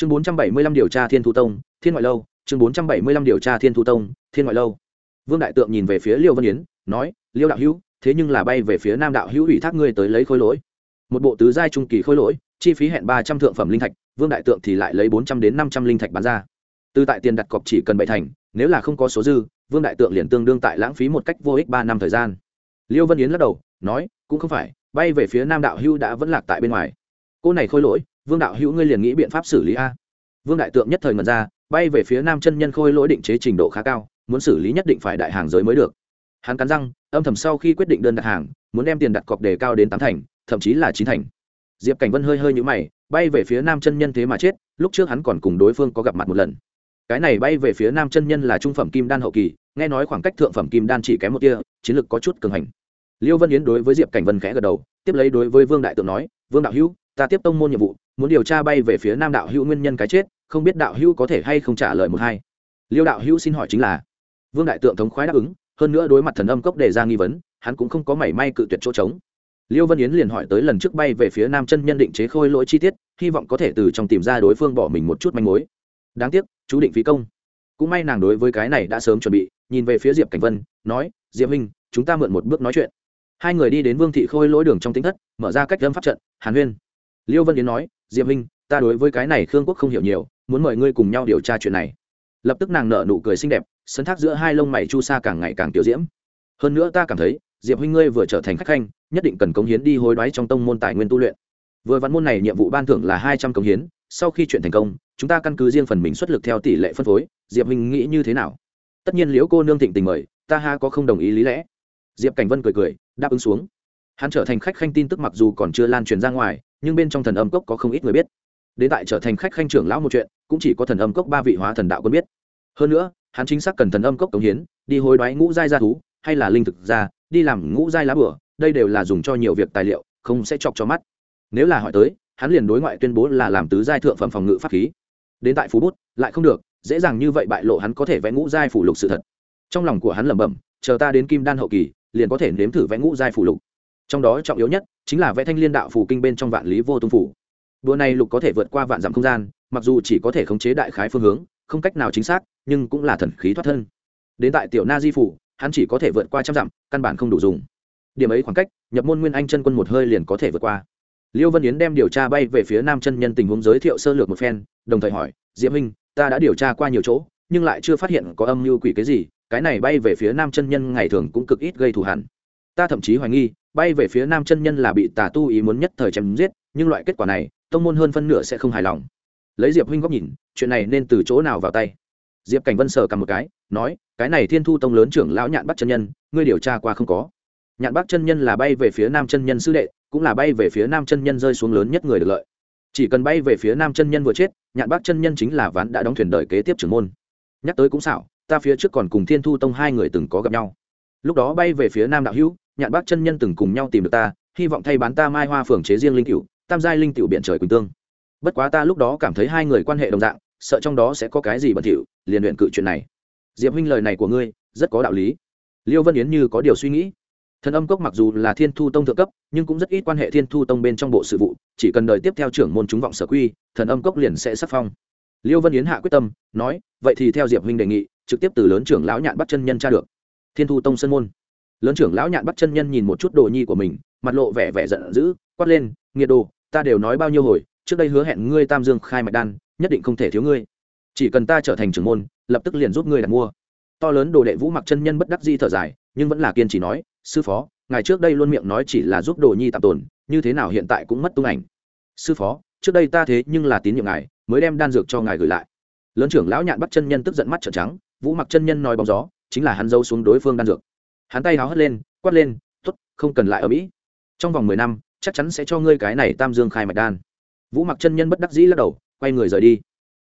chương bốn trăm bảy mươi lăm điều tra thiên thu tông, thiên ngoại lâu, chương bốn trăm bảy mươi lăm điều tra thiên thu tông, thiên ngoại lâu. Vương đại tượng nhìn về phía liêu vân yến, nói, liêu đạo hữu, thế nhưng là bay về phía nam đạo hữu ủy thác ngươi tới lấy khối lỗi. Một bộ tứ giai trung kỳ khối lỗi, chi phí hẹn ba trăm thượng phẩm linh thạch, vương đại tượng thì lại lấy bốn trăm đến năm trăm linh thạch bán ra. Từ tại tiền đặt cọc chỉ cần bảy thành, nếu là không có số dư, vương đại tượng liền tương đương tại lãng phí một cách vô ích ba năm thời gian. Liêu vân yến lắc đầu, nói, cũng không phải, bay về phía nam đạo hữu đã vẫn lạc tại bên ngoài. Cô này khôi lỗi vương đạo hữu ngươi liền nghĩ biện pháp xử lý a. Vương đại tượng nhất thời ngần ra, bay về phía nam chân nhân khôi lỗi định chế trình độ khá cao, muốn xử lý nhất định phải đại hàng giới mới được. Hắn cắn răng, âm thầm sau khi quyết định đơn đặt hàng, muốn đem tiền đặt cọc đề cao đến tám thành, thậm chí là chín thành. Diệp cảnh vân hơi hơi nhũ mày, bay về phía nam chân nhân thế mà chết, lúc trước hắn còn cùng đối phương có gặp mặt một lần. Cái này bay về phía nam chân nhân là trung phẩm kim đan hậu kỳ, nghe nói khoảng cách thượng phẩm kim đan chỉ kém một tia, chiến lược có chút cường hành. Liêu vân yến đối với diệp cảnh vân khẽ gật đầu, tiếp lấy đối với vương đại tượng nói, vương đạo hữu ta tiếp tông môn nhiệm vụ, muốn điều tra bay về phía nam đạo hữu nguyên nhân cái chết, không biết đạo hữu có thể hay không trả lời một hai. Liêu đạo hữu xin hỏi chính là, vương đại tượng thống khoái đáp ứng, hơn nữa đối mặt thần âm cốc đề ra nghi vấn, hắn cũng không có mảy may cự tuyệt chỗ trống. Liêu vân yến liền hỏi tới lần trước bay về phía nam chân nhân định chế khôi lỗi chi tiết, hy vọng có thể từ trong tìm ra đối phương bỏ mình một chút manh mối. Đáng tiếc, chú định phí công. Cũng may nàng đối với cái này đã sớm chuẩn bị, nhìn về phía diệp cảnh vân, nói, diệp huynh, chúng ta mượn một bước nói chuyện. Hai người đi đến vương thị khôi lỗi đường trong tính thất, mở ra cách lâm pháp trận, hàn huyên liêu vân yến nói, diệp huynh, ta đối với cái này khương quốc không hiểu nhiều, muốn mời ngươi cùng nhau điều tra chuyện này. Lập tức nàng nở nụ cười xinh đẹp, sấn thác giữa hai lông mày chu sa càng ngày càng tiểu diễm. Hơn nữa ta cảm thấy, diệp huynh ngươi vừa trở thành khách khanh, nhất định cần cống hiến đi hối đoái trong tông môn tài nguyên tu luyện. Vừa văn môn này nhiệm vụ ban thưởng là hai trăm cống hiến, sau khi chuyện thành công, chúng ta căn cứ riêng phần mình xuất lực theo tỷ lệ phân phối, diệp huynh nghĩ như thế nào? Tất nhiên liễu cô nương thịnh tình mời, ta ha có không đồng ý lý lẽ. Diệp cảnh vân cười cười, đáp ứng xuống. Hắn trở thành khách khanh tin tức mặc dù còn chưa lan truyền ra ngoài nhưng bên trong thần âm cốc có không ít người biết. Đến tại trở thành khách khanh trưởng lão một chuyện, cũng chỉ có thần âm cốc ba vị hóa thần đạo quân biết. Hơn nữa, hắn chính xác cần thần âm cốc cống hiến, đi hối đoái ngũ giai gia thú, hay là linh thực ra, đi làm ngũ giai lá bửa đây đều là dùng cho nhiều việc tài liệu, không sẽ chọc cho mắt. Nếu là hỏi tới, hắn liền đối ngoại tuyên bố là làm tứ giai thượng phẩm phòng ngự pháp khí. Đến tại phú bút, lại không được, dễ dàng như vậy bại lộ hắn có thể vẽ ngũ giai phủ lục sự thật. Trong lòng của hắn lẩm bẩm, chờ ta đến kim đan hậu kỳ, liền có thể nếm thử vẽ ngũ giai phủ lục. Trong đó trọng yếu nhất chính là vẽ thanh liên đạo phủ kinh bên trong vạn lý vô tung phủ đua này lục có thể vượt qua vạn dặm không gian, mặc dù chỉ có thể khống chế đại khái phương hướng, không cách nào chính xác, nhưng cũng là thần khí thoát thân. Đến tại tiểu na di phủ, hắn chỉ có thể vượt qua trăm dặm, căn bản không đủ dùng. Điểm ấy khoảng cách, nhập môn nguyên anh chân quân một hơi liền có thể vượt qua. Liêu vân yến đem điều tra bay về phía nam chân nhân tình huống giới thiệu sơ lược một phen, đồng thời hỏi diễm minh ta đã điều tra qua nhiều chỗ, nhưng lại chưa phát hiện có âm mưu quỷ cái gì, cái này bay về phía nam chân nhân ngày thường cũng cực ít gây thù hẳn ta thậm chí hoài nghi, bay về phía nam chân nhân là bị tà tu ý muốn nhất thời chém giết, nhưng loại kết quả này, tông môn hơn phân nửa sẽ không hài lòng. Lấy diệp huynh góc nhìn, chuyện này nên từ chỗ nào vào tay? Diệp cảnh vân sờ cầm một cái, nói, cái này thiên thu tông lớn trưởng lão nhạn bắt chân nhân, ngươi điều tra qua không có? Nhạn bắt chân nhân là bay về phía nam chân nhân sư đệ, cũng là bay về phía nam chân nhân rơi xuống lớn nhất người được lợi. Chỉ cần bay về phía nam chân nhân vừa chết, nhạn bác chân nhân chính là ván đã đóng thuyền đời kế tiếp trưởng môn. Nhắc tới cũng xảo, ta phía trước còn cùng thiên thu tông hai người từng có gặp nhau lúc đó bay về phía nam đạo hữu, nhạn bác chân nhân từng cùng nhau tìm được ta, hy vọng thay bán ta mai hoa phường chế riêng linh cựu tam giai linh cựu biện trời quỳnh tương. Bất quá ta lúc đó cảm thấy hai người quan hệ đồng dạng, sợ trong đó sẽ có cái gì bẩn thỉu, liền luyện cự chuyện này. Diệp huynh lời này của ngươi, rất có đạo lý. Liêu vân yến như có điều suy nghĩ. Thần âm cốc mặc dù là thiên thu tông thượng cấp, nhưng cũng rất ít quan hệ thiên thu tông bên trong bộ sự vụ, chỉ cần đợi tiếp theo trưởng môn chúng vọng sở quy, thần âm cốc liền sẽ sắc phong. Liêu vân yến hạ quyết tâm, nói, vậy thì theo diệp huynh đề nghị, trực tiếp từ lớn trưởng lão nhạn bắt chân nhân tra được thiên thu tông Sơn môn. Lớn trưởng lão nhạn bắt chân nhân nhìn một chút đồ nhi của mình, mặt lộ vẻ vẻ giận dữ, quát lên, nghiệt đồ, ta đều nói bao nhiêu hồi, trước đây hứa hẹn ngươi tam dương khai mạch đan, nhất định không thể thiếu ngươi. Chỉ cần ta trở thành trưởng môn, lập tức liền giúp ngươi đặt mua. To lớn đồ đệ vũ mặc chân nhân bất đắc di thở dài, nhưng vẫn là kiên trì nói, sư phó, ngài trước đây luôn miệng nói chỉ là giúp đồ nhi tạm tồn, như thế nào hiện tại cũng mất tung ảnh. Sư phó, trước đây ta thế nhưng là tín nhiệm ngài, mới đem đan dược cho ngài gửi lại. Lớn trưởng lão nhạn bắt chân nhân tức giận mắt trợn trắng, vũ mặc chân nhân nói bóng gió chính là hắn giấu xuống đối phương đan dược. Hắn tay háo hất lên, quát lên t ố t không cần lại ở mỹ. Trong vòng mười năm, chắc chắn sẽ cho ngươi cái này tam dương khai mạch đan. Vũ mặc chân nhân bất đắc dĩ lắc đầu, quay người rời đi.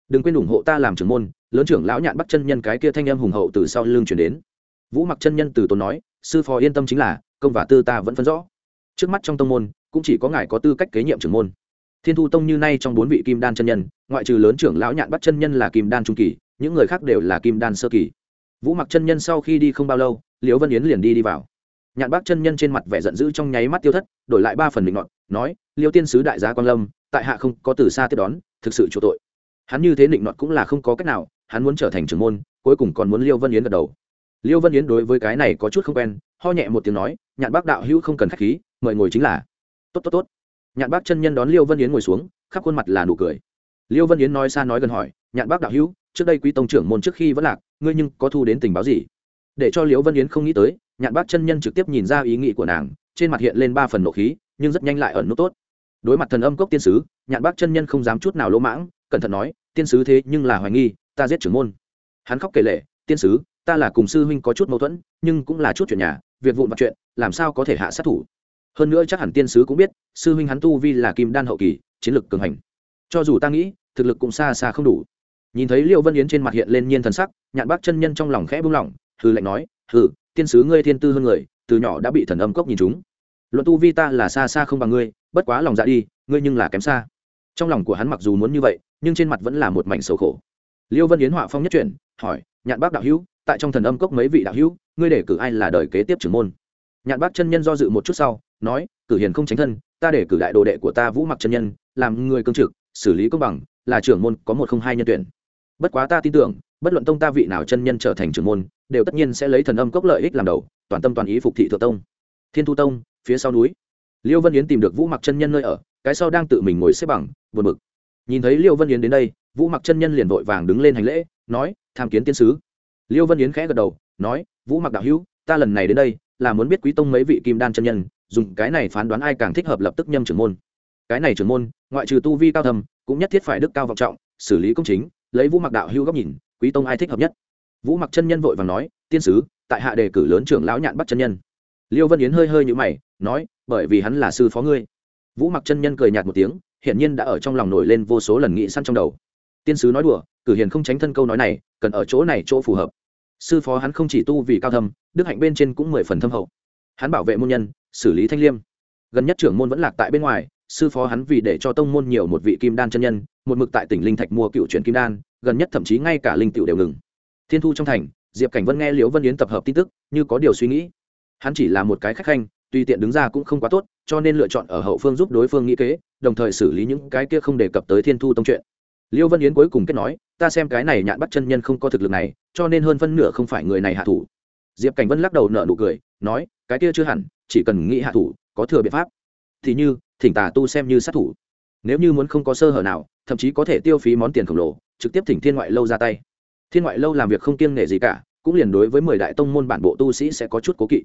Đừng quên ủng hộ ta làm trưởng môn. Lớn trưởng lão nhạn bắt chân nhân cái kia thanh em hùng hậu từ sau lưng chuyển đến. Vũ mặc chân nhân từ tốn nói, sư phó yên tâm chính là, công và tư ta vẫn phân rõ. Trước mắt trong tông môn, cũng chỉ có ngài có tư cách kế nhiệm trưởng môn. Thiên thu tông như nay trong bốn vị kim đan chân nhân, ngoại trừ lớn trưởng lão nhạn bắt chân nhân là kim đan trung kỳ, những người khác đều là kim đan sơ kỳ vũ mặc chân nhân sau khi đi không bao lâu, liễu vân yến liền đi đi vào. Nhạn bác chân nhân trên mặt vẻ giận dữ trong nháy mắt tiêu thất, đổi lại ba phần bình ngọt nói, liêu tiên sứ đại gia quan lâm, tại hạ không có từ xa tiếp đón, thực sự chủ tội. Hắn như thế định nọt cũng là không có cách nào, hắn muốn trở thành trưởng môn, cuối cùng còn muốn liêu vân yến gật đầu. Liêu vân yến đối với cái này có chút không quen, ho nhẹ một tiếng nói, nhạn bác đạo hữu không cần khách khí, mời ngồi chính là. Tốt tốt tốt. Nhạn bác chân nhân đón liêu vân yến ngồi xuống, khắp khuôn mặt là nụ cười. Liêu vân yến nói xa nói gần hỏi, nhạn bác đạo hữu, trước đây quý tông trưởng môn trước khi vẫn lạc ngươi nhưng có thu đến tình báo gì? Để cho liễu vân yến không nghĩ tới, nhạn bác chân nhân trực tiếp nhìn ra ý nghĩ của nàng, trên mặt hiện lên ba phần nộ khí, nhưng rất nhanh lại ẩn nút tốt. Đối mặt thần âm cốc tiên sứ, nhạn bác chân nhân không dám chút nào lỗ mãng, cẩn thận nói, tiên sứ thế nhưng là hoài nghi, ta giết trưởng môn. Hắn khóc kể lệ tiên sứ, ta là cùng sư huynh có chút mâu thuẫn, nhưng cũng là chút chuyện nhà, việc vụn vặt chuyện, làm sao có thể hạ sát thủ? Hơn nữa chắc hẳn tiên sứ cũng biết, sư huynh hắn tu vi là kim đan hậu kỳ, chiến lược cường hành. Cho dù ta nghĩ, thực lực cũng xa xa không đủ nhìn thấy liệu vân yến trên mặt hiện lên nhiên thần sắc, nhạn bác chân nhân trong lòng khẽ buông lỏng hư lệnh nói, hừ, tiên sứ ngươi thiên tư hơn người, từ nhỏ đã bị thần âm cốc nhìn chúng. Luận tu vi ta là xa xa không bằng ngươi, bất quá lòng dạ đi, ngươi nhưng là kém xa. Trong lòng của hắn mặc dù muốn như vậy, nhưng trên mặt vẫn là một mảnh sầu khổ. Liêu vân yến họa phong nhất chuyển, hỏi, nhạn bác đạo hữu, tại trong thần âm cốc mấy vị đạo hữu, ngươi để cử ai là đời kế tiếp trưởng môn? Nhạn bác chân nhân do dự một chút sau, nói, cử hiền không tránh thân, ta để cử đại đồ đệ của ta vũ mặc chân nhân, làm người cương trực, xử lý công bằng, là trưởng môn có một không hai nhân tuyển bất quá ta tin tưởng, bất luận tông ta vị nào chân nhân trở thành trưởng môn, đều tất nhiên sẽ lấy thần âm cốc lợi ích làm đầu, toàn tâm toàn ý phục thị thượng tông. Thiên thu tông, phía sau núi. Liêu vân yến tìm được vũ mặc chân nhân nơi ở, cái sau đang tự mình ngồi xếp bằng, buồn bực. Nhìn thấy liêu vân yến đến đây, vũ mặc chân nhân liền vội vàng đứng lên hành lễ, nói, tham kiến tiên sứ. Liêu vân yến khẽ gật đầu, nói, vũ mặc đạo hữu, ta lần này đến đây, là muốn biết quý tông mấy vị kim đan chân nhân, dùng cái này phán đoán ai càng thích hợp lập tức nhâm trưởng môn. Cái này trưởng môn, ngoại trừ tu vi cao thầm cũng nhất thiết phải đức cao vọng trọng, xử lý công chính lấy vũ mặc đạo hưu góc nhìn, quý tông ai thích hợp nhất? Vũ mặc chân nhân vội vàng nói, tiên sứ, tại hạ đề cử lớn trưởng lão nhạn bắt chân nhân. Liêu vân yến hơi hơi nhữ mày, nói, bởi vì hắn là sư phó ngươi. Vũ mặc chân nhân cười nhạt một tiếng, hiển nhiên đã ở trong lòng nổi lên vô số lần nghĩ săn trong đầu. Tiên sứ nói đùa, cử hiền không tránh thân câu nói này, cần ở chỗ này chỗ phù hợp. Sư phó hắn không chỉ tu vì cao thâm, đức hạnh bên trên cũng mười phần thâm hậu. Hắn bảo vệ môn nhân, xử lý thanh liêm. Gần nhất trưởng môn vẫn lạc tại bên ngoài sư phó hắn vì để cho tông môn nhiều một vị kim đan chân nhân, một mực tại tỉnh linh thạch mua cựu truyền kim đan, gần nhất thậm chí ngay cả linh tiểu đều ngừng. Thiên thu trong thành, diệp cảnh vân nghe liễu vân yến tập hợp tin tức, như có điều suy nghĩ. Hắn chỉ là một cái khách khanh, tuy tiện đứng ra cũng không quá tốt, cho nên lựa chọn ở hậu phương giúp đối phương nghĩ kế, đồng thời xử lý những cái kia không đề cập tới thiên thu tông chuyện. Liêu vân yến cuối cùng kết nói, ta xem cái này nhạn bắt chân nhân không có thực lực này, cho nên hơn phân nửa không phải người này hạ thủ. Diệp cảnh vân lắc đầu nợ nụ cười, nói, cái kia chưa hẳn, chỉ cần nghĩ hạ thủ, có thừa biện pháp. Thì như thỉnh tà tu xem như sát thủ. Nếu như muốn không có sơ hở nào, thậm chí có thể tiêu phí món tiền khổng lồ, trực tiếp thỉnh thiên ngoại lâu ra tay. Thiên ngoại lâu làm việc không kiêng nể gì cả, cũng liền đối với mười đại tông môn bản bộ tu sĩ sẽ có chút cố kỵ.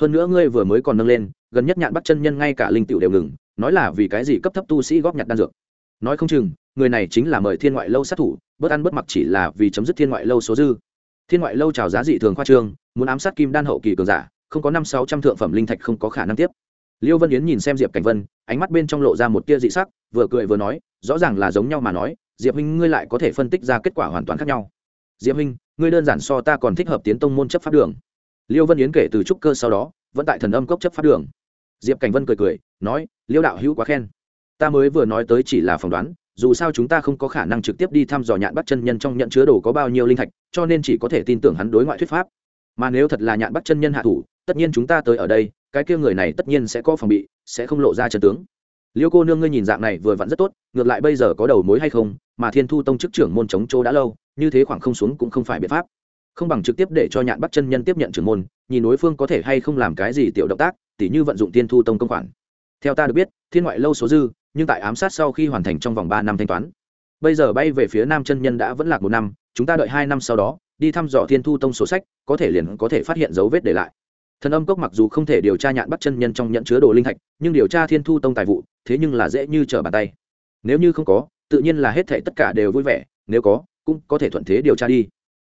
Hơn nữa ngươi vừa mới còn nâng lên, gần nhất nhạn bắt chân nhân ngay cả linh tiểu đều ngừng, nói là vì cái gì cấp thấp tu sĩ góp nhặt đan dược. Nói không chừng, người này chính là mời thiên ngoại lâu sát thủ, bớt ăn bớt mặc chỉ là vì chấm dứt thiên ngoại lâu số dư. Thiên ngoại lâu trào giá dị thường khoa trương, muốn ám sát kim đan hậu kỳ cường giả, không có năm sáu trăm thượng phẩm linh thạch không có khả năng tiếp liêu vân yến nhìn xem diệp cảnh vân, ánh mắt bên trong lộ ra một tia dị sắc, vừa cười vừa nói, rõ ràng là giống nhau mà nói, diệp huynh ngươi lại có thể phân tích ra kết quả hoàn toàn khác nhau. Diệp huynh, ngươi đơn giản so ta còn thích hợp tiến tông môn chấp pháp đường. Liêu vân yến kể từ trúc cơ sau đó, vẫn tại thần âm cốc chấp pháp đường. Diệp cảnh vân cười cười, nói, liêu đạo hữu quá khen. Ta mới vừa nói tới chỉ là phỏng đoán, dù sao chúng ta không có khả năng trực tiếp đi thăm dò nhạn bắt chân nhân trong nhận chứa đồ có bao nhiêu linh thạch, cho nên chỉ có thể tin tưởng hắn đối ngoại thuyết pháp. Mà nếu thật là nhạn bắt chân nhân hạ thủ tất nhiên chúng ta tới ở đây, cái kia người này tất nhiên sẽ có phòng bị, sẽ không lộ ra trận tướng. Liêu cô nương ngươi nhìn dạng này vừa vặn rất tốt, ngược lại bây giờ có đầu mối hay không, mà thiên thu tông chức trưởng môn chống chỗ đã lâu, như thế khoảng không xuống cũng không phải biện pháp. Không bằng trực tiếp để cho nhạn bắt chân nhân tiếp nhận trưởng môn, nhìn đối phương có thể hay không làm cái gì tiểu động tác, tỉ như vận dụng thiên thu tông công khoản. Theo ta được biết, thiên ngoại lâu số dư, nhưng tại ám sát sau khi hoàn thành trong vòng ba năm thanh toán. Bây giờ bay về phía nam chân nhân đã vẫn lạc một năm, chúng ta đợi hai năm sau đó, đi thăm dò thiên thu tông số sách, có thể liền có thể phát hiện dấu vết để lại thần âm cốc mặc dù không thể điều tra nhạn bắt chân nhân trong nhận chứa đồ linh thạch, nhưng điều tra thiên thu tông tài vụ, thế nhưng là dễ như trở bàn tay. Nếu như không có, tự nhiên là hết thể tất cả đều vui vẻ, nếu có, cũng có thể thuận thế điều tra đi.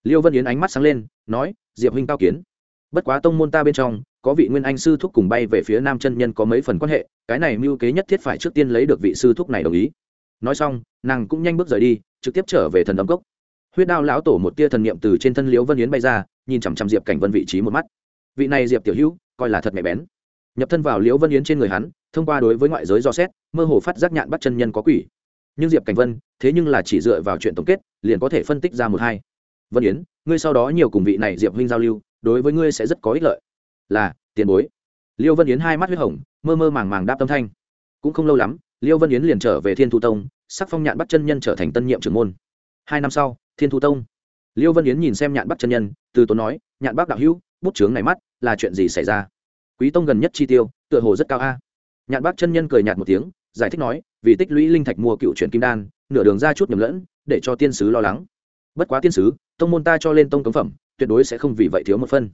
Liêu vân yến ánh mắt sáng lên, nói, diệp huynh cao kiến. Bất quá tông môn ta bên trong, có vị nguyên anh sư thúc cùng bay về phía nam chân nhân có mấy phần quan hệ, cái này mưu kế nhất thiết phải trước tiên lấy được vị sư thúc này đồng ý. Nói xong, nàng cũng nhanh bước rời đi, trực tiếp trở về thần âm cốc. Huyết đao lão tổ một tia thần niệm từ trên thân liễu vân yến bay ra, nhìn chằm chằm diệp cảnh vân vị trí một mắt vị này diệp tiểu hữu, coi là thật mẹ bén. Nhập thân vào liễu vân yến trên người hắn, thông qua đối với ngoại giới do xét, mơ hồ phát giác nhạn bắt chân nhân có quỷ. Nhưng diệp cảnh vân, thế nhưng là chỉ dựa vào chuyện tổng kết, liền có thể phân tích ra một hai. Vân yến, ngươi sau đó nhiều cùng vị này diệp huynh giao lưu, đối với ngươi sẽ rất có ích lợi. Là, tiền bối. Liêu vân yến hai mắt huyết hồng, mơ mơ màng màng đáp tâm thanh. Cũng không lâu lắm liêu vân yến liền trở về thiên thu tông, sắc phong nhạn bắt chân nhân trở thành tân nhiệm trưởng môn. Hai năm sau, thiên thu tông. Liêu vân yến nhìn xem nhạn bắt chân nhân, từ tốn nói, nhạn bác đạo hữu bút chướng này mắt, là chuyện gì xảy ra? Quý tông gần nhất chi tiêu, tựa hồ rất cao a. Nhạn bác chân nhân cười nhạt một tiếng, giải thích nói, vì tích lũy linh thạch mua cựu chuyển kim đan, nửa đường ra chút nhầm lẫn, để cho tiên sứ lo lắng. Bất quá tiên sứ, tông môn ta cho lên tông cống phẩm, tuyệt đối sẽ không vì vậy thiếu một phân.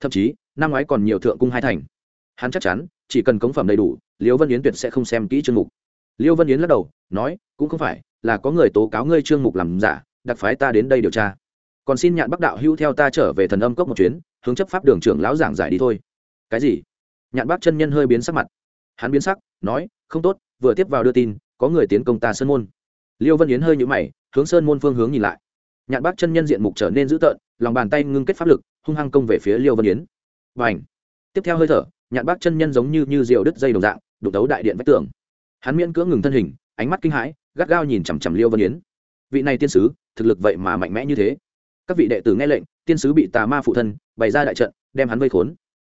Thậm chí, năm ngoái còn nhiều thượng cung hai thành. Hắn chắc chắn, chỉ cần cống phẩm đầy đủ, liêu vân yến tuyệt sẽ không xem kỹ chương mục. Liêu vân yến lắc đầu, nói, cũng không phải, là có người tố cáo ngươi chương mục làm giả, đặc phái ta đến đây điều tra. Còn xin nhạn bắc đạo hữu theo ta trở về thần âm cốc một chuyến hướng chấp pháp đường trưởng lão giảng giải đi thôi. Cái gì? Nhạn bác chân nhân hơi biến sắc mặt. Hắn biến sắc, nói, không tốt, vừa tiếp vào đưa tin, có người tiến công ta sơn môn. Liêu vân yến hơi nhũ mày, hướng sơn môn phương hướng nhìn lại. Nhạn bác chân nhân diện mục trở nên dữ tợn, lòng bàn tay ngưng kết pháp lực, hung hăng công về phía liêu vân yến. Và ảnh tiếp theo hơi thở, nhạn bác chân nhân giống như như rượu đứt dây đồng dạng đục tấu đại điện vách tường. Hắn miễn cưỡng ngừng thân hình, ánh mắt kinh hãi, gắt gao nhìn chằm chằm liêu vân yến. Vị này tiên sứ, thực lực vậy mà mạnh mẽ như thế các vị đệ tử nghe lệnh, tiên sứ bị tà ma phụ thân bày ra đại trận, đem hắn vây khốn.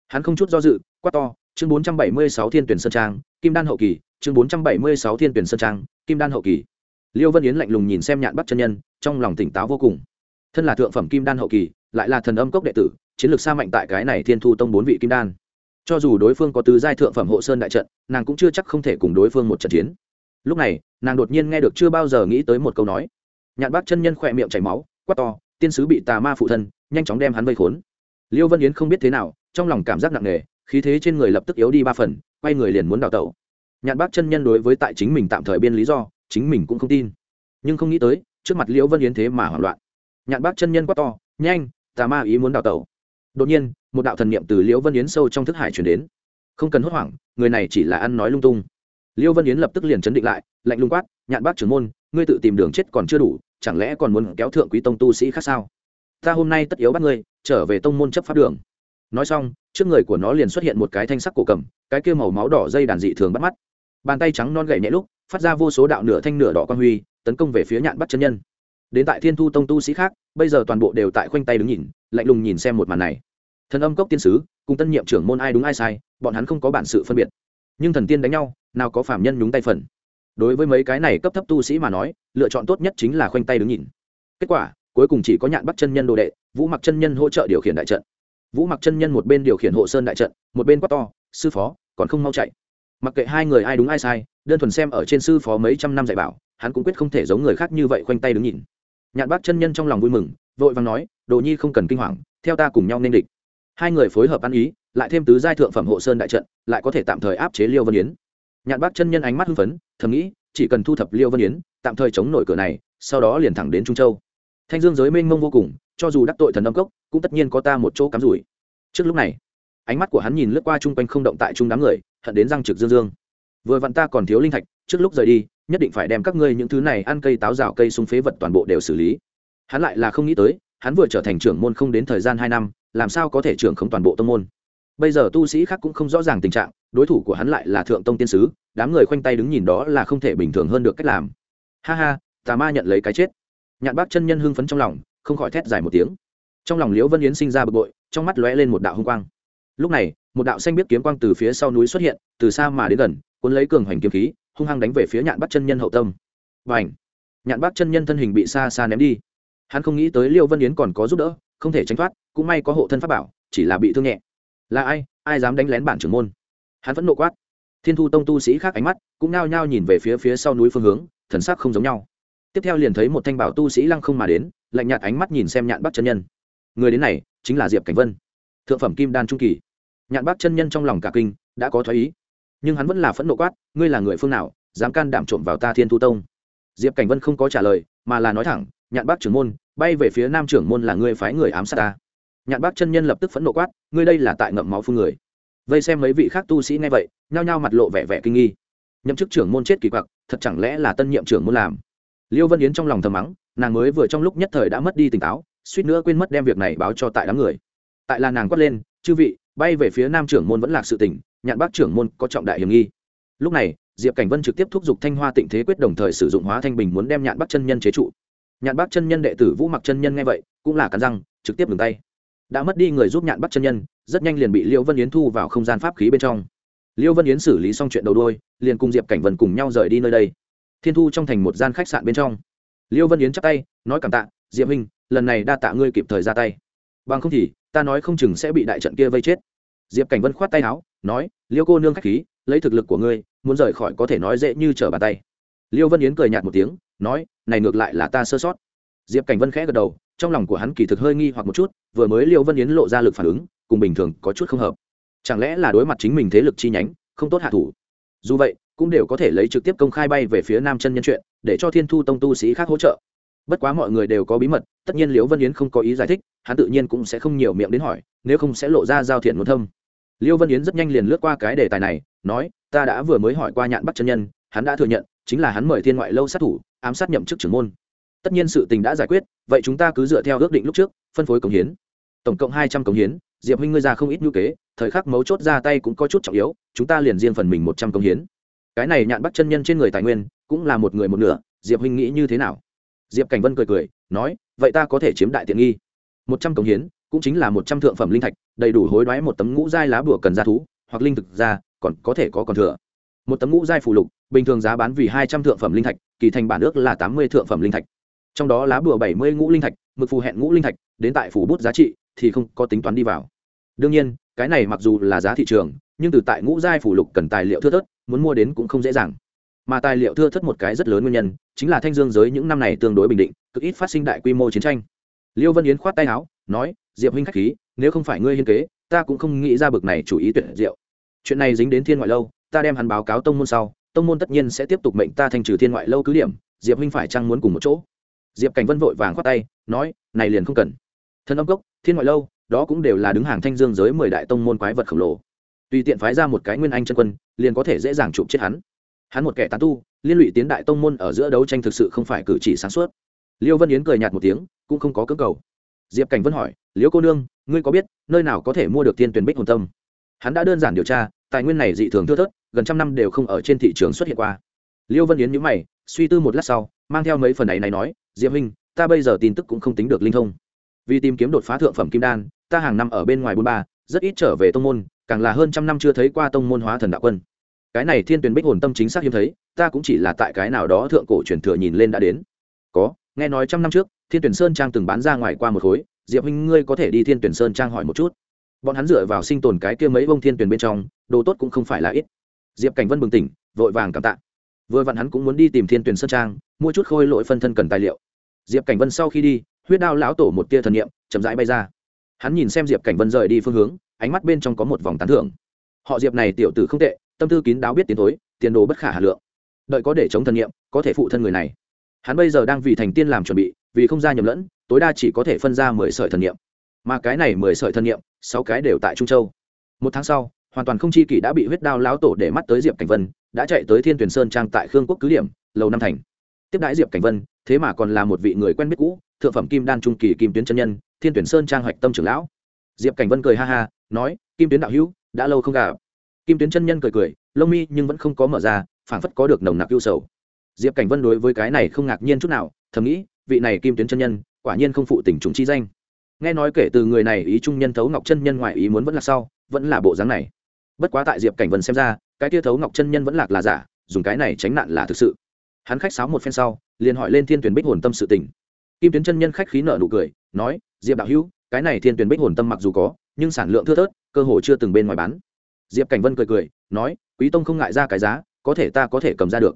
Hắn không chút do dự, quát to, chương bốn trăm bảy mươi sáu thiên tuyển sơn trang, kim đan hậu kỳ, chương bốn trăm bảy mươi sáu thiên tuyển sơn trang, kim đan hậu kỳ. Liêu vân yến lạnh lùng nhìn xem nhạn bắt chân nhân, trong lòng tỉnh táo vô cùng. Thân là thượng phẩm kim đan hậu kỳ, lại là thần âm cốc đệ tử, chiến lược xa mạnh tại cái này thiên thu tông bốn vị kim đan. Cho dù đối phương có tứ giai thượng phẩm hộ sơn đại trận, nàng cũng chưa chắc không thể cùng đối phương một trận chiến. Lúc này, nàng đột nhiên nghe được chưa bao giờ nghĩ tới một câu nói. Nhạn bác chân nhân khỏe miệng chảy máu, quát to tiên sứ bị tà ma phụ thân, nhanh chóng đem hắn vây khốn. Liêu vân yến không biết thế nào, trong lòng cảm giác nặng nề, khí thế trên người lập tức yếu đi ba phần, quay người liền muốn đào tẩu. Nhạn bác chân nhân đối với tại chính mình tạm thời biên lý do, chính mình cũng không tin. Nhưng không nghĩ tới, trước mặt liễu vân yến thế mà hoảng loạn. Nhạn bác chân nhân quá to, nhanh, tà ma ý muốn đào tẩu. Đột nhiên, một đạo thần niệm từ liễu vân yến sâu trong thức hải chuyển đến. Không cần hốt hoảng, người này chỉ là ăn nói lung tung. Liễu vân yến lập tức liền chấn định lại, lạnh lung quát, nhạn bác trưởng môn ngươi tự tìm đường chết còn chưa đủ, chẳng lẽ còn muốn kéo thượng quý tông tu sĩ khác sao? Ta hôm nay tất yếu bắt ngươi, trở về tông môn chấp pháp đường. Nói xong, trước người của nó liền xuất hiện một cái thanh sắc cổ cầm, cái kia màu máu đỏ dây đàn dị thường bắt mắt. Bàn tay trắng non gậy nhẹ lúc, phát ra vô số đạo nửa thanh nửa đỏ quan huy, tấn công về phía nhạn bắt chân nhân. Đến tại thiên thu tông tu sĩ khác, bây giờ toàn bộ đều tại khoanh tay đứng nhìn, lạnh lùng nhìn xem một màn này. Thần âm cốc tiên sứ, cùng tân nhiệm trưởng môn ai đúng ai sai, bọn hắn không có bản sự phân biệt. Nhưng thần tiên đánh nhau, nào có phạm nhân nhúng tay phần đối với mấy cái này cấp thấp tu sĩ mà nói, lựa chọn tốt nhất chính là khoanh tay đứng nhìn. Kết quả, cuối cùng chỉ có nhạn bắt chân nhân đồ đệ, vũ mặc chân nhân hỗ trợ điều khiển đại trận. Vũ mặc chân nhân một bên điều khiển hộ sơn đại trận, một bên quát to, sư phó, còn không mau chạy. Mặc kệ hai người ai đúng ai sai, đơn thuần xem ở trên sư phó mấy trăm năm dạy bảo, hắn cũng quyết không thể giống người khác như vậy khoanh tay đứng nhìn. Nhạn bác chân nhân trong lòng vui mừng, vội vàng nói, đồ nhi không cần kinh hoàng, theo ta cùng nhau nên địch. Hai người phối hợp ăn ý, lại thêm tứ giai thượng phẩm hộ sơn đại trận, lại có thể tạm thời áp chế liêu vân yến nhạn bác chân nhân ánh mắt hưng phấn, thầm nghĩ, chỉ cần thu thập liêu vân yến, tạm thời chống nổi cửa này, sau đó liền thẳng đến trung châu. Thanh dương giới mênh mông vô cùng, cho dù đắc tội thần âm cốc, cũng tất nhiên có ta một chỗ cắm rủi. Trước lúc này, ánh mắt của hắn nhìn lướt qua chung quanh không động tại chung đám người, hận đến răng trực dương dương. Vừa vặn ta còn thiếu linh thạch, trước lúc rời đi, nhất định phải đem các ngươi những thứ này ăn cây táo rào cây sung phế vật toàn bộ đều xử lý. Hắn lại là không nghĩ tới, hắn vừa trở thành trưởng môn không đến thời gian hai năm, làm sao có thể trưởng không toàn bộ tông môn? Bây giờ tu sĩ khác cũng không rõ ràng tình trạng đối thủ của hắn lại là thượng tông tiên sứ, đám người khoanh tay đứng nhìn đó là không thể bình thường hơn được cách làm. Ha ha, tà ma nhận lấy cái chết. Nhạn bác chân nhân hưng phấn trong lòng, không khỏi thét dài một tiếng. Trong lòng liễu vân yến sinh ra bực bội, trong mắt lóe lên một đạo hung quang. Lúc này, một đạo xanh biết kiếm quang từ phía sau núi xuất hiện, từ xa mà đến gần, cuốn lấy cường hoành kiếm khí, hung hăng đánh về phía nhạn bắt chân nhân hậu tâm. Và ảnh nhạn bắt chân nhân thân hình bị xa xa ném đi. Hắn không nghĩ tới Liễu vân yến còn có giúp đỡ, không thể tránh thoát, cũng may có hộ thân pháp bảo, chỉ là bị thương nhẹ. Là ai? Ai dám đánh lén bản trưởng môn? Hắn vẫn nộ quát. Thiên thu tông tu sĩ khác ánh mắt cũng nao nhao nhìn về phía phía sau núi phương hướng, thần sắc không giống nhau. Tiếp theo liền thấy một thanh bảo tu sĩ lăng không mà đến, lạnh nhạt ánh mắt nhìn xem nhạn bắt chân nhân. Người đến này chính là diệp cảnh vân, thượng phẩm kim đan trung kỳ. Nhạn bắc chân nhân trong lòng cả kinh, đã có thoái ý. Nhưng hắn vẫn là phẫn nộ quát, ngươi là người phương nào, dám can đảm trộm vào ta thiên thu tông? Diệp cảnh vân không có trả lời, mà là nói thẳng, nhạn bác trưởng môn, bay về phía nam trưởng môn là ngươi phái người ám sát ta. Nhạn bác chân nhân lập tức phẫn nộ quát, ngươi đây là tại ngậm máu phương người vây xem mấy vị khác tu sĩ nghe vậy, nhao nhao mặt lộ vẻ vẻ kinh nghi. Nhậm chức trưởng môn chết kỳ quặc, thật chẳng lẽ là tân nhiệm trưởng môn làm? Liêu vân yến trong lòng thầm mắng, nàng mới vừa trong lúc nhất thời đã mất đi tỉnh táo, suýt nữa quên mất đem việc này báo cho tại đám người. Tại là nàng quát lên, chư vị, bay về phía nam trưởng môn vẫn lạc sự tỉnh nhạn bác trưởng môn có trọng đại hiểm nghi. Lúc này, diệp cảnh vân trực tiếp thúc giục thanh hoa tịnh thế quyết đồng thời sử dụng hóa thanh bình muốn đem nhạn bác chân nhân chế trụ. Nhạn bác chân nhân đệ tử vũ mặc chân nhân nghe vậy, cũng là cắn răng, trực tiếp ngừng tay. Đã mất đi người giúp nhạn bác chân nhân rất nhanh liền bị liễu vân yến thu vào không gian pháp khí bên trong. Liêu vân yến xử lý xong chuyện đầu đôi liền cùng diệp cảnh vân cùng nhau rời đi nơi đây. Thiên thu trong thành một gian khách sạn bên trong. Liêu vân yến chắp tay, nói cảm tạ, diệp huynh, lần này đa tạ ngươi kịp thời ra tay. Bằng không thì, ta nói không chừng sẽ bị đại trận kia vây chết. Diệp cảnh vân khoát tay áo, nói liêu cô nương k h á c h khí, lấy thực lực của ngươi, muốn rời khỏi có thể nói dễ như trở bàn tay. Liêu vân yến cười nhạt một tiếng, nói, này ngược lại là ta sơ sót. Diệp cảnh vân khẽ gật đầu, trong lòng của hắn kỳ thực hơi nghi hoặc một chút, vừa mới liêu vân yến lộ ra lực phản ứng cùng bình thường có chút không hợp. Chẳng lẽ là đối mặt chính mình thế lực chi nhánh, không tốt hạ thủ? Dù vậy, cũng đều có thể lấy trực tiếp công khai bay về phía nam chân nhân chuyện, để cho thiên thu tông tu sĩ khác hỗ trợ. Bất quá mọi người đều có bí mật, tất nhiên liễu vân yến không có ý giải thích, hắn tự nhiên cũng sẽ không nhiều miệng đến hỏi, nếu không sẽ lộ ra giao thiện muốn thâm. Liễu vân yến rất nhanh liền lướt qua cái đề tài này, nói, ta đã vừa mới hỏi qua nhạn bắt chân nhân, hắn đã thừa nhận, chính là hắn mời thiên ngoại lâu sát thủ, ám sát nhậm chức trưởng môn. Tất nhiên sự tình đã giải quyết, vậy chúng ta cứ dựa theo ước định lúc trước, phân phối cống hiến. Tổng cộng hai trăm cống hiến diệp huynh ngươi ra không ít nhu kế, thời khắc mấu chốt ra tay cũng có chút trọng yếu, chúng ta liền riêng phần mình một trăm công hiến. Cái này nhạn bắt chân nhân trên người tài nguyên, cũng là một người một nửa, diệp huynh nghĩ như thế nào? Diệp cảnh vân cười cười, nói, vậy ta có thể chiếm đại tiện nghi. Một trăm công hiến, cũng chính là một trăm thượng phẩm linh thạch, đầy đủ hối đoái một tấm ngũ giai lá bùa cần ra thú, hoặc linh thực ra, còn có thể có còn thừa. Một tấm ngũ giai phù lục, bình thường giá bán vì hai trăm thượng phẩm linh thạch, kỳ thành bản ước là tám mươi thượng phẩm linh thạch. Trong đó lá bùa bảy mươi ngũ linh thạch, mực phù hẹn ngũ linh thạch, đến tại phủ bút giá trị thì không có tính toán đi vào đương nhiên, cái này mặc dù là giá thị trường, nhưng từ tại ngũ giai phủ lục cần tài liệu thưa thớt, muốn mua đến cũng không dễ dàng. Mà tài liệu thưa thớt một cái rất lớn nguyên nhân, chính là thanh dương giới những năm này tương đối bình định, cực ít phát sinh đại quy mô chiến tranh. Liêu vân yến khoát tay áo, nói, diệp huynh khách khí, nếu không phải ngươi hiên kế, ta cũng không nghĩ ra bực này chủ ý tuyệt diệu. Chuyện này dính đến thiên ngoại lâu, ta đem hắn báo cáo tông môn sau, tông môn tất nhiên sẽ tiếp tục mệnh ta thanh trừ thiên ngoại lâu cứ điểm, diệp huynh phải chăng muốn cùng một chỗ? Diệp cảnh vân vội vàng khoát tay, nói, này liền không cần. Thân âm cốc, thiên ngoại lâu đó cũng đều là đứng hàng thanh dương giới mười đại tông môn quái vật khổng lồ. Tùy tiện phái ra một cái nguyên anh chân quân, liền có thể dễ dàng chụp chết hắn. Hắn một kẻ tán tu, liên lụy tiến đại tông môn ở giữa đấu tranh thực sự không phải cử chỉ sáng suốt. Liêu vân yến cười nhạt một tiếng, cũng không có cơ cầu. Diệp cảnh vân hỏi liễu cô nương, ngươi có biết nơi nào có thể mua được tiên tuyển bích hồn tâm? Hắn đã đơn giản điều tra, tài nguyên này dị thường thưa thớt, gần trăm năm đều không ở trên thị trường xuất hiện qua. Liêu vân yến nhữ mày, suy tư một lát sau, mang theo mấy phần ấy này nói, diệp huynh, ta bây giờ tin tức cũng không tính được linh thông vì tìm kiếm đột phá thượng phẩm kim đan, ta hàng năm ở bên ngoài bôn ba, rất ít trở về tông môn, càng là hơn trăm năm chưa thấy qua tông môn hóa thần đạo quân. Cái này thiên tuyển bích hồn tâm chính xác hiếm thấy, ta cũng chỉ là tại cái nào đó thượng cổ truyền thừa nhìn lên đã đến. Có, nghe nói trăm năm trước, thiên tuyển sơn trang từng bán ra ngoài qua một khối, diệp huynh ngươi có thể đi thiên tuyển sơn trang hỏi một chút. Bọn hắn dựa vào sinh tồn cái kia mấy bông thiên tuyển bên trong, đồ tốt cũng không phải là ít. Diệp cảnh vân bừng tỉnh, vội vàng cảm tạ. Vừa vặn hắn cũng muốn đi tìm thiên tuyển sơn trang, mua chút khôi lỗi phân thân cần tài liệu. Diệp cảnh vân sau khi đi huyết đao lão tổ một tia thần niệm, chậm rãi bay ra. Hắn nhìn xem diệp cảnh vân rời đi phương hướng, ánh mắt bên trong có một vòng tán thưởng. Họ diệp này tiểu tử không tệ, tâm tư kín đáo biết tiến thối, tiền đồ bất khả hà lượng. Đợi có để chống thần niệm, có thể phụ thân người này. Hắn bây giờ đang vì thành tiên làm chuẩn bị, vì không ra nhầm lẫn, tối đa chỉ có thể phân ra mười sợi thần niệm. Mà cái này mười sợi thần niệm, sáu cái đều tại trung châu. Một tháng sau, hoàn toàn không chi kỷ đã bị huyết đao lão tổ để mắt tới diệp cảnh vân, đã chạy tới thiên tuyển sơn trang tại khương quốc cứ điểm, lầu năm thành. Tiếp đãi diệp cảnh vân thế mà còn là một vị người quen biết cũ, thượng phẩm kim đan trung kỳ kim tuyến chân nhân, thiên tuyển sơn trang hoạch tâm trưởng lão. Diệp cảnh vân cười ha ha, nói, kim tuyến đạo hữu, đã lâu không gặp. Kim tuyến chân nhân cười cười, lông mi nhưng vẫn không có mở ra, phảng phất có được nồng nặc ưu sầu. Diệp cảnh vân đối với cái này không ngạc nhiên chút nào, thầm nghĩ, vị này kim tuyến chân nhân, quả nhiên không phụ tình chúng chi danh. Nghe nói kể từ người này ý trung nhân thấu ngọc chân nhân ngoại ý muốn vẫn là sau, vẫn là bộ dáng này. Bất quá tại diệp cảnh vân xem ra, cái tia thấu ngọc chân nhân vẫn lạc là giả, dùng cái này tránh nạn là thực sự. Hắn khách sáo một phen sau liền hỏi lên thiên tuyển bích hồn tâm sự tình. Kim tuyến chân nhân khách khí nợ nụ cười, nói, diệp đạo hữu, cái này thiên tuyển bích hồn tâm mặc dù có, nhưng sản lượng thưa thớt, cơ hồ chưa từng bên ngoài bán. Diệp cảnh vân cười cười, nói, quý tông không ngại ra cái giá, có thể ta có thể cầm ra được.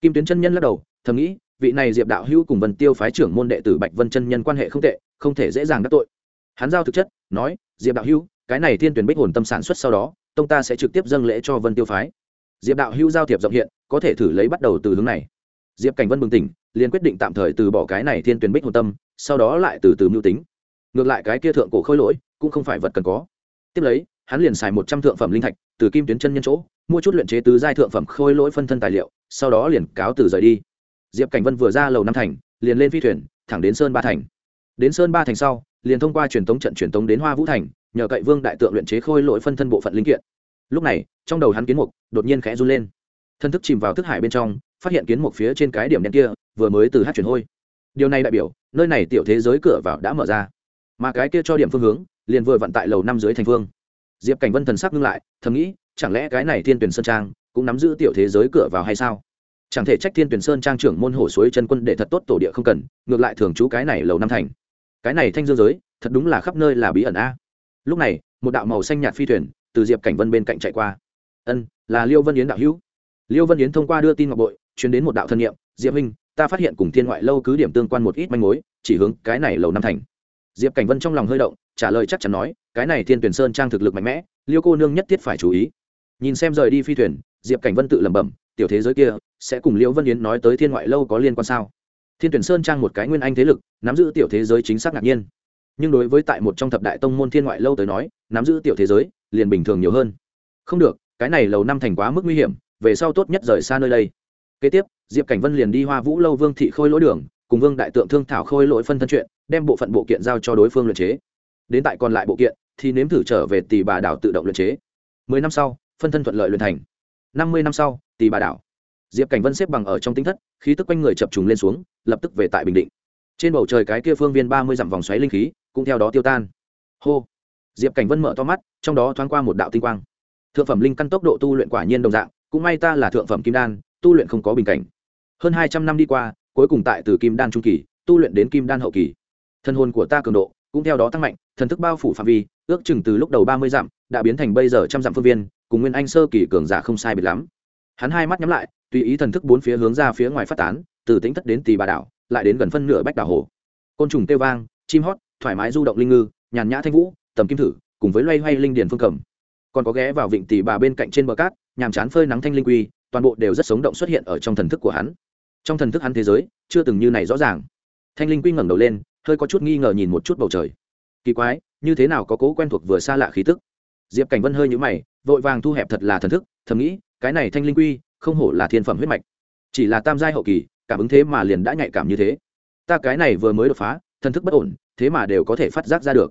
Kim tuyến chân nhân lắc đầu, thầm nghĩ, vị này diệp đạo hữu cùng vân tiêu phái trưởng môn đệ tử bạch vân chân nhân quan hệ không tệ, không thể dễ dàng đắc tội. Hắn giao thực chất, nói, diệp đạo hữu, cái này thiên tuyển bích hồn tâm sản xuất sau đó, tông ta sẽ trực tiếp dâng lễ cho vân tiêu phái. Diệp đạo hữu giao thiệp rộng hiện, có thể thử lấy bắt đầu từ hướng này. Diệp cảnh vân bừng tỉnh liền quyết định tạm thời từ bỏ cái này thiên tuyển bích hồn tâm, sau đó lại từ từ mưu tính. Ngược lại cái kia thượng cổ khôi lỗi cũng không phải vật cần có. Tiếp lấy, hắn liền xài một trăm thượng phẩm linh thạch, từ kim tuyến chân nhân chỗ, mua chút luyện chế tứ giai thượng phẩm khôi lỗi phân thân tài liệu, sau đó liền cáo từ rời đi. Diệp cảnh vân vừa ra lầu năm thành, liền lên phi thuyền, thẳng đến sơn ba thành. Đến sơn ba thành sau, liền thông qua truyền tống trận truyền tống đến hoa vũ thành, nhờ cậy vương đại tượng luyện chế khôi lỗi phân thân bộ phận linh kiện. Lúc này, trong đầu hắn kiến mục đột nhiên khẽ run lên. Thân thức chìm vào thức hải bên trong, phát hiện kiến mục phía trên cái điểm đen kia vừa mới từ hát chuyển hôi. Điều này đại biểu, nơi này tiểu thế giới cửa vào đã mở ra. Mà cái kia cho điểm phương hướng, liền vừa vận tại lầu năm dưới thành phương diệp cảnh vân thần sắc ngưng lại, thầm nghĩ, chẳng lẽ cái này thiên tuyển sơn trang cũng nắm giữ tiểu thế giới cửa vào hay sao? Chẳng thể trách thiên tuyển sơn trang trưởng môn hổ suối chân quân để thật tốt tổ địa không cần, ngược lại thường trú cái này lầu năm thành. Cái này thanh dương giới, thật đúng là khắp nơi là bí ẩn a. Lúc này, một đạo màu xanh nhạt phi thuyền từ diệp cảnh vân bên cạnh chạy qua. Ân, là liêu vân yến đạo hữu. Liêu vân yến thông qua đưa tin ngọc bội chuyển đến một đạo thân nhiệm, diệp huynh ta phát hiện cùng thiên ngoại lâu cứ điểm tương quan một ít manh mối, chỉ hướng cái này lầu năm thành. Diệp cảnh vân trong lòng hơi động, trả lời chắc chắn nói, cái này thiên tuyển sơn trang thực lực mạnh mẽ, liêu cô nương nhất thiết phải chú ý. Nhìn xem rời đi phi thuyền, diệp cảnh vân tự lẩm bẩm, tiểu thế giới kia, sẽ cùng liễu vân yến nói tới thiên ngoại lâu có liên quan sao? Thiên tuyển sơn trang một cái nguyên anh thế lực, nắm giữ tiểu thế giới chính xác ngạc nhiên. Nhưng đối với tại một trong thập đại tông môn thiên ngoại lâu tới nói, nắm giữ tiểu thế giới, liền bình thường nhiều hơn. Không được, cái này lầu năm thành quá mức nguy hiểm, về sau tốt nhất rời xa nơi đây kế tiếp, diệp cảnh vân liền đi hoa vũ lâu vương thị khôi lỗi đường, cùng vương đại tượng thương thảo khôi lỗi phân thân chuyện, đem bộ phận bộ kiện giao cho đối phương luyện chế. Đến tại còn lại bộ kiện, thì nếm thử trở về tỷ bà đảo tự động luyện chế. Mười năm sau, phân thân thuận lợi luyện thành. Năm mươi năm sau tỷ bà đảo. Diệp cảnh vân xếp bằng ở trong tính thất, khí tức quanh người chập trùng lên xuống, lập tức về tại bình định. Trên bầu trời cái kia phương viên ba mươi dặm vòng xoáy linh khí, cũng theo đó tiêu tan. Hô! Diệp cảnh vân mở to mắt, trong đó thoáng qua một đạo tinh quang. Thượng phẩm linh căn tốc độ tu luyện quả nhiên đồng dạng, cũng may ta là thượng phẩm kim đan tu luyện không có bình cảnh. Hơn hai trăm năm đi qua, cuối cùng tại từ kim đan trung kỳ, tu luyện đến kim đan hậu kỳ. Thân hồn của ta cường độ cũng theo đó tăng mạnh, thần thức bao phủ phạm vi, ước chừng từ lúc đầu ba mươi dặm, đã biến thành bây giờ trăm dặm phương viên, cùng nguyên anh sơ kỳ cường giả không sai biệt lắm. Hắn hai mắt nhắm lại, tùy ý thần thức bốn phía hướng ra phía ngoài phát tán, từ tính thất đến tì bà đảo, lại đến gần phân nửa bách đảo hồ. Côn trùng kêu vang, chim hót, thoải mái du động linh ngư, nhàn nhã thanh vũ, tầm kim thử, cùng với loay hoay linh điền phương cầm. Còn có ghé vào vịnh tì bà bên cạnh trên bờ cát, nhàm chán phơi nắng thanh linh quy toàn bộ đều rất sống động xuất hiện ở trong thần thức của hắn. Trong thần thức hắn thế giới, chưa từng như này rõ ràng. Thanh linh quy ngẩng đầu lên, hơi có chút nghi ngờ nhìn một chút bầu trời. Kỳ quái, như thế nào có cố quen thuộc vừa xa lạ khí tức? Diệp cảnh vân hơi nhũ mày, vội vàng thu hẹp thật là thần thức, thầm nghĩ, cái này thanh linh quy, không hổ là thiên phẩm huyết mạch. Chỉ là tam giai hậu kỳ, cảm ứng thế mà liền đã nhạy cảm như thế. Ta cái này vừa mới đột phá, thần thức bất ổn, thế mà đều có thể phát giác ra được.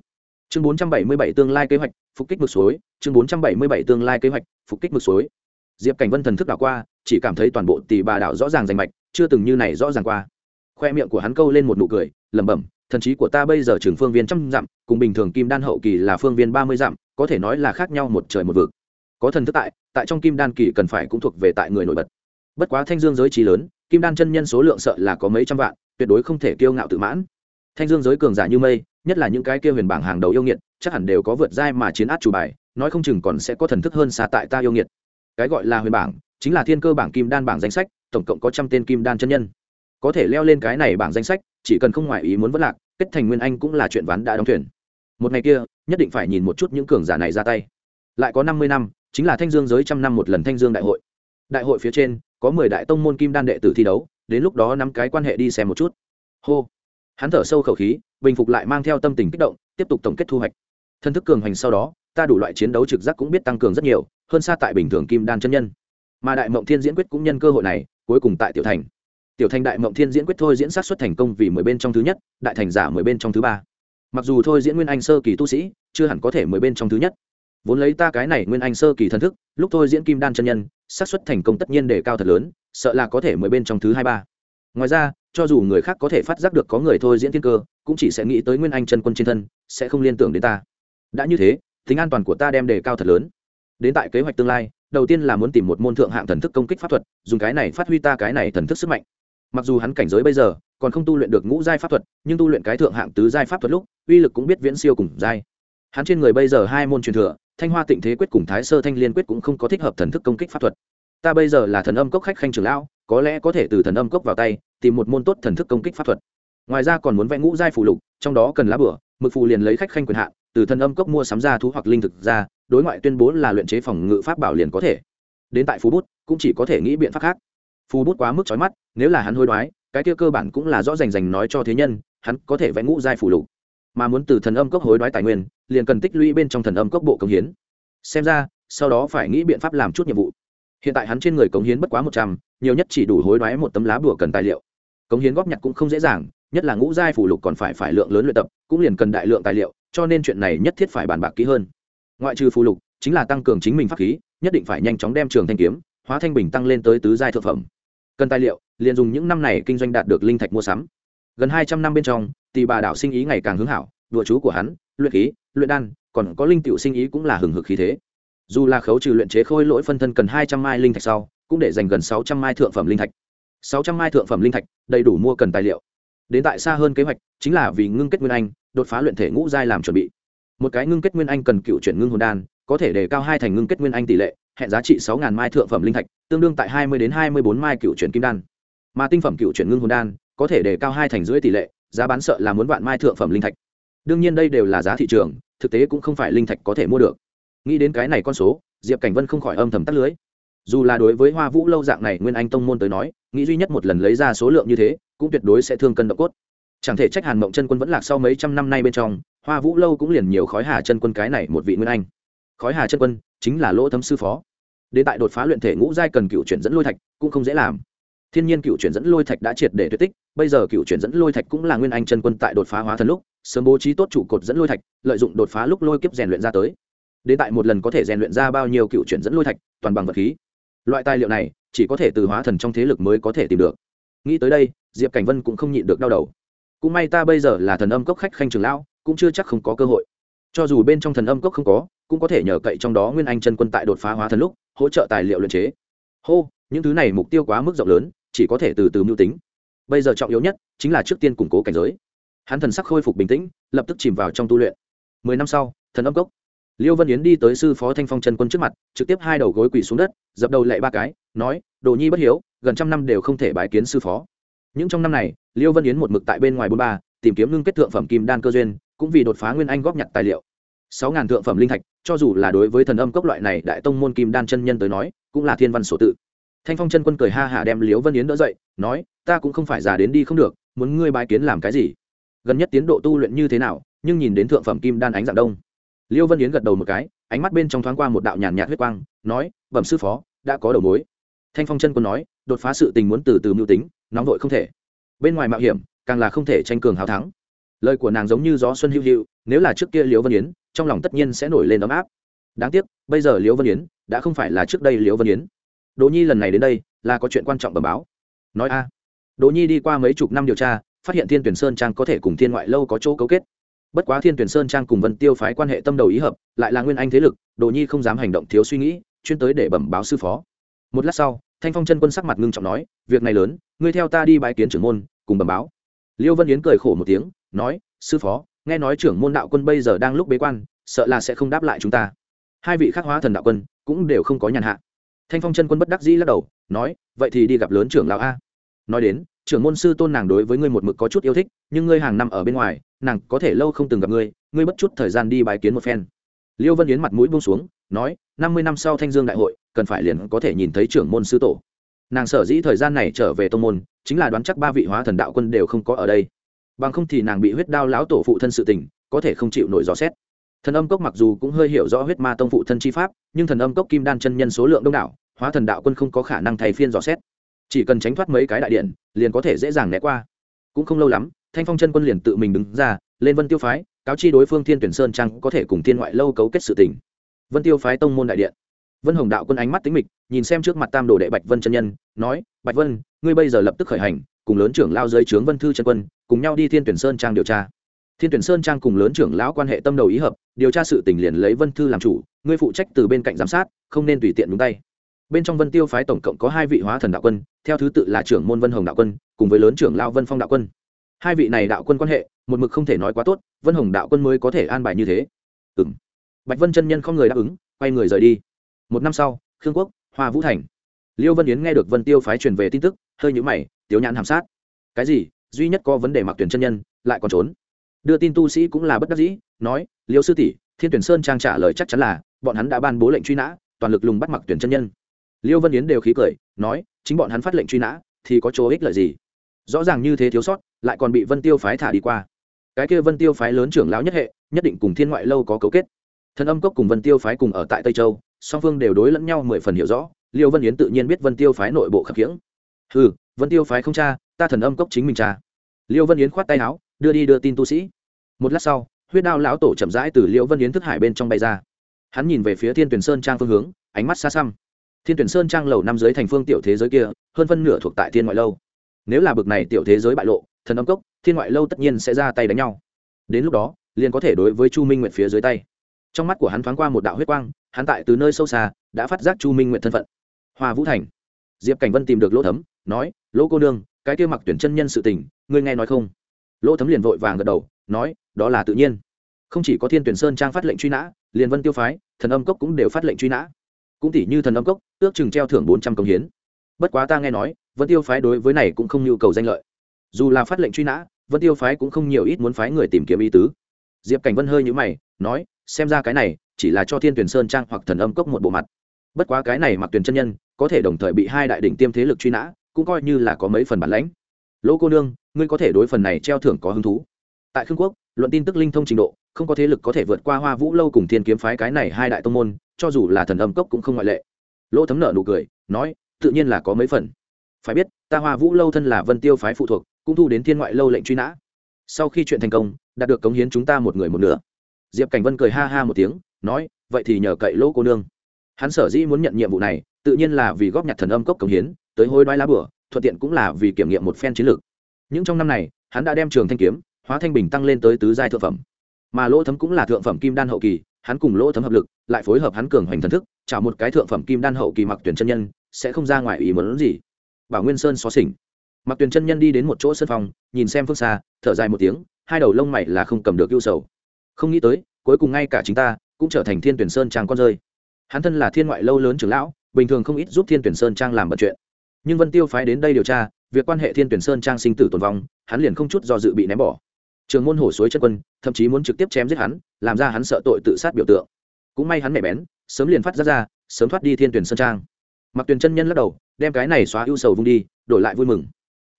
Chương bốn trăm bảy mươi bảy tương lai kế hoạch, phục kích mực suối, chương bốn trăm bảy mươi bảy tương lai kế hoạch, phục kích mực suối diệp cảnh vân thần thức đảo qua, chỉ cảm thấy toàn bộ tỷ bà đảo rõ ràng rành mạch, chưa từng như này rõ ràng qua. Khoe miệng của hắn câu lên một nụ cười, lẩm bẩm, thần trí của ta bây giờ trường phương viên trăm dặm, cùng bình thường kim đan hậu kỳ là phương viên ba mươi dặm, có thể nói là khác nhau một trời một vực. Có thần thức tại tại trong kim đan kỳ cần phải cũng thuộc về tại người nổi bật. Bất quá thanh dương giới trí lớn, kim đan chân nhân số lượng sợ là có mấy trăm vạn, tuyệt đối không thể kiêu ngạo tự mãn. Thanh dương giới cường giả như mây, nhất là những cái kia huyền bảng hàng đầu yêu nghiệt, chắc hẳn đều có vượt giai mà chiến át chủ bài, nói không chừng còn sẽ có thần thức hơn xa tại ta yêu nghiệt cái gọi là huyền bảng, chính là thiên cơ bảng kim đan bảng danh sách, tổng cộng có trăm tên kim đan chân nhân. Có thể leo lên cái này bảng danh sách, chỉ cần không ngoại ý muốn vất lạc, kết thành nguyên anh cũng là chuyện ván đã đóng thuyền. Một ngày kia, nhất định phải nhìn một chút những cường giả này ra tay. Lại có năm mươi năm, chính là thanh dương giới trăm năm một lần thanh dương đại hội. Đại hội phía trên, có mười đại tông môn kim đan đệ tử thi đấu, đến lúc đó nắm cái quan hệ đi xem một chút. Hô. Hắn thở sâu khẩu khí, bình phục lại mang theo tâm tình kích động, tiếp tục tổng kết thu hoạch. Thân thức cường hành sau đó, ta đủ loại chiến đấu trực giác cũng biết tăng cường rất nhiều hơn xa tại bình thường kim đan chân nhân. Mà đại mộng thiên diễn quyết cũng nhân cơ hội này, cuối cùng tại tiểu thành. Tiểu thành đại mộng thiên diễn quyết thôi diễn sát xuất thành công vì mười bên trong thứ nhất, đại thành giả mười bên trong thứ ba. Mặc dù thôi diễn nguyên anh sơ kỳ tu sĩ, chưa hẳn có thể mười bên trong thứ nhất. Vốn lấy ta cái này nguyên anh sơ kỳ thần thức, lúc thôi diễn kim đan chân nhân xác suất thành công tất nhiên đề cao thật lớn, sợ là có thể mười bên trong thứ hai ba. Ngoài ra, cho dù người khác có thể phát giác được có người thôi diễn thiên cơ, cũng chỉ sẽ nghĩ tới nguyên anh chân quân trên thân, sẽ không liên tưởng đến ta. Đã như thế, tính an toàn của ta đem đề cao thật lớn đến tại kế hoạch tương lai, đầu tiên là muốn tìm một môn thượng hạng thần thức công kích pháp thuật, dùng cái này phát huy ta cái này thần thức sức mạnh. Mặc dù hắn cảnh giới bây giờ còn không tu luyện được ngũ giai pháp thuật, nhưng tu luyện cái thượng hạng tứ giai pháp thuật lúc, uy lực cũng biết viễn siêu cùng giai. Hắn trên người bây giờ hai môn truyền thừa, thanh hoa tịnh thế quyết cùng thái sơ thanh liên quyết cũng không có thích hợp thần thức công kích pháp thuật. Ta bây giờ là thần âm cốc khách khanh trường lão, có lẽ có thể từ thần âm cốc vào tay, tìm một môn tốt thần thức công kích pháp thuật. Ngoài ra còn muốn vẽ ngũ giai phù lục, trong đó cần lá bửa, mực phù liền lấy khách khanh quyền hạn, từ thần âm cốc mua sắm ra thú hoặc linh thực ra đối ngoại tuyên bố là luyện chế phòng ngự pháp bảo liền có thể. Đến tại phú bút, cũng chỉ có thể nghĩ biện pháp khác. Phú bút quá mức trói mắt, nếu là hắn hối đoái, cái kia cơ bản cũng là rõ rành rành nói cho thế nhân, hắn có thể vẽ ngũ giai phủ lục. Mà muốn từ thần âm cốc hối đoái tài nguyên, liền cần tích lũy bên trong thần âm cốc bộ công hiến. Xem ra, sau đó phải nghĩ biện pháp làm chút nhiệm vụ. Hiện tại hắn trên người cống hiến bất quá một trăm, nhiều nhất chỉ đủ hối đoái một tấm lá bùa cần tài liệu. Cống hiến góp nhặt cũng không dễ dàng, nhất là ngũ giai phủ lục còn phải phải lượng lớn luyện tập, cũng liền cần đại lượng tài liệu, cho nên chuyện này nhất thiết phải bàn bạc kỹ hơn ngoại trừ phù lục, chính là tăng cường chính mình pháp khí, nhất định phải nhanh chóng đem trường thanh kiếm, hóa thanh bình tăng lên tới tứ giai thượng phẩm. Cần tài liệu, liền dùng những năm này kinh doanh đạt được linh thạch mua sắm. Gần hai trăm năm bên trong tỷ bà đảo sinh ý ngày càng hướng hảo, đùa chú của hắn, luyện khí, luyện đan, còn có linh tiểu sinh ý cũng là hừng hực khí thế. Dù là khấu trừ luyện chế khôi lỗi phân thân cần hai trăm mai linh thạch sau, cũng để dành gần sáu trăm mai thượng phẩm linh thạch. Sáu trăm mai thượng phẩm linh thạch, đầy đủ mua cần tài liệu. Đến tại xa hơn kế hoạch, chính là vì ngưng kết nguyên anh, đột phá luyện thể ngũ giai làm chuẩn bị một cái ngưng kết nguyên anh cần cựu chuyển ngưng hồn đan, có thể đề cao hai thành ngưng kết nguyên anh tỷ lệ, hẹn giá trị sáu mai thượng phẩm linh thạch, tương đương tại hai mươi đến hai mươi bốn mai cựu chuyển kim đan. Mà tinh phẩm cựu chuyển ngưng hồn đan, có thể đề cao hai thành rưỡi tỷ lệ, giá bán sợ là muốn vạn mai thượng phẩm linh thạch. Đương nhiên đây đều là giá thị trường, thực tế cũng không phải linh thạch có thể mua được. Nghĩ đến cái này con số, diệp cảnh vân không khỏi âm thầm tắt lưới. Dù là đối với hoa vũ lâu dạng này nguyên anh tông môn tới nói, nghĩ duy nhất một lần lấy ra số lượng như thế, cũng tuyệt đối sẽ thương cân độ cốt. Chẳng thể trách hàn mộng chân quân vẫn lạc sau mấy trăm năm nay bên trong hoa vũ lâu cũng liền nhiều khói hà chân quân cái này một vị nguyên anh. Khói hà chân quân chính là lỗ thấm sư phó. Đến tại đột phá luyện thể ngũ giai cần cựu chuyển dẫn lôi thạch cũng không dễ làm. Thiên nhiên cựu chuyển dẫn lôi thạch đã triệt để tuyệt tích, bây giờ cựu chuyển dẫn lôi thạch cũng là nguyên anh chân quân tại đột phá hóa thần lúc, sớm bố trí tốt trụ cột dẫn lôi thạch, lợi dụng đột phá lúc lôi kiếp rèn luyện ra tới. Đến tại một lần có thể rèn luyện ra bao nhiêu cựu chuyển dẫn lôi thạch, toàn bằng vật khí. Loại tài liệu này chỉ có thể từ hóa thần trong thế lực mới có thể tìm được. Nghĩ tới đây, diệp cảnh vân cũng không nhịn được đau đầu. Cũng may ta bây giờ là thần âm cốc khách khanh trường lão cũng chưa chắc không có cơ hội. Cho dù bên trong thần âm cốc không có, cũng có thể nhờ cậy trong đó nguyên anh chân quân tại đột phá hóa thần lúc, hỗ trợ tài liệu luyện chế. Hô, những thứ này mục tiêu quá mức rộng lớn, chỉ có thể từ từ mưu tính. Bây giờ trọng yếu nhất chính là trước tiên củng cố cảnh giới. Hắn thần sắc khôi phục bình tĩnh, lập tức chìm vào trong tu luyện. Mười năm sau, thần âm cốc. Liêu vân yến đi tới sư phó thanh phong chân quân trước mặt, trực tiếp hai đầu gối quỳ xuống đất, dập đầu lệ ba cái, nói, đồ nhi bất hiếu, gần trăm năm đều không thể bái kiến sư phó. Những trong năm này, liêu vân yến một mực tại bên ngoài bốn ba, tìm kiếm ngưng kết thượng phẩm kim đan cơ duyên cũng vì đột phá nguyên anh góp nhặt tài liệu. Sáu ngàn thượng phẩm linh thạch, cho dù là đối với thần âm cốc loại này đại tông môn kim đan chân nhân tới nói, cũng là thiên văn sổ tự. Thanh phong chân quân cười ha hả đem liêu vân yến đỡ dậy, nói, ta cũng không phải già đến đi không được, muốn ngươi bái kiến làm cái gì? Gần nhất tiến độ tu luyện như thế nào, nhưng nhìn đến thượng phẩm kim đan ánh dạng đông. Liêu vân yến gật đầu một cái, ánh mắt bên trong thoáng qua một đạo nhàn nhạt huyết quang, nói, bẩm sư phó, đã có đầu mối. Thanh phong chân quân nói, đột phá sự tình muốn từ từ mưu tính, nóng vội không thể. Bên ngoài mạo hiểm, càng là không thể tranh cường hào thắng lời của nàng giống như gió xuân hữu hữu, nếu là trước kia liễu vân yến, trong lòng tất nhiên sẽ nổi lên ấm áp. Đáng tiếc, bây giờ liễu vân yến đã không phải là trước đây liễu vân yến. Đỗ nhi lần này đến đây, là có chuyện quan trọng bẩm báo. Nói a. Đỗ nhi đi qua mấy chục năm điều tra, phát hiện thiên tuyển sơn trang có thể cùng thiên ngoại lâu có chỗ cấu kết. Bất quá thiên tuyển sơn trang cùng vân tiêu phái quan hệ tâm đầu ý hợp, lại là nguyên anh thế lực, đỗ nhi không dám hành động thiếu suy nghĩ, chuyên tới để bẩm báo sư phó. Một lát sau, thanh phong chân quân sắc mặt ngưng trọng nói, việc này lớn, ngươi theo ta đi bãi kiến trưởng môn, cùng bẩm báo. Liêu vân yến cười khổ một tiếng nói, sư phó, nghe nói trưởng môn đạo quân bây giờ đang lúc bế quan, sợ là sẽ không đáp lại chúng ta. Hai vị khắc hóa thần đạo quân cũng đều không có nhàn hạ. Thanh phong chân quân bất đắc dĩ lắc đầu, nói, vậy thì đi gặp lớn trưởng lão a. Nói đến, trưởng môn sư tôn nàng đối với ngươi một mực có chút yêu thích, nhưng ngươi hàng năm ở bên ngoài, nàng có thể lâu không từng gặp ngươi ngươi mất chút thời gian đi bài kiến một phen. Liêu vân yến mặt mũi buông xuống, nói, năm mươi năm sau thanh dương đại hội, cần phải liền có thể nhìn thấy trưởng môn sư tổ. Nàng sở dĩ thời gian này trở về tông môn, chính là đoán chắc ba vị hóa thần đạo quân đều không có ở đây bằng không thì nàng bị huyết đao lão tổ phụ thân sự tình, có thể không chịu nổi gió xét. Thần âm cốc mặc dù cũng hơi hiểu rõ huyết ma tông phụ thân chi pháp, nhưng thần âm cốc kim đan chân nhân số lượng đông đảo, hóa thần đạo quân không có khả năng thay phiên dò xét. Chỉ cần tránh thoát mấy cái đại điện, liền có thể dễ dàng né qua. Cũng không lâu lắm, thanh phong chân quân liền tự mình đứng ra, lên vân tiêu phái, cáo chi đối phương thiên tuyển sơn trang có thể cùng thiên ngoại lâu cấu kết sự tình. Vân tiêu phái tông môn đại điện vân hồng đạo quân ánh mắt tính mịch, nhìn xem trước mặt tam đồ đệ bạch vân chân nhân, nói, bạch vân, ngươi bây giờ lập tức khởi hành, cùng lớn trưởng lao dưới trướng vân thư chân quân, cùng nhau đi thiên tuyển sơn trang điều tra. Thiên tuyển sơn trang cùng lớn trưởng lão quan hệ tâm đầu ý hợp, điều tra sự tình liền lấy vân thư làm chủ, ngươi phụ trách từ bên cạnh giám sát, không nên tùy tiện nhúng tay. Bên trong vân tiêu phái tổng cộng có hai vị hóa thần đạo quân, theo thứ tự là trưởng môn vân hồng đạo quân, cùng với lớn trưởng lao vân phong đạo quân. Hai vị này đạo quân quan hệ, một mực không thể nói quá tốt, vân hồng đạo quân mới có thể an bài như thế. Ừ m bạch vân chân nhân không người đáp ứng, quay người rời đi một năm sau, khương quốc, hoa vũ thành. Liêu vân yến nghe được vân tiêu phái truyền về tin tức, hơi nhũ mày, tiếu nhãn hàm sát. Cái gì? Duy nhất có vấn đề mặc tuyển chân nhân, lại còn trốn. Đưa tin tu sĩ cũng là bất đắc dĩ, nói, liêu sư tỷ, thiên tuyển sơn trang trả lời chắc chắn là, bọn hắn đã ban bố lệnh truy nã, toàn lực lùng bắt mặc tuyển chân nhân. Liêu vân yến đều khí cười, nói, chính bọn hắn phát lệnh truy nã, thì có chỗ ích lợi gì? Rõ ràng như thế thiếu sót, lại còn bị vân tiêu phái thả đi qua. Cái kia vân tiêu phái lớn trưởng lão nhất hệ, nhất định cùng thiên ngoại lâu có cấu kết. Thần âm cốc cùng vân tiêu phái cùng ở tại tây châu song phương đều đối lẫn nhau mười phần hiểu rõ, liêu vân yến tự nhiên biết vân tiêu phái nội bộ khập khiễng. Ừ vân tiêu phái không cha ta thần âm cốc chính mình cha liêu vân yến khoát tay áo, đưa đi đưa tin tu sĩ. Một lát sau, huyết đao lão tổ chậm rãi từ liêu vân yến thức hải bên trong bay ra. Hắn nhìn về phía thiên tuyển sơn trang phương hướng, ánh mắt xa xăm. Thiên tuyển sơn trang lầu năm dưới thành phương tiểu thế giới kia, hơn phân nửa thuộc tại thiên ngoại lâu. Nếu là bực này tiểu thế giới bại lộ, thần âm cốc, thiên ngoại lâu tất nhiên sẽ ra tay đánh nhau. Đến lúc đó, liền có thể đối với chu minh nguyệt phía dưới tay. Trong mắt của hắn thoáng qua một đạo huyết quang hắn tại từ nơi sâu xa đã phát giác chu minh nguyện thân phận hoa vũ thành diệp cảnh vân tìm được lỗ thấm nói lỗ cô nương cái kia mặc tuyển chân nhân sự tình ngươi nghe nói không lỗ thấm liền vội vàng gật đầu nói đó là tự nhiên không chỉ có thiên tuyển sơn trang phát lệnh truy nã liền vân tiêu phái thần âm cốc cũng đều phát lệnh truy nã cũng tỷ như thần âm cốc ước chừng treo thưởng bốn trăm công hiến bất quá ta nghe nói vân tiêu phái đối với này cũng không nhu cầu danh lợi dù là phát lệnh truy nã vân tiêu phái cũng không nhiều ít muốn phái người tìm kiếm ý tứ diệp cảnh vân hơi nhữ mày nói xem ra cái này chỉ là cho thiên tuyển sơn trang hoặc thần âm cốc một bộ mặt. Bất quá cái này mặc tuyển chân nhân, có thể đồng thời bị hai đại đỉnh tiêm thế lực truy nã, cũng coi như là có mấy phần bản lãnh. Lỗ cô nương, ngươi có thể đối phần này treo thưởng có hứng thú. Tại khương quốc, luận tin tức linh thông trình độ, không có thế lực có thể vượt qua hoa vũ lâu cùng thiên kiếm phái cái này hai đại tông môn, cho dù là thần âm cốc cũng không ngoại lệ. Lỗ thấm nợ nụ cười, nói, tự nhiên là có mấy phần. Phải biết, ta hoa vũ lâu thân là vân tiêu phái phụ thuộc, cũng thu đến thiên ngoại lâu lệnh truy nã. Sau khi chuyện thành công, đạt được cống hiến chúng ta một người một nửa. Diệp cảnh vân cười ha ha một tiếng nói, vậy thì nhờ cậy lỗ cô nương. Hắn sở dĩ muốn nhận nhiệm vụ này, tự nhiên là vì góp nhặt thần âm cốc cống hiến, tới hối đoái lá bửa, thuận tiện cũng là vì kiểm nghiệm một phen chiến lược. Những trong năm này, hắn đã đem trường thanh kiếm, hóa thanh bình tăng lên tới tứ giai thượng phẩm. Mà lỗ thấm cũng là thượng phẩm kim đan hậu kỳ, hắn cùng lỗ thấm hợp lực, lại phối hợp hắn cường hoành thần thức trả một cái thượng phẩm kim đan hậu kỳ mặc tuyển chân nhân, sẽ không ra ngoài ý muốn gì. Bảo nguyên sơn xó xỉnh. Mặc tuyển chân nhân đi đến một chỗ sân phòng, nhìn xem phương xa, thở dài một tiếng, hai đầu lông mày là không cầm được yêu sầu. Không nghĩ tới, cuối cùng ngay cả chính ta cũng trở thành thiên tuyển sơn trang con rơi. Hắn thân là thiên ngoại lâu lớn trưởng lão, bình thường không ít giúp thiên tuyển sơn trang làm bật chuyện. Nhưng vân tiêu phái đến đây điều tra, việc quan hệ thiên tuyển sơn trang sinh tử tồn vong, hắn liền không chút do dự bị ném bỏ. Trường môn hổ suối chất quân, thậm chí muốn trực tiếp chém giết hắn, làm ra hắn sợ tội tự sát biểu tượng. Cũng may hắn mẹ bén, sớm liền phát ra ra, sớm thoát đi thiên tuyển sơn trang. Mặc tuyển chân nhân lắc đầu, đem cái này xóa ưu sầu vung đi, đổi lại vui mừng.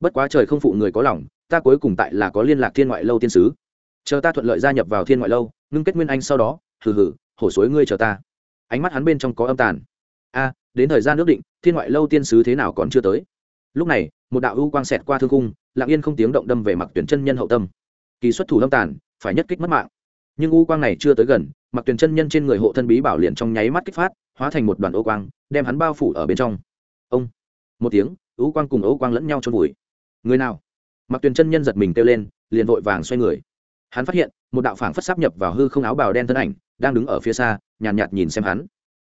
Bất quá trời không phụ người có lòng, ta cuối cùng tại là có liên lạc thiên ngoại lâu tiên sứ. Chờ ta thuận lợi gia nhập vào thiên ngoại lâu, ngưng kết nguyên anh sau đó hừ hừ, hổ suối ngươi chờ ta. Ánh mắt hắn bên trong có âm tàn. A, đến thời gian nước định, thiên ngoại lâu tiên sứ thế nào còn chưa tới. Lúc này, một đạo ưu quang xẹt qua thương cung lặng yên không tiếng động đâm về mặc tuyển chân nhân hậu tâm. Kỳ xuất thủ âm tàn, phải nhất kích mất mạng. Nhưng u quang này chưa tới gần mặc tuyển chân nhân trên người hộ thân bí bảo liền trong nháy mắt kích phát, hóa thành một đoàn ô quang, đem hắn bao phủ ở bên trong. Ông, một tiếng, u quang cùng ô quang lẫn nhau trôn vùi. Người nào? Mặc tuyển chân nhân giật mình kêu lên, liền vội vàng xoay người. Hắn phát hiện, một đạo phảng phất sắp nhập vào hư không áo bào đen thân ảnh đang đứng ở phía xa nhàn nhạt, nhạt nhìn xem hắn.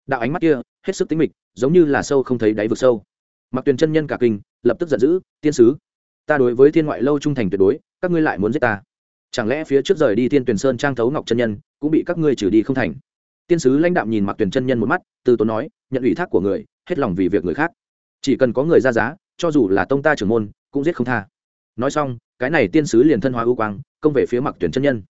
Đạo ánh mắt kia hết sức tính mịch giống như là sâu không thấy đáy vực sâu. Mặc tuyền chân nhân cả kinh lập tức giận dữ tiên sứ ta đối với thiên ngoại lâu trung thành tuyệt đối các ngươi lại muốn giết ta. Chẳng lẽ phía trước rời đi thiên tuyển sơn trang thấu ngọc chân nhân cũng bị các ngươi trừ đi không thành? Tiên sứ lãnh đạo nhìn mặc tuyền chân nhân một mắt từ tốn nói nhận ủy thác của người hết lòng vì việc người khác. Chỉ cần có người ra giá cho dù là tông ta trưởng môn cũng giết không tha. Nói xong cái này tiên sứ liền thân hóa ưu quang công về phía mặc tuyển chân nhân.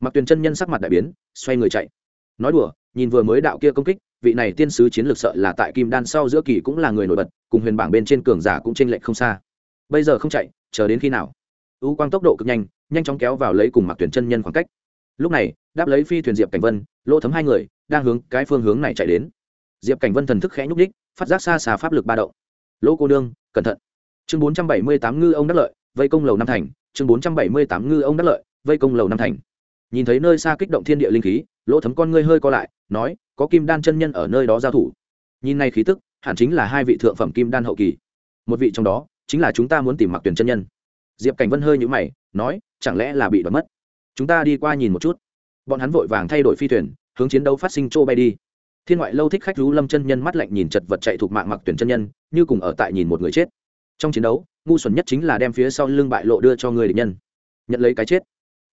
Mặc tuyển chân nhân sắc mặt đại biến xoay người chạy nói đùa, nhìn vừa mới đạo kia công kích, vị này tiên sứ chiến lược sợ là tại kim đan sau giữa kỳ cũng là người nổi bật, cùng huyền bảng bên trên cường giả cũng tranh lệch không xa. Bây giờ không chạy, chờ đến khi nào? Ưu quang tốc độ cực nhanh nhanh chóng kéo vào lấy cùng mặc tuyển chân nhân khoảng cách. Lúc này, đáp lấy phi thuyền diệp cảnh vân, lỗ thấm hai người, đang hướng cái phương hướng này chạy đến. Diệp cảnh vân thần thức khẽ nhúc đích phát giác xa xà pháp lực ba động. Lỗ cô nương, cẩn thận. Chương bốn trăm bảy mươi tám ngư ông đắc lợi, vây công lầu năm thành. Chương bốn trăm bảy mươi tám ngư ông đắc lợi, vây công lầu năm thành. Nhìn thấy nơi xa kích động thiên địa linh khí lỗ thấm con ngươi hơi co lại, nói, có kim đan chân nhân ở nơi đó giao thủ. Nhìn này khí tức, hẳn chính là hai vị thượng phẩm kim đan hậu kỳ. Một vị trong đó, chính là chúng ta muốn tìm mặc tuyển chân nhân. Diệp cảnh vân hơi nhũ mày, nói, chẳng lẽ là bị đoạt mất? Chúng ta đi qua nhìn một chút. Bọn hắn vội vàng thay đổi phi thuyền, hướng chiến đấu phát sinh chỗ bay đi. Thiên ngoại lâu thích khách rú lâm chân nhân mắt lạnh nhìn chật vật chạy thuộc mạng mặc tuyển chân nhân, như cùng ở tại nhìn một người chết. Trong chiến đấu, ngu xuẩn nhất chính là đem phía sau lưng bại lộ đưa cho người địch nhân. Nhận lấy cái chết.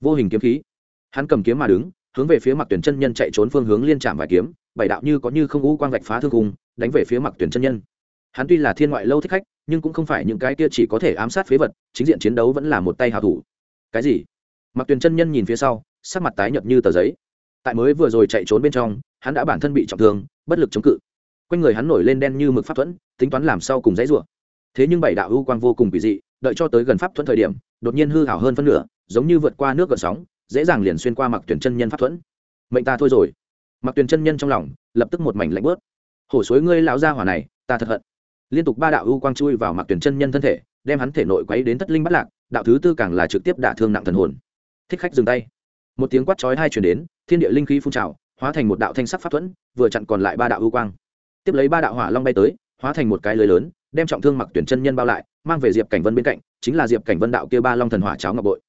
Vô hình kiếm khí. Hắn cầm kiếm mà đứng hướng về phía mặc tuyển chân nhân chạy trốn phương hướng liên trạm vài kiếm, bảy đạo như có như không ngũ quang vạch phá thương cung đánh về phía mặc tuyển chân nhân. Hắn tuy là thiên ngoại lâu thích khách, nhưng cũng không phải những cái kia chỉ có thể ám sát phế vật, chính diện chiến đấu vẫn là một tay hào thủ. Cái gì? Mặc tuyển chân nhân nhìn phía sau, sắc mặt tái nhợt như tờ giấy. Tại mới vừa rồi chạy trốn bên trong, hắn đã bản thân bị trọng thương, bất lực chống cự. Quanh người hắn nổi lên đen như mực pháp thuẫn, tính toán làm sau cùng dãy rủa. Thế nhưng bảy đạo ưu quang vô cùng kỳ dị, đợi cho tới gần pháp thuẫn thời điểm, đột nhiên hư hảo hơn phân nửa, giống như vượt qua nước gợn sóng dễ dàng liền xuyên qua mặc tuyển chân nhân pháp thuẫn. Mệnh ta thôi rồi. Mặc tuyển chân nhân trong lòng, lập tức một mảnh lạnh bớt hổ suối ngươi lão gia hỏa này, ta thật hận. Liên tục ba đạo ưu quang chui vào mặc tuyển chân nhân thân thể, đem hắn thể nội quấy đến thất linh bắt lạc, đạo thứ tư càng là trực tiếp đả thương nặng thần hồn. Thích khách dừng tay. Một tiếng quát chói hai chuyển đến, thiên địa linh khí phun trào, hóa thành một đạo thanh sắc pháp thuẫn, vừa chặn còn lại ba đạo ưu quang. Tiếp lấy ba đạo hỏa long bay tới, hóa thành một cái lưới lớn, đem trọng thương mặc tuyển chân nhân bao lại, mang về diệp cảnh vân bên cạnh, chính là diệp cảnh vân đạo kia ba long thần hỏa cháo ngọc bội.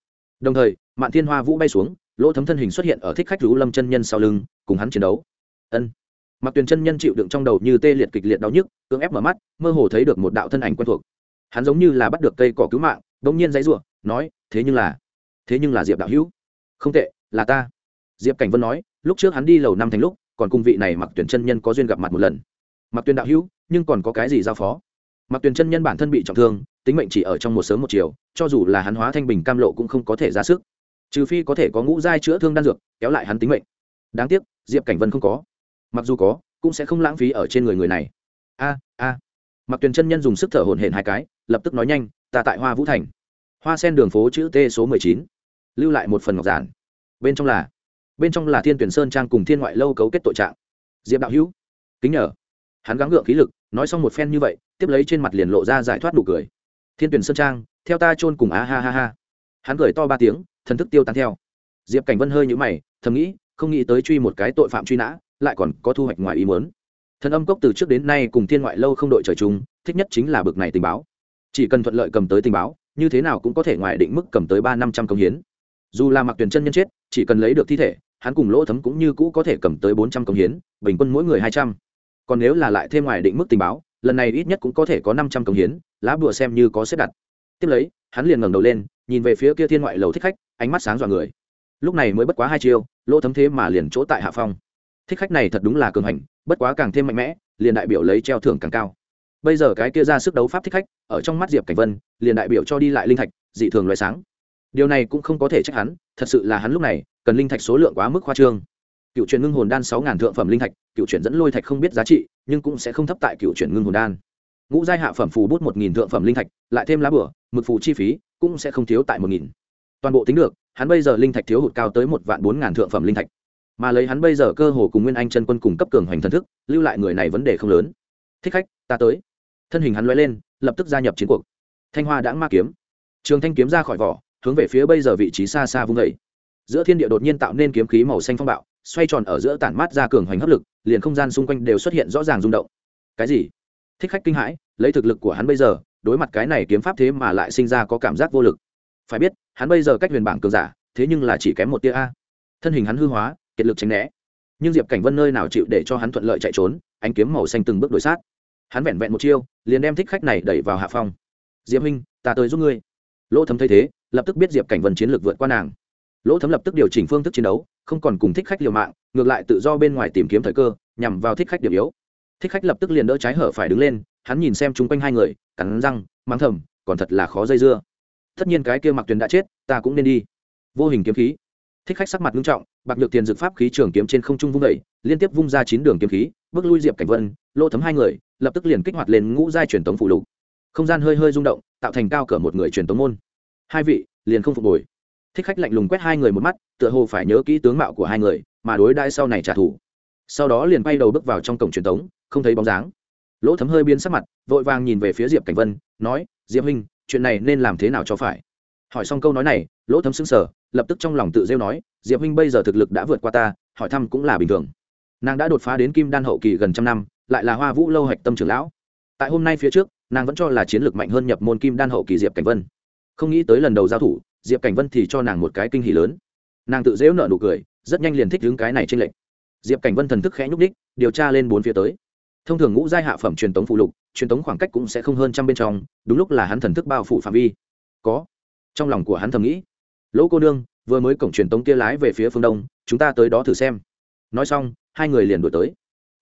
Đồng thời mạn thiên hoa vũ bay xuống, lỗ thấm thân hình xuất hiện ở thích khách rú lâm chân nhân sau lưng, cùng hắn chiến đấu. Ân. Mặc tuyền chân nhân chịu đựng trong đầu như tê liệt kịch liệt đau nhức, cưỡng ép mở mắt, mơ hồ thấy được một đạo thân ảnh quen thuộc. Hắn giống như là bắt được cây cỏ cứu mạng đ ỗ n g nhiên dãy r u ộ n nói, thế nhưng là, thế nhưng là diệp đạo hữu. Không tệ, là ta. Diệp cảnh vân nói, lúc trước hắn đi lầu năm thành lúc, còn cung vị này mặc tuyển chân nhân có duyên gặp mặt một lần. Mặc tuyển đạo hữu, nhưng còn có cái gì giao phó? Mặc tuyển chân nhân bản thân bị trọng thương, tính mệnh chỉ ở trong một sớm một chiều, cho dù là hắn hóa thanh bình cam lộ cũng không có thể ra sức trừ phi có thể có ngũ giai chữa thương đan dược, kéo lại hắn tính mệnh. Đáng tiếc, diệp cảnh vân không có. Mặc dù có, cũng sẽ không lãng phí ở trên người người này. A a. Mặc tuyền chân nhân dùng sức thở hổn hển hai cái, lập tức nói nhanh, ta tại hoa vũ thành. Hoa sen đường phố chữ t số mười chín. Lưu lại một phần ngọc giản. Bên trong là, bên trong là thiên tuyển sơn trang cùng thiên ngoại lâu cấu kết tội trạng. Diệp đạo hữu, kính nhờ. Hắn gắng gượng khí lực, nói xong một phen như vậy, tiếp lấy trên mặt liền lộ ra giải thoát nụ cười. Thiên tuyển sơn trang, theo ta chôn cùng á ha ha ha. Hắn cười to ba tiếng thần thức tiêu tán theo. Diệp cảnh vân hơi nhũ mày, thầm nghĩ, không nghĩ tới truy một cái tội phạm truy nã, lại còn có thu hoạch ngoài ý muốn. Thần âm cốc từ trước đến nay cùng thiên ngoại lâu không đội trời chung, thích nhất chính là bực này tình báo. Chỉ cần thuận lợi cầm tới tình báo, như thế nào cũng có thể ngoài định mức cầm tới ba năm trăm công hiến. Dù là mặc tuyển chân nhân chết, chỉ cần lấy được thi thể, hắn cùng lỗ thấm cũng như cũ có thể cầm tới bốn trăm công hiến, bình quân mỗi người hai trăm. Còn nếu là lại thêm ngoài định mức tình báo, lần này ít nhất cũng có thể có năm trăm công hiến, lá bùa xem như có xếp đặt. Tiếp lấy, hắn liền ngẩng đầu lên, nhìn về phía kia thiên ngoại lầu thích khách ánh mắt sáng dọa người. Lúc này mới bất quá hai chiêu, lỗ thấm thế mà liền chỗ tại hạ phong. Thích khách này thật đúng là cường hành, bất quá càng thêm mạnh mẽ, liền đại biểu lấy treo thưởng càng cao. Bây giờ cái kia ra sức đấu pháp thích khách, ở trong mắt diệp cảnh vân, liền đại biểu cho đi lại linh thạch, dị thường loại sáng. Điều này cũng không có thể trách hắn, thật sự là hắn lúc này, cần linh thạch số lượng quá mức khoa trương. Cựu truyền ngưng hồn đan sáu ngàn thượng phẩm linh thạch, cựu truyền dẫn lôi thạch không biết giá trị, nhưng cũng sẽ không thấp tại cựu truyền ngưng hồn đan. Ngũ giai hạ phẩm phù bút một nghìn thượng phẩm linh thạch, lại thêm lá bửa, mực phù chi phí, cũng sẽ không thiếu tại một nghìn toàn bộ tính được, hắn bây giờ linh thạch thiếu hụt cao tới một vạn bốn ngàn thượng phẩm linh thạch. Mà lấy hắn bây giờ cơ hồ cùng nguyên anh chân quân cùng cấp cường hoành thần thức, lưu lại người này vấn đề không lớn. Thích khách, ta tới. Thân hình hắn l lên, lập tức gia nhập chiến cuộc. Thanh hoa đã ma kiếm. Trường thanh kiếm ra khỏi vỏ, hướng về phía bây giờ vị trí xa xa vung vẩy giữa thiên địa đột nhiên tạo nên kiếm khí màu xanh phong bạo, xoay tròn ở giữa tản mát ra cường hoành hấp lực, liền không gian xung quanh đều xuất hiện rõ ràng rung động. Cái gì? Thích khách kinh hãi, lấy thực lực của hắn bây giờ, đối mặt cái này kiếm pháp thế mà lại sinh ra có cảm giác vô lực. Phải biết hắn bây giờ cách huyền bảng cường giả thế nhưng là chỉ kém một tia a. Thân hình hắn hư hóa kiệt lực tránh né. Nhưng diệp cảnh vân nơi nào chịu để cho hắn thuận lợi chạy trốn ánh kiếm màu xanh từng bước đổi sát. Hắn vẹn vẹn một chiêu liền đem thích khách này đẩy vào hạ phong. Diệp Minh, ta tới giúp ngươi. Lỗ thấm thấy thế lập tức biết diệp cảnh vân chiến lược vượt qua nàng. Lỗ thấm lập tức điều chỉnh phương thức chiến đấu không còn cùng thích khách liều mạng ngược lại tự do bên ngoài tìm kiếm thời cơ nhằm vào thích khách điểm yếu. Thích khách lập tức liền đỡ trái hở phải đứng lên hắn nhìn xem chung quanh hai người cắn răng mắng thầm còn thật là khó dây dưa tất nhiên cái kia mặc tuyền đã chết ta cũng nên đi. Vô hình kiếm khí. Thích khách sắc mặt nghiêm trọng bạc nhược tiền dược pháp khí trường kiếm trên không trung vung đẩy, liên tiếp vung ra chín đường kiếm khí bước lui diệp cảnh vân lỗ thấm hai người lập tức liền kích hoạt lên ngũ giai truyền tống phụ lục. Không gian hơi hơi rung động tạo thành cao cỡ một người truyền tống môn. Hai vị liền không phục hồi. Thích khách lạnh lùng quét hai người một mắt tựa hồ phải nhớ kỹ tướng mạo của hai người mà đối đãi sau này trả thù. Sau đó liền bay đầu bước vào trong cổng truyền tống không thấy bóng dáng. Lỗ thấm hơi biến sắc mặt vội vàng nhìn về phía diệp cảnh vân nói diệp huynh chuyện này nên làm thế nào cho phải? Hỏi xong câu nói này, lỗ thấm xứng sở lập tức trong lòng tự rêu nói, diệp huynh bây giờ thực lực đã vượt qua ta, hỏi thăm cũng là bình thường. Nàng đã đột phá đến kim đan hậu kỳ gần trăm năm, lại là hoa vũ lâu hạch tâm trưởng lão. Tại hôm nay phía trước, nàng vẫn cho là chiến lược mạnh hơn nhập môn kim đan hậu kỳ diệp cảnh vân. Không nghĩ tới lần đầu giao thủ, diệp cảnh vân thì cho nàng một cái kinh hỉ lớn. Nàng tự dễu nợ nụ cười, rất nhanh liền thích đứng cái này trên lệnh diệp cảnh vân thần thức khẽ nhúc đích điều tra lên bốn phía tới. Thông thường ngũ giai hạ phẩm truyền tống phụ lục truyền tống khoảng cách cũng sẽ không hơn trăm bên trong, đúng lúc là hắn thần thức bao phủ phạm vi. Có. Trong lòng của hắn thầm nghĩ, lỗ cô nương, vừa mới cổng truyền tống kia lái về phía phương đông, chúng ta tới đó thử xem. Nói xong, hai người liền đổi tới.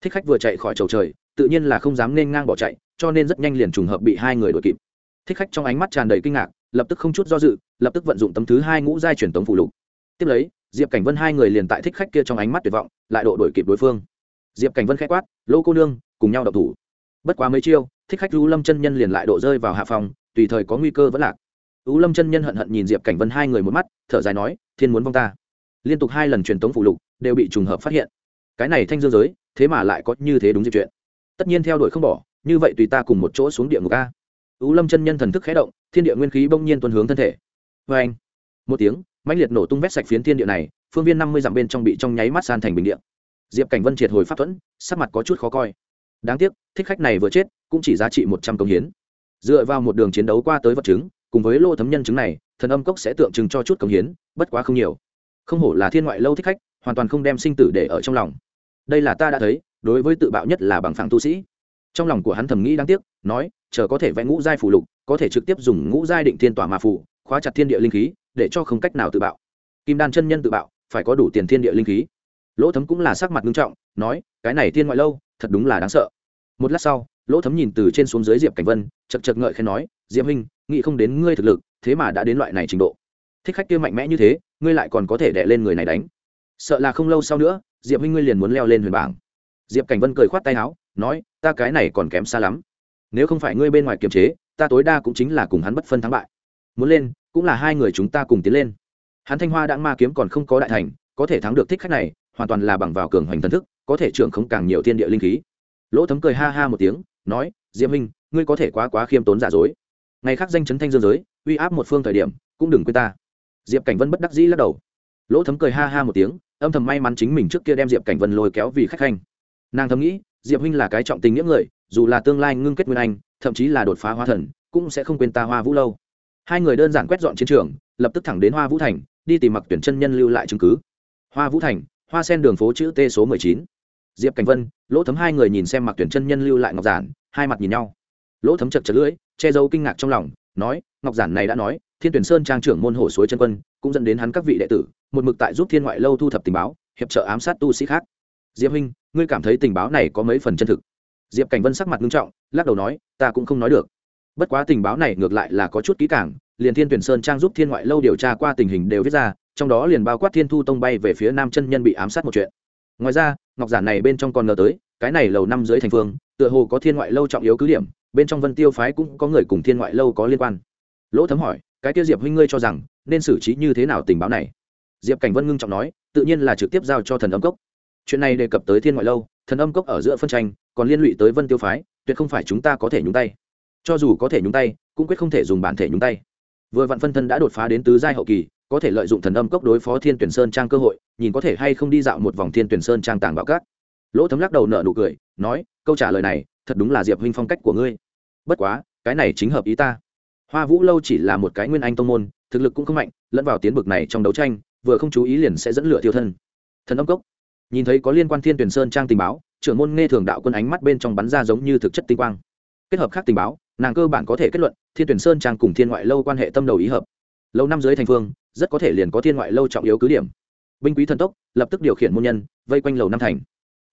Thích khách vừa chạy khỏi chầu trời, tự nhiên là không dám nên ngang bỏ chạy, cho nên rất nhanh liền trùng hợp bị hai người đuổi kịp. Thích khách trong ánh mắt tràn đầy kinh ngạc, lập tức không chút do dự, lập tức vận dụng tấm thứ hai ngũ giai truyền tống phụ lục. Tiếp lấy, diệp cảnh vân hai người liền tại thích khách kia trong ánh mắt tuyệt vọng, lại độ đuổi kịp đối phương. Diệp cảnh vân k h ẽ quát lô cô nương, cùng nhau đậu thủ bất quá mấy chiêu, thích khách u lâm chân nhân liền lại độ rơi vào hạ phòng, tùy thời có nguy cơ vẫn lạc. U lâm chân nhân hận hận nhìn diệp cảnh vân hai người một mắt, thở dài nói, thiên muốn vong ta. Liên tục hai lần truyền tống phụ lục, đều bị trùng hợp phát hiện. Cái này thanh dương giới, thế mà lại có như thế đúng diệp chuyện. Tất nhiên theo đuổi không bỏ, như vậy tùy ta cùng một chỗ xuống địa ngục a. U lâm chân nhân thần thức khé động, thiên địa nguyên khí bỗng nhiên tuân hướng thân thể. Vê anh một tiếng, mãnh liệt nổ tung vét sạch phiến thiên địa này, phương viên năm mươi dặm bên trong bị trong nháy mắt san thành bình địa. Diệp cảnh vân triệt hồi pháp thuẫn, sắc mặt có chút khó coi đáng tiếc, thích khách này vừa chết, cũng chỉ giá trị một trăm công hiến. Dựa vào một đường chiến đấu qua tới vật chứng, cùng với lô thấm nhân chứng này, thần âm cốc sẽ tượng trưng cho chút công hiến, bất quá không nhiều. Không hổ là thiên ngoại lâu thích khách, hoàn toàn không đem sinh tử để ở trong lòng. Đây là ta đã thấy, đối với tự bạo nhất là bằng phẳng tu sĩ. Trong lòng của hắn thầm nghĩ đáng tiếc, nói, chờ có thể vẽ ngũ giai phủ lục, có thể trực tiếp dùng ngũ giai định thiên tỏa mà phủ khóa chặt thiên địa linh khí, để cho không cách nào tự bạo. Kim đan chân nhân tự bạo, phải có đủ tiền thiên địa linh khí. Lỗ thấm cũng là sắc mặt nghiêm trọng, nói, cái này thiên ngoại lâu thật đúng là đáng sợ. Một lát sau, lỗ thấm nhìn từ trên xuống dưới diệp cảnh vân chật chật ngợi khen nói, diệp huynh, nghĩ không đến ngươi thực lực, thế mà đã đến loại này trình độ. Thích khách kia mạnh mẽ như thế, ngươi lại còn có thể đè lên người này đánh. Sợ là không lâu sau nữa, diệp huynh ngươi liền muốn leo lên huyền bảng. Diệp cảnh vân cười khoát tay áo, nói, ta cái này còn kém xa lắm. Nếu không phải ngươi bên ngoài kiềm chế, ta tối đa cũng chính là cùng hắn bất phân thắng bại. Muốn lên, cũng là hai người chúng ta cùng tiến lên. Hắn thanh hoa đã ma kiếm còn không có đại thành, có thể thắng được thích khách này, hoàn toàn là bằng vào cường hoành thần thức có thể trưởng không càng nhiều thiên địa linh khí. Lỗ thấm cười ha ha một tiếng, nói, diệp minh ngươi có thể quá quá khiêm tốn giả dối. Ngày khác danh chấn thanh dương giới, uy áp một phương thời điểm, cũng đừng quên ta. Diệp cảnh vân bất đắc dĩ lắc đầu. Lỗ thấm cười ha ha một tiếng, âm thầm may mắn chính mình trước kia đem diệp cảnh vân lôi kéo vì khách khanh. Nàng thầm nghĩ, diệp huynh là cái trọng tình nghĩa người, dù là tương lai ngưng kết nguyên anh, thậm chí là đột phá hoa thần, cũng sẽ không quên ta hoa vũ lâu. Hai người đơn giản quét dọn chiến trường, lập tức thẳng đến hoa vũ thành, đi tìm mặc tuyển chân nhân lưu lại chứng cứ. Hoa vũ thành, hoa sen đường phố chữ t số mười chín diệp cảnh vân, lỗ thấm hai người nhìn xem mặc tuyển chân nhân lưu lại ngọc giản, hai mặt nhìn nhau. Lỗ thấm chật chật lưỡi, che giấu kinh ngạc trong lòng, nói, ngọc giản này đã nói, thiên tuyển sơn trang trưởng môn hổ suối chân quân, cũng dẫn đến hắn các vị đệ tử, một mực tại giúp thiên ngoại lâu thu thập tình báo, hiệp trợ ám sát tu sĩ khác. Diệp huynh, ngươi cảm thấy tình báo này có mấy phần chân thực? Diệp cảnh vân sắc mặt nghiêm trọng, lắc đầu nói, ta cũng không nói được. Bất quá tình báo này ngược lại là có chút kỹ càng, liền thiên tuyển sơn trang giúp thiên ngoại lâu điều tra qua tình hình đều viết ra, trong đó liền bao quát thiên thu tông bay về phía nam chân nhân bị ám sát một chuyện. Ngoài ra ngọc giản này bên trong còn ngờ tới, cái này lầu năm dưới thành phương, tựa hồ có thiên ngoại lâu trọng yếu cứ điểm, bên trong vân tiêu phái cũng có người cùng thiên ngoại lâu có liên quan. Lỗ thấm hỏi, cái tiêu diệp huynh ngươi cho rằng, nên xử trí như thế nào tình báo này? Diệp cảnh vân ngưng trọng nói, tự nhiên là trực tiếp giao cho thần âm cốc. Chuyện này đề cập tới thiên ngoại lâu, thần âm cốc ở giữa phân tranh, còn liên lụy tới vân tiêu phái, tuyệt không phải chúng ta có thể nhúng tay. Cho dù có thể nhúng tay, cũng quyết không thể dùng bản thể nhúng tay. Vừa vạn phân thân đã đột phá đến tứ giai hậu kỳ có thể lợi dụng thần âm cốc đối phó thiên tuyển sơn trang cơ hội, nhìn có thể hay không đi dạo một vòng thiên tuyển sơn trang tàng bạo cát lỗ thấm lắc đầu nợ nụ cười, nói, câu trả lời này, thật đúng là diệp huynh phong cách của ngươi. Bất quá, cái này chính hợp ý ta. Hoa vũ lâu chỉ là một cái nguyên anh tông môn, thực lực cũng không mạnh, lẫn vào tiến bực này trong đấu tranh, vừa không chú ý liền sẽ dẫn lửa tiêu thân. Thần âm cốc. Nhìn thấy có liên quan thiên tuyển sơn trang tình báo, trưởng môn nghe thường đạo quân ánh mắt bên trong bắn ra giống như thực chất tinh quang. Kết hợp khác tình báo, nàng cơ bản có thể kết luận, thiên tuyển sơn trang cùng thiên ngoại lâu quan hệ tâm đầu ý hợp. Lâu năm dưới thành phương rất có thể liền có thiên ngoại lâu trọng yếu cứ điểm. Binh quý thần tốc, lập tức điều khiển môn nhân, vây quanh lầu năm thành.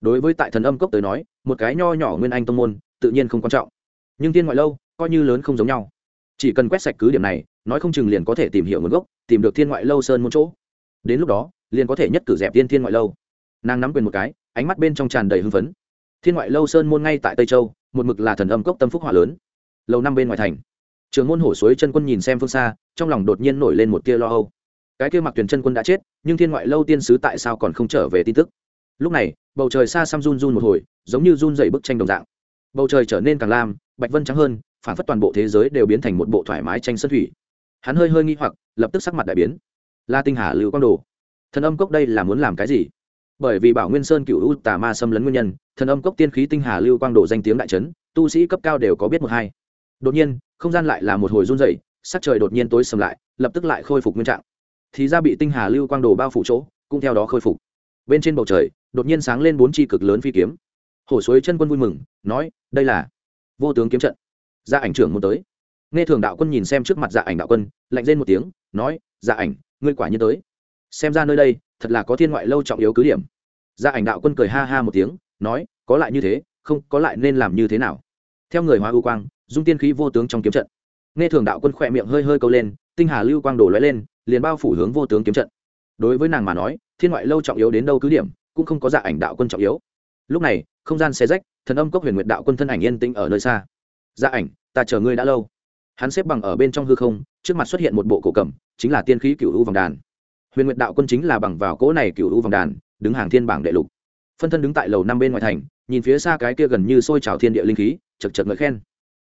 Đối với tại thần âm cốc tới nói, một cái nho nhỏ nguyên anh tông môn, tự nhiên không quan trọng. Nhưng thiên ngoại lâu, coi như lớn không giống nhau. Chỉ cần quét sạch cứ điểm này, nói không chừng liền có thể tìm hiểu nguồn gốc, tìm được thiên ngoại lâu sơn một chỗ. Đến lúc đó, liền có thể nhất cử dẹp tiên thiên ngoại lâu. Nàng nắm quyền một cái, ánh mắt bên trong tràn đầy hưng phấn. Thiên ngoại lâu sơn môn ngay tại tây châu, một mực là thần âm cốc tâm phúc hỏa lớn. Lâu năm bên ngoài thành trường môn hổ suối chân quân nhìn xem phương xa, trong lòng đột nhiên nổi lên một tia lo âu. Cái kia mặc tuyển chân quân đã chết, nhưng thiên ngoại lâu tiên sứ tại sao còn không trở về tin tức? Lúc này, bầu trời xa xăm run run một hồi, giống như run dày bức tranh đồng dạng. Bầu trời trở nên càng lam, bạch vân trắng hơn, phản phất toàn bộ thế giới đều biến thành một bộ thoải mái tranh sân thủy. Hắn hơi hơi nghi hoặc, lập tức sắc mặt đại biến. La tinh hà lưu quang đồ. Thần âm cốc đây là muốn làm cái gì? Bởi vì bảo nguyên sơn cựu u tà ma xâm lấn nguyên nhân, thần âm cốc tiên khí tinh hà lưu quang đồ danh tiếng đại trấn tu sĩ cấp cao đều có biết một hai đột nhiên, không gian lại là một hồi run dày sắc trời đột nhiên tối sầm lại, lập tức lại khôi phục nguyên trạng. Thì ra bị tinh hà lưu quang đồ bao phủ chỗ, cũng theo đó khôi phục. Bên trên bầu trời, đột nhiên sáng lên bốn chi cực lớn phi kiếm. Hổ suối chân quân vui mừng, nói, đây là vô tướng kiếm trận. Gia ảnh trưởng muốn tới. Nghe thường đạo quân nhìn xem trước mặt dạ ảnh đạo quân, lạnh lên một tiếng, nói dạ ảnh, ngươi quả nhiên tới. Xem ra nơi đây, thật là có thiên ngoại lâu trọng yếu cứ điểm. Gia ảnh đạo quân cười ha ha một tiếng, nói, có lại như thế, không, có lại nên làm như thế nào? Theo người hóa ưu quang dung tiên khí vô tướng trong kiếm trận. Nghe thường đạo quân khỏe miệng hơi hơi câu lên, tinh hà lưu quang đổ lóe lên, liền bao phủ hướng vô tướng kiếm trận. Đối với nàng mà nói, thiên ngoại lâu trọng yếu đến đâu cứ điểm, cũng không có dạ ảnh đạo quân trọng yếu. Lúc này, không gian xe rách, thần âm cốc huyền nguyệt đạo quân thân ảnh yên tĩnh ở nơi xa. Dạ ảnh, ta chờ ngươi đã lâu. Hắn xếp bằng ở bên trong hư không, trước mặt xuất hiện một bộ cổ cầm, chính là tiên khí cựu u vòng đàn. Huyền nguyệt đạo quân chính là bằng vào cỗ này cựu u vòng đàn, đứng hàng thiên bảng đệ lục. Phân thân đứng tại lầu năm bên ngoài thành, nhìn phía xa cái kia gần như sôi trào thiên địa linh khí, chật chật ngợi khen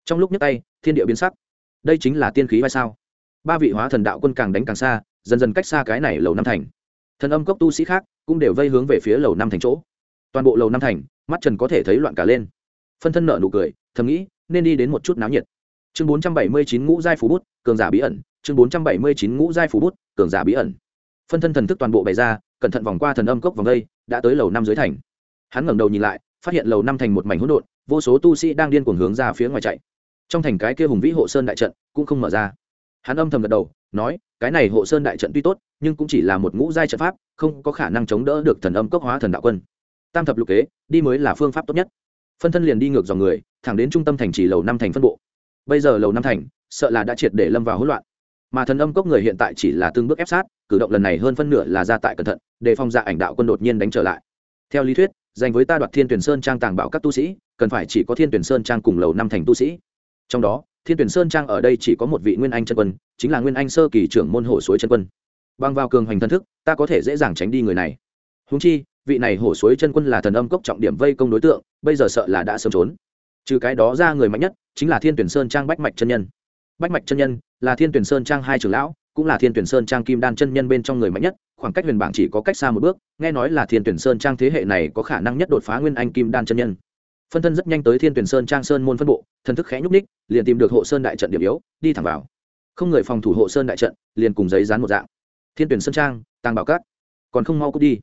trong lúc nhấc tay, thiên địa biến sắc. Đây chính là tiên khí vai sao? Ba vị hóa thần đạo quân càng đánh càng xa, dần dần cách xa cái này lầu năm thành. Thần âm cốc tu sĩ khác cũng đều vây hướng về phía lầu năm thành chỗ. Toàn bộ lầu năm thành, mắt trần có thể thấy loạn cả lên. Phân thân nợ nụ cười, thầm nghĩ, nên đi đến một chút náo nhiệt. Chương bốn trăm bảy mươi chín ngũ giai phú bút, cường giả bí ẩn. Chương bốn trăm bảy mươi chín ngũ giai phú bút, cường giả bí ẩn. Phân thân thần thức toàn bộ bày ra, cẩn thận vòng qua thần âm cốc vòng đây, đã tới lầu năm dưới thành. Hắn ngẩng đầu nhìn lại, phát hiện lầu năm thành một mảnh hỗn độn, vô số tu sĩ đang điên cuồng hướng ra phía ngoài chạy trong thành cái kia hùng vĩ hộ sơn đại trận cũng không mở ra. Hắn âm thầm gật đầu, nói, cái này hộ sơn đại trận tuy tốt, nhưng cũng chỉ là một ngũ giai trận pháp, không có khả năng chống đỡ được thần âm cốc hóa thần đạo quân. Tam thập lục kế, đi mới là phương pháp tốt nhất. Phân thân liền đi ngược dòng người, thẳng đến trung tâm thành chỉ lầu năm thành phân bộ. Bây giờ lầu năm thành, sợ là đã triệt để lâm vào hỗn loạn. Mà thần âm cốc người hiện tại chỉ là tương bước ép sát, cử động lần này hơn phân nửa là ra tại cẩn thận, để phòng ra ảnh đạo quân đột nhiên đánh trở lại. Theo lý thuyết, dành với ta đoạt thiên tuyển sơn trang tàng bảo các tu sĩ, cần phải chỉ có thiên tuyển sơn trang cùng lầu năm thành tu sĩ trong đó, thiên tuyển sơn trang ở đây chỉ có một vị nguyên anh chân quân, chính là nguyên anh sơ kỳ trưởng môn hổ suối chân quân. Bằng vào cường hoành thân thức, ta có thể dễ dàng tránh đi người này. Húng chi, vị này hổ suối chân quân là thần âm cốc trọng điểm vây công đối tượng, bây giờ sợ là đã sớm trốn. Trừ cái đó ra người mạnh nhất, chính là thiên tuyển sơn trang bách mạch chân nhân. Bách mạch chân nhân là thiên tuyển sơn trang hai trưởng lão, cũng là thiên tuyển sơn trang kim đan chân nhân bên trong người mạnh nhất, khoảng cách huyền bảng chỉ có cách xa một bước, nghe nói là thiên tuyển sơn trang thế hệ này có khả năng nhất đột phá nguyên anh kim đan chân nhân phân thân rất nhanh tới thiên tuyển sơn trang sơn môn phân bộ, thần thức khẽ nhúc ních liền tìm được hộ sơn đại trận điểm yếu, đi thẳng vào. Không người phòng thủ hộ sơn đại trận, liền cùng giấy dán một dạng. Thiên tuyển sơn trang, tàng bảo cát còn không mau cút đi.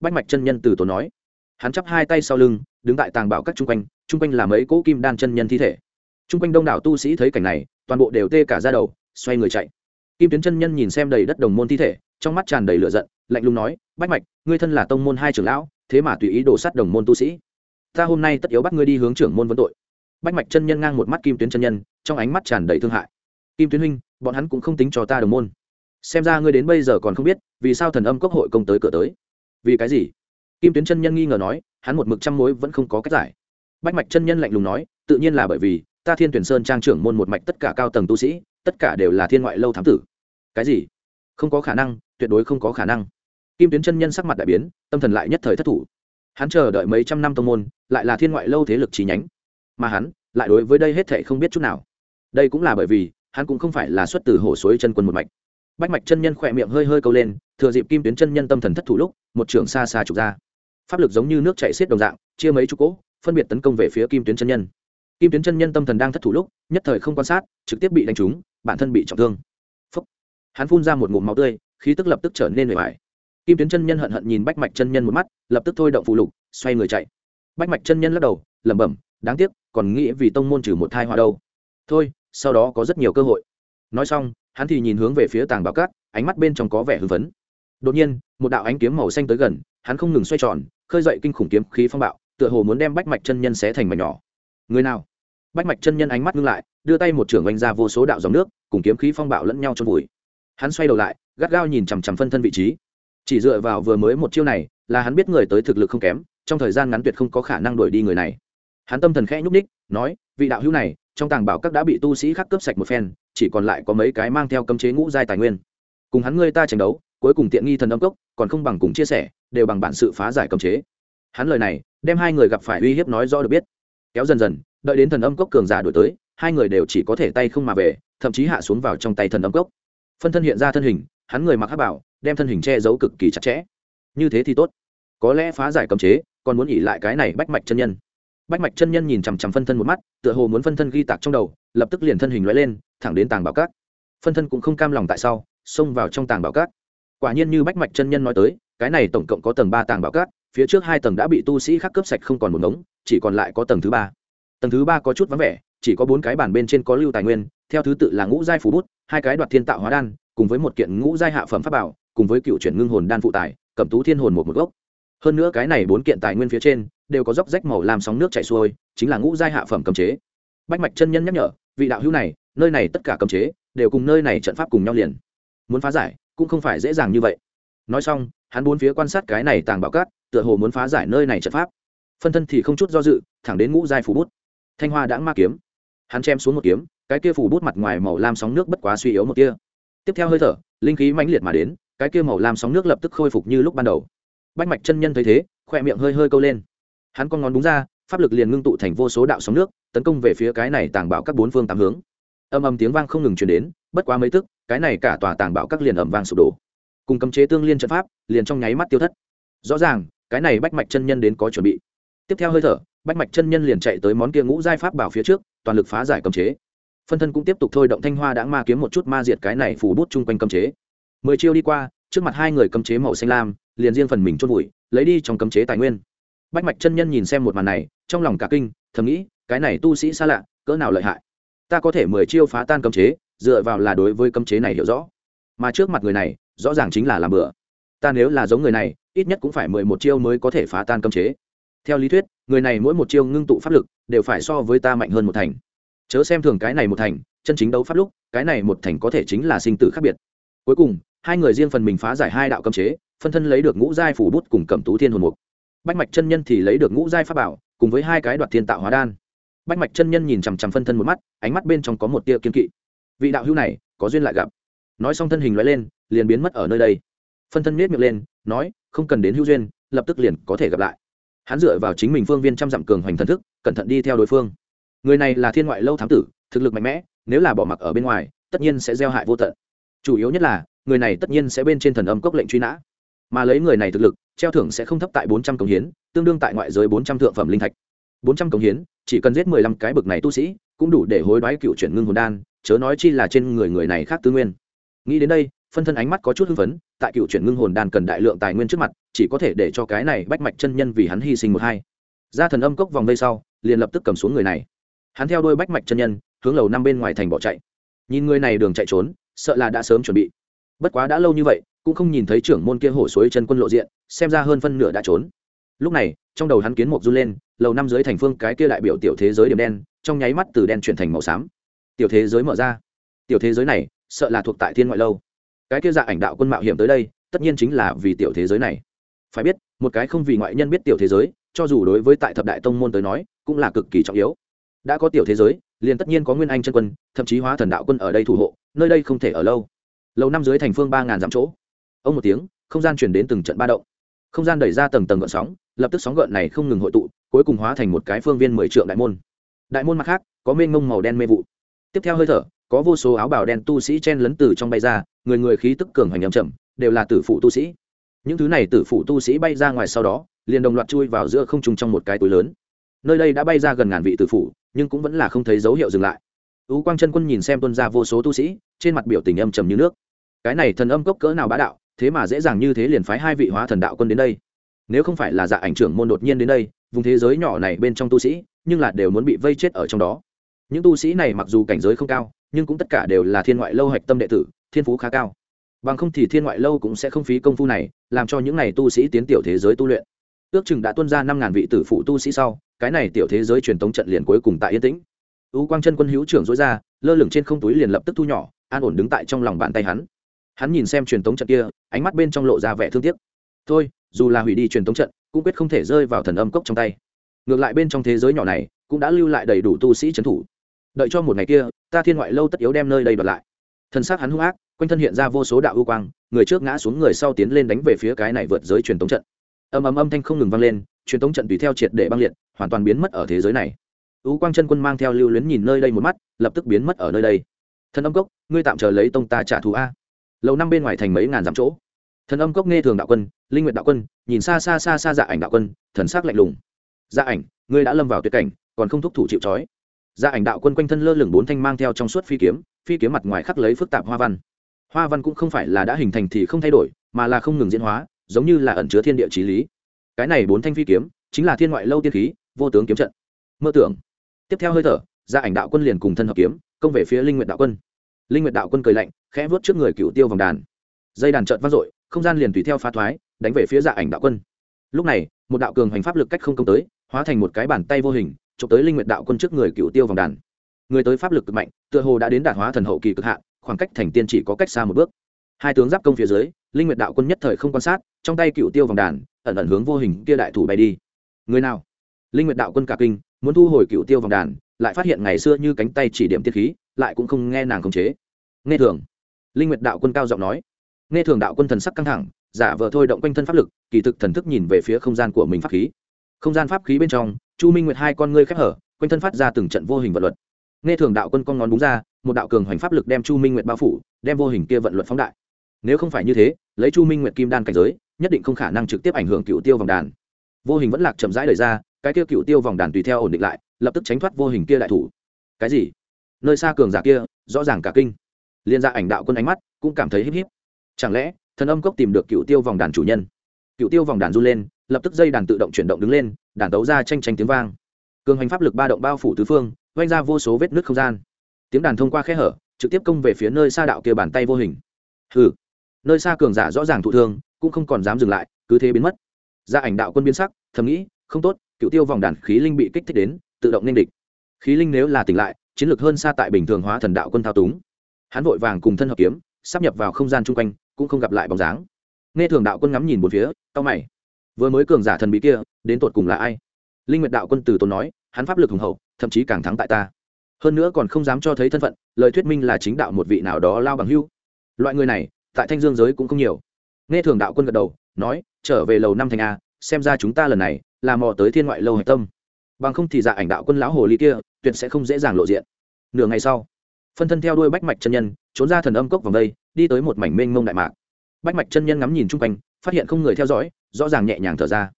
Bách mạch chân nhân từ tổ nói. Hắn chắp hai tay sau lưng, đứng tại tàng bảo cát chung quanh chung quanh là mấy cỗ kim đan chân nhân thi thể. Chung quanh đông đảo tu sĩ thấy cảnh này, toàn bộ đều tê cả ra đầu, xoay người chạy. Kim tuyến chân nhân nhìn xem đầy đất đồng môn thi thể, trong mắt tràn đầy lửa giận, lạnh lùng nói, bách mạch, ngươi thân là tông môn hai trưởng lão, thế mà tùy ý đổ sát đồng môn tu sĩ ta hôm nay tất yếu bắt ngươi đi hướng trưởng môn vấn tội. Bách mạch chân nhân ngang một mắt kim tuyến chân nhân, trong ánh mắt tràn đầy thương hại. Kim tuyến huynh, bọn hắn cũng không tính cho ta đồng môn. Xem ra ngươi đến bây giờ còn không biết, vì sao thần âm cốc hội công tới cửa tới. Vì cái gì? Kim tuyến chân nhân nghi ngờ nói, hắn một mực trăm mối vẫn không có cách giải. Bách mạch chân nhân lạnh lùng nói, tự nhiên là bởi vì, ta thiên tuyển sơn trang trưởng môn một mạch tất cả cao tầng tu sĩ, tất cả đều là thiên ngoại lâu thám tử. Cái gì? Không có khả năng, tuyệt đối không có khả năng. Kim tuyến chân nhân sắc mặt đại biến, tâm thần lại nhất thời thất thủ. Hắn chờ đợi mấy trăm năm tông môn lại là thiên ngoại lâu thế lực chi nhánh. Mà hắn lại đối với đây hết thệ không biết chút nào. Đây cũng là bởi vì, hắn cũng không phải là xuất từ hồ suối chân quân một mạch. Bách mạch chân nhân khỏe miệng hơi hơi câu lên, thừa dịp kim tuyến chân nhân tâm thần thất thủ lúc, một trường xa xa trục ra. Pháp lực giống như nước chạy xiết đồng dạng, chia mấy chục cỗ phân biệt tấn công về phía kim tuyến chân nhân. Kim tuyến chân nhân tâm thần đang thất thủ lúc, nhất thời không quan sát, trực tiếp bị đánh trúng, bản thân bị trọng thương. Phúc. hắn phun ra một ngụm máu tươi, khí tức lập tức trở nên bề mải kim tuyến chân nhân hận hận nhìn bách mạch chân nhân một mắt, lập tức thôi động phụ lục, xoay người chạy bách mạch chân nhân lắc đầu, lẩm bẩm, đáng tiếc, còn nghĩ vì tông môn trừ một thai hoa đâu. Thôi, sau đó có rất nhiều cơ hội. Nói xong, hắn thì nhìn hướng về phía tàng bảo cát, ánh mắt bên trong có vẻ hưng phấn. Đột nhiên, một đạo ánh kiếm màu xanh tới gần, hắn không ngừng xoay tròn, khơi dậy kinh khủng kiếm khí phong bạo, tựa hồ muốn đem bách mạch chân nhân xé thành mảnh nhỏ. Người nào? Bách mạch chân nhân ánh mắt ngưng lại, đưa tay một trưởng oanh ra vô số đạo dòng nước, cùng kiếm khí phong bạo lẫn nhau trong vùi. Hắn xoay đầu lại, gắt gao nhìn chằm chằm phân thân vị trí. Chỉ dựa vào vừa mới một chiêu này, là hắn biết người tới thực lực không kém trong thời gian ngắn tuyệt không có khả năng đuổi đi người này. Hắn tâm thần khẽ nhúc ních nói, vị đạo hữu này, trong tàng bảo các đã bị tu sĩ khác cướp sạch một phen, chỉ còn lại có mấy cái mang theo cấm chế ngũ giai tài nguyên. Cùng hắn ngươi ta tranh đấu, cuối cùng tiện nghi thần âm cốc, còn không bằng cùng chia sẻ, đều bằng bản sự phá giải cấm chế. Hắn lời này, đem hai người gặp phải uy hiếp nói rõ được biết. Kéo dần dần, đợi đến thần âm cốc cường giả đổi tới, hai người đều chỉ có thể tay không mà về, thậm chí hạ xuống vào trong tay thần âm cốc. Phân thân hiện ra thân hình, hắn người mặc hát bảo, đem thân hình che giấu cực kỳ chặt chẽ. Như thế thì tốt. Có lẽ phá giải cấm chế còn muốn nghỉ lại cái này bách mạch chân nhân. Bách mạch chân nhân nhìn chằm chằm phân thân một mắt, tựa hồ muốn phân thân ghi tạc trong đầu, lập tức liền thân hình loại lên, thẳng đến tàng bảo cát. Phân thân cũng không cam lòng tại sau xông vào trong tàng bảo cát. Quả nhiên như bách mạch chân nhân nói tới, cái này tổng cộng có tầng ba tàng bảo cát, phía trước hai tầng đã bị tu sĩ khác cướp sạch không còn một ngống, chỉ còn lại có tầng thứ ba. Tầng thứ ba có chút vắng vẻ, chỉ có bốn cái bản bên trên có lưu tài nguyên, theo thứ tự là ngũ giai phủ bút, hai cái đoạt thiên tạo hóa đan, cùng với một kiện ngũ giai hạ phẩm pháp bảo, cùng với cựu chuyển ngưng hồn đan phụ tài, cẩm tú thiên hồn một một gốc hơn nữa cái này bốn kiện tài nguyên phía trên, đều có dốc rách màu làm sóng nước chảy xuôi, chính là ngũ giai hạ phẩm cấm chế. Bách mạch chân nhân nhắc nhở, vị đạo hữu này, nơi này tất cả cấm chế, đều cùng nơi này trận pháp cùng nhau liền. Muốn phá giải, cũng không phải dễ dàng như vậy. Nói xong, hắn bốn phía quan sát cái này tàng bảo cát, tựa hồ muốn phá giải nơi này trận pháp. Phân thân thì không chút do dự, thẳng đến ngũ giai phủ bút. Thanh hoa đã ma kiếm. Hắn chém xuống một kiếm, cái kia phủ bút mặt ngoài màu lam sóng nước bất quá suy yếu một kia tiếp theo hơi thở, linh khí mãnh liệt mà đến, cái kia màu lam sóng nước lập tức khôi phục như lúc ban đầu bách mạch chân nhân thấy thế khoe miệng hơi hơi câu lên. Hắn con ngón đúng ra, pháp lực liền ngưng tụ thành vô số đạo sóng nước, tấn công về phía cái này tàng bạo các bốn phương tám hướng. Âm âm tiếng vang không ngừng chuyển đến, bất quá mấy tức, cái này cả tòa tàng bạo các liền ẩm vang sụp đổ. Cùng cấm chế tương liên trận pháp, liền trong nháy mắt tiêu thất. Rõ ràng, cái này bách mạch chân nhân đến có chuẩn bị. Tiếp theo hơi thở, bách mạch chân nhân liền chạy tới món kia ngũ giai pháp bảo phía trước, toàn lực phá giải cấm chế. Phân thân cũng tiếp tục thôi động thanh hoa đã ma kiếm một chút ma diệt cái này phủ bút chung quanh cấm chế. Mười chiêu đi qua, trước mặt hai người cấm chế màu xanh lam liền riêng phần mình chôn vùi, lấy đi trong cấm chế tài nguyên. Bách mạch chân nhân nhìn xem một màn này, trong lòng cả kinh, thầm nghĩ, cái này tu sĩ xa lạ, cỡ nào lợi hại. Ta có thể mười chiêu phá tan cấm chế, dựa vào là đối với cấm chế này hiểu rõ. Mà trước mặt người này, rõ ràng chính là làm bừa. Ta nếu là giống người này, ít nhất cũng phải mười một chiêu mới có thể phá tan cấm chế. Theo lý thuyết, người này mỗi một chiêu ngưng tụ pháp lực, đều phải so với ta mạnh hơn một thành. Chớ xem thường cái này một thành, chân chính đấu pháp lúc, cái này một thành có thể chính là sinh tử khác biệt. Cuối cùng, hai người riêng phần mình phá giải hai đạo cấm chế phân thân lấy được ngũ giai phủ bút cùng cẩm tú thiên hồn mục. Bách mạch chân nhân thì lấy được ngũ giai pháp bảo, cùng với hai cái đoạt thiên tạo hóa đan. Bách mạch chân nhân nhìn chằm chằm phân thân một mắt, ánh mắt bên trong có một tia kiên kỵ. Vị đạo hữu này, có duyên lại gặp. Nói xong thân hình loại lên, liền biến mất ở nơi đây. Phân thân miết miệng lên, nói, không cần đến hữu duyên, lập tức liền có thể gặp lại. Hắn dựa vào chính mình phương viên trăm dặm cường hoành thần thức, cẩn thận đi theo đối phương. Người này là thiên ngoại lâu thám tử, thực lực mạnh mẽ, nếu là bỏ mặc ở bên ngoài, tất nhiên sẽ gieo hại vô tận. Chủ yếu nhất là, người này tất nhiên sẽ bên trên thần âm cốc lệnh truy nã mà lấy người này thực lực, treo thưởng sẽ không thấp tại bốn trăm cống hiến, tương đương tại ngoại giới bốn trăm thượng phẩm linh thạch. Bốn trăm cống hiến, chỉ cần giết mười lăm cái bực này tu sĩ, cũng đủ để hối đoái cựu chuyển ngưng hồn đan, chớ nói chi là trên người người này khác tư nguyên. Nghĩ đến đây, phân thân ánh mắt có chút hưng phấn, tại cựu chuyển ngưng hồn đan cần đại lượng tài nguyên trước mặt, chỉ có thể để cho cái này bách mạch chân nhân vì hắn hy sinh một hai. Ra thần âm cốc vòng vây sau, liền lập tức cầm xuống người này. Hắn theo đôi bách mạch chân nhân, hướng lầu năm bên ngoài thành bỏ chạy. Nhìn người này đường chạy trốn, sợ là đã sớm chuẩn bị bất quá đã lâu như vậy, cũng không nhìn thấy trưởng môn kia hổ suối chân quân lộ diện, xem ra hơn phân nửa đã trốn. Lúc này, trong đầu hắn kiến một run lên, lầu năm dưới thành phương cái kia đại biểu tiểu thế giới điểm đen, trong nháy mắt từ đen chuyển thành màu xám. Tiểu thế giới mở ra. Tiểu thế giới này, sợ là thuộc tại thiên ngoại lâu. Cái kia dạ ảnh đạo quân mạo hiểm tới đây, tất nhiên chính là vì tiểu thế giới này. Phải biết, một cái không vì ngoại nhân biết tiểu thế giới, cho dù đối với tại thập đại tông môn tới nói, cũng là cực kỳ trọng yếu. Đã có tiểu thế giới, liền tất nhiên có nguyên anh chân quân, thậm chí hóa thần đạo quân ở đây thủ hộ, nơi đây không thể ở lâu lầu năm dưới thành phương ba ngàn dặm chỗ. Ông một tiếng, không gian chuyển đến từng trận ba động. Không gian đẩy ra tầng tầng gợn sóng, lập tức sóng gợn này không ngừng hội tụ, cuối cùng hóa thành một cái phương viên mười trượng đại môn. Đại môn mặt khác, có mênh ngông màu đen mê vụ. Tiếp theo hơi thở, có vô số áo bào đen tu sĩ chen lấn từ trong bay ra, người người khí tức cường hoành nhầm chậm, đều là tử phụ tu sĩ. Những thứ này tử phụ tu sĩ bay ra ngoài sau đó, liền đồng loạt chui vào giữa không trung trong một cái túi lớn. Nơi đây đã bay ra gần ngàn vị tử phụ, nhưng cũng vẫn là không thấy dấu hiệu dừng lại. Ú quang chân quân nhìn xem tuân ra vô số tu sĩ, trên mặt biểu tình âm trầm như nước cái này thần âm cốc cỡ nào bá đạo, thế mà dễ dàng như thế liền phái hai vị hóa thần đạo quân đến đây. Nếu không phải là dạ ảnh trưởng môn đột nhiên đến đây, vùng thế giới nhỏ này bên trong tu sĩ, nhưng là đều muốn bị vây chết ở trong đó. Những tu sĩ này mặc dù cảnh giới không cao, nhưng cũng tất cả đều là thiên ngoại lâu hạch tâm đệ tử, thiên phú khá cao. Bằng không thì thiên ngoại lâu cũng sẽ không phí công phu này, làm cho những n à y tu sĩ tiến tiểu thế giới tu luyện. Ước chừng đã tuân ra năm ngàn vị tử phụ tu sĩ sau, cái này tiểu thế giới truyền tống trận liền cuối cùng tại yên tĩnh. U quang chân quân hữu trưởng dối ra, lơ lửng trên không túi liền lập tức thu nhỏ, an ổn đứng tại trong lòng bàn tay hắn hắn nhìn xem truyền tống trận kia, ánh mắt bên trong lộ ra vẻ thương tiếc. Thôi, dù là hủy đi truyền tống trận, cũng quyết không thể rơi vào thần âm cốc trong tay. Ngược lại bên trong thế giới nhỏ này, cũng đã lưu lại đầy đủ tu sĩ trấn thủ. Đợi cho một ngày kia, ta thiên ngoại lâu tất yếu đem nơi đây đoạt lại. Thân xác hắn hung ác, quanh thân hiện ra vô số đạo ưu quang, người trước ngã xuống người sau tiến lên đánh về phía cái này vượt giới truyền tống trận. Âm ầm âm thanh không ngừng vang lên, truyền tống trận tùy theo triệt để băng liệt, hoàn toàn biến mất ở thế giới này. Ưu quang chân quân mang theo lưu luyến nhìn nơi đây một mắt, lập tức biến mất ở nơi đây. Thần âm cốc, ngươi tạm chờ lấy tông ta trả thù a lâu năm bên ngoài thành mấy ngàn dặm chỗ. Thần âm cốc nghe thường đạo quân, linh nguyện đạo quân, nhìn xa xa xa xa dạ ảnh đạo quân, thần sắc lạnh lùng. Dạ ảnh, ngươi đã lâm vào tuyệt cảnh, còn không thúc thủ chịu trói. Dạ ảnh đạo quân quanh thân lơ lửng bốn thanh mang theo trong suốt phi kiếm phi kiếm mặt ngoài khắc lấy phức tạp hoa văn. Hoa văn cũng không phải là đã hình thành thì không thay đổi, mà là không ngừng diễn hóa, giống như là ẩn chứa thiên địa trí lý. Cái này bốn thanh phi kiếm, chính là thiên ngoại lâu tiên khí, vô tướng kiếm trận. Mơ tưởng. Tiếp theo hơi thở gia ảnh đạo quân liền cùng thân hợp kiếm, công về phía linh nguyện đạo quân linh Nguyệt đạo quân cười lạnh, khẽ vuốt trước người cựu tiêu vòng đàn. Dây đàn trợn vang dội, không gian liền tùy theo phá thoái, đánh về phía dạ ảnh đạo quân. Lúc này, một đạo cường hành pháp lực cách không công tới, hóa thành một cái bàn tay vô hình, chụp tới linh Nguyệt đạo quân trước người cựu tiêu vòng đàn. Người tới pháp lực cực mạnh, tựa hồ đã đến đạt hóa thần hậu kỳ cực hạn, khoảng cách thành tiên chỉ có cách xa một bước. Hai tướng giáp công phía dưới, linh nguyệt đạo quân nhất thời không quan sát, trong tay cựu tiêu vòng đàn, ẩn ẩn hướng vô hình kia đại thủ bay đi. Người nào? Linh nguyệt đạo quân cả kinh, muốn thu hồi cựu tiêu vòng đàn, lại phát hiện ngày xưa như cánh tay chỉ điểm tiết khí lại cũng không nghe nàng khống chế. Nghe thường. Linh nguyệt đạo quân cao giọng nói. Nghe thường đạo quân thần sắc căng thẳng, giả vờ thôi động quanh thân pháp lực, kỳ thực thần thức nhìn về phía không gian của mình pháp khí. Không gian pháp khí bên trong, chu minh nguyệt hai con ngươi khép hở, quanh thân phát ra từng trận vô hình vật luật. Nghe thường đạo quân con ngón đúng ra, một đạo cường hoành pháp lực đem chu minh nguyệt bao phủ, đem vô hình kia vận luật phóng đại. Nếu không phải như thế, lấy chu minh nguyệt kim đan cảnh giới, nhất định không khả năng trực tiếp ảnh hưởng cựu tiêu vòng đàn. Vô hình vẫn lạc chậm rãi đời ra, cái kia cựu tiêu vòng đàn tùy theo ổn định lại, lập tức tránh thoát vô hình kia đại thủ. Cái gì? Nơi xa cường giả kia, rõ ràng cả kinh. Liên gia ảnh đạo quân ánh mắt cũng cảm thấy híp híp. Chẳng lẽ, thần âm cốc tìm được cựu tiêu vòng đàn chủ nhân? Cựu tiêu vòng đàn run lên, lập tức dây đàn tự động chuyển động đứng lên, đàn tấu ra tranh tranh tiếng vang. Cường hành pháp lực ba động bao phủ tứ phương vanh ra vô số vết nứt không gian. Tiếng đàn thông qua khe hở, trực tiếp công về phía nơi xa đạo kia bàn tay vô hình. Hừ. Nơi xa cường giả rõ ràng thụ thương, cũng không còn dám dừng lại, cứ thế biến mất. Gia ảnh đạo quân biến sắc, thầm nghĩ, không tốt, cựu tiêu vòng đàn khí linh bị kích thích đến, tự động nên địch. Khí linh nếu là tỉnh lại chiến lược hơn xa tại bình thường hóa thần đạo quân thao túng. Hắn vội vàng cùng thân hợp kiếm, sắp nhập vào không gian chung quanh, cũng không gặp lại bóng dáng. Nghe thường đạo quân ngắm nhìn một phía tao mày. Vừa mới cường giả thần bí kia, đến tột cùng là ai? Linh nguyệt đạo quân từ tốn nói, hắn pháp lực hùng hậu, thậm chí càng thắng tại ta. Hơn nữa còn không dám cho thấy thân phận, lời thuyết minh là chính đạo một vị nào đó lao bằng hưu. Loại người này, tại thanh dương giới cũng không nhiều. Nghe thường đạo quân gật đầu, nói, trở về lầu năm thành a, xem ra chúng ta lần này là mò tới thiên ngoại lâu hạch tâm bằng không thì dạ ảnh đạo quân lão hồ ly kia, tuyệt sẽ không dễ dàng lộ diện. Nửa ngày sau, phân thân theo đuôi bách mạch chân nhân, trốn ra thần âm cốc vòng đây, đi tới một mảnh mênh mông đại mạc. Bách mạch chân nhân ngắm nhìn chung quanh, phát hiện không người theo dõi, rõ ràng nhẹ nhàng thở ra.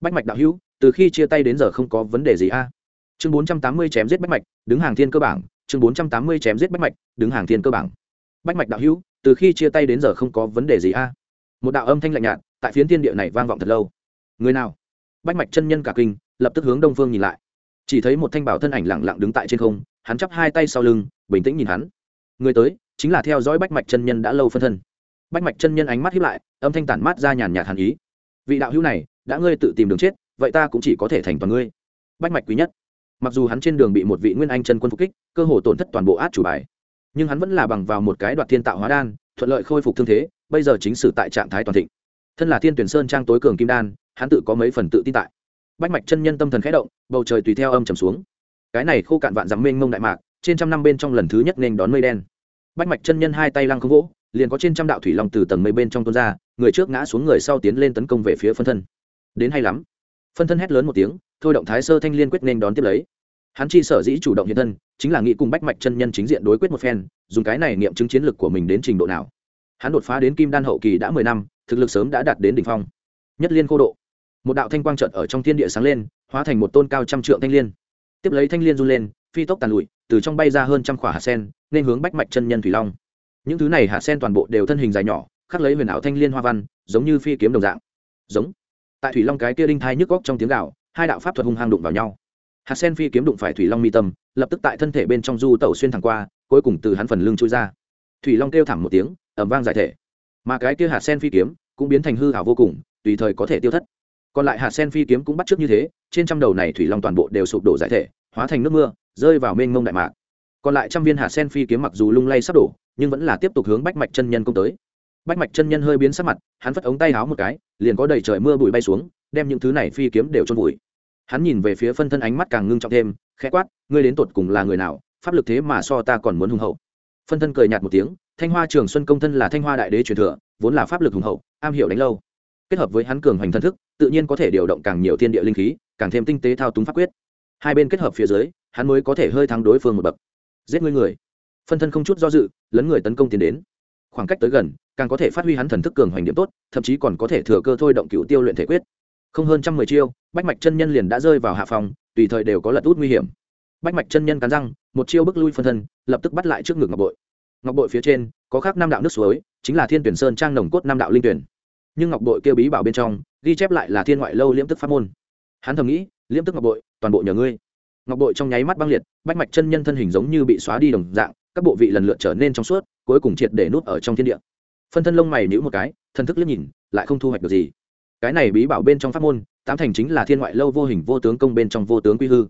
Bách mạch đạo hữu, từ khi chia tay đến giờ không có vấn đề gì a? Chương bốn trăm tám mươi chém giết bách mạch, đứng hàng thiên cơ bản chương bốn trăm tám mươi chém giết bách mạch, đứng hàng thiên cơ bản bách mạch đạo hữu, từ khi chia tay đến giờ không có vấn đề gì a? Một đạo âm thanh lạnh nhạt, tại phiến thiên địa này vang vọng thật lâu. Người nào? Bách mạch chân nhân cả kinh lập tức hướng đông phương nhìn lại. Chỉ thấy một thanh bảo thân ảnh lẳng lặng đứng tại trên không, hắn chắp hai tay sau lưng, bình tĩnh nhìn hắn. Người tới, chính là theo dõi bách mạch chân nhân đã lâu phân thân. Bách mạch chân nhân ánh mắt hiếp lại, âm thanh tản mát ra nhàn nhạt hàn ý. Vị đạo hữu này, đã ngươi tự tìm đường chết, vậy ta cũng chỉ có thể thành toàn ngươi. Bách mạch quý nhất. Mặc dù hắn trên đường bị một vị nguyên anh chân quân phục kích, cơ hồ tổn thất toàn bộ át chủ bài, nhưng hắn vẫn là bằng vào một cái đoạt thiên tạo hóa đan, thuận lợi khôi phục thương thế, bây giờ chính sử tại trạng thái toàn thịnh. Thân là thiên tuyển sơn trang tối cường kim đan, hắn tự có mấy phần tự tin tại bách mạch chân nhân tâm thần khẽ động, bầu trời tùy theo âm trầm xuống. Cái này khô cạn vạn dặm mênh mông đại mạc, trên trăm năm bên trong lần thứ nhất nên đón mây đen. Bách mạch chân nhân hai tay lăng không vỗ, liền có trên trăm đạo thủy long từ tầng mây bên trong tuôn ra, người trước ngã xuống người sau tiến lên tấn công về phía phân thân. Đến hay lắm. Phân thân hét lớn một tiếng, thôi động thái sơ thanh liên quyết nên đón tiếp lấy. Hắn chi sở dĩ chủ động hiện thân, chính là nghĩ cùng bách mạch chân nhân chính diện đối quyết một phen, dùng cái này nghiệm chứng chiến lược của mình đến trình độ nào. Hắn đột phá đến kim đan hậu kỳ đã mười năm, thực lực sớm đã đạt đến đỉnh phong. Nhất liên cô độ một đạo thanh quang trợt ở trong thiên địa sáng lên, hóa thành một tôn cao trăm trượng thanh liên. Tiếp lấy thanh liên run lên, phi tốc tàn lụi, từ trong bay ra hơn trăm khỏa hạt sen, nên hướng bách mạch chân nhân thủy long. Những thứ này hạt sen toàn bộ đều thân hình dài nhỏ, khắc lấy huyền ảo thanh liên hoa văn, giống như phi kiếm đồng dạng. Giống. Tại thủy long cái kia đinh thai nhức góc trong tiếng gạo hai đạo pháp thuật hung hăng đụng vào nhau. Hạt sen phi kiếm đụng phải thủy long mi tâm, lập tức tại thân thể bên trong du tẩu xuyên thẳng qua, cuối cùng từ hắn phần lưng trôi ra. Thủy long kêu thẳng một tiếng ẩm vang giải thể. Mà cái kia hạt sen phi kiếm cũng biến thành hư hảo vô cùng, tùy thời có thể tiêu thất còn lại hạt sen phi kiếm cũng bắt trước như thế, trên trăm đầu này thủy long toàn bộ đều sụp đổ giải thể, hóa thành nước mưa, rơi vào mênh mông đại mạc. Còn lại trăm viên hạt sen phi kiếm mặc dù lung lay sắp đổ, nhưng vẫn là tiếp tục hướng bách mạch chân nhân công tới. Bách mạch chân nhân hơi biến sắc mặt, hắn phất ống tay háo một cái, liền có đầy trời mưa bụi bay xuống, đem những thứ này phi kiếm đều trôn vùi. Hắn nhìn về phía phân thân ánh mắt càng ngưng trọng thêm, khẽ quát, ngươi đến tột cùng là người nào? Pháp lực thế mà so ta còn muốn hùng hậu. Phân thân cười nhạt một tiếng, thanh hoa trường xuân công thân là thanh hoa đại đế truyền thừa, vốn là pháp lực hùng hậu, am hiểu đánh lâu kết hợp với hắn cường hoành thân thức, tự nhiên có thể điều động càng nhiều thiên địa linh khí, càng thêm tinh tế thao túng pháp quyết. Hai bên kết hợp phía dưới, hắn mới có thể hơi thắng đối phương một bậc. Giết ngươi người. Phân thân không chút do dự, lấn người tấn công tiến đến. Khoảng cách tới gần, càng có thể phát huy hắn thần thức cường hoành điểm tốt, thậm chí còn có thể thừa cơ thôi động cựu tiêu luyện thể quyết. Không hơn trăm mười chiêu, bách mạch chân nhân liền đã rơi vào hạ phòng, tùy thời đều có lật út nguy hiểm. Bách mạch chân nhân cắn răng, một chiêu bước lui phân thân, lập tức bắt lại trước ngực ngọc bội. Ngọc bội phía trên, có khác năm đạo nước suối, chính là thiên tuyển sơn trang nồng cốt năm đạo linh tuyển nhưng ngọc bội kêu bí bảo bên trong, ghi chép lại là thiên ngoại lâu liễm tức pháp môn. Hắn thầm nghĩ, liễm tức ngọc bội, toàn bộ nhờ ngươi. Ngọc bội trong nháy mắt băng liệt, bách mạch chân nhân thân hình giống như bị xóa đi đồng dạng, các bộ vị lần lượt trở nên trong suốt, cuối cùng triệt để nút ở trong thiên địa. Phân thân lông mày nhữ một cái thân thức liếc nhìn, lại không thu hoạch được gì. Cái này bí bảo bên trong pháp môn, tám thành chính là thiên ngoại lâu vô hình vô tướng công bên trong vô tướng quy hư.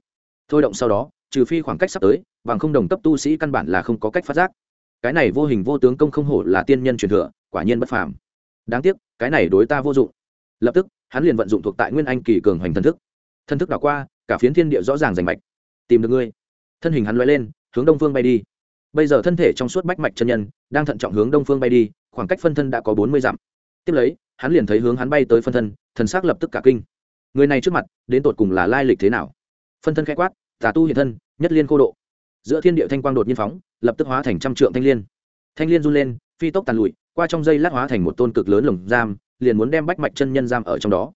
Thôi động sau đó, trừ phi khoảng cách sắp tới, bằng không đồng cấp tu sĩ căn bản là không có cách phát giác. Cái này vô hình vô tướng công không hổ là tiên nhân truyền thừa, quả nhiên bất phàm đáng tiếc, cái này đối ta vô dụng. Lập tức, hắn liền vận dụng thuộc tại nguyên anh kỳ cường hoành thân thức. Thân thức đảo qua, cả phiến thiên địa rõ ràng rành mạch. Tìm được ngươi. Thân hình hắn loay lên, hướng đông phương bay đi. Bây giờ thân thể trong suốt bách mạch chân nhân, đang thận trọng hướng đông phương bay đi, khoảng cách phân thân đã có bốn mươi dặm. Tiếp lấy, hắn liền thấy hướng hắn bay tới phân thân, thần s ắ c lập tức cả kinh. Người này trước mặt, đến tột cùng là lai lịch thế nào? Phân thân k h ẽ quát, tà tu hiện thân, nhất liên cô độ. Giữa thiên địa thanh quang đột nhiên phóng, lập tức hóa thành trăm trượng thanh l i ê n thanh l i ê n run lên, phi tốc tàn lụi qua trong dây lát hóa thành một tôn cực lớn lồng giam, liền muốn đem bách mạch chân nhân giam ở trong đó.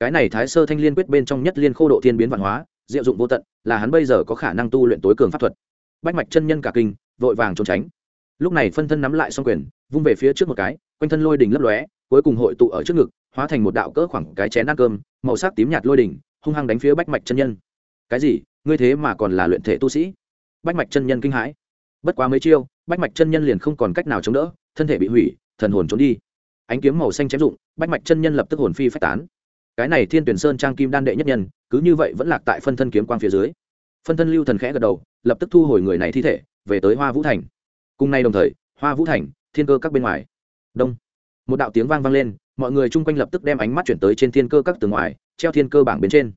Cái này thái sơ thanh liên quyết bên trong nhất liên khô độ thiên biến văn hóa, diệu dụng vô tận, là hắn bây giờ có khả năng tu luyện tối cường pháp thuật. Bách mạch chân nhân cả kinh, vội vàng trốn tránh. Lúc này phân thân nắm lại xong quyền, vung về phía trước một cái, quanh thân lôi đỉnh lấp lóe, cuối cùng hội tụ ở trước ngực, hóa thành một đạo cỡ khoảng cái chén ăn cơm, màu sắc tím nhạt lôi đỉnh, hung hăng đánh phía bách mạch chân nhân. Cái gì? Ngươi thế mà còn là luyện thể tu sĩ? Bách mạch chân nhân kinh hãi. Bất quá mấy chiêu, bách mạch chân nhân liền không còn cách nào chống đỡ, thân thể bị hủy thần hồn trốn đi. Ánh kiếm màu xanh chém dụng bách mạch chân nhân lập tức hồn phi phách tán. Cái này thiên tuyển sơn trang kim đan đệ nhất nhân, cứ như vậy vẫn lạc tại phân thân kiếm quang phía dưới. Phân thân lưu thần khẽ gật đầu, lập tức thu hồi người này thi thể, về tới hoa vũ thành. Cùng nay đồng thời, hoa vũ thành, thiên cơ các bên ngoài. Đông. Một đạo tiếng vang vang lên, mọi người chung quanh lập tức đem ánh mắt chuyển tới trên thiên cơ các tường ngoài, treo thiên cơ bảng bên trên.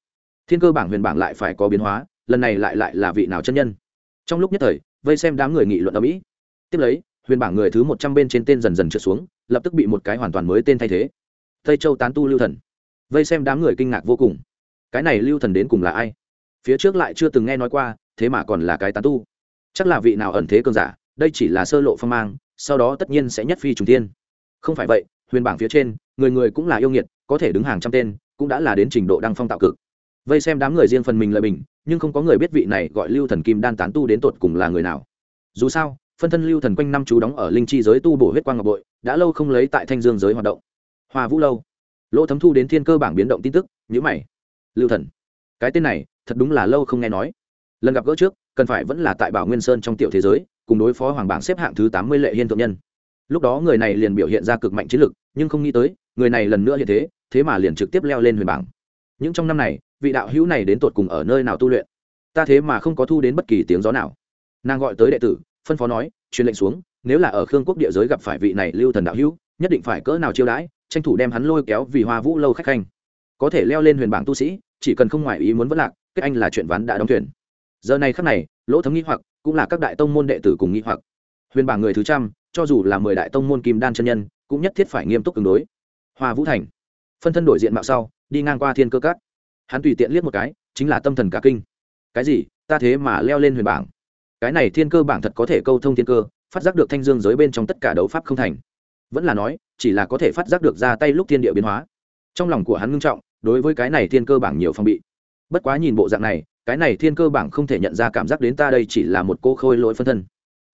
Thiên cơ bảng huyền bảng lại phải có biến hóa, lần này lại lại là vị nào chân nhân? Trong lúc nhất thời, vây xem đám người nghị luận ở mỹ. Tiếp lấy huyền bảng người thứ một trăm bên trên tên dần dần trượt xuống, lập tức bị một cái hoàn toàn mới tên thay thế. Tây châu tán tu lưu thần. Vây xem đám người kinh ngạc vô cùng. Cái này lưu thần đến cùng là ai? Phía trước lại chưa từng nghe nói qua, thế mà còn là cái tán tu. Chắc là vị nào ẩn thế cơn giả, đây chỉ là sơ lộ phong mang, sau đó tất nhiên sẽ nhất phi trùng tiên không phải vậy, huyền bảng phía trên, người người cũng là yêu nghiệt, có thể đứng hàng trăm tên, cũng đã là đến trình độ đăng phong tạo cực. Vây xem đám người riêng phần mình lợi bình, nhưng không có người biết vị này gọi lưu thần kim đan tán tu đến tột cùng là người nào. Dù sao phân thân lưu thần quanh năm chú đóng ở linh chi giới tu bổ huyết quang ngọc bội, đã lâu không lấy tại thanh dương giới hoạt động. Hoa vũ lâu. Lỗ thấm thu đến thiên cơ bảng biến động tin tức nhữ mày. Lưu thần. Cái tên này, thật đúng là lâu không nghe nói. Lần gặp gỡ trước, cần phải vẫn là tại bảo nguyên sơn trong tiểu thế giới, cùng đối phó hoàng bảng xếp hạng thứ tám mươi lệ hiên thượng nhân. Lúc đó người này liền biểu hiện ra cực mạnh chiến lực, nhưng không nghĩ tới, người này lần nữa hiện thế thế mà liền trực tiếp leo lên huyền bảng. Những trong năm này, vị đạo hữu này đến tột cùng ở nơi nào tu luyện? Ta thế mà không có thu đến bất kỳ tiếng gió nào. Nàng gọi tới đệ tử phân phó nói, truyền lệnh xuống, nếu là ở khương quốc địa giới gặp phải vị này lưu thần đạo hữu, nhất định phải cỡ nào chiêu đãi, tranh thủ đem hắn lôi kéo vì hoa vũ lâu khách khanh. Có thể leo lên huyền bảng tu sĩ, chỉ cần không ngoại ý muốn vất lạc, kết anh là chuyện ván đã đóng thuyền. Giờ này khắc này, lỗ thấm nghĩ hoặc, cũng là các đại tông môn đệ tử cùng nghĩ hoặc. Huyền bảng người thứ trăm, cho dù là mười đại tông môn kim đan chân nhân, cũng nhất thiết phải nghiêm túc ứng đối. Hoa vũ thành. Phân thân đổi diện mạo sau, đi ngang qua thiên cơ cát. Hắn tùy tiện liếc một cái, chính là tâm thần cả kinh. Cái gì? Ta thế mà leo lên huyền bảng cái này thiên cơ bảng thật có thể câu thông thiên cơ, phát giác được thanh dương giới bên trong tất cả đấu pháp không thành. Vẫn là nói, chỉ là có thể phát giác được ra tay lúc thiên địa biến hóa. Trong lòng của hắn ngưng trọng, đối với cái này thiên cơ bảng nhiều phong bị. Bất quá nhìn bộ dạng này, cái này thiên cơ bảng không thể nhận ra cảm giác đến ta đây chỉ là một cô khôi lỗi phân thân.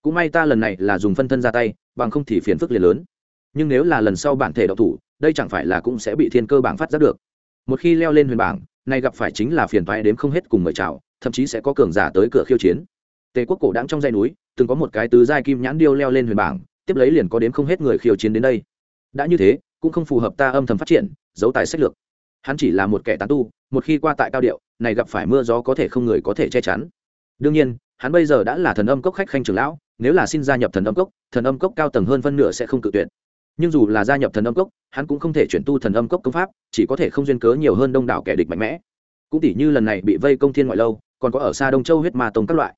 Cũng may ta lần này là dùng phân thân ra tay, bằng không thì phiền phức liền lớn. Nhưng nếu là lần sau bản thể độc thủ, đây chẳng phải là cũng sẽ bị thiên cơ bảng phát giác được. Một khi leo lên huyền bảng, nay gặp phải chính là phiền toái đếm không hết cùng mời chào, thậm chí sẽ có cường giả tới cửa khiêu chiến tề quốc cổ đáng trong dãy núi, từng có một cái tứ giai kim nhãn điêu leo lên huyền bảng, tiếp lấy liền có đến không hết người khiêu chiến đến đây. Đã như thế, cũng không phù hợp ta âm thầm phát triển, giấu tài sách lược. Hắn chỉ là một kẻ tán tu, một khi qua tại cao điệu, này gặp phải mưa gió có thể không người có thể che chắn. Đương nhiên, hắn bây giờ đã là thần âm cốc khách khanh trưởng lão, nếu là xin gia nhập thần âm cốc, thần âm cốc cao tầng hơn phân nửa sẽ không cự tuyệt. Nhưng dù là gia nhập thần âm cốc, hắn cũng không thể chuyển tu thần âm cốc công pháp, chỉ có thể không duyên cớ nhiều hơn đông đảo kẻ địch mạnh mẽ. Cũng tỷ như lần này bị vây công thiên ngoại lâu, còn có ở xa đông châu huyết ma tông các loại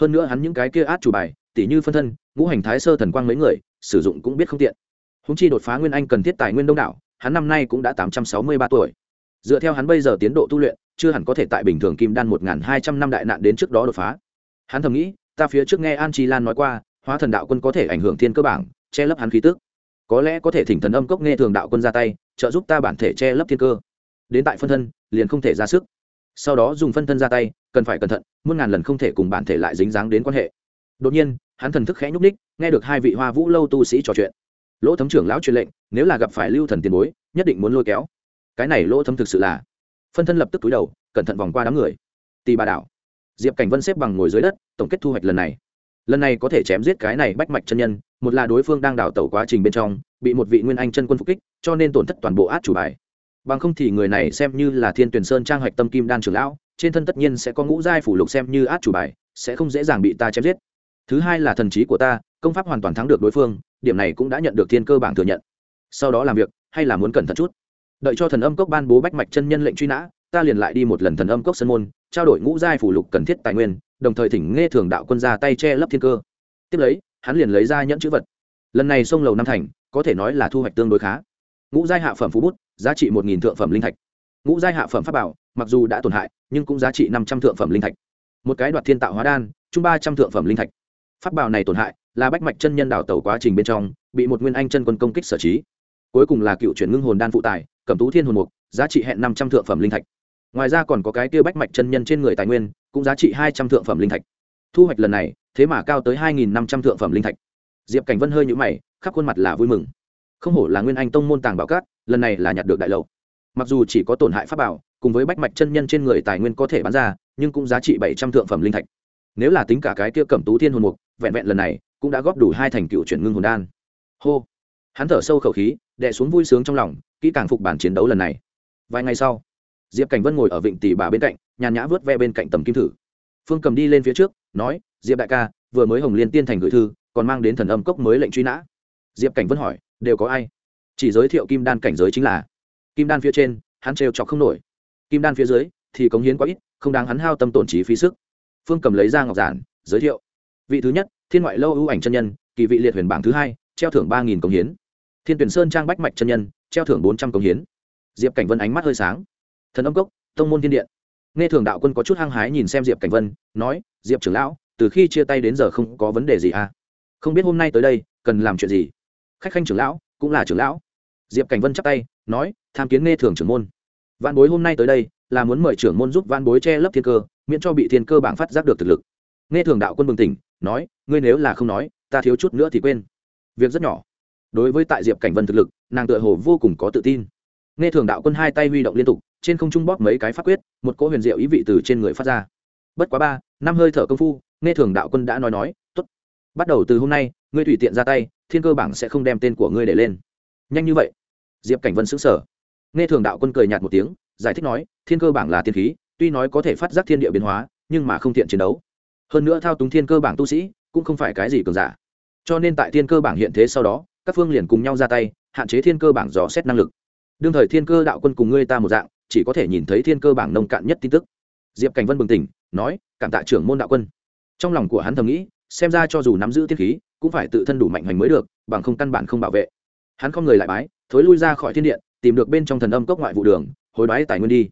hơn nữa hắn những cái kia át chủ bài tỷ như phân thân, ngũ hành thái sơ thần quang mấy người, sử dụng cũng biết không tiện. Húng chi đột phá nguyên anh cần thiết tài nguyên đông đảo, hắn năm nay cũng đã tám trăm sáu mươi ba tuổi. Dựa theo hắn bây giờ tiến độ tu luyện, chưa hẳn có thể tại bình thường kim đan một hai trăm năm đại nạn đến trước đó đột phá. Hắn thầm nghĩ, ta phía trước nghe an chi lan nói qua, hóa thần đạo quân có thể ảnh hưởng thiên cơ bản che lấp hắn khí tức. Có lẽ có thể thỉnh thần âm cốc nghe thường đạo quân ra tay, trợ giúp ta bản thể che lấp thiên cơ. Đến tại phân thân, liền không thể ra sức sau đó dùng phân thân ra tay, cần phải cẩn thận, muôn ngàn lần không thể cùng bản thể lại dính dáng đến quan hệ. Đột nhiên, hắn thần thức khẽ nhúc ních nghe được hai vị hoa vũ lâu tu sĩ trò chuyện. Lỗ thấm trưởng lão truyền lệnh, nếu là gặp phải lưu thần tiền bối, nhất định muốn lôi kéo. Cái này lỗ thấm thực sự là phân thân lập tức túi đầu, cẩn thận vòng qua đám người. Tì bà đảo diệp cảnh vân xếp bằng ngồi dưới đất, tổng kết thu hoạch lần này. Lần này có thể chém giết cái này bách mạch chân nhân, một là đối phương đang đảo tẩu quá trình bên trong, bị một vị nguyên anh chân quân phục kích, cho nên tổn thất toàn bộ át chủ bài bằng không thì người này xem như là thiên tuyển sơn trang hoạch tâm kim đan trưởng lão, trên thân tất nhiên sẽ có ngũ giai phủ lục xem như át chủ bài, sẽ không dễ dàng bị ta chém giết. Thứ hai là thần trí của ta, công pháp hoàn toàn thắng được đối phương, điểm này cũng đã nhận được thiên cơ bảng thừa nhận. Sau đó làm việc, hay là muốn cẩn thận chút. Đợi cho thần âm cốc ban bố bách mạch chân nhân lệnh truy nã, ta liền lại đi một lần thần âm cốc sân môn, trao đổi ngũ giai phủ lục cần thiết tài nguyên, đồng thời thỉnh nghe thường đạo quân ra tay che lấp thiên cơ. Tiếp lấy, hắn liền lấy ra nhẫn chữ vật. Lần này sông lầu năm thành, có thể nói là thu hoạch tương đối khá ngũ giai hạ phẩm phú bút, giá trị một nghìn thượng phẩm linh thạch. Ngũ giai hạ phẩm pháp bảo, mặc dù đã tổn hại, nhưng cũng giá trị năm trăm thượng phẩm linh thạch. Một cái đoạt thiên tạo hóa đan, chung ba trăm thượng phẩm linh thạch. Pháp bảo này tổn hại, là bách mạch chân nhân đảo tẩu quá trình bên trong, bị một nguyên anh chân quân công kích sở trí. Cuối cùng là cựu chuyển ngưng hồn đan phụ tài, cẩm tú thiên hồn mục, giá trị hẹn năm trăm thượng phẩm linh thạch. Ngoài ra còn có cái kia bách mạch chân nhân trên người tài nguyên, cũng giá trị hai trăm thượng phẩm linh thạch. Thu hoạch lần này, thế mà cao tới hai nghìn năm trăm thượng phẩm linh thạch. Diệp cảnh vân hơi nhũ mày, khắp khuôn mặt là vui mừng không hổ là nguyên anh tông môn tàng bảo cát lần này là nhặt được đại lầu. Mặc dù chỉ có tổn hại pháp bảo, cùng với bách mạch chân nhân trên người tài nguyên có thể bán ra, nhưng cũng giá trị bảy trăm thượng phẩm linh thạch. Nếu là tính cả cái kia cẩm tú thiên hồn mục, vẹn vẹn lần này cũng đã góp đủ hai thành cựu chuyển ngưng hồn đan. Hô. Hắn thở sâu khẩu khí, đè xuống vui sướng trong lòng, kỹ càng phục bản chiến đấu lần này. Vài ngày sau, diệp cảnh vân ngồi ở vịnh tỷ bà bên cạnh, nhàn nhã vớt ve bên cạnh tầm kim thử. Phương cầm đi lên phía trước, nói, diệp đại ca, vừa mới hồng liên tiên thành gửi thư, còn mang đến thần âm cốc mới lệnh truy nã. Diệp cảnh vân hỏi đều có ai. Chỉ giới thiệu kim đan cảnh giới chính là, kim đan phía trên, hắn trêu chọc không nổi. Kim đan phía dưới, thì cống hiến quá ít, không đáng hắn hao tâm tổn trí phí sức. Phương cầm lấy ra ngọc giản, giới thiệu. Vị thứ nhất, thiên ngoại lâu ưu ảnh chân nhân, kỳ vị liệt huyền bảng thứ hai, treo thưởng ba nghìn cống hiến. Thiên tuyển sơn trang bách mạch chân nhân, treo thưởng bốn trăm cống hiến. Diệp cảnh vân ánh mắt hơi sáng. Thần âm cốc, tông môn thiên điện. Nghe thường đạo quân có chút hăng hái nhìn xem diệp cảnh vân, nói, diệp trưởng lão, từ khi chia tay đến giờ không có vấn đề gì à? Không biết hôm nay tới đây, cần làm chuyện gì? Khách khanh trưởng lão, cũng là trưởng lão. Diệp cảnh vân chắp tay, nói, tham kiến nghe thường trưởng môn. Văn bối hôm nay tới đây, là muốn mời trưởng môn giúp văn bối che lấp thiên cơ, miễn cho bị thiên cơ bảng phát giác được thực lực. Nghe thường đạo quân bừng tỉnh, nói, ngươi nếu là không nói, ta thiếu chút nữa thì quên. Việc rất nhỏ. Đối với tại diệp cảnh vân thực lực, nàng tựa hồ vô cùng có tự tin. Nghe thường đạo quân hai tay huy động liên tục, trên không trung bóp mấy cái pháp quyết, một cỗ huyền diệu ý vị từ trên người phát ra. Bất quá ba, năm hơi thở công phu, nghe thường đạo quân đã nói nói bắt đầu từ hôm nay, ngươi tùy tiện ra tay, thiên cơ bảng sẽ không đem tên của ngươi để lên. Nhanh như vậy. Diệp cảnh vân xứng sở nghe thường đạo quân cười nhạt một tiếng, giải thích nói, thiên cơ bảng là tiên khí, tuy nói có thể phát giác thiên địa biến hóa, nhưng mà không thiện chiến đấu. Hơn nữa thao túng thiên cơ bảng tu sĩ, cũng không phải cái gì cường giả. Cho nên tại thiên cơ bảng hiện thế sau đó, các phương liền cùng nhau ra tay, hạn chế thiên cơ bảng dò xét năng lực. Đương thời thiên cơ đạo quân cùng ngươi ta một dạng, chỉ có thể nhìn thấy thiên cơ bảng nông cạn nhất tin tức. Diệp cảnh vân bừng tỉnh, nói, cảm tạ trưởng môn đạo quân. Trong lòng của hắn thầm nghĩ xem ra cho dù nắm giữ thiên khí, cũng phải tự thân đủ mạnh hoành mới được, bằng không căn bản không bảo vệ. Hắn không người lại bái, thối lui ra khỏi thiên điện, tìm được bên trong thần âm cốc ngoại vụ đường, hối đoái tài nguyên đi.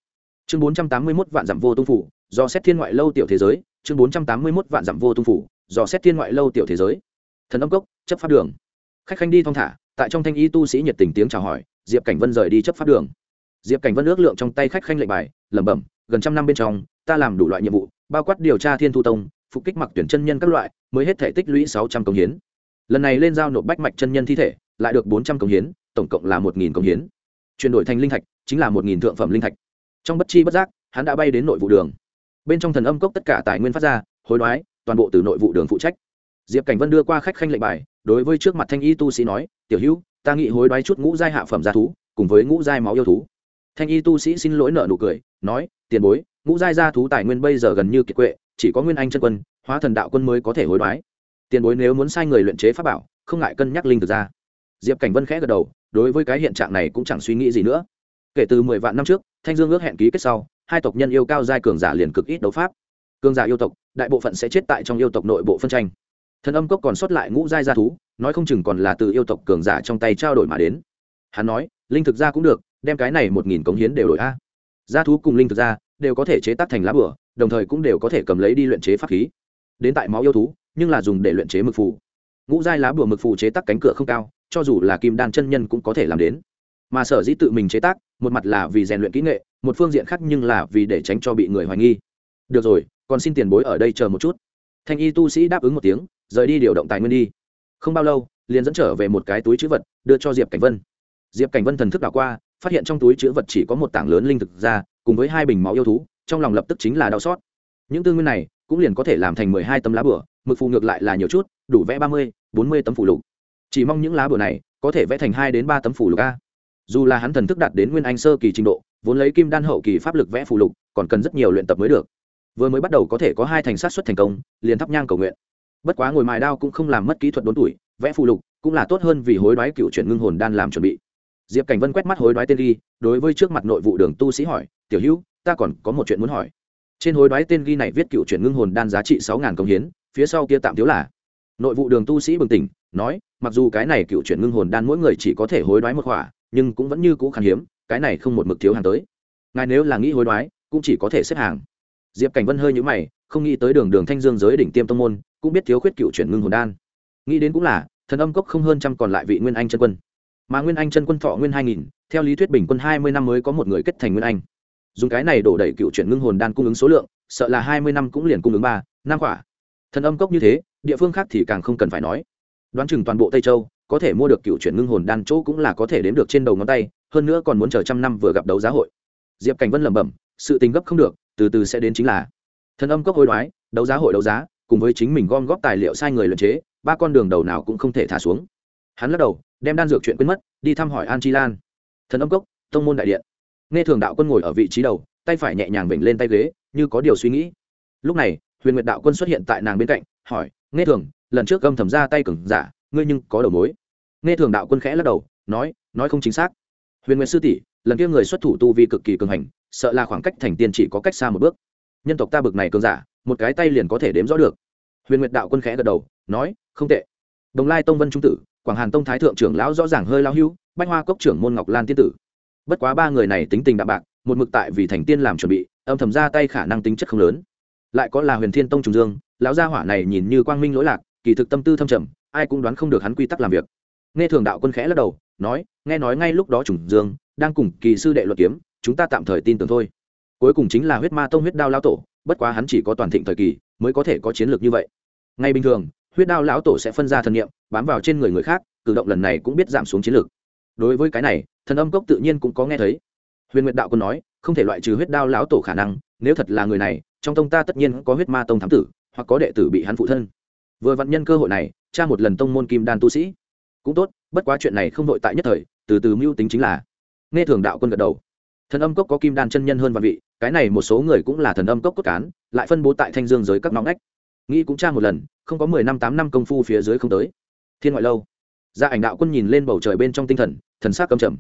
Chương bốn trăm tám mươi mốt vạn dặm vô tung phủ, do xét thiên ngoại lâu tiểu thế giới. Chương bốn trăm tám mươi mốt vạn dặm vô tung phủ, do xét thiên ngoại lâu tiểu thế giới. Thần âm cốc, chấp pháp đường. Khách khanh đi thong thả, tại trong thanh y tu sĩ nhiệt tình tiếng chào hỏi, diệp cảnh vân rời đi chấp pháp đường. Diệp cảnh vân ước lượng trong tay khách khanh lệnh bài, lẩm bẩm, gần trăm năm bên trong, ta làm đủ loại nhiệm vụ, bao quát điều tra thiên thu tông phục kích mặc tuyển chân nhân các loại, mới hết thể tích lũy sáu trăm công hiến. Lần này lên giao nộp bách mạch chân nhân thi thể, lại được bốn trăm công hiến, tổng cộng là một nghìn công hiến. Chuyển đổi thành linh thạch, chính là một nghìn thượng phẩm linh thạch. Trong bất chi bất giác, hắn đã bay đến nội vụ đường. Bên trong thần âm cốc tất cả tài nguyên phát ra, hối đoái, toàn bộ từ nội vụ đường phụ trách. Diệp cảnh vân đưa qua khách khanh lệnh bài, đối với trước mặt thanh y tu sĩ nói, tiểu hữu, ta nghĩ hối đoái chút ngũ giai hạ phẩm gia thú, cùng với ngũ giai máu yêu thú. Thanh y tu sĩ xin lỗi nợ nụ cười, nói, tiền bối, ngũ giai gia thú tài nguyên bây giờ gần như kiệt quệ chỉ có nguyên anh chân quân, hóa thần đạo quân mới có thể hối đoái. Tiền bối nếu muốn sai người luyện chế pháp bảo, không ngại cân nhắc linh thực ra. Diệp cảnh vân khẽ gật đầu, đối với cái hiện trạng này cũng chẳng suy nghĩ gì nữa. Kể từ mười vạn năm trước, thanh dương ước hẹn ký kết sau, hai tộc nhân yêu cao giai cường giả liền cực ít đấu pháp. Cường giả yêu tộc, đại bộ phận sẽ chết tại trong yêu tộc nội bộ phân tranh. Thần âm cốc còn sót lại ngũ giai gia thú, nói không chừng còn là từ yêu tộc cường giả trong tay trao đổi mà đến. Hắn nói, linh thực ra cũng được, đem cái này một nghìn cống hiến đều đổi a. Gia thú cùng linh thực ra đều có thể chế tác thành lá bửa đồng thời cũng đều có thể cầm lấy đi luyện chế pháp khí. Đến tại máu yêu thú, nhưng là dùng để luyện chế mực phù. Ngũ giai lá bùa mực phù chế tác cánh cửa không cao, cho dù là kim đan chân nhân cũng có thể làm đến. Mà sở dĩ tự mình chế tác, một mặt là vì rèn luyện kỹ nghệ, một phương diện khác nhưng là vì để tránh cho bị người hoài nghi. Được rồi, còn xin tiền bối ở đây chờ một chút. Thanh y tu sĩ đáp ứng một tiếng, rời đi điều động tài nguyên đi. Không bao lâu, liền dẫn trở về một cái túi chữ vật, đưa cho diệp cảnh vân. Diệp cảnh vân thần thức đảo qua, phát hiện trong túi chữ vật chỉ có một tảng lớn linh thực ra, cùng với hai bình máu yêu thú trong lòng lập tức chính là đau xót. Những tư nguyên này cũng liền có thể làm thành mười hai tấm lá bửa mực phù ngược lại là nhiều chút, đủ vẽ ba mươi, bốn mươi tấm phủ lục. Chỉ mong những lá bửa này có thể vẽ thành hai đến ba tấm phủ lục a. Dù là hắn thần thức đạt đến nguyên anh sơ kỳ trình độ, vốn lấy kim đan hậu kỳ pháp lực vẽ phù lục, còn cần rất nhiều luyện tập mới được. Vừa mới bắt đầu có thể có hai thành sát xuất thành công, liền thắp nhang cầu nguyện. Bất quá ngồi mài đao cũng không làm mất kỹ thuật đốn tuổi, vẽ phù lục cũng là tốt hơn vì hối đoái cựu chuyển ngưng hồn đan làm chuẩn bị. Diệp cảnh vân quét mắt hối đoái tên đi đối với trước mặt nội vụ đường tu sĩ hỏi, tiểu hữu ta còn có một chuyện muốn hỏi. Trên hối đoái tên ghi này viết cựu chuyển ngưng hồn đan giá trị sáu ngàn công hiến, phía sau kia tạm thiếu là. Nội vụ đường tu sĩ bừng tỉnh, nói, mặc dù cái này cựu chuyển ngưng hồn đan mỗi người chỉ có thể hối đoái một khỏa, nhưng cũng vẫn như cũ khan hiếm, cái này không một mực thiếu hàng tới. Ngài nếu là nghĩ hối đoái, cũng chỉ có thể xếp hàng. Diệp cảnh vân hơi nhũ mày, không nghĩ tới đường đường thanh dương giới đỉnh tiêm tông môn, cũng biết thiếu khuyết cựu chuyển ngưng hồn đan. Nghĩ đến cũng là, thần âm cốc không hơn trăm còn lại vị nguyên anh chân quân. Mà nguyên anh chân quân thọ nguyên hai nghìn, theo lý thuyết bình quân hai mươi năm mới có một người kết thành nguyên anh dùng cái này đổ đầy cựu chuyển ngưng hồn đan cung ứng số lượng, sợ là hai mươi năm cũng liền cung ứng ba, năm quả. Thần âm cốc như thế, địa phương khác thì càng không cần phải nói. Đoán chừng toàn bộ tây châu, có thể mua được cựu chuyển ngưng hồn đan chỗ cũng là có thể đếm được trên đầu ngón tay, hơn nữa còn muốn chờ trăm năm vừa gặp đấu giá hội. Diệp cảnh vân lẩm bẩm, sự tình gấp không được, từ từ sẽ đến chính là. Thần âm cốc hối đoái, đấu giá hội đấu giá, cùng với chính mình gom góp tài liệu sai người luyện chế, ba con đường đầu nào cũng không thể thả xuống. Hắn lắc đầu, đem đan dược chuyện quên mất, đi thăm hỏi an chi lan. Thần âm cốc, tông môn đại điện nghe thường đạo quân ngồi ở vị trí đầu, tay phải nhẹ nhàng vểnh lên tay ghế, như có điều suy nghĩ. Lúc này, huyền nguyệt đạo quân xuất hiện tại nàng bên cạnh, hỏi, nghe thường, lần trước gâm thầm ra tay cừng giả, ngươi nhưng có đầu mối. Nghe thường đạo quân khẽ lắc đầu, nói nói không chính xác. Huyền nguyệt sư tỷ, lần kia người xuất thủ tu vi cực kỳ cường hành, sợ là khoảng cách thành tiên chỉ có cách xa một bước. Nhân tộc ta bực này cường giả, một cái tay liền có thể đếm rõ được. Huyền nguyệt đạo quân khẽ gật đầu, nói, không tệ. Đồng lai tông vân trung tử, quảng hàn tông thái thượng trưởng lão rõ ràng hơi lao hưu, bách hoa cốc trưởng môn ngọc lan tiên tử bất quá ba người này tính tình đạm bạc, một mực tại vì thành tiên làm chuẩn bị, âm thầm ra tay khả năng tính chất không lớn. Lại có là huyền thiên tông trùng dương, lão gia hỏa này nhìn như quang minh lỗi lạc, kỳ thực tâm tư thâm trầm, ai cũng đoán không được hắn quy tắc làm việc. Nghe thường đạo quân khẽ lắc đầu, nói, nghe nói ngay lúc đó trùng dương, đang cùng kỳ sư đệ luật kiếm, chúng ta tạm thời tin tưởng thôi. Cuối cùng chính là huyết ma tông huyết đao lao tổ, bất quá hắn chỉ có toàn thịnh thời kỳ, mới có thể có chiến lược như vậy. Ngay bình thường, huyết đao lão tổ sẽ phân ra thần nghiệm bám vào trên người người khác, cử động lần này cũng biết giảm xuống chiến lược. Đối với cái này thần âm cốc tự nhiên cũng có nghe thấy. Huyền nguyệt đạo quân nói, không thể loại trừ huyết đao lão tổ khả năng, nếu thật là người này, trong tông ta tất nhiên có huyết ma tông thám tử, hoặc có đệ tử bị hắn phụ thân. Vừa vặn nhân cơ hội này tra một lần tông môn kim đan tu sĩ. Cũng tốt, bất quá chuyện này không nội tại nhất thời, từ từ mưu tính chính là. Nghe thường đạo quân gật đầu. Thần âm cốc có kim đan chân nhân hơn vạn vị, cái này một số người cũng là thần âm cốc cốt cán, lại phân bố tại thanh dương giới các nóng ngách. Nghĩ cũng tra một lần, không có mười năm tám năm công phu phía dưới không tới. Thiên ngoại lâu. Gia ảnh đạo quân nhìn lên bầu trời bên trong tinh thần thần sắc cầm trầm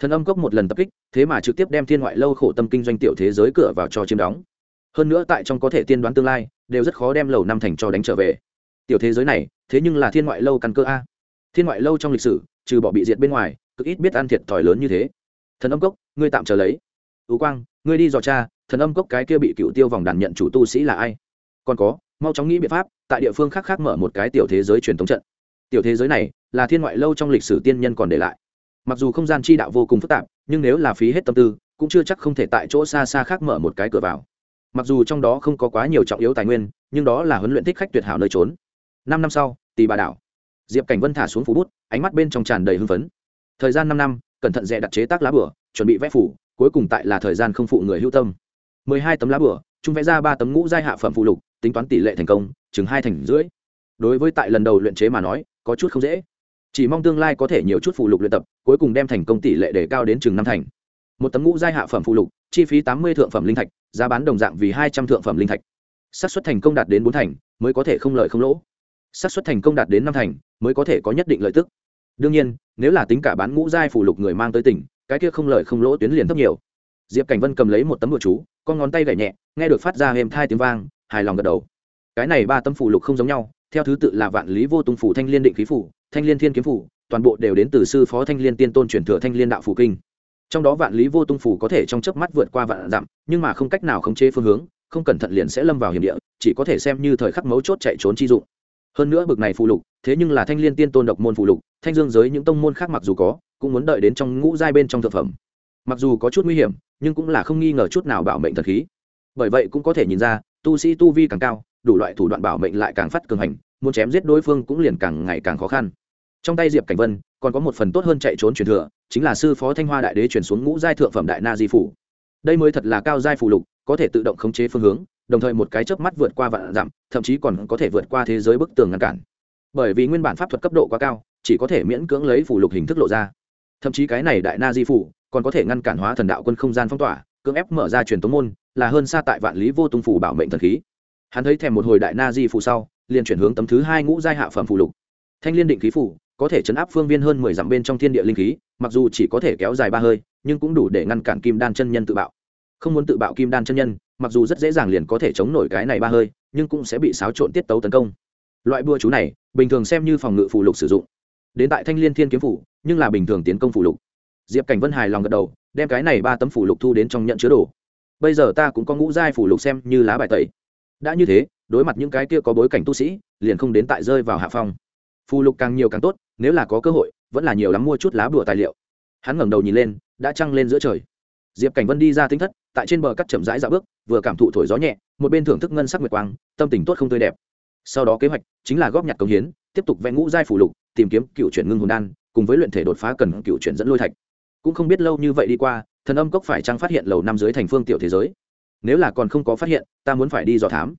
thần âm cốc một lần tập kích, thế mà trực tiếp đem thiên ngoại lâu khổ tâm kinh doanh tiểu thế giới cửa vào cho chiếm đóng. Hơn nữa tại trong có thể tiên đoán tương lai, đều rất khó đem lầu năm thành cho đánh trở về. Tiểu thế giới này, thế nhưng là thiên ngoại lâu căn cơ a. Thiên ngoại lâu trong lịch sử, trừ bỏ bị diệt bên ngoài, cực ít biết ăn thiệt thòi lớn như thế. Thần âm cốc, ngươi tạm chờ lấy. Tú quang, ngươi đi dò cha thần âm cốc cái kia bị cựu tiêu vòng đàn nhận chủ tu sĩ là ai? Còn có, mau chóng nghĩ biện pháp, tại địa phương khác khác mở một cái tiểu thế giới truyền thống trận. Tiểu thế giới này, là thiên ngoại lâu trong lịch sử tiên nhân còn để lại mặc dù không gian chi đạo vô cùng phức tạp, nhưng nếu là phí hết tâm tư, cũng chưa chắc không thể tại chỗ xa xa khác mở một cái cửa vào. Mặc dù trong đó không có quá nhiều trọng yếu tài nguyên, nhưng đó là huấn luyện thích khách tuyệt hảo nơi trốn. Năm năm sau tì bà đảo. Diệp cảnh vân thả xuống phủ bút, ánh mắt bên trong tràn đầy hưng phấn. Thời gian năm năm, cẩn thận dẹ đặt chế tác lá bửa, chuẩn bị vẽ phủ, cuối cùng tại là thời gian không phụ người hữu tâm. Mười hai tấm lá bửa chúng vẽ ra ba tấm ngũ giai hạ phẩm phụ lục, tính toán tỷ lệ thành công, chừng hai thành rưỡi. Đối với tại lần đầu luyện chế mà nói, có chút không dễ chỉ mong tương lai có thể nhiều chút phụ lục luyện tập, cuối cùng đem thành công tỷ lệ để cao đến chừng năm thành. Một tấm ngũ giai hạ phẩm phụ lục, chi phí tám mươi thượng phẩm linh thạch, giá bán đồng dạng vì hai trăm thượng phẩm linh thạch. Xác suất thành công đạt đến bốn thành, mới có thể không lợi không lỗ. Xác suất thành công đạt đến năm thành, mới có thể có nhất định lợi tức. Đương nhiên, nếu là tính cả bán ngũ giai phụ lục người mang tới tỉnh, cái kia không lợi không lỗ tuyến liền thấp nhiều. Diệp cảnh vân cầm lấy một tấm bùa chú, con ngón tay gảy nhẹ, nghe được phát ra êm thai tiếng vang, hài lòng gật đầu. Cái này ba tấm phụ lục không giống nhau, theo thứ tự là vạn lý vô tung phủ thanh liên định khí phủ thanh liên thiên kiếm phủ, toàn bộ đều đến từ sư phó thanh liên tiên tôn truyền thừa thanh liên đạo phủ kinh. Trong đó vạn lý vô tung phủ có thể trong chớp mắt vượt qua vạn dặm, nhưng mà không cách nào khống chế phương hướng, không cẩn thận liền sẽ lâm vào hiểm địa, chỉ có thể xem như thời khắc mấu chốt chạy trốn chi dụng. Hơn nữa bực này phụ lục, thế nhưng là thanh liên tiên tôn độc môn phụ lục, thanh dương giới những tông môn khác mặc dù có, cũng muốn đợi đến trong ngũ giai bên trong thực phẩm. Mặc dù có chút nguy hiểm, nhưng cũng là không nghi ngờ chút nào bảo mệnh thần khí. Bởi vậy cũng có thể nhìn ra, tu sĩ tu vi càng cao, đủ loại thủ đoạn bảo mệnh lại càng phát cường hành, muốn chém giết đối phương cũng liền càng ngày càng khó khăn trong tay diệp cảnh vân, còn có một phần tốt hơn chạy trốn truyền thừa, chính là sư phó thanh hoa đại đế chuyển xuống ngũ giai thượng phẩm đại na di phủ. Đây mới thật là cao giai phủ lục, có thể tự động khống chế phương hướng, đồng thời một cái chớp mắt vượt qua vạn dặm, thậm chí còn có thể vượt qua thế giới bức tường ngăn cản. Bởi vì nguyên bản pháp thuật cấp độ quá cao, chỉ có thể miễn cưỡng lấy phủ lục hình thức lộ ra. Thậm chí cái này đại na di phủ, còn có thể ngăn cản hóa thần đạo quân không gian phong tỏa, cưỡng ép mở ra truyền tống môn, là hơn xa tại vạn lý vô tung phủ bảo mệnh thần khí. Hắn thấy thèm một hồi đại na di phủ sau, liền chuyển hướng tấm thứ hai ngũ giai hạ phẩm phủ lục. Thanh liên định khí phủ có thể chấn áp phương viên hơn mười dặm bên trong thiên địa linh khí, mặc dù chỉ có thể kéo dài ba hơi, nhưng cũng đủ để ngăn cản kim đan chân nhân tự bạo. Không muốn tự bạo kim đan chân nhân, mặc dù rất dễ dàng liền có thể chống nổi cái này ba hơi, nhưng cũng sẽ bị xáo trộn tiết tấu tấn công. Loại bua chú này, bình thường xem như phòng ngự phụ lục sử dụng. Đến tại thanh liên thiên kiếm phủ, nhưng là bình thường tiến công phụ lục. Diệp cảnh vân hài lòng gật đầu, đem cái này ba tấm phụ lục thu đến trong nhận chứa đồ. Bây giờ ta cũng có ngũ giai phụ lục xem như lá bài tẩy. Đã như thế, đối mặt những cái kia có bối cảnh tu sĩ, liền không đến tại rơi vào hạ phong phù lục càng nhiều càng tốt, nếu là có cơ hội, vẫn là nhiều lắm mua chút lá bùa tài liệu. Hắn ngẩng đầu nhìn lên, đã trăng lên giữa trời. Diệp cảnh vân đi ra tính thất, tại trên bờ cắt chậm rãi dạo bước, vừa cảm thụ thổi gió nhẹ, một bên thưởng thức ngân sắc nguyệt quang, tâm tình tốt không tươi đẹp. Sau đó kế hoạch chính là góp nhặt công hiến, tiếp tục vẽ ngũ giai phủ lục, tìm kiếm cựu chuyển ngưng hồn đan, cùng với luyện thể đột phá cần cựu chuyển dẫn lôi thạch. Cũng không biết lâu như vậy đi qua, thần âm cốc phải chăng phát hiện lầu năm dưới thành phương tiểu thế giới? Nếu là còn không có phát hiện, ta muốn phải đi dò thám.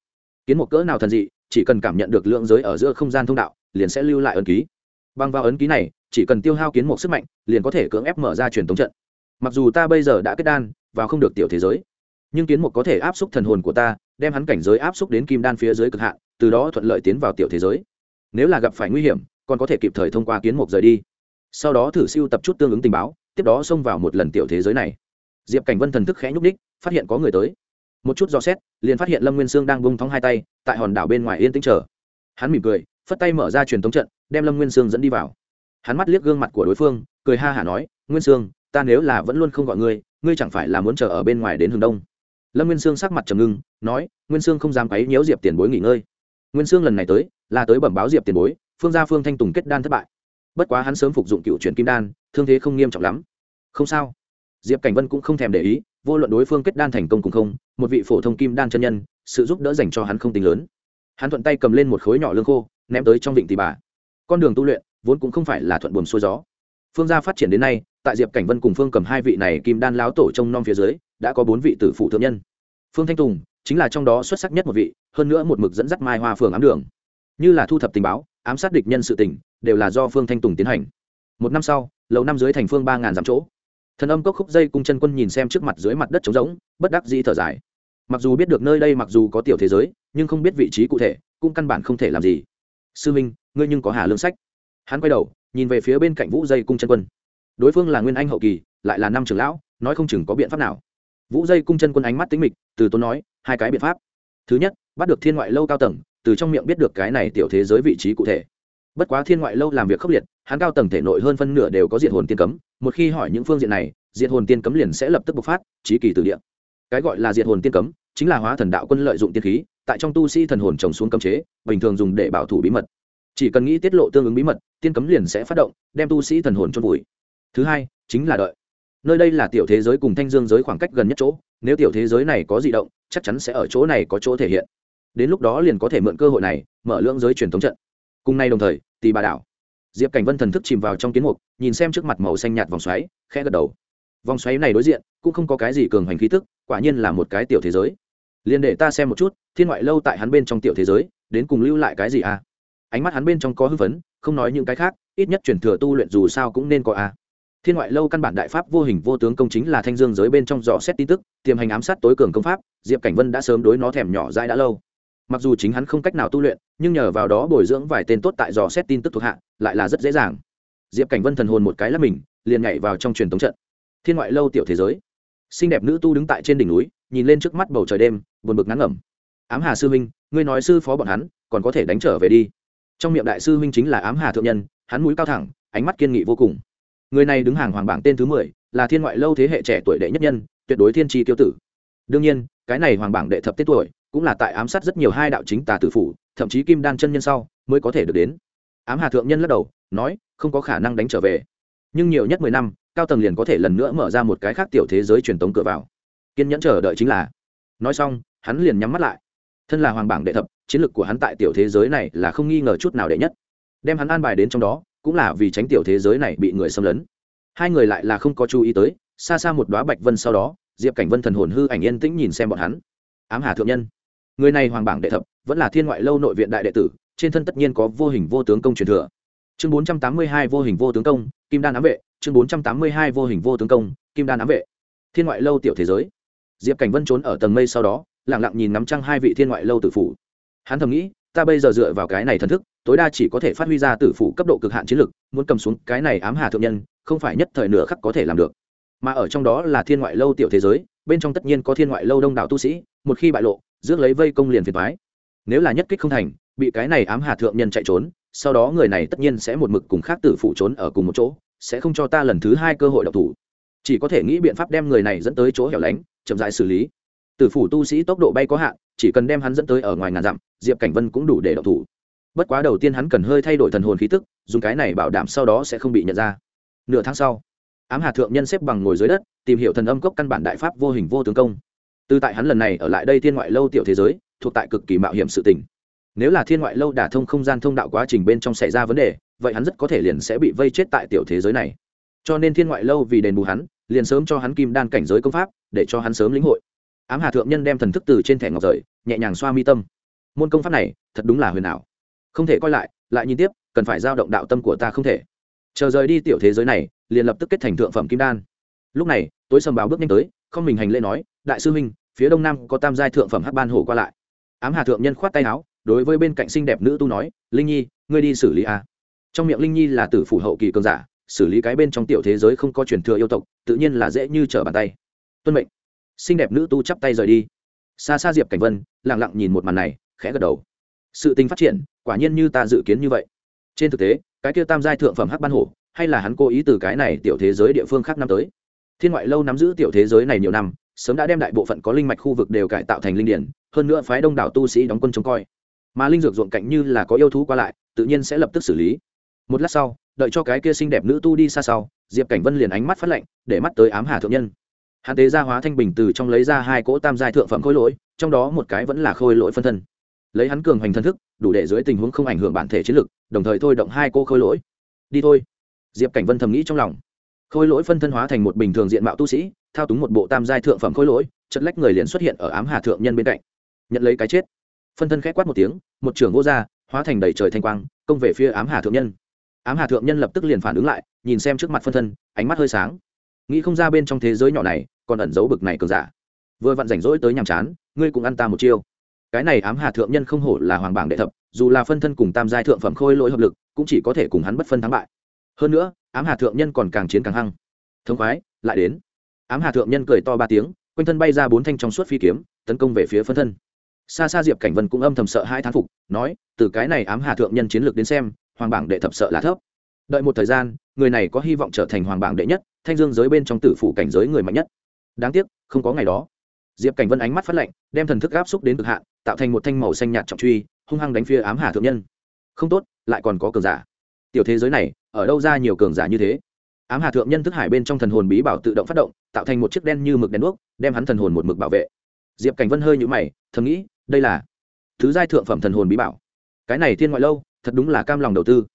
Kiến một cỡ nào thần dị, chỉ cần cảm nhận được lượng giới ở giữa không gian thông đạo liền sẽ lưu lại ấn ký. Bằng vào ấn ký này, chỉ cần tiêu hao kiến một sức mạnh, liền có thể cưỡng ép mở ra truyền thống trận. Mặc dù ta bây giờ đã kết đan và không được tiểu thế giới, nhưng kiến một có thể áp xúc thần hồn của ta, đem hắn cảnh giới áp xúc đến kim đan phía dưới cực hạn, từ đó thuận lợi tiến vào tiểu thế giới. Nếu là gặp phải nguy hiểm, còn có thể kịp thời thông qua kiến mục rời đi. Sau đó thử siêu tập chút tương ứng tình báo, tiếp đó xông vào một lần tiểu thế giới này. Diệp cảnh vân thần thức khẽ nhúc ních phát hiện có người tới. Một chút dò xét, liền phát hiện lâm nguyên sương đang bông thóng hai tay, tại hòn đảo bên ngoài yên tĩnh chờ. Hắn mỉm cười phất tay mở ra truyền thống trận, đem lâm nguyên sương dẫn đi vào. Hắn mắt liếc gương mặt của đối phương, cười ha hả nói, nguyên sương, ta nếu là vẫn luôn không gọi ngươi ngươi chẳng phải là muốn chờ ở bên ngoài đến hướng đông? Lâm nguyên sương sắc mặt trầm ngưng, nói, nguyên sương không dám quấy nhiễu diệp tiền bối nghỉ ngơi. Nguyên sương lần này tới, là tới bẩm báo diệp tiền bối, phương gia phương thanh tùng kết đan thất bại. Bất quá hắn sớm phục dụng cựu truyền kim đan, thương thế không nghiêm trọng lắm. Không sao. Diệp cảnh vân cũng không thèm để ý, vô luận đối phương kết đan thành công cùng không, một vị phổ thông kim đan chân nhân, sự giúp đỡ dành cho hắn không tính lớn. Hắn thuận tay cầm lên một khối nhỏ lương khô ném tới trong vịnh tì bà. Con đường tu luyện vốn cũng không phải là thuận buồm xuôi gió. Phương gia phát triển đến nay, tại diệp cảnh vân cùng phương cầm hai vị này kim đan láo tổ trông nom phía dưới, đã có bốn vị tử phụ thượng nhân. Phương thanh tùng chính là trong đó xuất sắc nhất một vị, hơn nữa một mực dẫn dắt mai hoa phường ám đường. Như là thu thập tình báo, ám sát địch nhân sự tình, đều là do phương thanh tùng tiến hành. Một năm sau, lầu năm dưới thành phương ba ngàn dặm chỗ, thần âm cốc khúc dây cung chân quân nhìn xem trước mặt dưới mặt đất trống rỗng, bất đắc dĩ thở dài. Mặc dù biết được nơi đây mặc dù có tiểu thế giới, nhưng không biết vị trí cụ thể, cũng căn bản không thể làm gì sư minh, ngươi nhưng có hà lương sách. Hắn quay đầu, nhìn về phía bên cạnh vũ dây cung chân quân. Đối phương là nguyên anh hậu kỳ, lại là năm trưởng lão, nói không chừng có biện pháp nào. Vũ dây cung chân quân ánh mắt tính mịch, từ tốn nói, hai cái biện pháp. Thứ nhất, bắt được thiên ngoại lâu cao tầng, từ trong miệng biết được cái này tiểu thế giới vị trí cụ thể. Bất quá thiên ngoại lâu làm việc khốc liệt, hắn cao tầng thể nội hơn phân nửa đều có diện hồn tiên cấm, một khi hỏi những phương diện này, diện hồn tiên cấm liền sẽ lập tức bộc phát trí kỳ từ địa. Cái gọi là diện hồn tiên cấm, chính là hóa thần đạo quân lợi dụng tiên khí tại trong tu sĩ thần hồn trồng xuống cấm chế, bình thường dùng để bảo thủ bí mật. Chỉ cần nghĩ tiết lộ tương ứng bí mật, tiên cấm liền sẽ phát động, đem tu sĩ thần hồn chôn vùi. Thứ hai, chính là đợi. Nơi đây là tiểu thế giới cùng thanh dương giới khoảng cách gần nhất chỗ, nếu tiểu thế giới này có di động, chắc chắn sẽ ở chỗ này có chỗ thể hiện. Đến lúc đó liền có thể mượn cơ hội này, mở lưỡng giới truyền thống trận. Cùng nay đồng thời tì bà đảo. Diệp cảnh vân thần thức chìm vào trong kiến mục, nhìn xem trước mặt màu xanh nhạt vòng xoáy, khẽ gật đầu. Vòng xoáy này đối diện, cũng không có cái gì cường hành khí tức, quả nhiên là một cái tiểu thế giới liền để ta xem một chút, thiên ngoại lâu tại hắn bên trong tiểu thế giới, đến cùng lưu lại cái gì à? Ánh mắt hắn bên trong có hưng phấn, không nói những cái khác, ít nhất chuyển thừa tu luyện dù sao cũng nên có à. Thiên ngoại lâu căn bản đại pháp vô hình vô tướng công chính là thanh dương giới bên trong dò xét tin tức, tiềm hành ám sát tối cường công pháp, diệp cảnh vân đã sớm đối nó thèm nhỏ dãi đã lâu. Mặc dù chính hắn không cách nào tu luyện, nhưng nhờ vào đó bồi dưỡng vài tên tốt tại dò xét tin tức thuộc hạ, lại là rất dễ dàng. Diệp cảnh vân thần hồn một cái là mình, liền nhảy vào trong truyền thống trận. Thiên ngoại lâu tiểu thế giới. Xinh đẹp nữ tu đứng tại trên đỉnh núi nhìn lên trước mắt bầu trời đêm, buồn bực ngắn ngẩm. Ám hà sư huynh, ngươi nói sư phó bọn hắn, còn có thể đánh trở về đi. Trong miệng đại sư huynh chính là ám hà thượng nhân, hắn mũi cao thẳng, ánh mắt kiên nghị vô cùng. Người này đứng hàng hoàng bảng tên thứ mười, là thiên ngoại lâu thế hệ trẻ tuổi đệ nhất nhân, tuyệt đối thiên tri tiêu tử. Đương nhiên, cái này hoàng bảng đệ thập tết tuổi, cũng là tại ám sát rất nhiều hai đạo chính tà tử phủ, thậm chí kim đan chân nhân sau, mới có thể được đến. Ám hà thượng nhân lắc đầu, nói, không có khả năng đánh trở về. Nhưng nhiều nhất mười năm, cao tầng liền có thể lần nữa mở ra một cái khác tiểu thế giới truyền tống cửa vào kiên nhẫn chờ đợi chính là. Nói xong, hắn liền nhắm mắt lại. Thân là hoàng bảng đệ thập, chiến lược của hắn tại tiểu thế giới này là không nghi ngờ chút nào đệ nhất. Đem hắn an bài đến trong đó, cũng là vì tránh tiểu thế giới này bị người xâm lấn. Hai người lại là không có chú ý tới, xa xa một đoá bạch vân sau đó, diệp cảnh vân thần hồn hư ảnh yên tĩnh nhìn xem bọn hắn. Ám hà thượng nhân. Người này hoàng bảng đệ thập, vẫn là thiên ngoại lâu nội viện đại đệ tử, trên thân tất nhiên có vô hình vô tướng công truyền thừa. Chương bốn trăm tám mươi hai vô hình vô tướng công, kim đan ám vệ, chương bốn trăm tám mươi hai vô hình vô tướng công, kim đan ám vệ. Thiên ngoại lâu tiểu thế giới diệp cảnh vân trốn ở tầng mây sau đó lẳng lặng nhìn nắm trăng hai vị thiên ngoại lâu tử phủ. Hắn thầm nghĩ, ta bây giờ dựa vào cái này thần thức, tối đa chỉ có thể phát huy ra tử phủ cấp độ cực hạn chiến lực, muốn cầm xuống cái này ám hà thượng nhân, không phải nhất thời nửa khắc có thể làm được. Mà ở trong đó là thiên ngoại lâu tiểu thế giới, bên trong tất nhiên có thiên ngoại lâu đông đảo tu sĩ, một khi bại lộ, rước lấy vây công liền phiền thoái nếu là nhất kích không thành, bị cái này ám hà thượng nhân chạy trốn, sau đó người này tất nhiên sẽ một mực cùng khác tử phụ trốn ở cùng một chỗ, sẽ không cho ta lần thứ hai cơ hội độc thủ chỉ có thể nghĩ biện pháp đem người này dẫn tới chỗ hẻo lánh, chậm dại xử lý. Tử phủ tu sĩ tốc độ bay có hạn, chỉ cần đem hắn dẫn tới ở ngoài ngàn dặm, diệp cảnh vân cũng đủ để đậu thủ. Bất quá đầu tiên hắn cần hơi thay đổi thần hồn khí tức, dùng cái này bảo đảm sau đó sẽ không bị nhận ra. Nửa tháng sau, ám hà thượng nhân xếp bằng ngồi dưới đất, tìm hiểu thần âm cốc căn bản đại pháp vô hình vô tướng công. Từ tại hắn lần này ở lại đây thiên ngoại lâu tiểu thế giới, thuộc tại cực kỳ mạo hiểm sự tình. Nếu là thiên ngoại lâu đả thông không gian thông đạo quá trình bên trong xảy ra vấn đề, vậy hắn rất có thể liền sẽ bị vây chết tại tiểu thế giới này. Cho nên thiên ngoại lâu vì đền bù hắn liền sớm cho hắn kim đan cảnh giới công pháp, để cho hắn sớm lĩnh hội. Ám hà thượng nhân đem thần thức từ trên thẻ ngọc rời, nhẹ nhàng xoa mi tâm. Môn công pháp này, thật đúng là huyền ảo. Không thể coi lại lại nhìn tiếp, cần phải giao động đạo tâm của ta không thể. Chờ rời đi tiểu thế giới này, liền lập tức kết thành thượng phẩm kim đan. Lúc này, tối sầm báo bước nhanh tới, không mình hành lễ nói, đại sư huynh, phía đông nam có tam giai thượng phẩm hắc ban hổ qua lại. Ám hà thượng nhân khoát tay áo, đối với bên cạnh xinh đẹp nữ tu nói, linh nhi, ngươi đi xử lý a. Trong miệng linh nhi là tử phủ hậu kỳ cường giả xử lý cái bên trong tiểu thế giới không có truyền thừa yêu tộc, tự nhiên là dễ như trở bàn tay. Tuân mệnh. Xinh đẹp nữ tu chắp tay rời đi. Xa xa diệp cảnh vân lẳng lặng nhìn một màn này, khẽ gật đầu. Sự tình phát triển, quả nhiên như ta dự kiến như vậy. Trên thực tế, cái kia tam giai thượng phẩm hắc ban hổ, hay là hắn cố ý từ cái này tiểu thế giới địa phương khác năm tới. Thiên ngoại lâu nắm giữ tiểu thế giới này nhiều năm, sớm đã đem đại bộ phận có linh mạch khu vực đều cải tạo thành linh điển, hơn nữa phái đông đảo tu sĩ đóng quân trông coi. Mà linh dược ruộng cạnh như là có yêu thú qua lại, tự nhiên sẽ lập tức xử lý một lát sau, đợi cho cái kia xinh đẹp nữ tu đi xa sau, diệp cảnh vân liền ánh mắt phát lạnh, để mắt tới ám hà thượng nhân. Hắn tế gia hóa thanh bình từ trong lấy ra hai cỗ tam giai thượng phẩm khôi lỗi, trong đó một cái vẫn là khôi lỗi phân thân. Lấy hắn cường hành thân thức, đủ để dưới tình huống không ảnh hưởng bản thể chiến lực, đồng thời thôi động hai cô khôi lỗi. Đi thôi. Diệp cảnh vân thầm nghĩ trong lòng. Khôi lỗi phân thân hóa thành một bình thường diện mạo tu sĩ, thao túng một bộ tam giai thượng phẩm khôi lỗi chất lách người liền xuất hiện ở ám hà thượng nhân bên cạnh. Nhận lấy cái chết. Phân thân k h ẽ quát một tiếng, một trưởng vô r hóa thành đầy trời thanh quang, công về phía ám hà thượng nhân ám hà thượng nhân lập tức liền phản ứng lại, nhìn xem trước mặt phân thân, ánh mắt hơi sáng. Nghĩ không ra bên trong thế giới nhỏ này, còn ẩn giấu bực này cường giả. Vừa vặn rảnh rỗi tới nhàm chán, ngươi cũng ăn ta một chiêu. Cái này ám hà thượng nhân không hổ là hoàng bảng đệ thập, dù là phân thân cùng tam giai thượng phẩm khôi lỗi hợp lực, cũng chỉ có thể cùng hắn bất phân thắng bại. Hơn nữa, ám hà thượng nhân còn càng chiến càng hăng. Thống khoái, lại đến. Ám hà thượng nhân cười to ba tiếng, quanh thân bay ra bốn thanh trong suốt phi kiếm, tấn công về phía phân thân. Xa xa diệp cảnh vân cũng âm thầm sợ hai thán phục, nói, từ cái này ám hà thượng nhân chiến lược đến xem hoàng bảng đệ thập sợ là thấp. Đợi một thời gian, người này có hy vọng trở thành hoàng bảng đệ nhất, thanh dương giới bên trong tử phủ cảnh giới người mạnh nhất. Đáng tiếc, không có ngày đó. Diệp cảnh vân ánh mắt phát lạnh, đem thần thức áp xúc đến cực hạn, tạo thành một thanh màu xanh nhạt trọng truy, hung hăng đánh phía ám hà thượng nhân. Không tốt, lại còn có cường giả. Tiểu thế giới này, ở đâu ra nhiều cường giả như thế? Ám hà thượng nhân thức hải bên trong thần hồn bí bảo tự động phát động, tạo thành một chiếc đen như mực đen đuốc, đem hắn thần hồn một mực bảo vệ. Diệp cảnh vân hơi nhũ mày, thầm nghĩ, đây là thứ giai thượng phẩm thần hồn bí bảo. Cái này thiên ngoại lâu thật đúng là cam lòng đầu tư.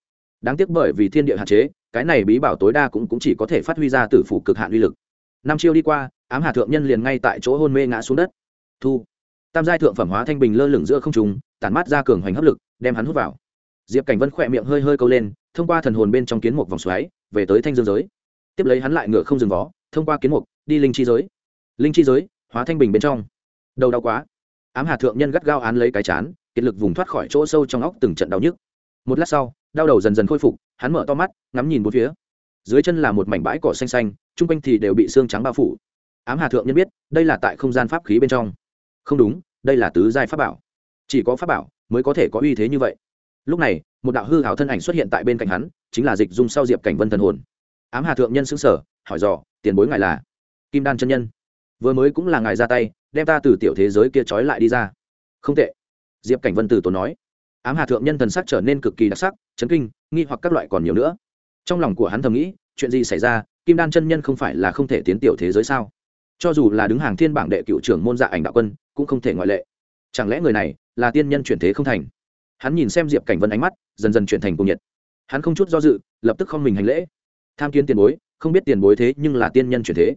Đáng tiếc bởi vì thiên địa hạn chế cái này bí bảo tối đa cũng, cũng chỉ có thể phát huy ra từ phủ cực hạn uy lực. Năm chiêu đi qua ám hà thượng nhân liền ngay tại chỗ hôn mê ngã xuống đất. Thu. Tam giai thượng phẩm hóa thanh bình lơ lửng giữa không trùng tản mát ra cường hoành hấp lực đem hắn hút vào. Diệp cảnh vân khỏe miệng hơi hơi câu lên thông qua thần hồn bên trong kiến mục vòng xoáy về tới thanh dương giới. Tiếp lấy hắn lại ngựa không dừng vó thông qua kiến mục đi linh chi giới. Linh chi giới hóa thanh bình bên trong. Đầu đau quá. Ám hà thượng nhân gắt gao án lấy cái chán kiệt lực vùng thoát khỏi chỗ sâu trong óc từng trận đau nhức một lát sau, đau đầu dần dần khôi phục, hắn mở to mắt, ngắm nhìn bốn phía. Dưới chân là một mảnh bãi cỏ xanh xanh, chung quanh thì đều bị xương trắng bao phủ. Ám hà thượng nhân biết, đây là tại không gian pháp khí bên trong. Không đúng, đây là tứ giai pháp bảo. Chỉ có pháp bảo mới có thể có uy thế như vậy. Lúc này, một đạo hư hảo thân ảnh xuất hiện tại bên cạnh hắn, chính là dịch dung sau diệp cảnh vân thần hồn. Ám hà thượng nhân xứng sở hỏi dò, tiền bối ngài là? Kim đan chân nhân. Vừa mới cũng là ngài ra tay, đem ta từ tiểu thế giới kia trói lại đi ra. Không tệ. Diệp cảnh vân từ tốn nói ám hà thượng nhân thần sắc trở nên cực kỳ đặc sắc, chấn kinh, nghi hoặc các loại còn nhiều nữa. Trong lòng của hắn thầm nghĩ, chuyện gì xảy ra, kim đan chân nhân không phải là không thể tiến tiểu thế giới sao? Cho dù là đứng hàng thiên bảng đệ cựu trưởng môn dạ ảnh đạo quân, cũng không thể ngoại lệ. Chẳng lẽ người này là tiên nhân chuyển thế không thành? Hắn nhìn xem diệp cảnh vân ánh mắt, dần dần chuyển thành cung nhiệt. Hắn không chút do dự, lập tức không mình hành lễ. Tham kiến tiền bối, không biết tiền bối thế nhưng là tiên nhân chuyển thế.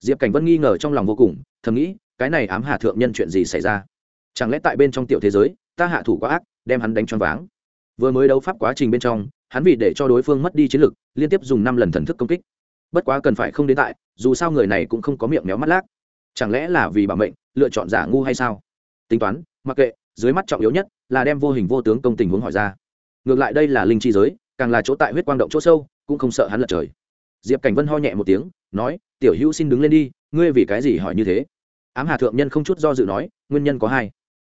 Diệp cảnh vân nghi ngờ trong lòng vô cùng, thầm nghĩ, cái này ám hà thượng nhân chuyện gì xảy ra? Chẳng lẽ tại bên trong tiểu thế giới, ta hạ thủ quá ác? Đem hắn đánh choáng váng. Vừa mới đấu pháp quá trình bên trong, hắn vì để cho đối phương mất đi chiến lực, liên tiếp dùng năm lần thần thức công kích. Bất quá cần phải không đến tại, dù sao người này cũng không có miệng méo mắt lác. Chẳng lẽ là vì bảo mệnh, lựa chọn giả ngu hay sao? Tính toán, mặc kệ, dưới mắt trọng yếu nhất là đem vô hình vô tướng công tình huống hỏi ra. Ngược lại đây là linh chi giới, càng là chỗ tại huyết quang động chỗ sâu, cũng không sợ hắn lật trời. Diệp cảnh vân ho nhẹ một tiếng, nói, tiểu hữu xin đứng lên đi, ngươi vì cái gì hỏi như thế? Ám hà thượng nhân không chút do dự nói, nguyên nhân có hai.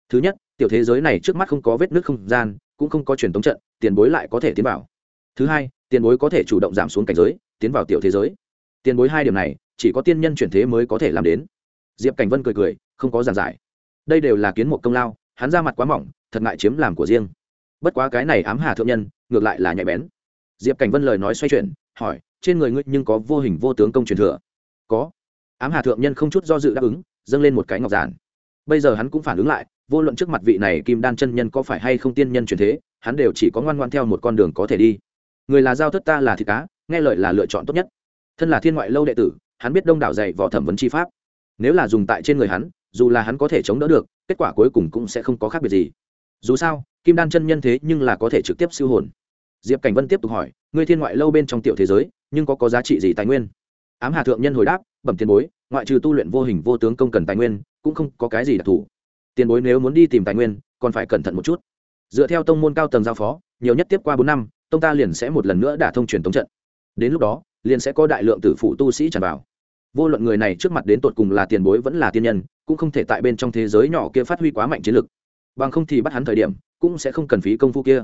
Thứ nhất tiểu thế giới này trước mắt không có vết nước không gian, cũng không có truyền tống trận, tiền bối lại có thể tiến vào. Thứ hai, tiền bối có thể chủ động giảm xuống cảnh giới, tiến vào tiểu thế giới. Tiền bối hai điểm này, chỉ có tiên nhân chuyển thế mới có thể làm đến. Diệp cảnh vân cười cười, không có giàn giải. Đây đều là kiến một công lao, hắn ra mặt quá mỏng, thật ngại chiếm làm của riêng. Bất quá cái này ám hà thượng nhân, ngược lại là nhạy bén. Diệp cảnh vân lời nói xoay chuyển, hỏi, trên người ngươi nhưng có vô hình vô tướng công truyền thừa? Có. Ám hà thượng nhân không chút do dự đáp ứng, dâng lên một cái ngọc giản. Bây giờ hắn cũng phản ứng lại vô luận trước mặt vị này kim đan chân nhân có phải hay không tiên nhân truyền thế, hắn đều chỉ có ngoan ngoan theo một con đường có thể đi. Người là giao thất ta là thịt cá, nghe lời là lựa chọn tốt nhất. Thân là thiên ngoại lâu đệ tử, hắn biết đông đảo dạy võ thẩm vấn chi pháp. Nếu là dùng tại trên người hắn, dù là hắn có thể chống đỡ được, kết quả cuối cùng cũng sẽ không có khác biệt gì. Dù sao, kim đan chân nhân thế nhưng là có thể trực tiếp siêu hồn. Diệp cảnh vân tiếp tục hỏi, ngươi thiên ngoại lâu bên trong tiểu thế giới, nhưng có có giá trị gì tài nguyên? Ám hà thượng nhân hồi đáp, bẩm tiền bối, ngoại trừ tu luyện vô hình vô tướng công cần tài nguyên, cũng không có cái gì đặc thù tiền bối nếu muốn đi tìm tài nguyên, còn phải cẩn thận một chút. Dựa theo tông môn cao tầng giao phó, nhiều nhất tiếp qua bốn năm, tông ta liền sẽ một lần nữa đả thông truyền tống trận. Đến lúc đó, liền sẽ có đại lượng tử phụ tu sĩ tràn vào. Vô luận người này trước mặt đến tột cùng là tiền bối vẫn là tiên nhân, cũng không thể tại bên trong thế giới nhỏ kia phát huy quá mạnh chiến lực. Bằng không thì bắt hắn thời điểm, cũng sẽ không cần phí công phu kia.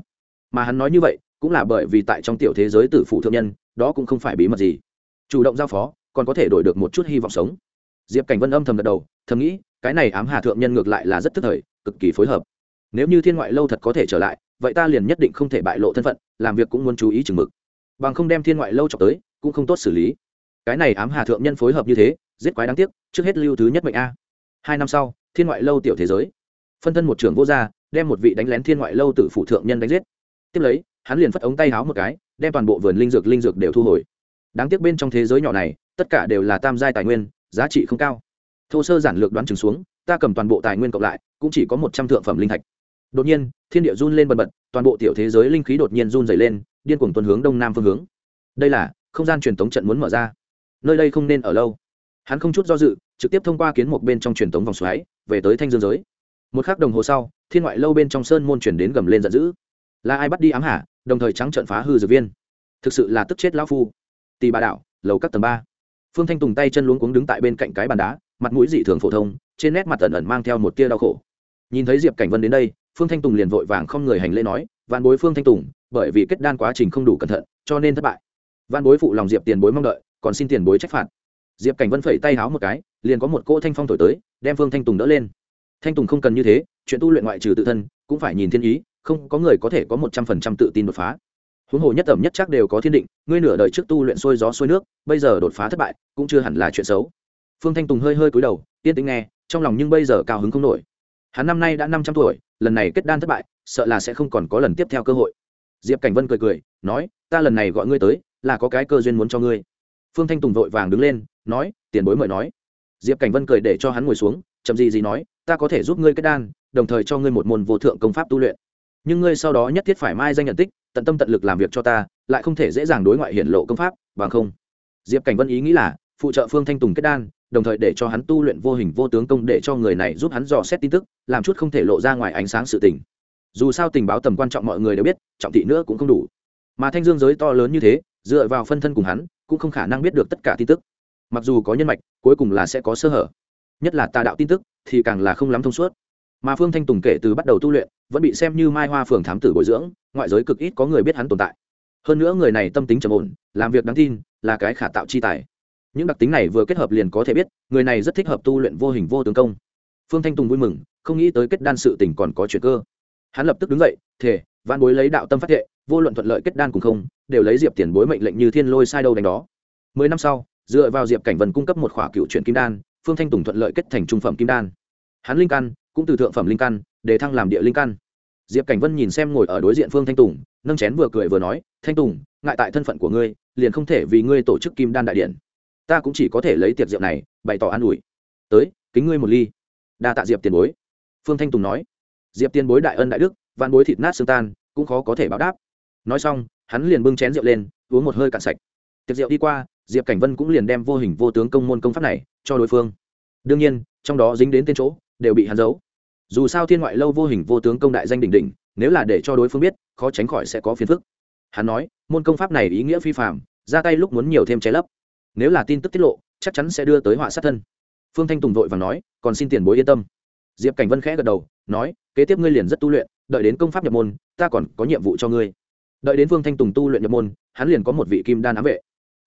Mà hắn nói như vậy, cũng là bởi vì tại trong tiểu thế giới tử phụ thượng nhân, đó cũng không phải bí mật gì. Chủ động giao phó, còn có thể đổi được một chút hy vọng sống. Diệp cảnh vân âm thầm gật đầu, thầm nghĩ cái này ám hà thượng nhân ngược lại là rất tức thời, cực kỳ phối hợp. Nếu như thiên ngoại lâu thật có thể trở lại, vậy ta liền nhất định không thể bại lộ thân phận, làm việc cũng muốn chú ý chừng mực. Bằng không đem thiên ngoại lâu chọc tới, cũng không tốt xử lý. Cái này ám hà thượng nhân phối hợp như thế, giết quái đáng tiếc, trước hết lưu thứ nhất mệnh a. Hai năm sau, thiên ngoại lâu tiểu thế giới. Phân thân một trưởng vô gia, đem một vị đánh lén thiên ngoại lâu tự phụ thượng nhân đánh giết. Tiếp lấy, hắn liền phất ống tay háo một cái, đem toàn bộ vườn linh dược linh dược đều thu hồi. Đáng tiếc bên trong thế giới nhỏ này, tất cả đều là tam giai tài nguyên, giá trị không cao thô sơ giản lược đoán chừng xuống, ta cầm toàn bộ tài nguyên cộng lại, cũng chỉ có một trăm thượng phẩm linh thạch. Đột nhiên, thiên địa run lên bần bật, toàn bộ tiểu thế giới linh khí đột nhiên run dày lên, điên cuồng tuần hướng đông nam phương hướng. Đây là, không gian truyền thống trận muốn mở ra. Nơi đây không nên ở lâu. Hắn không chút do dự, trực tiếp thông qua kiến một bên trong truyền thống vòng xoáy, về tới thanh dương giới. Một k h ắ c đồng hồ sau, thiên ngoại lâu bên trong sơn môn chuyển đến gầm lên giận dữ. Là ai bắt đi ám hạ đồng thời trắng trận phá hư dược viên. Thực sự là tức chết lão phu. Tì bà đạo, lầu các tầng ba. Phương thanh tùng tay chân luống cuống đứng tại bên cạnh cái bàn đá mặt mũi dị thường phổ thông, trên nét mặt ẩn ẩn mang theo một tia đau khổ. Nhìn thấy diệp cảnh vân đến đây, phương thanh tùng liền vội vàng không người hành lễ nói, vạn bối phương thanh tùng, bởi vì kết đan quá trình không đủ cẩn thận, cho nên thất bại. Vạn bối phụ lòng diệp tiền bối mong đợi, còn xin tiền bối trách phạt. Diệp cảnh vân phẩy tay háo một cái, liền có một cỗ thanh phong thổi tới, đem phương thanh tùng đỡ lên. Thanh tùng không cần như thế, chuyện tu luyện ngoại trừ tự thân, cũng phải nhìn thiên ý, không có người có thể có một trăm phần trăm tự tin đột phá. Huống hồ nhất ẩm nhất chắc đều có thiên định, ngươi nửa đời trước tu luyện sôi gió sôi nước, bây giờ đột phá thất bại, cũng chưa hẳn là chuyện xấu phương thanh tùng hơi hơi cúi đầu, yên tĩnh nghe, trong lòng nhưng bây giờ cao hứng không nổi. Hắn năm nay đã năm trăm tuổi, lần này kết đan thất bại, sợ là sẽ không còn có lần tiếp theo cơ hội. Diệp cảnh vân cười cười, nói, ta lần này gọi ngươi tới, là có cái cơ duyên muốn cho ngươi. Phương thanh tùng vội vàng đứng lên, nói, tiền bối mời nói. Diệp cảnh vân cười để cho hắn ngồi xuống, chậm gì gì nói, ta có thể giúp ngươi kết đan, đồng thời cho ngươi một môn vô thượng công pháp tu luyện. Nhưng ngươi sau đó nhất thiết phải mai danh nhận tích, tận tâm tận lực làm việc cho ta, lại không thể dễ dàng đối ngoại hiển lộ công pháp, bằng không. Diệp cảnh vân ý nghĩ là, phụ trợ phương thanh tùng kết đan đồng thời để cho hắn tu luyện vô hình vô tướng công để cho người này giúp hắn dò xét tin tức, làm chút không thể lộ ra ngoài ánh sáng sự tình. Dù sao tình báo tầm quan trọng mọi người đều biết, trọng thị nữa cũng không đủ. Mà thanh dương giới to lớn như thế, dựa vào phân thân cùng hắn, cũng không khả năng biết được tất cả tin tức. Mặc dù có nhân mạch, cuối cùng là sẽ có sơ hở. Nhất là tà đạo tin tức, thì càng là không lắm thông suốt. Mà phương thanh tùng kể từ bắt đầu tu luyện, vẫn bị xem như mai hoa phường thám tử bồi dưỡng, ngoại giới cực ít có người biết hắn tồn tại. Hơn nữa người này tâm tính trầm ổn, làm việc đáng tin, là cái khả tạo chi tài những đặc tính này vừa kết hợp liền có thể biết, người này rất thích hợp tu luyện vô hình vô tướng công. Phương thanh tùng vui mừng, không nghĩ tới kết đan sự tình còn có chuyện cơ. Hắn lập tức đứng dậy thể văn bối lấy đạo tâm phát thệ, vô luận thuận lợi kết đan cùng không, đều lấy diệp tiền bối mệnh lệnh như thiên lôi sai đâu đánh đó. Mười năm sau, dựa vào diệp cảnh vân cung cấp một khỏa cựu chuyển kim đan, phương thanh tùng thuận lợi kết thành trung phẩm kim đan. Hắn linh căn, cũng từ thượng phẩm linh căn, để thăng làm địa linh căn. Diệp cảnh vân nhìn xem ngồi ở đối diện phương thanh tùng, nâng chén vừa cười vừa nói, thanh tùng, ngại tại thân phận của ngươi, liền không thể vì ngươi tổ chức kim đan đại điện ta cũng chỉ có thể lấy tiệc rượu này bày tỏ an ủi. Tới, kính ngươi một ly. Đa tạ diệp tiền bối. Phương thanh tùng nói. Diệp tiền bối đại ân đại đức văn bối thịt nát xương tan, cũng khó có thể báo đáp. Nói xong, hắn liền bưng chén rượu lên, uống một hơi cạn sạch. Tiệc rượu đi qua, diệp cảnh vân cũng liền đem vô hình vô tướng công môn công pháp này cho đối phương. Đương nhiên, trong đó dính đến tên chỗ, đều bị hắn giấu. Dù sao thiên ngoại lâu vô hình vô tướng công đại danh đỉnh đỉnh, nếu là để cho đối phương biết, khó tránh khỏi sẽ có phiền phức. Hắn nói, môn công pháp này ý nghĩa phi phạm ra tay lúc muốn nhiều thêm che lấp nếu là tin tức tiết lộ, chắc chắn sẽ đưa tới họa sát thân. Phương thanh tùng vội và nói, còn xin tiền bối yên tâm. Diệp cảnh vân khẽ gật đầu, nói, kế tiếp ngươi liền rất tu luyện, đợi đến công pháp nhập môn, ta còn có nhiệm vụ cho ngươi. Đợi đến phương thanh tùng tu luyện nhập môn, hắn liền có một vị kim đan ám vệ.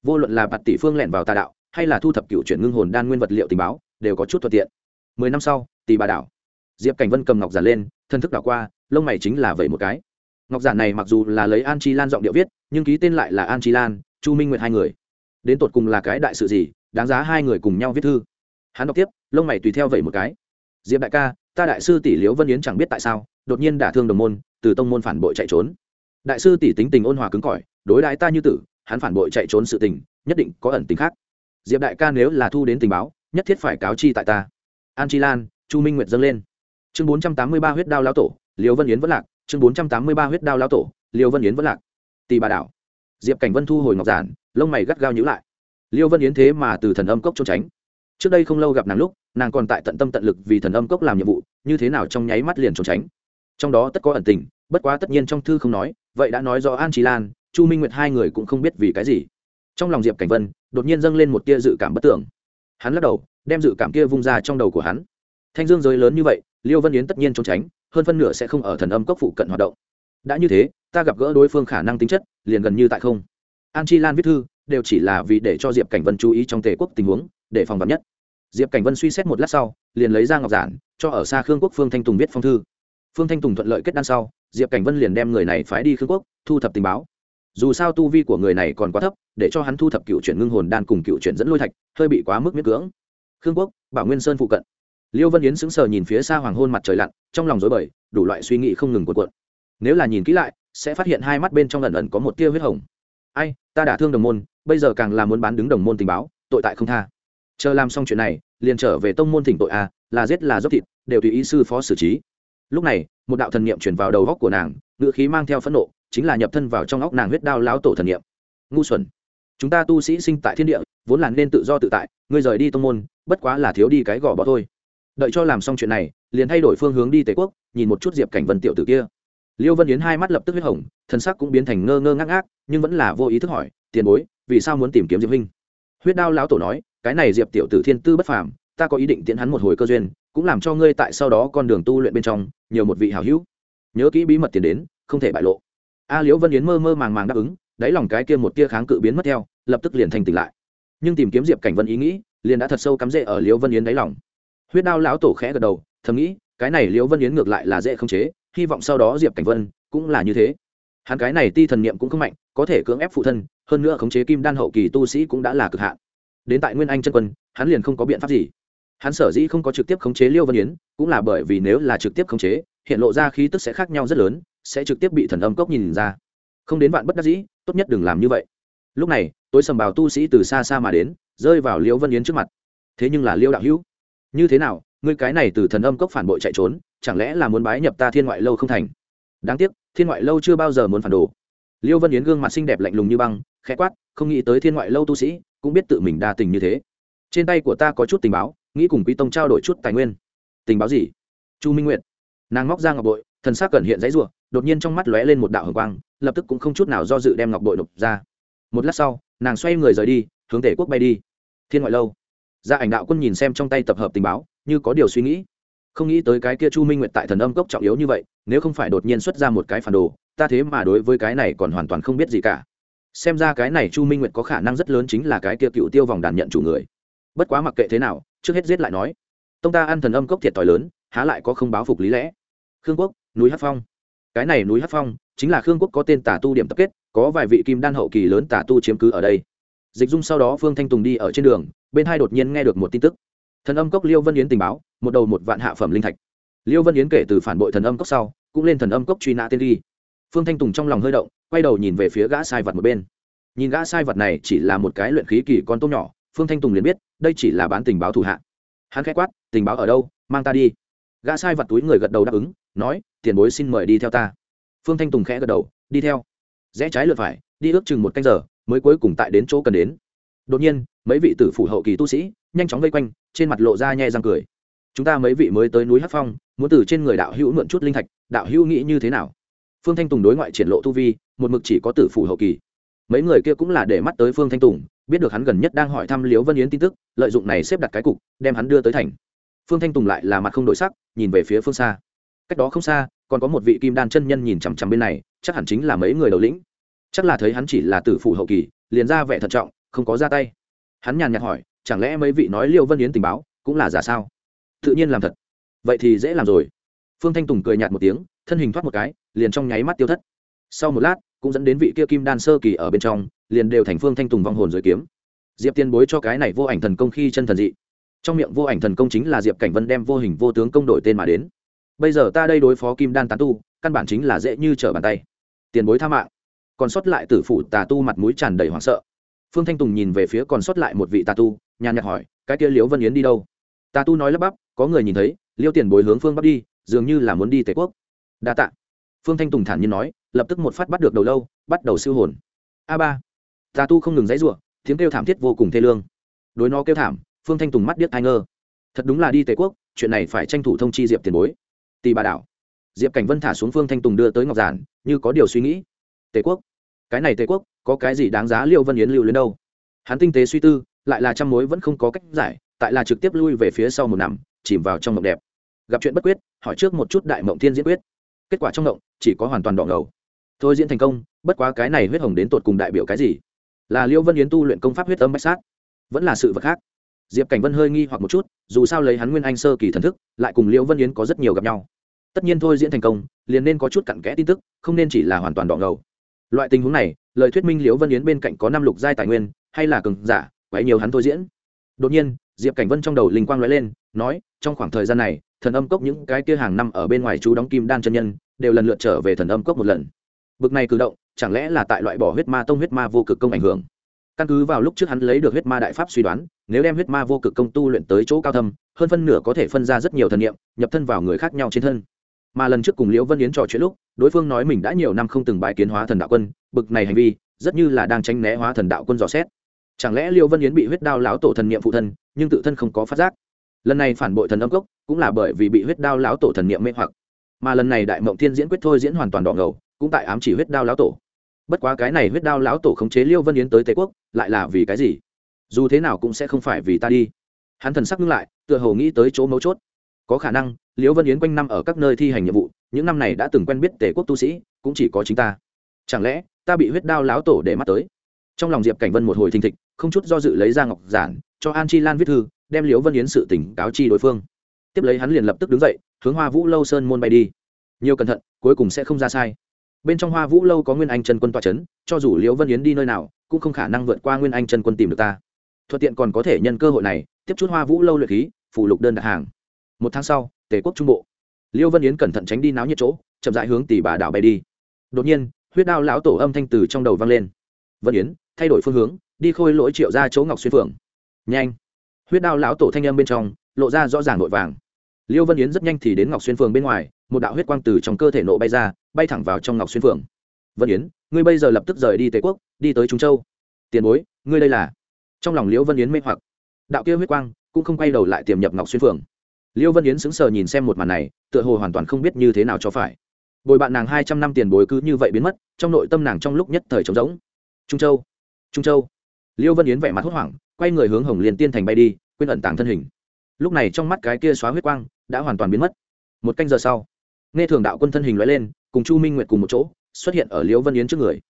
Vô luận là bạt tỷ phương lẻn vào tà đạo, hay là thu thập cựu chuyển ngưng hồn đan nguyên vật liệu tình báo, đều có chút thuận tiện. Mười năm sau tỷ bà đảo. Diệp cảnh vân cầm ngọc giản lên, thân thức đảo qua, lông mày chính là vậy một cái. Ngọc giản này mặc dù là lấy an chi lan giọng điệu viết, nhưng ký tên lại là an chi lan, chu minh nguyệt hai người đến tột cùng là cái đại sự gì, đáng giá hai người cùng nhau viết thư. Hắn đọc tiếp, lông mày tùy theo vậy một cái. Diệp đại ca, ta đại sư tỷ liễu vân yến chẳng biết tại sao, đột nhiên đả thương đồng môn, từ tông môn phản bội chạy trốn. Đại sư tỷ tính tình ôn hòa cứng cỏi, đối đãi ta như tử, hắn phản bội chạy trốn sự tình, nhất định có ẩn tính khác. Diệp đại ca nếu là thu đến tình báo, nhất thiết phải cáo chi tại ta. An chi lan, chu minh nguyệt dâng lên. Chương bốn trăm tám mươi ba huyết đao lão tổ liều vân yến vẫn lạc. Chương bốn trăm tám mươi ba huyết đao lão tổ liều vân yến vẫn lạc. Tì bà đảo. Diệp cảnh vân thu hồi ngọc giản lông mày gắt gao nhữ lại. Liêu vân yến thế mà từ thần âm cốc trốn tránh. Trước đây không lâu gặp nàng lúc, nàng còn tại tận tâm tận lực vì thần âm cốc làm nhiệm vụ, như thế nào trong nháy mắt liền trốn tránh. Trong đó tất có ẩn tình, bất quá tất nhiên trong thư không nói, vậy đã nói do an trí lan, chu minh nguyệt hai người cũng không biết vì cái gì. Trong lòng diệp cảnh vân, đột nhiên dâng lên một tia dự cảm bất tưởng hắn lắc đầu, đem dự cảm kia vung ra trong đầu của hắn. Thanh dương giới lớn như vậy, liêu vân yến tất nhiên trốn tránh, hơn phân nửa sẽ không ở thần âm cốc phụ cận hoạt động. Đã như thế, ta gặp gỡ đối phương khả năng tính chất, liền gần như tại không an chi lan viết thư, đều chỉ là vì để cho diệp cảnh vân chú ý trong tề quốc tình huống, để phòng vật nhất. Diệp cảnh vân suy xét một lát sau, liền lấy ra ngọc giản, cho ở xa khương quốc phương thanh tùng viết phong thư. Phương thanh tùng thuận lợi kết đan sau, diệp cảnh vân liền đem người này phái đi khương quốc, thu thập tình báo. Dù sao tu vi của người này còn quá thấp, để cho hắn thu thập cựu chuyển ngưng hồn đan cùng cựu chuyển dẫn lôi thạch, hơi bị quá mức miết cưỡng. Khương quốc, bảo nguyên sơn phụ cận. Liêu vân yến sững sờ nhìn phía xa hoàng hôn mặt trời lặn, trong lòng dối bời, đủ loại suy nghĩ không ngừng cuộn cuộn. Nếu là nhìn kỹ lại, sẽ phát hiện hai mắt bên trong lần ẩn có một tia huyết hồng ai ta đã thương đồng môn bây giờ càng là muốn bán đứng đồng môn tình báo tội tại không tha. Chờ làm xong chuyện này liền trở về tông môn thỉnh tội a à, là giết là dốc thịt đều tùy ý sư phó xử trí. Lúc này một đạo thần niệm chuyển vào đầu góc của nàng ngự khí mang theo phẫn nộ chính là nhập thân vào trong óc nàng huyết đao lão tổ thần niệm. Ngu xuẩn. Chúng ta tu sĩ sinh tại thiên địa vốn là nên tự do tự tại ngươi rời đi tông môn bất quá là thiếu đi cái gò bó thôi. Đợi cho làm xong chuyện này liền thay đổi phương hướng đi tề quốc nhìn một chút diệp cảnh vân tiểu tử kia liêu vân yến hai mắt lập tức huyết hồng, thân sắc cũng biến thành ngơ ngơ ngác ngác, nhưng vẫn là vô ý thức hỏi, tiền bối, vì sao muốn tìm kiếm diệp huynh? Huyết đao lão tổ nói, cái này diệp tiểu tử thiên tư bất phàm, ta có ý định tiễn hắn một hồi cơ duyên, cũng làm cho ngươi tại sau đó con đường tu luyện bên trong, nhiều một vị hảo hữu. Nhớ kỹ bí mật tiền đến, không thể bại lộ. A liễu vân yến mơ mơ màng màng đáp ứng, đáy lòng cái kia một tia kháng cự biến mất theo, lập tức liền thành tỉnh lại. Nhưng tìm kiếm diệp cảnh vân ý nghĩ, liền đã thật sâu cắm rễ ở liễu vân yến đáy lòng. Huyết đao lão tổ khẽ gật đầu, thầm nghĩ cái này liễu vân yến ngược lại là dễ không chế, hy vọng sau đó diệp cảnh vân cũng là như thế. Hắn cái này ti thần niệm cũng không mạnh, có thể cưỡng ép phụ thân, hơn nữa khống chế kim đan hậu kỳ tu sĩ cũng đã là cực hạn. Đến tại nguyên anh chân quân, hắn liền không có biện pháp gì. Hắn sở dĩ không có trực tiếp khống chế liêu vân yến, cũng là bởi vì nếu là trực tiếp khống chế, hiện lộ ra khí tức sẽ khác nhau rất lớn, sẽ trực tiếp bị thần âm cốc nhìn ra. Không đến vạn bất đắc dĩ, tốt nhất đừng làm như vậy. Lúc này tôi sầm bào tu sĩ từ xa xa mà đến, rơi vào liêu vân yến trước mặt. Thế nhưng là liêu đạo hữu, như thế nào ngươi cái này từ thần âm cốc phản bội chạy trốn, chẳng lẽ là muốn bái nhập ta thiên ngoại lâu không thành? Đáng tiếc, thiên ngoại lâu chưa bao giờ muốn phản đồ. Liêu vân yến gương mặt xinh đẹp lạnh lùng như băng, khẽ quát, không nghĩ tới thiên ngoại lâu tu sĩ, cũng biết tự mình đa tình như thế. Trên tay của ta có chút tình báo, nghĩ cùng quý tông trao đổi chút tài nguyên. Tình báo gì? Chu minh nguyệt. Nàng móc ra ngọc bội, thần s c cẩn hiện dãy r đột nhiên trong mắt lóe lên một đạo hồng quang, lập tức cũng không chút nào do dự đem ngọc bội nộp ra. Một lát sau, nàng xoay người rời đi, hướng tể quốc bay đi. Thiên ngoại lâu. Gia ảnh đạo quân nhìn xem trong tay tập hợp tình báo như có điều suy nghĩ. Không nghĩ tới cái kia chu minh nguyệt tại thần âm cốc trọng yếu như vậy, nếu không phải đột nhiên xuất ra một cái phản đồ, ta thế mà đối với cái này còn hoàn toàn không biết gì cả. Xem ra cái này chu minh nguyệt có khả năng rất lớn chính là cái kia cựu tiêu vòng đàn nhận chủ người. Bất quá mặc kệ thế nào, trước hết giết lại nói. Tông ta ăn thần âm cốc thiệt t h i lớn, há lại có không báo phục lý lẽ. Khương quốc, núi hát phong. Cái này núi hát phong, chính là khương quốc có tên tà tu điểm tập kết, có vài vị kim đan hậu kỳ lớn tà tu chiếm cứ ở đây. Dịch dung sau đó phương thanh tùng đi ở trên đường, bên hai đột nhiên nghe được một tin tức thần âm cốc liêu vân yến tình báo, một đầu một vạn hạ phẩm linh thạch. Liêu vân yến kể từ phản bội thần âm cốc sau, cũng lên thần âm cốc truy nã tên đi phương thanh tùng trong lòng hơi động, quay đầu nhìn về phía gã sai vật một bên. Nhìn gã sai vật này chỉ là một cái luyện khí kỳ con tôm nhỏ, phương thanh tùng liền biết, đây chỉ là bán tình báo thủ hạ. Hắn khẽ quát, tình báo ở đâu? Mang ta đi. Gã sai vật túi người gật đầu đáp ứng, nói, tiền bối xin mời đi theo ta. Phương thanh tùng khẽ gật đầu, đi theo. Rẽ trái lượt phải, đi ước chừng một canh giờ, mới cuối cùng tại đến chỗ cần đến. Đột nhiên, mấy vị tử phủ hậu kỳ tu sĩ, nhanh chóng vây quanh trên mặt lộ ra nhe răng cười. Chúng ta mấy vị mới tới núi hát phong, muốn từ trên người đạo hữu mượn chút linh thạch, đạo hữu nghĩ như thế nào? Phương thanh tùng đối ngoại triển lộ tu vi, một mực chỉ có tử phủ hậu kỳ. Mấy người kia cũng là để mắt tới phương thanh tùng, biết được hắn gần nhất đang hỏi thăm liếu vân yến tin tức, lợi dụng này xếp đặt cái cục, đem hắn đưa tới thành. Phương thanh tùng lại là mặt không đổi sắc, nhìn về phía phương xa. Cách đó không xa, còn có một vị kim đan chân nhân nhìn chằm chằm bên này, chắc hẳn chính là mấy người đầu lĩnh. Chắc là thấy hắn chỉ là tử phủ hậu kỳ, liền ra vẻ thận trọng, không có ra tay. Hắn nhàn nhạt hỏi chẳng lẽ mấy vị nói liêu vân yến tình báo cũng là giả sao? Tự nhiên làm thật. Vậy thì dễ làm rồi. Phương thanh tùng cười nhạt một tiếng, thân hình thoát một cái, liền trong nháy mắt tiêu thất. Sau một lát, cũng dẫn đến vị kia kim đan sơ kỳ ở bên trong, liền đều thành phương thanh tùng vong hồn dưới kiếm. Diệp tiên bối cho cái này vô ảnh thần công khi chân thần dị. Trong miệng vô ảnh thần công chính là diệp cảnh vân đem vô hình vô tướng công đổi tên mà đến. Bây giờ ta đây đối phó kim đan tán tu, căn bản chính là dễ như trở bàn tay. Tiền bối tha mạng. Còn sót lại tử phủ tà tu mặt mũi tràn đầy hoảng sợ phương thanh tùng nhìn về phía còn sót lại một vị tà tu, nhàn nhạt hỏi, cái kia liễu vân yến đi đâu? Tà tu nói lắp bắp, có người nhìn thấy, liêu tiền bối hướng phương bắc đi, dường như là muốn đi tề quốc. Đa tạ. Phương thanh tùng thản nhiên nói, lập tức một phát bắt được đầu lâu, bắt đầu siêu hồn. A ba. Tà tu không ngừng dãy rủa, tiếng kêu thảm thiết vô cùng thê lương. Đối nó kêu thảm, phương thanh tùng mắt điếc ai ngơ. Thật đúng là đi tề quốc, chuyện này phải tranh thủ thông chi diệp tiền bối. Tì bà đảo. Diệp cảnh vân thả xuống phương thanh tùng đưa tới ngọc giản, như có điều suy nghĩ. Tề quốc cái này tề quốc, có cái gì đáng giá liêu vân yến lưu lên đâu? Hắn tinh tế suy tư, lại là trăm mối vẫn không có cách giải, tại là trực tiếp lui về phía sau một nằm, chìm vào trong mộng đẹp. Gặp chuyện bất quyết, hỏi trước một chút đại mộng thiên diễn quyết. Kết quả trong mộng, chỉ có hoàn toàn đỏ ngầu. Thôi diễn thành công, bất quá cái này huyết hồng đến tột cùng đại biểu cái gì? Là liêu vân yến tu luyện công pháp huyết âm bách sát, vẫn là sự vật khác? Diệp cảnh vân hơi nghi hoặc một chút, dù sao lấy hắn nguyên anh sơ kỳ thần thức, lại cùng liêu vân yến có rất nhiều gặp nhau. Tất nhiên thôi diễn thành công, liền nên có chút cặn kẽ tin tức, không nên chỉ là hoàn toàn đỏ ngầu loại tình huống này, lời thuyết minh liễu vân yến bên cạnh có năm lục giai tài nguyên, hay là cường giả, quấy nhiều hắn thôi diễn. Đột nhiên, diệp cảnh vân trong đầu linh quang nói lên, nói, trong khoảng thời gian này, thần âm cốc những cái kia hàng năm ở bên ngoài chú đóng kim đan chân nhân, đều lần lượt trở về thần âm cốc một lần. Bực này cử động, chẳng lẽ là tại loại bỏ huyết ma tông huyết ma vô cực công ảnh hưởng? Căn cứ vào lúc trước hắn lấy được huyết ma đại pháp suy đoán, nếu đem huyết ma vô cực công tu luyện tới chỗ cao thâm, hơn phân nửa có thể phân ra rất nhiều thần niệm, nhập thân vào người khác nhau trên thân mà lần trước cùng liễu vân yến trò chuyện lúc, đối phương nói mình đã nhiều năm không từng bãi kiến hóa thần đạo quân, bực này hành vi, rất như là đang tránh né hóa thần đạo quân dò xét. Chẳng lẽ liễu vân yến bị huyết đao lão tổ thần niệm phụ thân, nhưng tự thân không có phát giác? Lần này phản bội thần âm cốc, cũng là bởi vì bị huyết đao lão tổ thần niệm mê hoặc. Mà lần này đại mộng thiên diễn quyết thôi diễn hoàn toàn đỏ ngầu, cũng tại ám chỉ huyết đao lão tổ. Bất quá cái này huyết đao lão tổ khống chế liêu vân yến tới tây quốc, lại là vì cái gì? Dù thế nào cũng sẽ không phải vì ta đi. Hắn thần sắc ngưng lại, tựa hồ nghĩ tới chỗ mấu chốt. Có khả năng liễu vân yến quanh năm ở các nơi thi hành nhiệm vụ, những năm này đã từng quen biết tề quốc tu sĩ, cũng chỉ có chính ta. Chẳng lẽ, ta bị huyết đao láo tổ để mắt tới? Trong lòng diệp cảnh vân một hồi thình thịch, không chút do dự lấy ra ngọc giản, cho an chi lan viết thư, đem liễu vân yến sự tỉnh cáo chi đối phương. Tiếp lấy hắn liền lập tức đứng dậy, hướng hoa vũ lâu sơn môn bay đi. Nhiều cẩn thận, cuối cùng sẽ không ra sai. Bên trong hoa vũ lâu có nguyên anh chân quân tọa c h ấ n cho dù liễu vân yến đi nơi nào, cũng không khả năng vượt qua nguyên anh chân quân tìm được ta. Thuận tiện còn có thể nhân cơ hội này, tiếp chút hoa vũ lâu luyện khí phủ lục đơn đặt hàng. Một tháng sau tề quốc trung bộ. Liêu vân yến cẩn thận tránh đi náo nhiệt chỗ, chậm dại hướng tỷ bà đảo bay đi. Đột nhiên, huyết đao lão tổ âm thanh từ trong đầu vang lên. Vân yến, thay đổi phương hướng, đi khôi lỗi triệu ra chỗ ngọc xuyên phượng. Nhanh! Huyết đao lão tổ thanh âm bên trong, lộ ra rõ ràng nội vàng. Liêu vân yến rất nhanh thì đến ngọc xuyên phường bên ngoài, một đạo huyết quang từ trong cơ thể nộ bay ra, bay thẳng vào trong ngọc xuyên phường vân yến, ngươi bây giờ lập tức rời đi tề quốc, đi tới trung châu. Tiền bối, ngươi đây là? Trong lòng liễu vân yến mê hoặc. Đạo kia huyết quang cũng không quay đầu lại tiềm nhập ngọc xuyên phường liêu vân yến sững sờ nhìn xem một màn này, tựa hồ hoàn toàn không biết như thế nào cho phải. Bồi bạn nàng hai trăm năm tiền bối cứ như vậy biến mất, trong nội tâm nàng trong lúc nhất thời trống rỗng. Trung châu trung châu. Liêu vân yến vẻ mặt hốt hoảng, quay người hướng hồng liên tiên thành bay đi, quên ẩn tàng thân hình. Lúc này trong mắt cái kia xóa huyết quang, đã hoàn toàn biến mất. Một canh giờ sau, nghe thường đạo quân thân hình loại lên, cùng chu minh nguyệt cùng một chỗ, xuất hiện ở liễu vân yến trước người.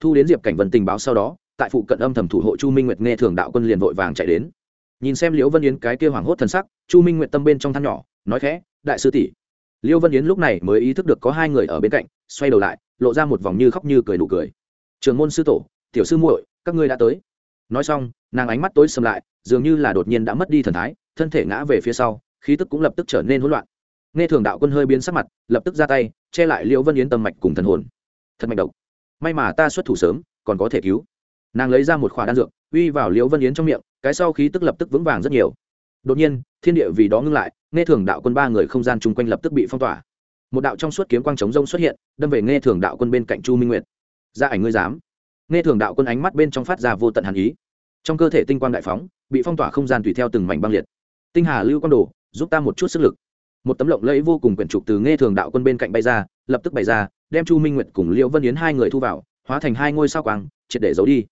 Thu đến diệp cảnh vân tình báo sau đó, tại phụ cận âm thầm thủ hộ chu minh nguyệt nghe thường đạo quân liền vội vàng chạy đến nhìn xem liễu vân yến cái kia hoảng hốt thần sắc, chu minh nguyện tâm bên trong than nhỏ, nói khẽ, đại sư tỷ. Liễu vân yến lúc này mới ý thức được có hai người ở bên cạnh, xoay đầu lại, lộ ra một vòng như khóc như cười nụ cười. Trường môn sư tổ, tiểu sư muội, các ngươi đã tới. Nói xong, nàng ánh mắt tối sầm lại, dường như là đột nhiên đã mất đi thần thái, thân thể ngã về phía sau, khí tức cũng lập tức trở nên hỗn loạn. Nghe thường đạo quân hơi biến sắc mặt, lập tức ra tay, che lại liễu vân yến tâm mạch cùng thần hồn. Thật mạnh độc. May mà ta xuất thủ sớm, còn có thể cứu. Nàng lấy ra một khỏa đan dược, uy vào liễu vân yến trong miệng cái sau khí tức lập tức vững vàng rất nhiều. Đột nhiên, thiên địa vì đó ngưng lại, nghe thường đạo quân ba người không gian chung quanh lập tức bị phong tỏa. Một đạo trong suốt kiếm quang chống rông xuất hiện, đâm về nghe thường đạo quân bên cạnh chu minh nguyệt. Ra ảnh ngươi dám. Nghe thường đạo quân ánh mắt bên trong phát ra vô tận hàn ý. Trong cơ thể tinh quang đại phóng, bị phong tỏa không gian tùy theo từng mảnh băng liệt. Tinh hà lưu quang đồ, giúp ta một chút sức lực. Một tấm lộng lẫy vô cùng quyển trục từ nghe thường đạo quân bên cạnh bay ra, lập tức bày ra, đem chu minh nguyệt cùng liễu vân yến hai người thu vào, hóa thành hai ngôi sao quang, triệt để giấu đi.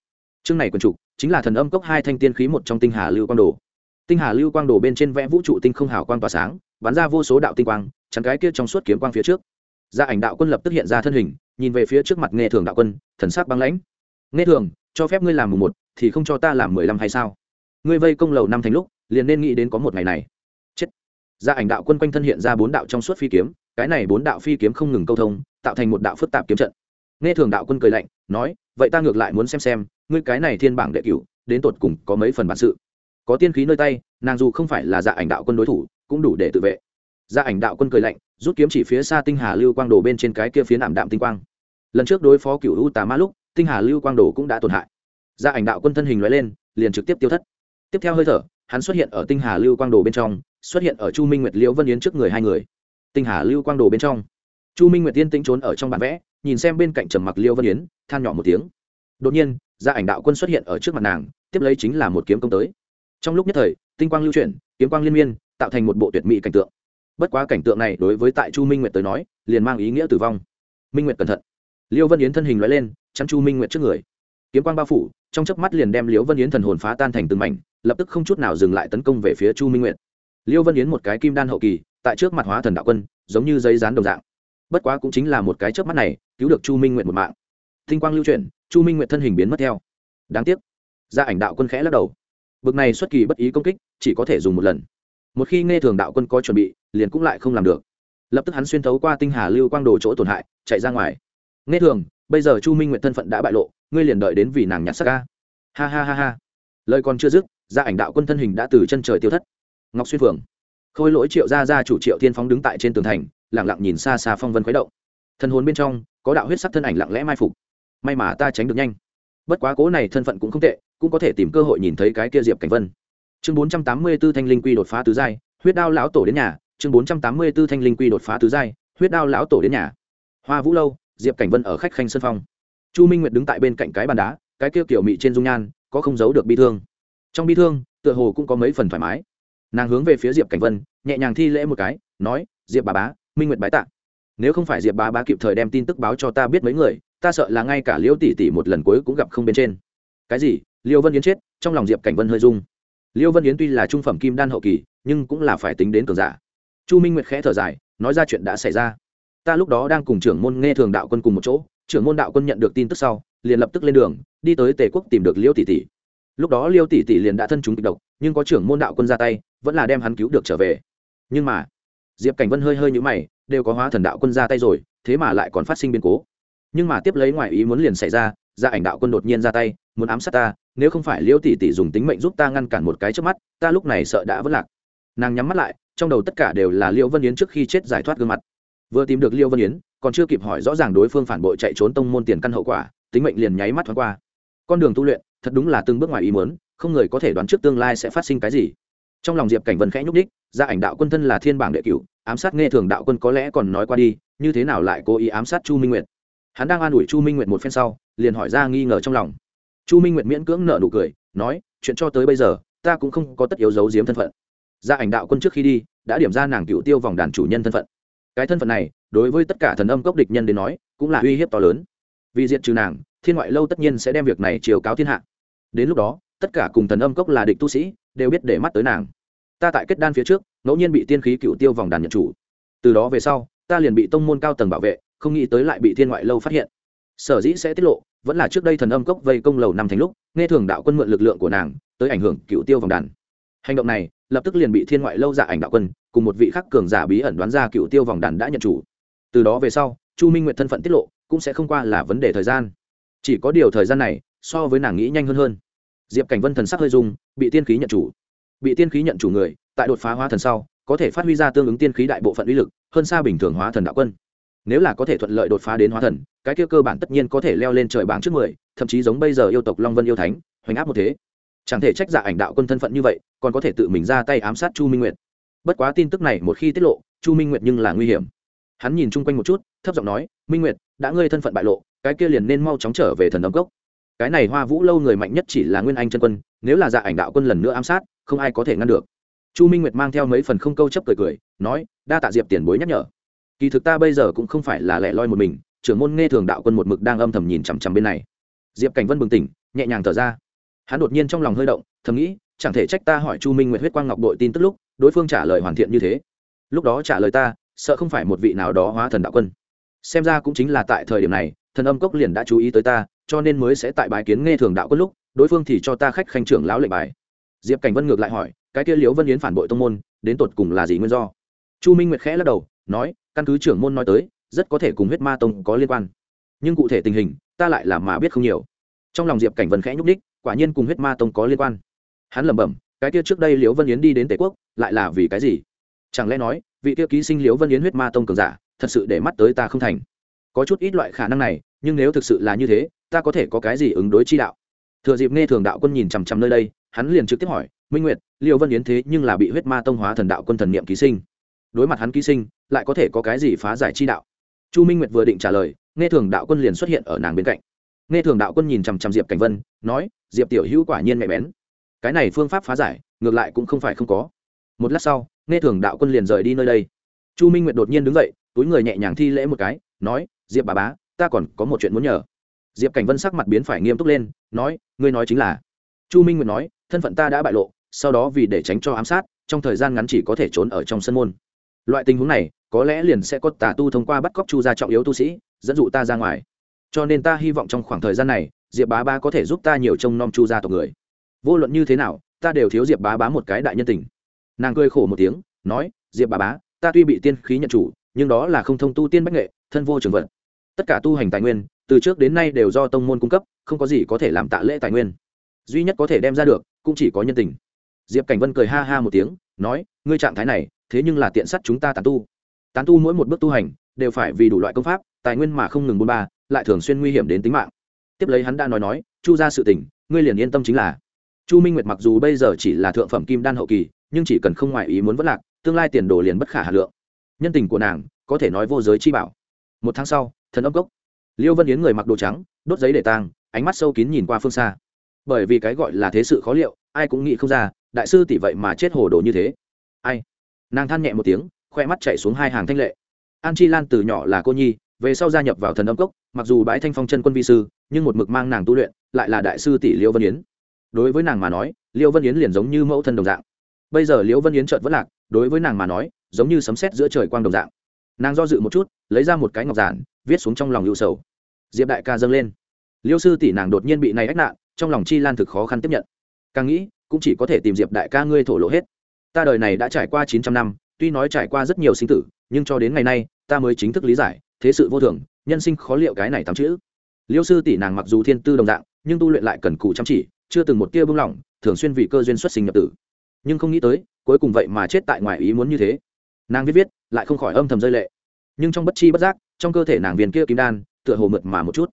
Chương này quyển trục chính là thần âm cốc hai thanh tiên khí một trong tinh hà lưu quang đồ. Tinh hà lưu quang đồ bên trên vẽ vũ trụ tinh không hào quang tỏa sáng, bắn ra vô số đạo tinh quang, chắn cái kia trong suốt kiếm quang phía trước. Gia ảnh đạo quân lập tức hiện ra thân hình, nhìn về phía trước mặt nghe thường đạo quân, thần sắc băng lãnh. Nghe thường, cho phép ngươi làm mùng một, thì không cho ta làm mười lăm hay sao? Ngươi vây công lầu năm thành lúc, liền nên nghĩ đến có một ngày này. Chết. Gia ảnh đạo quân quanh thân hiện ra bốn đạo trong suốt phi kiếm, cái này bốn đạo phi kiếm không ngừng câu thông, tạo thành một đạo phức tạp kiếm trận. Nghe thường đạo quân cười lạnh, nói, vậy ta ngược lại muốn xem xem ngươi cái này thiên bảng đệ cửu, đến tột cùng có mấy phần bản sự? Có tiên khí nơi tay, nàng dù không phải là dạ ảnh đạo quân đối thủ, cũng đủ để tự vệ. Gia ảnh đạo quân cười lạnh, rút kiếm chỉ phía xa tinh hà lưu quang đồ bên trên cái kia phía ảm đạm tinh quang. Lần trước đối phó cựu u tà ma lúc, tinh hà lưu quang đồ cũng đã tổn hại. Gia ảnh đạo quân thân hình loại lên, liền trực tiếp tiêu thất. Tiếp theo hơi thở, hắn xuất hiện ở tinh hà lưu quang đồ bên trong, xuất hiện ở chu minh nguyệt liễu vân yến trước người hai người. Tinh hà lưu quang đồ bên trong. Chu minh nguyệt tiên tĩnh trốn ở trong bản vẽ, nhìn xem bên cạnh trầm mặc liễu vân yến, than nhỏ một tiếng. Đột nhiên gia ảnh đạo quân xuất hiện ở trước mặt nàng, tiếp lấy chính là một kiếm công tới. Trong lúc nhất thời, tinh quang lưu chuyển, kiếm quang liên miên, tạo thành một bộ tuyệt mỹ cảnh tượng. Bất quá cảnh tượng này đối với tại chu minh nguyệt tới nói, liền mang ý nghĩa tử vong. Minh nguyệt cẩn thận. Liêu vân yến thân hình loại lên, chắn chu minh nguyệt trước người. Kiếm quang bao phủ, trong chớp mắt liền đem liêu vân yến thần hồn phá tan thành từng mảnh, lập tức không chút nào dừng lại tấn công về phía chu minh nguyệt. Liêu vân yến một cái kim đan hậu kỳ, tại trước mặt hóa thần đạo quân, giống như giấy dán đồng dạng. Bất quá cũng chính là một cái chớp mắt này, cứu được chu minh nguyệt một mạng. Tinh quang lưu chuyển chu minh nguyệt thân hình biến mất theo. Đáng tiếc, gia ảnh đạo quân khẽ lắc đầu. Bực này xuất kỳ bất ý công kích, chỉ có thể dùng một lần. Một khi nghe thường đạo quân có chuẩn bị, liền cũng lại không làm được. Lập tức hắn xuyên thấu qua tinh hà lưu quang đồ chỗ tổn hại, chạy ra ngoài. Nghe thường, bây giờ chu minh nguyện thân phận đã bại lộ, ngươi liền đợi đến vì nàng nhặt sắc ca ha ha ha ha. Lời còn chưa dứt, gia ảnh đạo quân thân hình đã từ chân trời tiêu thất. Ngọc xuyên phường khôi lỗi triệu gia gia chủ triệu thiên phóng đứng tại trên tường thành lẳng lặng nhìn xa xa phong vân khuấy động. Thân hồn bên trong, có đạo huyết sắc thân ảnh lặng lẽ mai phục may mà ta tránh được nhanh. Bất quá cố này thân phận cũng không tệ, cũng có thể tìm cơ hội nhìn thấy cái kia diệp cảnh vân. Chương bốn trăm tám mươi b ố thanh linh quy đột phá tứ giai, huyết đao lão tổ đến nhà. Chương bốn trăm tám mươi b ố thanh linh quy đột phá tứ giai, huyết đao lão tổ đến nhà. Hoa vũ lâu, diệp cảnh vân ở khách khanh sân phong chu minh nguyệt đứng tại bên cạnh cái bàn đá, cái kia kiểu mị trên dung nhan, có không giấu được bi thương. Trong bi thương, tựa hồ cũng có mấy phần thoải mái. Nàng hướng về phía diệp cảnh vân, nhẹ nhàng thi lễ một cái, nói, diệp bà bá, minh nguyệt bái tạ. Nếu không phải diệp bà bá kịp thời đem tin tức báo cho ta biết mấy người ta sợ là ngay cả liễu tỷ tỷ một lần cuối cũng gặp không bên trên. Cái gì? Liêu vân yến chết, trong lòng diệp cảnh vân hơi dung liêu vân yến tuy là trung phẩm kim đan hậu kỳ, nhưng cũng là phải tính đến cường giả. Chu minh nguyệt khẽ thở dài, nói ra chuyện đã xảy ra. Ta lúc đó đang cùng trưởng môn nghe thường đạo quân cùng một chỗ, trưởng môn đạo quân nhận được tin tức sau, liền lập tức lên đường, đi tới tề quốc tìm được liêu tỷ tỷ. Lúc đó liêu tỷ tỷ liền đã thân chúng kịch độc, nhưng có trưởng môn đạo quân ra tay, vẫn là đem hắn cứu được trở về. Nhưng mà, diệp cảnh vân hơi hơi nhũ mày, đều có hóa thần đạo quân ra tay rồi, thế mà lại còn phát sinh biến cố nhưng mà tiếp lấy ngoài ý muốn liền xảy ra gia ảnh đạo quân đột nhiên ra tay, muốn ám sát ta, nếu không phải liễu tỷ tỷ dùng tính mệnh giúp ta ngăn cản một cái trước mắt, ta lúc này sợ đã vất lạc. Nàng nhắm mắt lại, trong đầu tất cả đều là liễu vân yến trước khi chết giải thoát gương mặt. Vừa tìm được liễu vân yến, còn chưa kịp hỏi rõ ràng đối phương phản bội chạy trốn tông môn tiền căn hậu quả, tính mệnh liền nháy mắt thoáng qua. Con đường tu luyện, thật đúng là từng bước ngoài ý muốn, không người có thể đoán trước tương lai sẽ phát sinh cái gì. Trong lòng diệp cảnh vân khẽ nhúc đích gia ảnh đạo quân thân là thiên bảng đệ cửu, ám sát nghe thường đạo quân có lẽ còn nói qua đi, như thế nào lại cố ý ám sát chu minh nguyệt? Hắn đang an ủi chu minh nguyệt một phen sau, liền hỏi ra nghi ngờ trong lòng. Chu minh nguyệt miễn cưỡng nợ nụ cười, nói, chuyện cho tới bây giờ, ta cũng không có tất yếu giấu giếm thân phận. Gia ảnh đạo quân trước khi đi, đã điểm ra nàng cựu tiêu vòng đàn chủ nhân thân phận. Cái thân phận này, đối với tất cả thần âm cốc địch nhân đến nói, cũng là uy hiếp to lớn. Vì diện trừ nàng, thiên ngoại lâu tất nhiên sẽ đem việc này chiều cáo thiên hạ. Đến lúc đó, tất cả cùng thần âm cốc là địch tu sĩ, đều biết để mắt tới nàng. Ta tại kết đan phía trước, ngẫu nhiên bị tiên khí cựu tiêu vòng đàn nhận chủ. Từ đó về sau, ta liền bị tông môn cao tầng bảo vệ không nghĩ tới lại bị thiên ngoại lâu phát hiện. Sở dĩ sẽ tiết lộ, vẫn là trước đây thần âm cốc vây công lầu năm thành lúc, nghe thường đạo quân mượn lực lượng của nàng, tới ảnh hưởng cựu tiêu vòng đàn. Hành động này, lập tức liền bị thiên ngoại lâu giả ảnh đạo quân, cùng một vị khắc cường giả bí ẩn đoán ra cựu tiêu vòng đàn đã nhận chủ. Từ đó về sau, chu minh nguyện thân phận tiết lộ, cũng sẽ không qua là vấn đề thời gian. Chỉ có điều thời gian này, so với nàng nghĩ nhanh hơn hơn. Diệp cảnh vân thần sắc hơi dung bị tiên khí nhận chủ. Bị tiên khí nhận chủ người, tại đột phá hóa thần sau, có thể phát huy ra tương ứng tiên khí đại bộ phận uy lực, hơn xa bình thường hóa thần đạo quân nếu là có thể thuận lợi đột phá đến hóa thần, cái kia cơ bản tất nhiên có thể leo lên trời bảng trước mười, thậm chí giống bây giờ yêu tộc long vân yêu thánh, hoành áp một thế. Chẳng thể trách giả ảnh đạo quân thân phận như vậy, còn có thể tự mình ra tay ám sát chu minh nguyệt. Bất quá tin tức này một khi tiết lộ, chu minh nguyệt nhưng là nguy hiểm. Hắn nhìn chung quanh một chút, thấp giọng nói, minh nguyệt, đã ngươi thân phận bại lộ, cái kia liền nên mau chóng trở về thần đấm cốc. Cái này hoa vũ lâu người mạnh nhất chỉ là nguyên anh chân quân, nếu là dạ ảnh đạo quân lần nữa ám sát, không ai có thể ngăn được. Chu minh nguyệt mang theo mấy phần không câu chấp cười cười, nói, đa tạ diệp tiền bối nhắc nhở kỳ thực ta bây giờ cũng không phải là lẻ loi một mình, trưởng môn nghe thường đạo quân một mực đang âm thầm nhìn chằm chằm bên này. Diệp cảnh vân bừng tỉnh, nhẹ nhàng thở ra. Hắn đột nhiên trong lòng hơi động, thầm nghĩ, chẳng thể trách ta hỏi chu minh nguyệt huyết quang ngọc đội tin tức lúc, đối phương trả lời hoàn thiện như thế. Lúc đó trả lời ta, sợ không phải một vị nào đó hóa thần đạo quân. Xem ra cũng chính là tại thời điểm này, thần âm cốc liền đã chú ý tới ta, cho nên mới sẽ tại bài kiến nghe thường đạo quân lúc, đối phương thì cho ta khách khanh trưởng lão lệnh bài. Diệp cảnh vân ngược lại hỏi, cái kia liễu vân yến phản bội tông môn, đến tột cùng là gì nguyên do? Chu minh nguyệt khẽ lắc đầu nói, căn cứ trưởng môn nói tới, rất có thể cùng huyết ma tông có liên quan. Nhưng cụ thể tình hình, ta lại là mà biết không nhiều. Trong lòng diệp cảnh vân khẽ nhúc ních quả nhiên cùng huyết ma tông có liên quan. Hắn lẩm bẩm, cái kia trước đây liễu vân yến đi đến tề quốc, lại là vì cái gì? Chẳng lẽ nói, vị kia ký sinh liễu vân yến huyết ma tông cường giả, thật sự để mắt tới ta không thành? Có chút ít loại khả năng này, nhưng nếu thực sự là như thế, ta có thể có cái gì ứng đối chi đạo? Thừa dịp nghe thường đạo quân nhìn chằm chằm nơi đây, hắn liền trực tiếp hỏi, minh nguyệt, liễu vân yến thế nhưng là bị huyết ma tông hóa thần đạo quân thần niệm ký sinh? Đối mặt hắn ký sinh, lại có thể có cái gì phá giải chi đạo? Chu minh nguyệt vừa định trả lời, nghe thường đạo quân liền xuất hiện ở nàng bên cạnh. Nghe thường đạo quân nhìn chằm chằm diệp cảnh vân, nói, diệp tiểu hữu quả nhiên mẹ bén. Cái này phương pháp phá giải, ngược lại cũng không phải không có. Một lát sau, nghe thường đạo quân liền rời đi nơi đây. Chu minh nguyệt đột nhiên đứng dậy, túi người nhẹ nhàng thi lễ một cái, nói, diệp bà bá, ta còn có một chuyện muốn nhờ. Diệp cảnh vân sắc mặt biến phải nghiêm túc lên, nói, ngươi nói chính là. Chu minh nguyệt nói, thân phận ta đã bại lộ, sau đó vì để tránh cho ám sát, trong thời gian ngắn chỉ có thể trốn ở trong sân môn loại tình huống này, có lẽ liền sẽ có tà tu thông qua bắt cóc chu gia trọng yếu tu sĩ, dẫn dụ ta ra ngoài. Cho nên ta hy vọng trong khoảng thời gian này, diệp bá bá có thể giúp ta nhiều trông nom chu gia tộc người. Vô luận như thế nào, ta đều thiếu diệp bá bá một cái đại nhân tình. Nàng cười khổ một tiếng, nói, diệp bá bá, ta tuy bị tiên khí nhận chủ, nhưng đó là không thông tu tiên bách nghệ, thân vô trường vật. Tất cả tu hành tài nguyên, từ trước đến nay đều do tông môn cung cấp, không có gì có thể làm tạ lễ tài nguyên. Duy nhất có thể đem ra được, cũng chỉ có nhân tình. Diệp cảnh vân cười ha ha một tiếng, nói, ngươi trạng thái này thế nhưng là tiện sắt chúng ta tán tu. Tán tu mỗi một bước tu hành, đều phải vì đủ loại công pháp, tài nguyên mà không ngừng buôn ba, lại thường xuyên nguy hiểm đến tính mạng. Tiếp lấy hắn đã nói nói, chu ra sự tình, ngươi liền yên tâm chính là. Chu minh nguyệt mặc dù bây giờ chỉ là thượng phẩm kim đan hậu kỳ, nhưng chỉ cần không ngoại ý muốn vất lạc, tương lai tiền đồ liền bất khả hà lượng. Nhân tình của nàng, có thể nói vô giới chi bảo. Một tháng sau, thần âm cốc. Liêu vân yến người mặc đồ trắng, đốt giấy để tang, ánh mắt sâu kín nhìn qua phương xa. Bởi vì cái gọi là thế sự khó liệu, ai cũng nghĩ không ra, đại sư tỷ vậy mà chết hồ đồ như thế. Ai? Nàng than nhẹ một tiếng, khoe mắt chạy xuống hai hàng thanh lệ. An chi lan từ nhỏ là cô nhi, về sau gia nhập vào thần âm cốc, mặc dù bãi thanh phong chân quân vi sư, nhưng một mực mang nàng tu luyện, lại là đại sư tỷ liêu vân yến. Đối với nàng mà nói liêu vân yến liền giống như mẫu thân đồng dạng. Bây giờ liêu vân yến trợt vất lạc, đối với nàng mà nói, giống như sấm sét giữa trời quang đồng dạng. Nàng do dự một chút, lấy ra một cái ngọc giản, viết xuống trong lòng lưu sầu. Diệp đại ca dâng lên. Liêu sư tỷ nàng đột nhiên bị này ách nạn, trong lòng chi lan thực khó khăn tiếp nhận. Càng nghĩ, cũng chỉ có thể tìm diệp đại ca ngươi thổ lộ hết ta đời này đã trải qua chín trăm năm, tuy nói trải qua rất nhiều sinh tử, nhưng cho đến ngày nay, ta mới chính thức lý giải, thế sự vô thường, nhân sinh khó liệu cái này tám chữ. Liêu sư tỷ nàng mặc dù thiên tư đồng dạng, nhưng tu luyện lại cần cù chăm chỉ, chưa từng một tia bưng lỏng, thường xuyên vì cơ duyên xuất sinh nhập tử. Nhưng không nghĩ tới, cuối cùng vậy mà chết tại ngoài ý muốn như thế. Nàng viết viết, lại không khỏi âm thầm rơi lệ. Nhưng trong bất chi bất giác, trong cơ thể nàng viên kia kim đan, tựa hồ mượt mà một chút.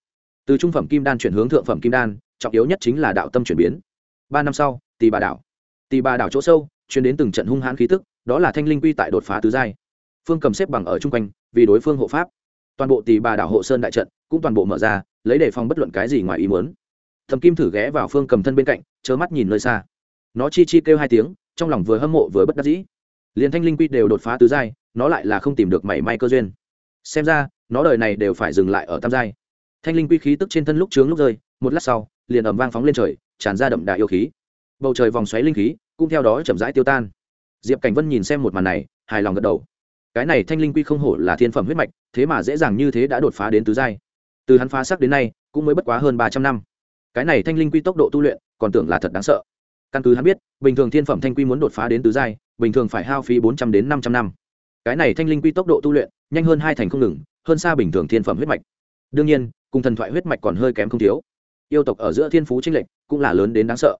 Từ trung phẩm kim đan chuyển hướng thượng phẩm kim đan, trọng yếu nhất chính là đạo tâm chuyển biến. Ba năm sau tì bà đảo. Tì bà đảo chỗ sâu chuyển đến từng trận hung hãn khí tức, đó là thanh linh quy tại đột phá tứ giai. Phương cầm xếp bằng ở chung quanh, vì đối phương hộ pháp. Toàn bộ tì bà đảo hộ sơn đại trận cũng toàn bộ mở ra, lấy đề phòng bất luận cái gì ngoài ý muốn. Thầm kim thử ghé vào phương cầm thân bên cạnh chớ mắt nhìn nơi xa. Nó chi chi kêu hai tiếng, trong lòng vừa hâm mộ vừa bất đắc dĩ. Liền thanh linh quy đều đột phá tứ giai, nó lại là không tìm được mảy may cơ duyên. Xem ra, nó đời này đều phải dừng lại ở tam giai. Thanh linh quy khí tức trên thân lúc trướng lúc rơi, một lát sau, liền ầm vang phóng lên trời, tràn ra đậm đà yêu khí. Bầu trời vòng xoáy linh khí cũng theo đó chậm rãi tiêu tan. Diệp cảnh vân nhìn xem một màn này, hài lòng gật đầu. Cái này thanh linh quy không hổ là thiên phẩm huyết mạch, thế mà dễ dàng như thế đã đột phá đến tứ giai. Từ hắn phá sắc đến nay, cũng mới bất quá hơn ba trăm năm. Cái này thanh linh quy tốc độ tu luyện, còn tưởng là thật đáng sợ. Căn cứ hắn biết, bình thường thiên phẩm thanh quy muốn đột phá đến tứ giai, bình thường phải hao phí bốn trăm đến năm trăm năm. Cái này thanh linh quy tốc độ tu luyện, nhanh hơn hai thành không ngừng, hơn xa bình thường thiên phẩm huyết mạch. Đương nhiên, cùng thần thoại huyết mạch còn hơi kém không thiếu. Yêu tộc ở giữa thiên phú tranh lệch cũng là lớn đến đáng sợ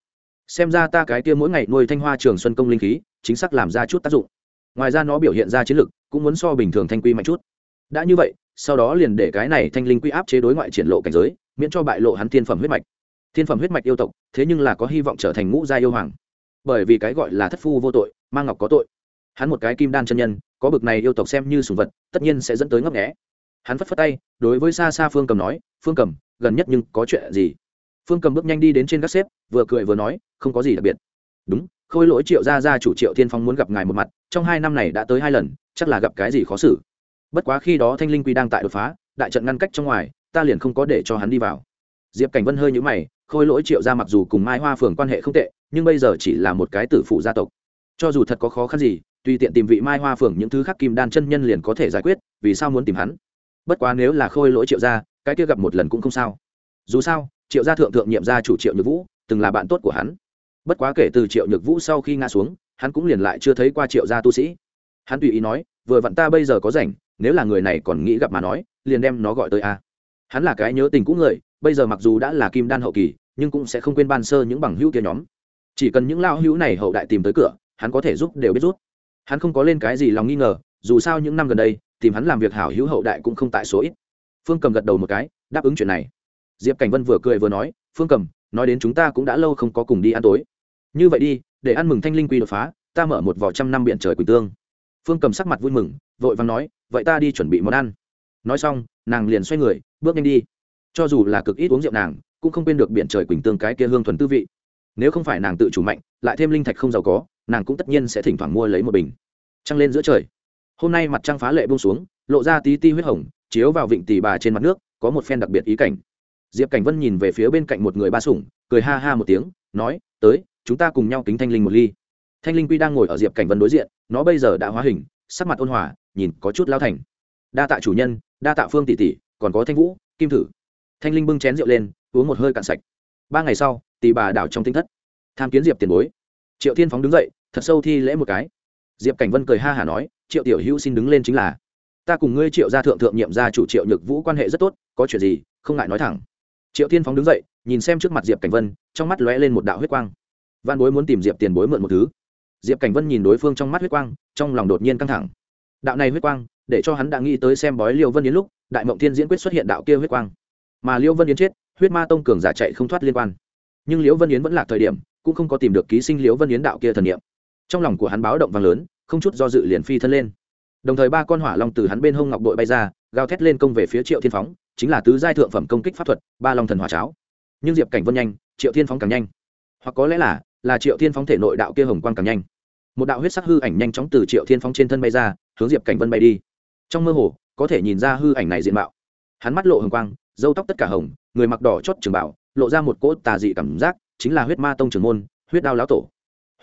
xem ra ta cái kia mỗi ngày nuôi thanh hoa trường xuân công linh khí, chính xác làm ra chút tác dụng. Ngoài ra nó biểu hiện ra chiến lực, cũng muốn so bình thường thanh quy mạnh chút. Đã như vậy, sau đó liền để cái này thanh linh quy áp chế đối ngoại triển lộ cảnh giới, miễn cho bại lộ hắn thiên phẩm huyết mạch. Thiên phẩm huyết mạch yêu tộc, thế nhưng là có hy vọng trở thành ngũ gia yêu hoàng. Bởi vì cái gọi là thất phu vô tội mang ngọc có tội. Hắn một cái kim đan chân nhân, có bực này yêu tộc xem như sùng vật, tất nhiên sẽ dẫn tới ngấp nghẽ hắn phất phất tay, đối với xa xa phương cầm nói, phương cầm, gần nhất nhưng có chuyện gì? Phương cầm bước nhanh đi đến trên các xếp, vừa cười vừa nói, không có gì đặc biệt. Đúng, khôi lỗi triệu gia gia chủ triệu thiên phong muốn gặp ngài một mặt, trong hai năm này đã tới hai lần, chắc là gặp cái gì khó xử. Bất quá khi đó thanh linh quy đang tại đột phá, đại trận ngăn cách trong ngoài, ta liền không có để cho hắn đi vào. Diệp cảnh vân hơi nhũ mày, khôi lỗi triệu gia mặc dù cùng mai hoa phường quan hệ không tệ, nhưng bây giờ chỉ là một cái tử phụ gia tộc. Cho dù thật có khó khăn gì, tùy tiện tìm vị mai hoa phường những thứ khác kim đan chân nhân liền có thể giải quyết, vì sao muốn tìm hắn? Bất quá nếu là khôi lỗi triệu gia, cái kia gặp một lần cũng không sao. Dù sao triệu gia thượng thượng nhiệm gia chủ triệu nhược vũ, từng là bạn tốt của hắn. Bất quá kể từ triệu nhược vũ sau khi ngã xuống, hắn cũng liền lại chưa thấy qua triệu gia tu sĩ. Hắn tùy ý nói, vừa vặn ta bây giờ có rảnh, nếu là người này còn nghĩ gặp mà nói, liền đem nó gọi tới a. Hắn là cái nhớ tình cũ người, bây giờ mặc dù đã là kim đan hậu kỳ, nhưng cũng sẽ không quên ban sơ những bằng hữu kia nhóm. Chỉ cần những lao hữu này hậu đại tìm tới cửa, hắn có thể giúp đều biết rút. Hắn không có lên cái gì lòng nghi ngờ, dù sao những năm gần đây, tìm hắn làm việc hảo hữu hậu đại cũng không tại số ít. Phương cầm gật đầu một cái, đáp ứng chuyện này diệp cảnh vân vừa cười vừa nói, phương cầm, nói đến chúng ta cũng đã lâu không có cùng đi ăn tối. Như vậy đi, để ăn mừng thanh linh quy đột phá, ta mở một vỏ trăm năm biển trời quỳnh tương. Phương cầm sắc mặt vui mừng, vội vàng nói, vậy ta đi chuẩn bị món ăn. Nói xong, nàng liền xoay người, bước nhanh đi. Cho dù là cực ít uống rượu nàng, cũng không quên được biển trời quỳnh tương cái kia hương thuần tư vị. Nếu không phải nàng tự chủ mạnh, lại thêm linh thạch không giàu có, nàng cũng tất nhiên sẽ thỉnh thoảng mua lấy một bình. Trăng lên giữa trời. Hôm nay mặt trăng phá lệ bông xuống, lộ ra tí ti huyết hồng, chiếu vào vịnh tỳ bà trên mặt nước, có một phen đặc biệt ý cảnh diệp cảnh vân nhìn về phía bên cạnh một người ba sủng, cười ha ha một tiếng, nói, tới, chúng ta cùng nhau kính thanh linh một ly. Thanh linh quy đang ngồi ở diệp cảnh vân đối diện, nó bây giờ đã hóa hình, sắc mặt ôn hòa, nhìn có chút lao thành. Đa tạ chủ nhân, đa tạ phương tỷ tỷ, còn có thanh vũ, kim thử. Thanh linh bưng chén rượu lên, uống một hơi cạn sạch. Ba ngày sau, tỷ bà đảo trong tinh thất. Tham kiến diệp tiền bối. Triệu thiên phóng đứng dậy, thật sâu thi lễ một cái. Diệp cảnh vân cười ha hả nói, triệu tiểu hữu xin đứng lên chính là. Ta cùng ngươi triệu gia thượng thượng nhiệm gia chủ triệu nhược vũ quan hệ rất tốt, có chuyện gì, không ngại nói thẳng triệu thiên phóng đứng dậy, nhìn xem trước mặt diệp cảnh vân, trong mắt lóe lên một đạo huyết quang. Văn bối muốn tìm diệp tiền bối mượn một thứ. Diệp cảnh vân nhìn đối phương trong mắt huyết quang, trong lòng đột nhiên căng thẳng. Đạo này huyết quang, để cho hắn đã nghĩ tới xem bói liêu vân yến lúc, đại mộng thiên diễn quyết xuất hiện đạo kia huyết quang. Mà liêu vân yến chết, huyết ma tông cường giả chạy không thoát liên quan. Nhưng liễu vân yến vẫn là thời điểm, cũng không có tìm được ký sinh liễu vân yến đạo kia thần niệm. Trong lòng của hắn báo động vang lớn, không chút do dự liền phi thân lên. Đồng thời ba con hỏa long từ hắn bên hông ngọc đội bay ra, gào thét lên công về phía triệu thiên phóng chính là tứ giai thượng phẩm công kích pháp thuật, ba long thần hỏa cháo. Nhưng diệp cảnh vân nhanh, triệu thiên phóng càng nhanh. Hoặc có lẽ là là triệu thiên phóng thể nội đạo kia hồng quang càng nhanh. Một đạo huyết sắc hư ảnh nhanh chóng từ triệu thiên phóng trên thân bay ra, hướng diệp cảnh vân bay đi. Trong mơ hồ, có thể nhìn ra hư ảnh này diện mạo. Hắn mắt lộ hồng quang dâu tóc tất cả hồng, người mặc đỏ chót trường bảo, lộ ra một cỗ tà dị cảm giác, chính là huyết ma tông trường môn, huyết đao lão tổ.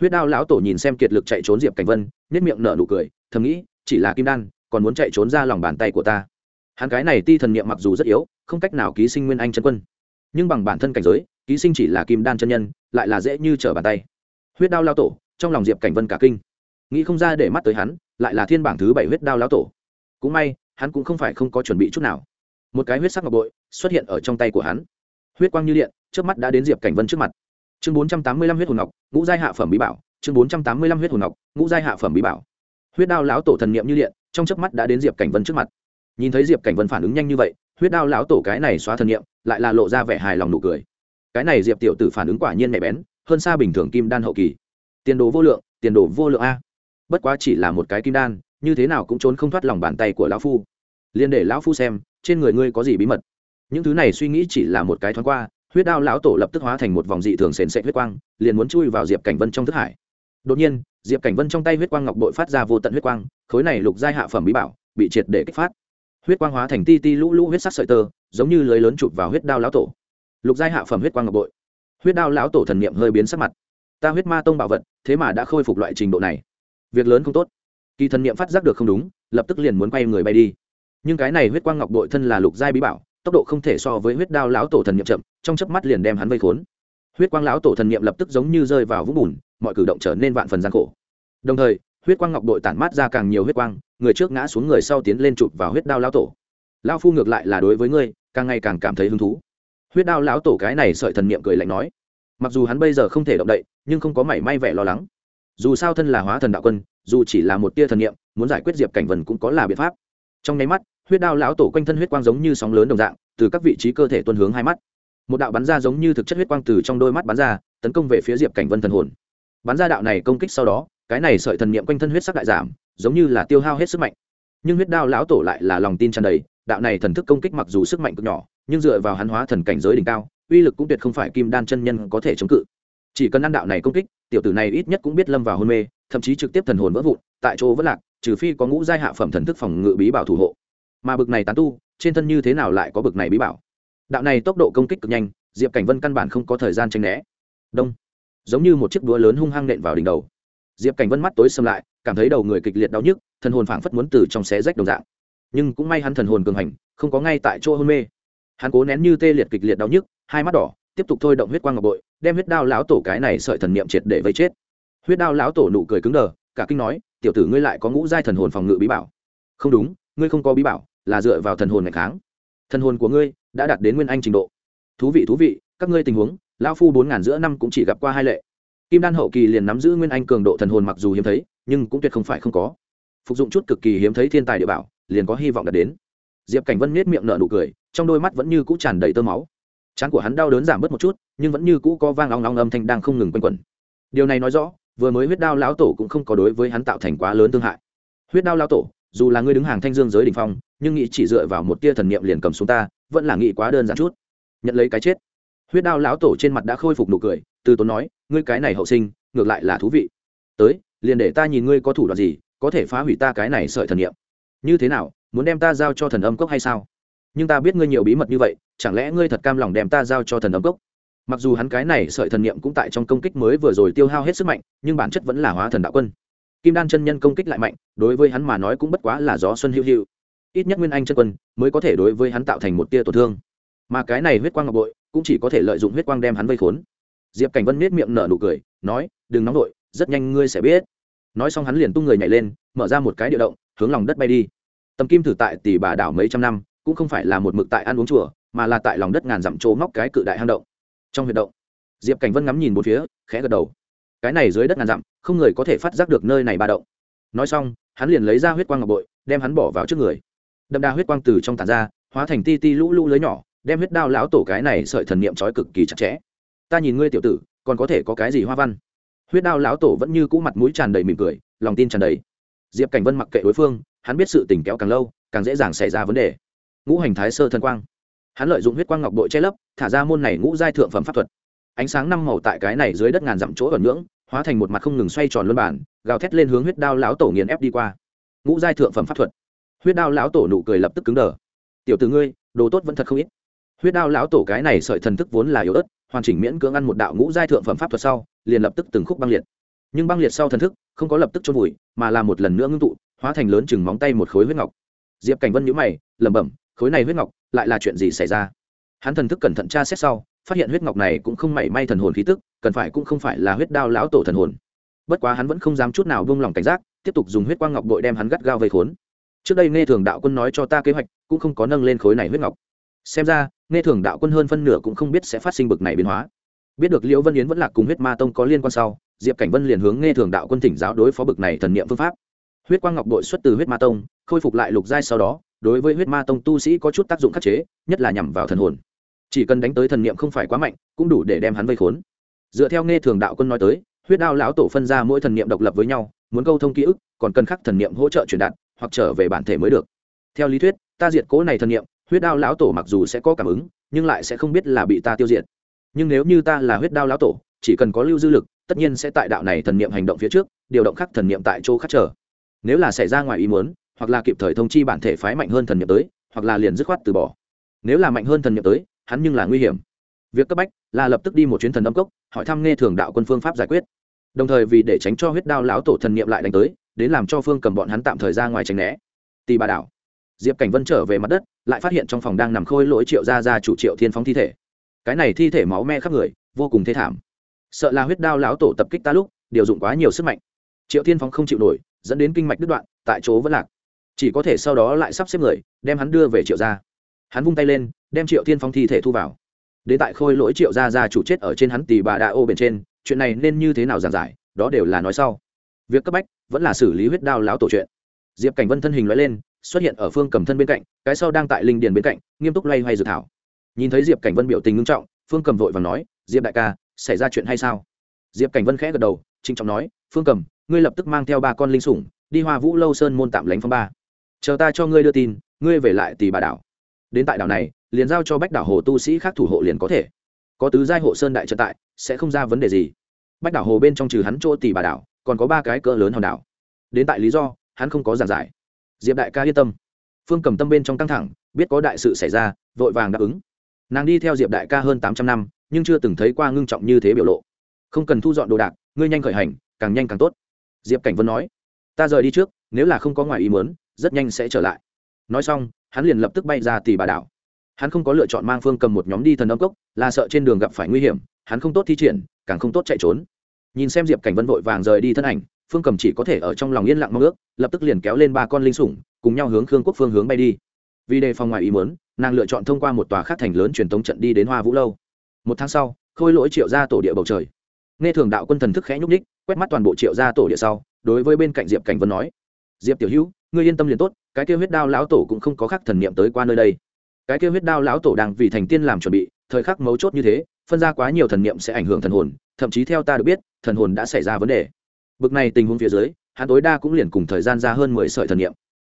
Huyết đao lão tổ nhìn xem kiệt lực chạy trốn diệp cảnh vân nếp miệng nở nụ cười, thầm nghĩ, chỉ là kim đan, còn muốn chạy trốn ra lòng bàn tay của ta hắn cái này ti thần niệm mặc dù rất yếu, không cách nào ký sinh nguyên anh chân quân. Nhưng bằng bản thân cảnh giới, ký sinh chỉ là kim đan chân nhân, lại là dễ như trở bàn tay. Huyết đao lao tổ, trong lòng diệp cảnh vân cả kinh. Nghĩ không ra để mắt tới hắn, lại là thiên bảng thứ bảy huyết đao lao tổ. Cũng may, hắn cũng không phải không có chuẩn bị chút nào. Một cái huyết sắc ngọc bội xuất hiện ở trong tay của hắn. Huyết quang như điện trước mắt đã đến diệp cảnh vân trước mặt. Chương bốn trăm tám mươi lăm huyết hồn ngọc, ngũ giai hạ phẩm bí bảo. Chương bốn trăm tám mươi lăm huyết hồn ngọc, ngũ giai hạ phẩm bí bảo. Huyết đao lão tổ thần niệm như điện, trong chớp mắt đã đến diệp cảnh vân trước mặt nhìn thấy diệp cảnh vân phản ứng nhanh như vậy, huyết đao lão tổ cái này xóa thần niệm, lại là lộ ra vẻ hài lòng nụ cười. Cái này diệp tiểu tử phản ứng quả nhiên nhạy bén, hơn xa bình thường kim đan hậu kỳ. Tiền đồ vô lượng, tiền đồ vô lượng a. Bất quá chỉ là một cái kim đan, như thế nào cũng trốn không thoát lòng bàn tay của lão phu. Liên để lão phu xem, trên người ngươi có gì bí mật. Những thứ này suy nghĩ chỉ là một cái thoáng qua, huyết đao lão tổ lập tức hóa thành một vòng dị thường sền sệt huyết quang, liền muốn chui vào diệp cảnh vân trong thức hải. Đột nhiên, diệp cảnh vân trong tay huyết quang ngọc bội phát ra vô tận huyết quang, khối này lục giai hạ phẩm bí bảo, bị triệt để kích phát huyết quang hóa thành ti ti lũ lũ huyết sắc sợi tơ, giống như lưới lớn chụp vào huyết đao lão tổ. Lục giai hạ phẩm huyết quang ngọc bội. Huyết đao lão tổ thần niệm hơi biến sắc mặt. Ta huyết ma tông bảo vật, thế mà đã khôi phục loại trình độ này. Việc lớn không tốt. Kỳ thần niệm phát giác được không đúng, lập tức liền muốn quay người bay đi. Nhưng cái này huyết quang ngọc bội thân là lục giai bí bảo, tốc độ không thể so với huyết đao lão tổ thần niệm chậm, trong chớp mắt liền đem hắn vây khốn. Huyết quang lão tổ thần niệm lập tức giống như rơi vào vũng bùn, mọi cử động trở nên vạn phần gian khổ. Đồng thời huyết quang ngọc đội tản mát ra càng nhiều huyết quang, người trước ngã xuống người sau tiến lên chụp vào huyết đao lão tổ. Lão phu ngược lại là đối với ngươi, càng ngày càng cảm thấy hứng thú. Huyết đao lão tổ cái này sợi thần niệm cười lạnh nói. Mặc dù hắn bây giờ không thể động đậy, nhưng không có mảy may vẻ lo lắng. Dù sao thân là hóa thần đạo quân, dù chỉ là một tia thần niệm, muốn giải quyết diệp cảnh vần cũng có là biện pháp. Trong nháy mắt, huyết đao lão tổ quanh thân huyết quang giống như sóng lớn đồng dạng, từ các vị trí cơ thể tuân hướng hai mắt. Một đạo bắn ra giống như thực chất huyết quang từ trong đôi mắt bắn ra, tấn công về phía diệp cảnh vân thần hồn. Bắn ra đạo này công kích sau đó cái này sợi thần niệm quanh thân huyết sắc đại giảm, giống như là tiêu hao hết sức mạnh. Nhưng huyết đao lão tổ lại là lòng tin tràn đầy, đạo này thần thức công kích mặc dù sức mạnh cực nhỏ, nhưng dựa vào hắn hóa thần cảnh giới đỉnh cao, uy lực cũng tuyệt không phải kim đan chân nhân có thể chống cự. Chỉ cần ăn đạo này công kích, tiểu tử này ít nhất cũng biết lâm vào hôn mê, thậm chí trực tiếp thần hồn vỡ vụn, tại chỗ vỡ lạc, trừ phi có ngũ giai hạ phẩm thần thức phòng ngự bí bảo thủ hộ. Mà bực này tán tu, trên thân như thế nào lại có bực này bí bảo? Đạo này tốc độ công kích cực nhanh, diệp cảnh vân căn bản không có thời gian tranh né. Đông. Giống như một chiếc đũa lớn hung hăng nện vào đỉnh đầu diệp cảnh vân mắt tối xâm lại, cảm thấy đầu người kịch liệt đau nhức, thần hồn phảng phất muốn từ trong xé rách đồng dạng. Nhưng cũng may hắn thần hồn cường hành, không có ngay tại chỗ hôn mê. Hắn cố nén như tê liệt kịch liệt đau nhức, hai mắt đỏ, tiếp tục thôi động huyết quang ngọc bội, đem huyết đao lão tổ cái này sợi thần niệm triệt để vây chết. Huyết đao lão tổ nụ cười cứng đờ, cả kinh nói, tiểu tử ngươi lại có ngũ giai thần hồn phòng ngự bí bảo. Không đúng, ngươi không có bí bảo, là dựa vào thần hồn ngày kháng. Thần hồn của ngươi đã đạt đến nguyên anh trình độ. Thú vị thú vị, các ngươi tình huống, lão phu bốn ngàn giữa năm cũng chỉ gặp qua hai lệ kim đan hậu kỳ liền nắm giữ nguyên anh cường độ thần hồn mặc dù hiếm thấy, nhưng cũng tuyệt không phải không có. Phục dụng chút cực kỳ hiếm thấy thiên tài địa bảo, liền có hy vọng đạt đến. Diệp cảnh vân nết miệng nở nụ cười, trong đôi mắt vẫn như cũ tràn đầy tơ máu. Chán của hắn đau đớn giảm bớt một chút, nhưng vẫn như cũ có vang long long âm thanh đang không ngừng quanh quẩn. Điều này nói rõ, vừa mới huyết đao lão tổ cũng không có đối với hắn tạo thành quá lớn thương hại. Huyết đao lão tổ, dù là ngươi đứng hàng thanh dương giới đ ỉ n h phong, nhưng nghĩ chỉ dựa vào một tia thần niệm liền cầm xuống ta, vẫn là nghĩ quá đơn giản chút. Nhận lấy cái chết huyết đao lão tổ trên mặt đã khôi phục nụ cười, từ tốn nói, ngươi cái này hậu sinh, ngược lại là thú vị. Tới, liền để ta nhìn ngươi có thủ đoạn gì, có thể phá hủy ta cái này sợi thần niệm. Như thế nào, muốn đem ta giao cho thần âm cốc hay sao? Nhưng ta biết ngươi nhiều bí mật như vậy, chẳng lẽ ngươi thật cam lòng đem ta giao cho thần âm cốc? Mặc dù hắn cái này sợi thần niệm cũng tại trong công kích mới vừa rồi tiêu hao hết sức mạnh, nhưng bản chất vẫn là hóa thần đạo quân. Kim đan chân nhân công kích lại mạnh, đối với hắn mà nói cũng bất quá là gió xuân hữu hữu. Ít nhất nguyên anh chân quân mới có thể đối với hắn tạo thành một tia tổn thương. Mà cái này huyết quang ngọc bội cũng chỉ có thể lợi dụng huyết quang đem hắn vây khốn. Diệp cảnh vân nết miệng nở nụ cười nói đừng nóng nổi, rất nhanh ngươi sẽ biết. Nói xong hắn liền tung người nhảy lên mở ra một cái địa động hướng lòng đất bay đi. Tầm kim thử tại tỷ bà đảo mấy trăm năm cũng không phải là một mực tại ăn uống chùa mà là tại lòng đất ngàn dặm chỗ móc cái cự đại hang động. Trong huyệt động diệp cảnh vân ngắm nhìn một phía khẽ gật đầu. Cái này dưới đất ngàn dặm không người có thể phát giác được nơi này ba động. Nói xong hắn liền lấy ra huyết quang ngọc bội đem hắn bỏ vào trước người. Đậm đà huyết quang từ trong tàn ra hóa thành ti ti lũ lũ lưới nhỏ đem huyết đao lão tổ cái này sợi thần niệm trói cực kỳ chặt chẽ. Ta nhìn ngươi tiểu tử, còn có thể có cái gì hoa văn? Huyết đao lão tổ vẫn như cũ mặt mũi tràn đầy mỉm cười, lòng tin tràn đầy. Diệp cảnh vân mặc kệ đối phương, hắn biết sự tình kéo càng lâu, càng dễ dàng xảy ra vấn đề. Ngũ hành thái sơ thần quang. Hắn lợi dụng huyết quang ngọc bội che lấp, thả ra môn này ngũ giai thượng phẩm pháp thuật. Ánh sáng năm màu tại cái này dưới đất ngàn dặm chỗ ẩn nhưỡng hóa thành một mặt không ngừng xoay tròn luân bản, gào thét lên hướng huyết đao lão tổ nghiền ép đi qua. Ngũ giai thượng phẩm pháp thuật. Huyết đao lão tổ nụ cười lập tức cứng đờ. Tiểu tử ngươi, đồ tốt vẫn thật không ít huyết đao lão tổ cái này sợi thần thức vốn là yếu ớt, hoàn chỉnh miễn cưỡng ăn một đạo ngũ giai thượng phẩm pháp thuật sau, liền lập tức từng khúc băng liệt. Nhưng băng liệt sau thần thức, không có lập tức chôn vùi, mà là một lần nữa ngưng tụ, hóa thành lớn chừng móng tay một khối huyết ngọc. Diệp cảnh vân nhíu mày, lẩm bẩm, khối này huyết ngọc, lại là chuyện gì xảy ra? Hắn thần thức cẩn thận tra xét sau, phát hiện huyết ngọc này cũng không mảy may thần hồn khí tức, cần phải cũng không phải là huyết đao lão tổ thần hồn. Bất quá hắn vẫn không dám chút nào buông lòng cảnh giác, tiếp tục dùng huyết quang ngọc bội đem hắn gắt gao vây khốn. Trước đây nghe thường đạo quân nói cho ta kế hoạch, cũng không có nâng lên khối này huyết ngọc xem ra, nghe thường đạo quân hơn phân nửa cũng không biết sẽ phát sinh bực này biến hóa. Biết được liễu vân yến vẫn là cùng huyết ma tông có liên quan sau, diệp cảnh vân liền hướng nghe thường đạo quân thỉnh giáo đối phó bực này thần niệm phương pháp. Huyết quang ngọc bội xuất từ huyết ma tông, khôi phục lại lục giai sau đó, đối với huyết ma tông tu sĩ có chút tác dụng khắc chế, nhất là nhằm vào thần hồn. Chỉ cần đánh tới thần niệm không phải quá mạnh, cũng đủ để đem hắn vây khốn. Dựa theo nghe thường đạo quân nói tới, huyết đao lão tổ phân ra mỗi thần niệm độc lập với nhau, muốn câu thông ký ức, còn cần khắc thần niệm hỗ trợ truyền đạt, hoặc trở về bản thể mới được. Theo lý thuyết, ta diệt cố này thần niệm huyết đao lão tổ mặc dù sẽ có cảm ứng, nhưng lại sẽ không biết là bị ta tiêu diệt. Nhưng nếu như ta là huyết đao lão tổ, chỉ cần có lưu dư lực, tất nhiên sẽ tại đạo này thần niệm hành động phía trước, điều động khắc thần niệm tại chỗ khắc trở. Nếu là xảy ra ngoài ý muốn, hoặc là kịp thời thông chi bản thể phái mạnh hơn thần niệm tới, hoặc là liền dứt khoát từ bỏ. Nếu là mạnh hơn thần niệm tới, hắn nhưng là nguy hiểm. Việc cấp bách là lập tức đi một chuyến thần âm cốc, hỏi thăm nghe thường đạo quân phương pháp giải quyết. Đồng thời vì để tránh cho huyết đao lão tổ thần niệm lại đánh tới, đến làm cho phương cầm bọn hắn tạm thời ra ngoài tránh né. Tì bà đảo diệp cảnh vân trở về mặt đất, lại phát hiện trong phòng đang nằm khôi lỗi triệu gia gia chủ triệu thiên phóng thi thể. Cái này thi thể máu me khắp người, vô cùng thê thảm. Sợ là huyết đao lão tổ tập kích ta lúc, điều dụng quá nhiều sức mạnh. Triệu thiên phóng không chịu nổi, dẫn đến kinh mạch đứt đoạn, tại chỗ vẫn lạc. Chỉ có thể sau đó lại sắp xếp người, đem hắn đưa về triệu gia. Hắn vung tay lên, đem triệu thiên phong thi thể thu vào. Đến tại khôi lỗi triệu gia gia chủ chết ở trên hắn tì bà đa ô bên trên, chuyện này nên như thế nào giảng giải, đó đều là nói sau. Việc cấp bách, vẫn là xử lý huyết đao lão tổ chuyện. Diệp cảnh vân thân hình loại lên xuất hiện ở phương cầm thân bên cạnh, cái sau đang tại linh điền bên cạnh, nghiêm túc loay hoay dự thảo. Nhìn thấy diệp cảnh vân biểu tình ngưng trọng, phương cầm vội và nói, diệp đại ca, xảy ra chuyện hay sao? Diệp cảnh vân khẽ gật đầu, trịnh trọng nói, phương cầm, ngươi lập tức mang theo ba con linh sủng, đi hoa vũ lâu sơn môn tạm lánh phong ba. Chờ ta cho ngươi đưa tin, ngươi về lại tỷ bà đảo. Đến tại đảo này, liền giao cho bách đảo hồ tu sĩ khác thủ hộ liền có thể. Có tứ giai hộ sơn đại trận tại, sẽ không ra vấn đề gì. Bách đảo hồ bên trong trừ hắn chỗ tỷ bà đảo, còn có ba cái cỡ lớn hòn đảo. Đến tại lý do, hắn không có giảng giải diệp đại ca yên tâm. Phương cầm tâm bên trong căng thẳng, biết có đại sự xảy ra, vội vàng đáp ứng. Nàng đi theo diệp đại ca hơn tám trăm năm, nhưng chưa từng thấy qua ngưng trọng như thế biểu lộ. Không cần thu dọn đồ đạc, ngươi nhanh khởi hành, càng nhanh càng tốt. Diệp cảnh vân nói, ta rời đi trước, nếu là không có ngoài ý muốn, rất nhanh sẽ trở lại. Nói xong, hắn liền lập tức bay ra tỷ bà đảo. Hắn không có lựa chọn mang phương cầm một nhóm đi thần âm cốc, là sợ trên đường gặp phải nguy hiểm, hắn không tốt thi triển, càng không tốt chạy trốn. Nhìn xem diệp cảnh vân vội vàng rời đi thân ảnh phương cầm chỉ có thể ở trong lòng yên lặng mong ước, lập tức liền kéo lên ba con linh sủng, cùng nhau hướng khương quốc phương hướng bay đi. Vì đề phòng ngoài ý muốn, nàng lựa chọn thông qua một tòa khác thành lớn truyền thống trận đi đến hoa vũ lâu. Một tháng sau, khôi lỗi triệu ra tổ địa bầu trời. Nghe thường đạo quân thần thức khẽ nhúc ních quét mắt toàn bộ triệu ra tổ địa sau, đối với bên cạnh diệp cảnh vân nói, diệp tiểu hữu, ngươi yên tâm liền tốt, cái kêu huyết đao lão tổ cũng không có khắc thần niệm tới qua nơi đây. Cái kêu huyết đao lão tổ đang vì thành tiên làm chuẩn bị, thời khắc mấu chốt như thế, phân ra quá nhiều thần niệm sẽ ảnh hưởng thần hồn, thậm chí theo ta được biết, thần hồn đã xảy ra vấn đề bực này tình huống phía dưới, hắn tối đa cũng liền cùng thời gian ra hơn mười sợi thần niệm.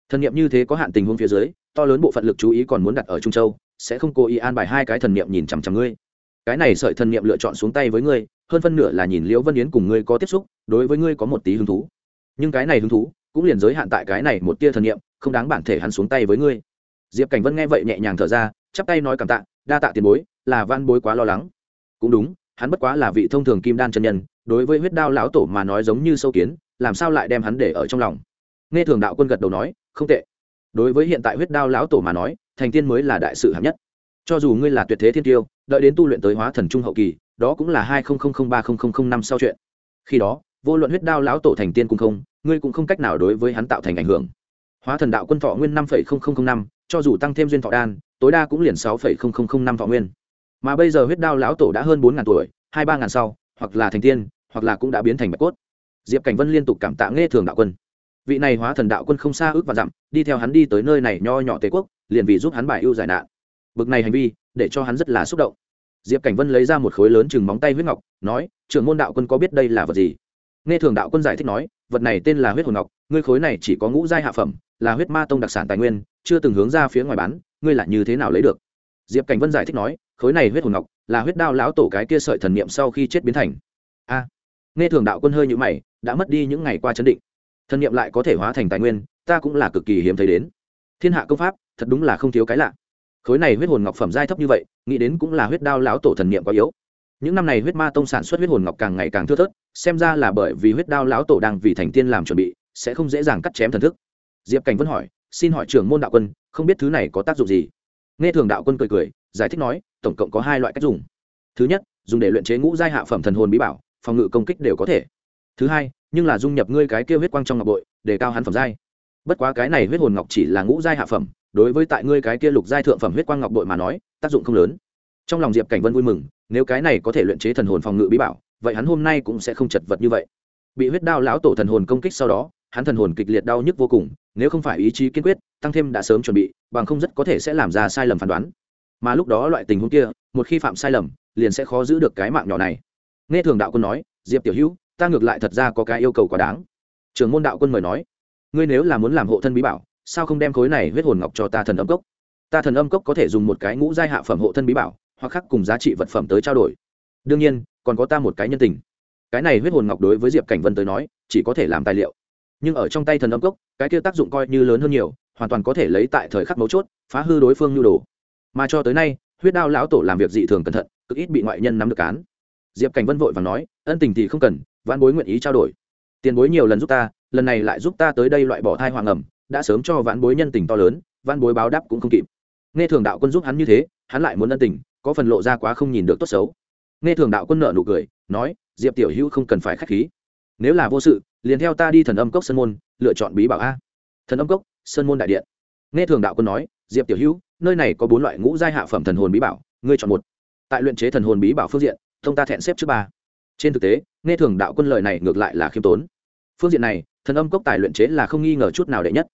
Thần niệm như thế có hạn tình huống phía dưới, to lớn bộ phận lực chú ý còn muốn đặt ở trung châu, sẽ không cố ý an bài hai cái thần niệm nhìn chằm chằm ngươi. Cái này sợi thần niệm lựa chọn xuống tay với ngươi, hơn phân nửa là nhìn liễu vân yến cùng ngươi có tiếp xúc, đối với ngươi có một tí hứng thú. Nhưng cái này hứng thú, cũng liền giới hạn tại cái này một tia thần niệm, không đáng bản thể hắn xuống tay với ngươi. Diệp cảnh vân nghe vậy nhẹ nhàng thở ra, chắp tay nói cảm tạ, đa tạ tiền bối, là văn bối quá lo lắng. Cũng đúng hắn bất quá là vị thông thường kim đan chân nhân, đối với huyết đao lão tổ mà nói giống như sâu kiến, làm sao lại đem hắn để ở trong lòng? Nghe thường đạo quân gật đầu nói, không tệ. Đối với hiện tại huyết đao lão tổ mà nói, thành tiên mới là đại sự hạng nhất. Cho dù ngươi là tuyệt thế thiên tiêu, đợi đến tu luyện tới hóa thần trung hậu kỳ, đó cũng là hai ba năm sau chuyện. Khi đó, vô luận huyết đao lão tổ thành tiên cung không, ngươi cũng không cách nào đối với hắn tạo thành ảnh hưởng. Hóa thần đạo quân thọ nguyên năm năm, cho dù tăng thêm duyên thọ đan, tối đa cũng liền sáu năm thọ nguyên mà bây giờ huyết đao lão tổ đã hơn bốn ngàn tuổi, hai ba ngàn sau, hoặc là thành tiên, hoặc là cũng đã biến thành bạch cốt. Diệp cảnh vân liên tục cảm tạ nghe thường đạo quân. Vị này hóa thần đạo quân không xa ước và dặm, đi theo hắn đi tới nơi này nho nhỏ tề quốc, liền vì giúp hắn bài ưu giải nạn. Bực này hành vi, để cho hắn rất là xúc động. Diệp cảnh vân lấy ra một khối lớn chừng móng tay huyết ngọc, nói, trưởng môn đạo quân có biết đây là vật gì? Nghe thường đạo quân giải thích nói, vật này tên là huyết hồn ngọc, ngươi khối này chỉ có ngũ giai hạ phẩm, là huyết ma tông đặc sản tài nguyên, chưa từng hướng ra phía ngoài bán, ngươi là như thế nào lấy được? Diệp cảnh vân giải thích nói khối này huyết hồn ngọc là huyết đao lão tổ cái kia sợi thần niệm sau khi chết biến thành. A, nghe thường đạo quân hơi như mày, đã mất đi những ngày qua chấn định. Thần niệm lại có thể hóa thành tài nguyên, ta cũng là cực kỳ hiếm thấy đến. Thiên hạ công pháp, thật đúng là không thiếu cái lạ. Khối này huyết hồn ngọc phẩm giai thấp như vậy, nghĩ đến cũng là huyết đao lão tổ thần niệm quá yếu. Những năm này huyết ma tông sản xuất huyết hồn ngọc càng ngày càng thưa thớt, xem ra là bởi vì huyết đao lão tổ đang vì thành tiên làm chuẩn bị, sẽ không dễ dàng cắt chém thần thức. Diệp cảnh vẫn hỏi, xin hỏi trưởng môn đạo quân, không biết thứ này có tác dụng gì? Nghe thường đạo quân cười cười giải thích nói, tổng cộng có hai loại cách dùng. Thứ nhất, dùng để luyện chế ngũ giai hạ phẩm thần hồn bí bảo, phòng ngự công kích đều có thể. Thứ hai, nhưng là dung nhập ngươi cái kêu huyết quang trong ngọc bội, để cao hắn phẩm giai. Bất quá cái này huyết hồn ngọc chỉ là ngũ giai hạ phẩm, đối với tại ngươi cái kia lục giai thượng phẩm huyết quang ngọc bội mà nói, tác dụng không lớn. Trong lòng diệp cảnh vân vui mừng, nếu cái này có thể luyện chế thần hồn phòng ngự bí bảo, vậy hắn hôm nay cũng sẽ không chật vật như vậy. Bị huyết đao lão tổ thần hồn công kích sau đó, hắn thần hồn kịch liệt đau nhức vô cùng, nếu không phải ý chí kiên quyết, tăng thêm đã sớm chuẩn bị, bằng không rất có thể sẽ làm ra sai lầm phán đoán mà lúc đó loại tình huống kia, một khi phạm sai lầm, liền sẽ khó giữ được cái mạng nhỏ này. Nghe thường đạo quân nói, diệp tiểu hữu, ta ngược lại thật ra có cái yêu cầu quá đáng. Trường môn đạo quân mời nói, ngươi nếu là muốn làm hộ thân bí bảo, sao không đem khối này huyết hồn ngọc cho ta thần âm cốc? Ta thần âm cốc có thể dùng một cái ngũ giai hạ phẩm hộ thân bí bảo, hoặc khác cùng giá trị vật phẩm tới trao đổi. Đương nhiên, còn có ta một cái nhân tình. Cái này huyết hồn ngọc đối với diệp cảnh vân tới nói, chỉ có thể làm tài liệu. Nhưng ở trong tay thần âm cốc, cái kia tác dụng coi như lớn hơn nhiều, hoàn toàn có thể lấy tại thời khắc mấu chốt, phá hư đối phương nhu đồ mà cho tới nay, huyết đao lão tổ làm việc dị thường cẩn thận, cực ít bị ngoại nhân nắm được cán. Diệp cảnh vân vội và nói, ân tình thì không cần văn bối nguyện ý trao đổi. Tiền bối nhiều lần giúp ta, lần này lại giúp ta tới đây loại bỏ thai hoàng ẩm, đã sớm cho vãn bối nhân tình to lớn, vãn bối báo đáp cũng không kịp. Nghe thường đạo quân giúp hắn như thế, hắn lại muốn ân tình, có phần lộ ra quá không nhìn được tốt xấu. Nghe thường đạo quân nợ nụ cười, nói, diệp tiểu hữu không cần phải k h á c h khí. Nếu là vô sự, liền theo ta đi thần âm cốc sơn môn, lựa chọn bí bảo a. Thần âm cốc, sơn môn đại điện. Nghe thường đạo quân nói, diệp tiểu hữu nơi này có bốn loại ngũ giai hạ phẩm thần hồn bí bảo, ngươi chọn một. Tại luyện chế thần hồn bí bảo phương diện, thông ta thẹn xếp trước ba. Trên thực tế, nghe thường đạo quân lời này ngược lại là khiêm tốn. Phương diện này, thần âm cốc tài luyện chế là không nghi ngờ chút nào đệ nhất.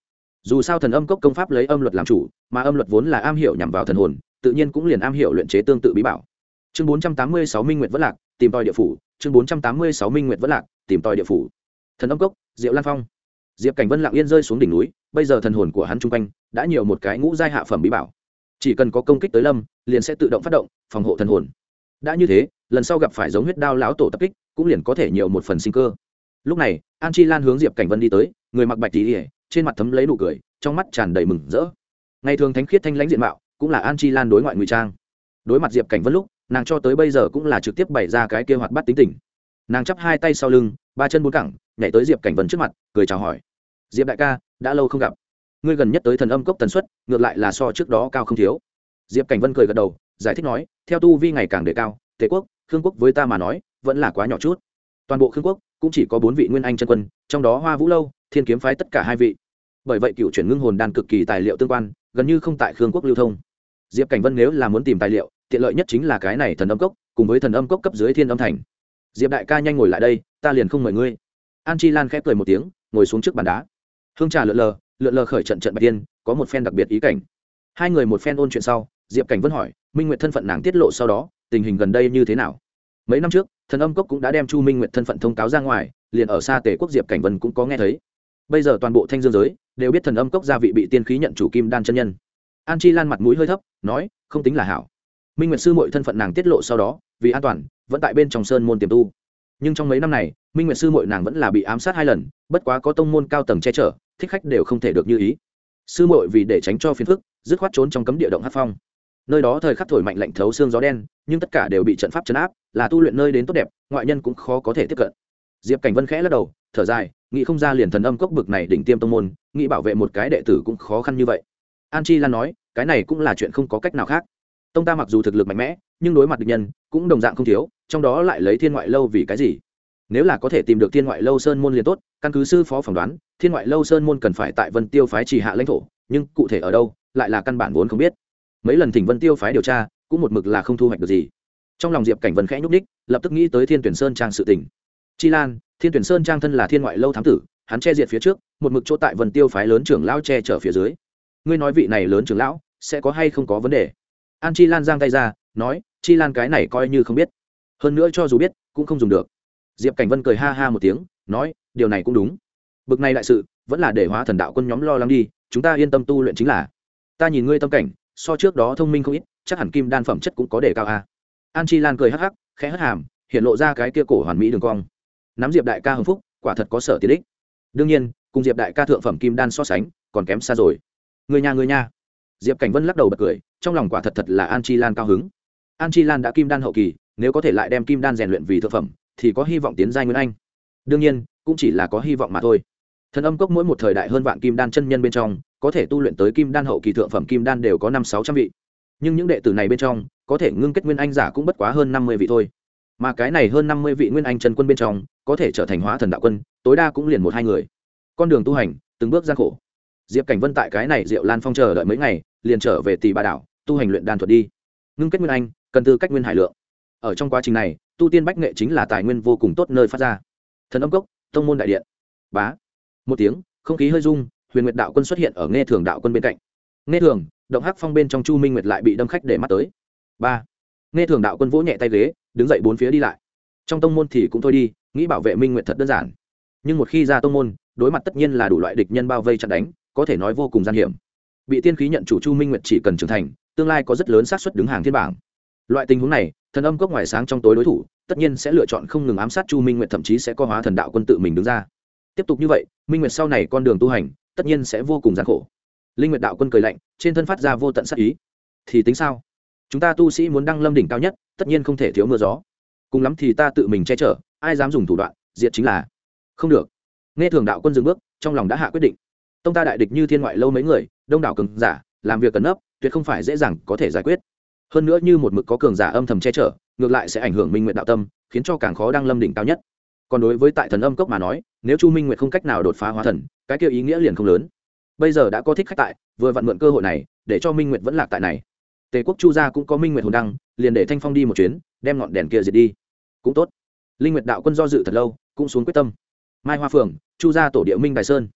Dù sao thần âm cốc công pháp lấy âm luật làm chủ, mà âm luật vốn là am hiểu nhằm vào thần hồn, tự nhiên cũng liền am hiểu luyện chế tương tự bí bảo. Chương bốn trăm tám mươi sáu minh nguyện vất lạc, tìm tòi địa phủ. Chương bốn trăm tám mươi sáu minh nguyện vất lạc, tìm tòi địa phủ. Thần âm cốc, diệu lan phong diệp cảnh vân lặng yên rơi xuống đỉnh núi, bây giờ thần hồn của hắn chung quanh đã nhiều một cái ngũ giai hạ phẩm bí bảo. Chỉ cần có công kích tới lâm, liền sẽ tự động phát động, phòng hộ thần hồn. Đã như thế, lần sau gặp phải giống huyết đao láo tổ tập kích, cũng liền có thể nhiều một phần sinh cơ. Lúc này, an chi lan hướng diệp cảnh vân đi tới, người mặc bạch tỉ ỉa trên mặt thấm lấy nụ cười, trong mắt tràn đầy mừng rỡ. Ngày thường thánh khiết thanh lãnh diện mạo, cũng là an chi lan đối ngoại ngụy trang. Đối mặt diệp cảnh vân lúc, nàng cho tới bây giờ cũng là trực tiếp bày ra cái kia hoạt bắt tính tình. Nàng chắp hai tay sau lưng ba chân bốn cẳng, nhảy tới diệp cảnh vân trước mặt, cười chào hỏi. Diệp đại ca, đã lâu không gặp. Ngươi gần nhất tới thần âm cốc tần suất, ngược lại là so trước đó cao không thiếu. Diệp cảnh vân cười gật đầu, giải thích nói, theo tu vi ngày càng đề cao, tề quốc, khương quốc với ta mà nói, vẫn là quá nhỏ chút. Toàn bộ khương quốc cũng chỉ có bốn vị nguyên anh chân quân, trong đó hoa vũ lâu, thiên kiếm phái tất cả hai vị. Bởi vậy cựu chuyển ngưng hồn đan cực kỳ tài liệu tương quan, gần như không tại khương quốc lưu thông. Diệp cảnh vân nếu là muốn tìm tài liệu, tiện lợi nhất chính là cái này thần âm cốc, cùng với thần âm cốc cấp dưới thiên âm thành diệp đại ca nhanh ngồi lại đây, ta liền không mời ngươi. An chi lan khép cười một tiếng, ngồi xuống trước bàn đá. Hương trà lượn lờ lượn lờ khởi trận trận bạch tiên có một phen đặc biệt ý cảnh. Hai người một phen ôn chuyện sau, diệp cảnh vân hỏi, minh nguyệt thân phận nàng tiết lộ sau đó, tình hình gần đây như thế nào? Mấy năm trước, thần âm cốc cũng đã đem chu minh nguyệt thân phận thông cáo ra ngoài, liền ở xa tề quốc diệp cảnh vân cũng có nghe thấy. Bây giờ toàn bộ thanh dương giới, đều biết thần âm cốc gia vị bị tiên khí nhận chủ kim đan chân nhân. An chi lan mặt mũi hơi thấp, nói, không tính là hảo. Minh nguyệt sư mọi thân phận nàng tiết lộ sau đó, vì an toàn vẫn tại bên trong sơn môn tiềm tu. Nhưng trong mấy năm này, minh nguyệt sư mội nàng vẫn là bị ám sát hai lần, bất quá có tông môn cao tầng che chở, thích khách đều không thể được như ý. Sư mội vì để tránh cho phiền phức, dứt khoát trốn trong cấm địa động hát phong. Nơi đó thời khắc thổi mạnh lạnh thấu xương gió đen, nhưng tất cả đều bị trận pháp chấn áp, là tu luyện nơi đến tốt đẹp, ngoại nhân cũng khó có thể tiếp cận. Diệp cảnh vân khẽ lắc đầu, thở dài, nghĩ không ra liền thần âm cốc bực này đỉnh tiêm tông môn, nghĩ bảo vệ một cái đệ tử cũng khó khăn như vậy. An chi lan nói, cái này cũng là chuyện không có cách nào khác tông ta mặc dù thực lực mạnh mẽ, nhưng đối mặt địch nhân, cũng đồng dạng không thiếu, trong đó lại lấy thiên ngoại lâu vì cái gì? Nếu là có thể tìm được thiên ngoại lâu sơn môn liền tốt, căn cứ sư phó phỏng đoán, thiên ngoại lâu sơn môn cần phải tại vân tiêu phái trì hạ lãnh thổ, nhưng cụ thể ở đâu, lại là căn bản vốn không biết. Mấy lần thỉnh vân tiêu phái điều tra, cũng một mực là không thu hoạch được gì. Trong lòng diệp cảnh vân khẽ nhúc ních lập tức nghĩ tới thiên tuyển sơn trang sự tỉnh chi lan, thiên tuyển sơn trang thân là thiên ngoại lâu thám tử, hắn che diệt phía trước, một mực chỗ tại vân tiêu phái lớn trưởng lão che chở phía dưới. Ngươi nói vị này lớn trưởng lão, sẽ có hay không có vấn đề? An chi lan giang tay ra, nói, chi lan cái này coi như không biết. Hơn nữa cho dù biết, cũng không dùng được. Diệp cảnh vân cười ha ha một tiếng, nói, điều này cũng đúng. Bực này đại sự, vẫn là để hóa thần đạo quân nhóm lo lắng đi, chúng ta yên tâm tu luyện chính là. Ta nhìn ngươi tâm cảnh, so trước đó thông minh không ít, chắc hẳn kim đan phẩm chất cũng có đề cao a. An chi lan cười hắc hắc, khẽ hất hàm, hiện lộ ra cái kia cổ hoàn mỹ đường cong. Nắm diệp đại ca hưng phúc, quả thật có sở tiện ích. Đương nhiên, cùng diệp đại ca thượng phẩm kim đan so sánh, còn kém xa rồi. Người nhà người nhà diệp cảnh vân lắc đầu bật cười trong lòng quả thật thật là an chi lan cao hứng. An chi lan đã kim đan hậu kỳ, nếu có thể lại đem kim đan rèn luyện vì thượng phẩm, thì có hy vọng tiến giai nguyên anh. Đương nhiên, cũng chỉ là có hy vọng mà thôi. Thần âm cốc mỗi một thời đại hơn vạn kim đan chân nhân bên trong, có thể tu luyện tới kim đan hậu kỳ thượng phẩm kim đan đều có năm sáu trăm vị. Nhưng những đệ tử này bên trong, có thể ngưng kết nguyên anh giả cũng bất quá hơn năm mươi vị thôi. Mà cái này hơn năm mươi vị nguyên anh chân quân bên trong, có thể trở thành hóa thần đạo quân, tối đa cũng liền một hai người. Con đường tu hành, từng bước gian khổ. Diệp cảnh vân tại cái này diệu lan phong chờ đợi mấy ngày, liền trở về tỷ bà đảo tu hành luyện đan thuật đi. Ngưng kết nguyên anh, cần tư cách nguyên hải lượng. Ở trong quá trình này, tu tiên bách nghệ chính là tài nguyên vô cùng tốt nơi phát ra. Thần âm cốc, tông môn đại điện. Bá. Một tiếng, không khí hơi rung, huyền nguyệt đạo quân xuất hiện ở nghe thường đạo quân bên cạnh. Nghe thường, động hắc phong bên trong chu minh nguyệt lại bị đâm khách để mắt tới. Ba. Nghe thường đạo quân vỗ nhẹ tay ghế, đứng dậy bốn phía đi lại. Trong tông môn thì cũng thôi đi, nghĩ bảo vệ minh nguyệt thật đơn giản. Nhưng một khi ra tông môn, đối mặt tất nhiên là đủ loại địch nhân bao vây chặn đánh, có thể nói vô cùng gian hiểm. Bị tiên khí nhận chủ chu minh nguyệt chỉ cần trưởng thành tương lai có rất lớn xác suất đứng hàng thiên bảng. Loại tình huống này, thần âm cốc ngoài sáng trong tối đối thủ, tất nhiên sẽ lựa chọn không ngừng ám sát chu minh nguyệt, thậm chí sẽ có hóa thần đạo quân tự mình đứng ra. Tiếp tục như vậy, minh nguyệt sau này con đường tu hành, tất nhiên sẽ vô cùng gian khổ. Linh nguyệt đạo quân cười lạnh, trên thân phát ra vô tận sát ý. Thì tính sao? Chúng ta tu sĩ muốn đăng lâm đỉnh cao nhất, tất nhiên không thể thiếu mưa gió. Cùng lắm thì ta tự mình che chở, ai dám dùng thủ đoạn, diệt chính là. Không được. Nghe thường đạo quân dừng bước, trong lòng đã hạ quyết định. Tông ta đại địch như thiên ngoại lâu mấy người, đông đảo cường giả, làm việc cần nấp tuyệt không phải dễ dàng có thể giải quyết. Hơn nữa như một mực có cường giả âm thầm che chở, ngược lại sẽ ảnh hưởng minh nguyện đạo tâm, khiến cho càng khó đăng lâm đỉnh cao nhất. Còn đối với tại thần âm cốc mà nói, nếu chu minh nguyện không cách nào đột phá hóa thần, cái kia ý nghĩa liền không lớn. Bây giờ đã có thích khách tại, vừa vặn mượn cơ hội này, để cho minh nguyện vẫn lạc tại này. Tề quốc chu gia cũng có minh nguyện hồn đăng, liền để thanh phong đi một chuyến, đem ngọn đèn kia diệt đi. Cũng tốt. Linh nguyệt đạo quân do dự thật lâu, cũng xuống quyết tâm. Mai hoa phường chu gia tổ địa minh đài sơn.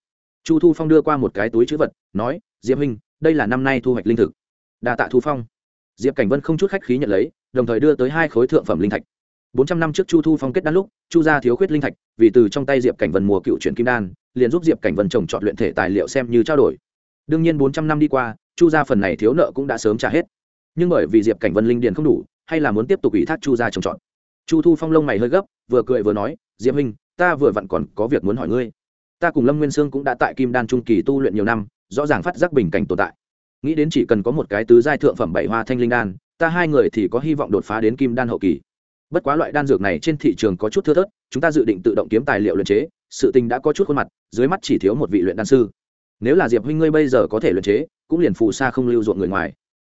Chu thu phong đưa qua một cái túi chữ vật, nói diễm huynh đây là năm nay thu hoạch linh thực. Đa tạ thu phong. Diệp cảnh vân không chút khách khí nhận lấy, đồng thời đưa tới hai khối thượng phẩm linh thạch. Bốn trăm năm trước chu thu phong kết đan lúc, chu gia thiếu khuyết linh thạch, vì từ trong tay diệp cảnh vân mùa cựu chuyển kim đan, liền giúp diệp cảnh vân trồng chọn luyện thể tài liệu xem như trao đổi. Đương nhiên bốn trăm năm đi qua, chu gia phần này thiếu nợ cũng đã sớm trả hết. Nhưng bởi vì diệp cảnh vân linh điền không đủ, hay là muốn tiếp tục ủy thác chu gia trồng trọt. Chu thu phong lông mày hơi gấp, vừa cười vừa nói, diệp huynh, ta vừa vặn còn có việc muốn hỏi ngươi. Ta cùng lâm nguyên sương cũng đã tại kim đan trung kỳ tu luyện nhiều năm rõ ràng phát giác bình cảnh tồn tại. Nghĩ đến chỉ cần có một cái tứ giai thượng phẩm bảy hoa thanh linh đan, ta hai người thì có hy vọng đột phá đến kim đan hậu kỳ. Bất quá loại đan dược này trên thị trường có chút thưa thớt, chúng ta dự định tự động kiếm tài liệu luyện chế, sự tình đã có chút khuôn mặt, dưới mắt chỉ thiếu một vị luyện đan sư. Nếu là diệp huynh ngươi bây giờ có thể luyện chế, cũng liền phù sa không lưu ruộng người ngoài.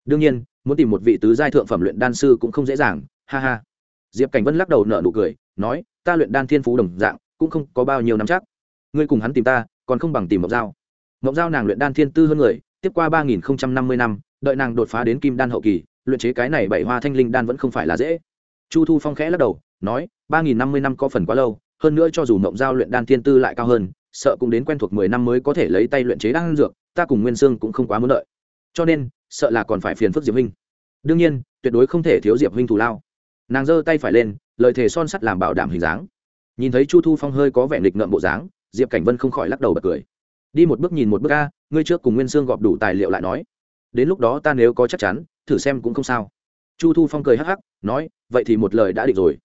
Đương nhiên, muốn tìm một vị tứ giai thượng phẩm luyện đan sư cũng không dễ dàng, ha ha. Diệp cảnh vân lắc đầu nở nụ cười, nói, ta luyện đan thiên phú đồng dạng, cũng không có bao nhiêu năm chắc. Ngươi cùng hắn tìm ta, còn không bằng tìm mộc dao mộng giao nàng luyện đan thiên tư hơn người tiếp qua ba nghìn năm mươi năm đợi nàng đột phá đến kim đan hậu kỳ luyện chế cái này bảy hoa thanh linh đan vẫn không phải là dễ. Chu thu phong khẽ lắc đầu nói ba nghìn năm mươi năm có phần quá lâu hơn nữa cho dù mộng giao luyện đan thiên tư lại cao hơn sợ cũng đến quen thuộc mười năm mới có thể lấy tay luyện chế đan dược ta cùng nguyên sương cũng không quá muốn lợi, cho nên sợ là còn phải phiền phức diệp huynh. Đương nhiên tuyệt đối không thể thiếu diệp huynh thù lao. Nàng giơ tay phải lên lời thề son sắt làm bảo đảm hình dáng. Nhìn thấy chu thu phong hơi có vẻ nghịch ngợm bộ dáng diệp cảnh vân không khỏi lắc đầu bật cười đi một bước nhìn một bước a, ngươi trước cùng nguyên sương gọp đủ tài liệu lại nói. Đến lúc đó ta nếu có chắc chắn, thử xem cũng không sao. Chu thu phong cười hắc hắc, nói, vậy thì một lời đã định rồi.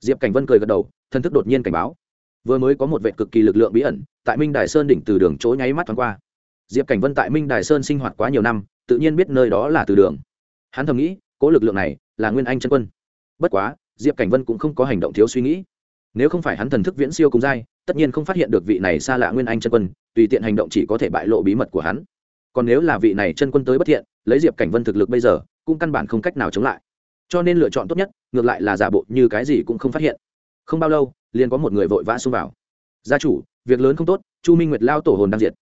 Diệp cảnh vân cười gật đầu, thân thức đột nhiên cảnh báo. Vừa mới có một vệ cực kỳ lực lượng bí ẩn, tại minh đài sơn đỉnh từ đường chỗ nháy mắt thoáng qua. Diệp cảnh vân tại minh đài sơn sinh hoạt quá nhiều năm, tự nhiên biết nơi đó là từ đường. Hắn thầm nghĩ, cố lực lượng này là nguyên anh chân quân. Bất quá, diệp cảnh vân cũng không có hành động thiếu suy nghĩ. Nếu không phải hắn thần thức viễn siêu cùng dai tất nhiên không phát hiện được vị này xa lạ nguyên anh chân quân tùy tiện hành động chỉ có thể bại lộ bí mật của hắn. Còn nếu là vị này chân quân tới bất thiện, lấy diệp cảnh vân thực lực bây giờ, cũng căn bản không cách nào chống lại. Cho nên lựa chọn tốt nhất, ngược lại là giả bộ như cái gì cũng không phát hiện. Không bao lâu, liền có một người vội vã xông vào. Gia chủ, việc lớn không tốt, chu minh nguyệt lao tổ hồn đang diệt.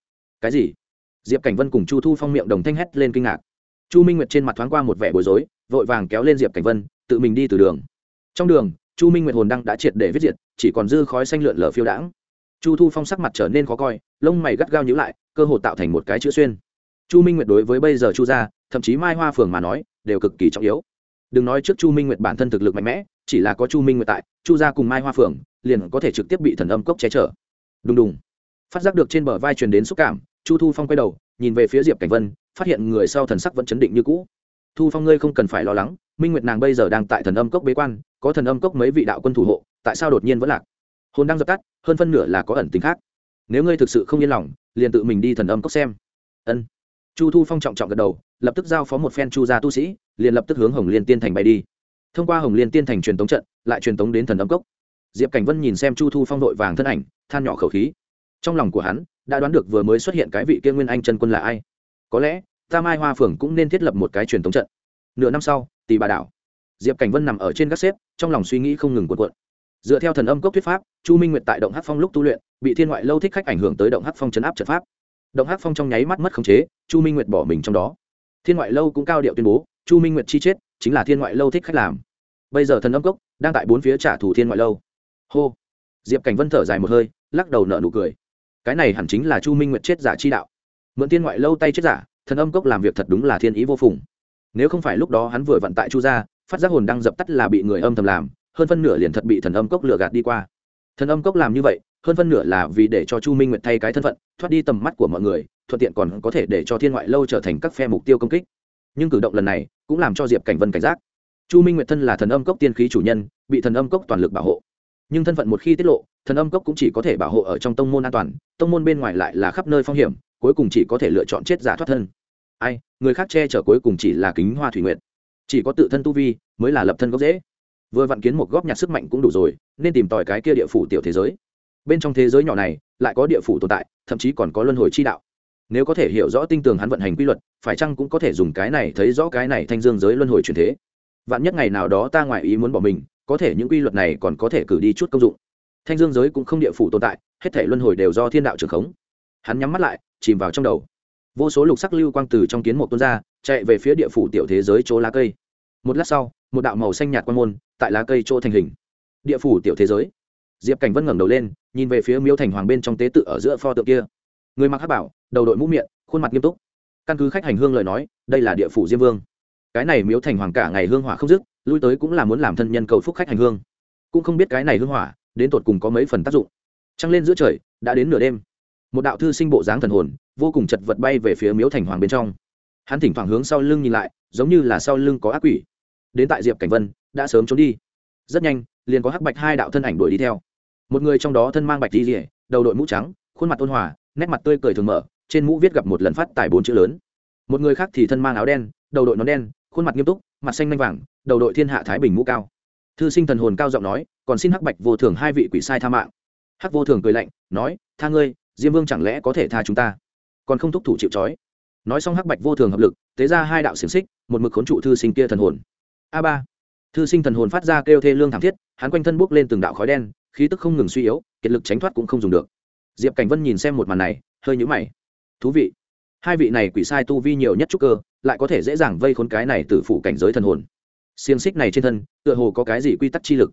Cái gì? Diệp cảnh vân cùng chu thu phong miệng đồng thanh hét lên kinh ngạc. Chu minh nguyệt trên mặt thoáng qua một vẻ bối rối, vội vàng kéo lên diệp cảnh vân, tự mình đi từ đường. Trong đường, chu minh nguyệt hồn đăng đã triệt để viết diệt, chỉ còn dư khói xanh lượn lờ phiêu đãng chu thu phong sắc mặt trở nên khó coi, lông mày gắt gao nhữ lại, cơ hồ tạo thành một cái chữ xuyên. Chu minh nguyệt đối với bây giờ chu gia, thậm chí mai hoa phường mà nói, đều cực kỳ trọng yếu. Đừng nói trước chu minh nguyệt bản thân thực lực mạnh mẽ, chỉ là có chu minh nguyệt tại, chu gia cùng mai hoa phường liền có thể trực tiếp bị thần âm cốc che chở. Đùng đùng. Phát giác được trên bờ vai truyền đến xúc cảm, chu thu phong quay đầu, nhìn về phía diệp cảnh vân, phát hiện người sau thần sắc vẫn chấn định như cũ. Thu phong ngươi không cần phải lo lắng, minh nguyệt nàng bây giờ đang tại thần âm cốc bế quan, có thần âm cốc mấy vị đạo quân thủ hộ, tại sao đột nhiên vẫn lạc? Hồn đang dập tắt hơn phân nửa là có ẩn tính khác. Nếu ngươi thực sự không yên lòng, liền tự mình đi thần âm cốc xem. Ân. Chu thu phong trọng trọng gật đầu, lập tức giao phó một phen chu gia tu sĩ, liền lập tức hướng hồng liên tiên thành bay đi. Thông qua hồng liên tiên thành truyền tống trận, lại truyền tống đến thần âm cốc. Diệp cảnh vân nhìn xem chu thu phong đội vàng thân ảnh, than nhỏ khẩu khí. Trong lòng của hắn, đã đoán được vừa mới xuất hiện cái vị kia nguyên anh chân quân là ai. Có lẽ ta mai hoa phường cũng nên thiết lập một cái truyền tống trận. Nửa năm sau tì bà đảo. Diệp cảnh vân nằm ở trên gác xếp, trong lòng suy nghĩ không ngừng cuộn cuộn dựa theo thần âm cốc thuyết pháp, chu minh nguyệt tại động hát phong lúc tu luyện, bị thiên ngoại lâu thích khách ảnh hưởng tới động hát phong chấn áp trận pháp. Động hát phong trong nháy mắt mất khống chế, chu minh nguyệt bỏ mình trong đó. Thiên ngoại lâu cũng cao điệu tuyên bố, chu minh nguyệt chi chết, chính là thiên ngoại lâu thích khách làm. Bây giờ thần âm cốc đang tại bốn phía trả thù thiên ngoại lâu. Hô. Diệp cảnh vân thở dài một hơi, lắc đầu nợ nụ cười. Cái này hẳn chính là chu minh nguyệt chết giả chi đạo. Mượn thiên ngoại lâu tay chết giả, thần âm cốc làm việc thật đúng là thiên ý vô phùng. Nếu không phải lúc đó hắn vừa vận tại chu gia, phát giác hồn đang dập tắt là bị người âm thầm làm hơn phân nửa liền thật bị thần âm cốc lừa gạt đi qua. Thần âm cốc làm như vậy, hơn phân nửa là vì để cho chu minh nguyệt thay cái thân phận, thoát đi tầm mắt của mọi người, thuận tiện còn có thể để cho thiên ngoại lâu trở thành các phe mục tiêu công kích. Nhưng cử động lần này cũng làm cho diệp cảnh vân cảnh giác. Chu minh nguyệt thân là thần âm cốc tiên khí chủ nhân, bị thần âm cốc toàn lực bảo hộ. Nhưng thân phận một khi tiết lộ, thần âm cốc cũng chỉ có thể bảo hộ ở trong tông môn an toàn, tông môn bên ngoài lại là khắp nơi phong hiểm, cuối cùng chỉ có thể lựa chọn chết giả thoát thân. Ai, người khác che chở cuối cùng chỉ là kính hoa thủy nguyện chỉ có tự thân tu vi mới là lập thân gốc dễ vừa vặn kiến một góp nhặt sức mạnh cũng đủ rồi, nên tìm tòi cái kia địa phủ tiểu thế giới. Bên trong thế giới nhỏ này, lại có địa phủ tồn tại, thậm chí còn có luân hồi chi đạo. Nếu có thể hiểu rõ tinh tường hắn vận hành quy luật, phải chăng cũng có thể dùng cái này thấy rõ cái này thanh dương giới luân hồi truyền thế? Vạn nhất ngày nào đó ta ngoại ý muốn bỏ mình, có thể những quy luật này còn có thể cử đi chút công dụng. Thanh dương giới cũng không địa phủ tồn tại, hết thể luân hồi đều do thiên đạo trường khống. Hắn nhắm mắt lại, chìm vào trong đầu. Vô số lục sắc lưu quang từ trong kiến một tuôn ra, chạy về phía địa phủ tiểu thế giới chỗ lá cây một lát sau, một đạo màu xanh nhạt quan môn tại lá cây chỗ thành hình. Địa phủ tiểu thế giới. Diệp cảnh vân ngẩng đầu lên, nhìn về phía miếu thành hoàng bên trong tế tự ở giữa pho tượng kia. Người mặc hát bảo, đầu đội mũ miệng, khuôn mặt nghiêm túc. Căn cứ khách hành hương lời nói, đây là địa phủ diêm vương. Cái này miếu thành hoàng cả ngày hương hỏa không dứt, lui tới cũng là muốn làm thân nhân cầu phúc khách hành hương. Cũng không biết cái này hương hỏa, đến tột cùng có mấy phần tác dụng. Trăng lên giữa trời, đã đến nửa đêm. Một đạo thư sinh bộ dáng thần hồn, vô cùng chật vật bay về phía miếu thành hoàng bên trong. Hắn thỉnh thoảng hướng sau lưng nhìn lại, giống như là sau lưng có ác quỷ đến tại diệp cảnh vân, đã sớm trốn đi. Rất nhanh, liền có hắc bạch hai đạo thân ảnh đuổi đi theo. Một người trong đó thân mang bạch di rỉa đầu đội mũ trắng, khuôn mặt ôn hòa, nét mặt tươi cười thường mở, trên mũ viết gặp một lần phát tải bốn chữ lớn. Một người khác thì thân mang áo đen, đầu đội nón đen, khuôn mặt nghiêm túc, mặt xanh nanh vàng, đầu đội thiên hạ thái bình mũ cao. Thư sinh thần hồn cao giọng nói, còn xin hắc bạch vô thường hai vị quỷ sai tha mạng. Hắc vô thường cười lạnh, nói, tha ngươi, diêm vương chẳng lẽ có thể tha chúng ta? Còn không thúc thủ chịu trói. Nói xong hắc bạch vô thường hợp lực, tế ra hai đạo xiềng xích, một mực khốn trụ thư sinh kia thần hồn a ba. Thư sinh thần hồn phát ra kêu thê lương thảm thiết, hắn quanh thân bốc lên từng đạo khói đen, khí tức không ngừng suy yếu, kiệt lực tránh thoát cũng không dùng được. Diệp cảnh vân nhìn xem một màn này, hơi nhũ mày. Thú vị. Hai vị này quỷ sai tu vi nhiều nhất trúc cơ, lại có thể dễ dàng vây khốn cái này từ phủ cảnh giới thần hồn. Xiềng xích này trên thân, tựa hồ có cái gì quy tắc chi lực.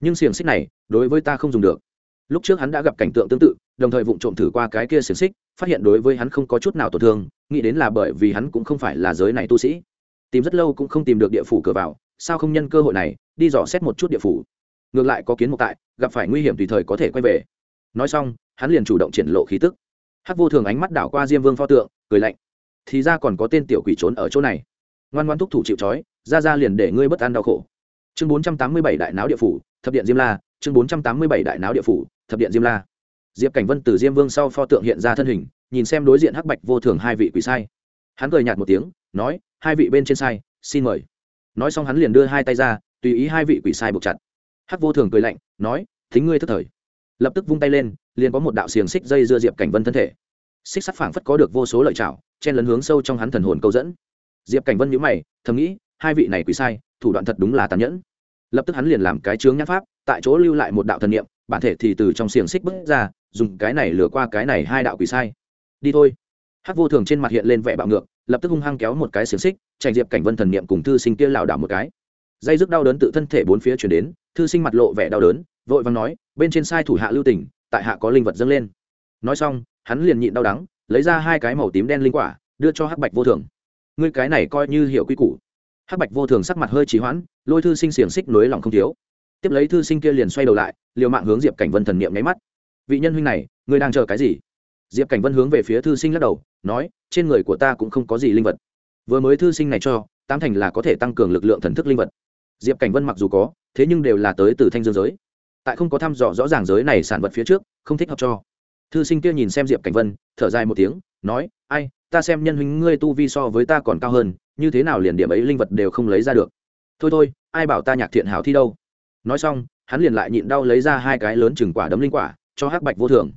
Nhưng xiềng xích này, đối với ta không dùng được. Lúc trước hắn đã gặp cảnh tượng tương tự, đồng thời vụng trộm thử qua cái kia xiềng xích, phát hiện đối với hắn không có chút nào tổn thương, nghĩ đến là bởi vì hắn cũng không phải là giới này tu sĩ tìm rất lâu cũng không tìm được địa phủ cửa vào, sao không nhân cơ hội này, đi dò xét một chút địa phủ. Ngược lại có kiến mục tại, gặp phải nguy hiểm tùy thời có thể quay về. Nói xong, hắn liền chủ động triển lộ khí tức. Hắc vô thường ánh mắt đảo qua diêm vương pho tượng, cười lạnh. Thì ra còn có tên tiểu quỷ trốn ở chỗ này. Ngoan ngoan thúc thủ chịu trói, ra ra liền để ngươi bất an đau khổ. Chương bốn trăm tám mươi bảy đại náo địa phủ, thập điện diêm la. Chương bốn trăm tám mươi bảy đại náo địa phủ, thập điện diêm la. Diệp cảnh vân từ diêm vương sau pho tượng hiện ra thân hình, nhìn xem đối diện hắc bạch vô thường hai vị quỷ sai. Hắn cười nhạt một tiếng, nói hai vị bên trên sai, xin mời. Nói xong hắn liền đưa hai tay ra, tùy ý hai vị quỷ sai buộc chặt. Hắc vô thường cười lạnh, nói, thính ngươi thất thời. Lập tức vung tay lên, liền có một đạo xiềng xích dây dưa diệp cảnh vân thân thể. Xích sắt phảng phất có được vô số lợi chảo chen lấn hướng sâu trong hắn thần hồn câu dẫn. Diệp cảnh vân nhíu mày, thầm nghĩ, hai vị này quỷ sai, thủ đoạn thật đúng là tàn nhẫn. Lập tức hắn liền làm cái chướng nhãn pháp, tại chỗ lưu lại một đạo thần niệm, bản thể thì từ trong xiềng xích bước ra, dùng cái này lừa qua cái này hai đạo quỷ sai. Đi thôi. Hắc vô thường trên mặt hiện lên vẻ bạo ngược lập tức hung hăng kéo một cái xiềng xích chạy diệp cảnh vân thần niệm cùng thư sinh kia lảo đảo một cái. Dây dứt đau đớn tự thân thể bốn phía chuyển đến, thư sinh mặt lộ vẻ đau đớn, vội vàng nói, bên trên sai thủ hạ lưu tỉnh tại hạ có linh vật dâng lên. Nói xong, hắn liền nhịn đau đắng, lấy ra hai cái màu tím đen linh quả, đưa cho hắc bạch vô thường. Ngươi cái này coi như hiệu quy củ. Hắc bạch vô thường sắc mặt hơi trì hoãn, lôi thư sinh xiềng xích nối lòng không thiếu. Tiếp lấy thư sinh kia liền xoay đầu lại, liều mạng hướng diệp cảnh vân thần niệm nháy mắt. Vị nhân huynh này, ngươi đang chờ cái gì? Diệp cảnh vân hướng về phía thư sinh lắc đầu, nói, trên người của ta cũng không có gì linh vật. Vừa mới thư sinh này cho, tám thành là có thể tăng cường lực lượng thần thức linh vật. Diệp cảnh vân mặc dù có, thế nhưng đều là tới từ thanh dương giới. Tại không có thăm dò rõ ràng giới này sản vật phía trước, không thích hợp cho. Thư sinh kia nhìn xem diệp cảnh vân, thở dài một tiếng, nói, ai, ta xem nhân huynh ngươi tu vi so với ta còn cao hơn, như thế nào liền điểm ấy linh vật đều không lấy ra được. Thôi thôi, ai bảo ta nhạc thiện hảo thi đâu. Nói xong, hắn liền lại nhịn đau lấy ra hai cái lớn chừng quả đấm linh quả, cho hắc bạch vô thường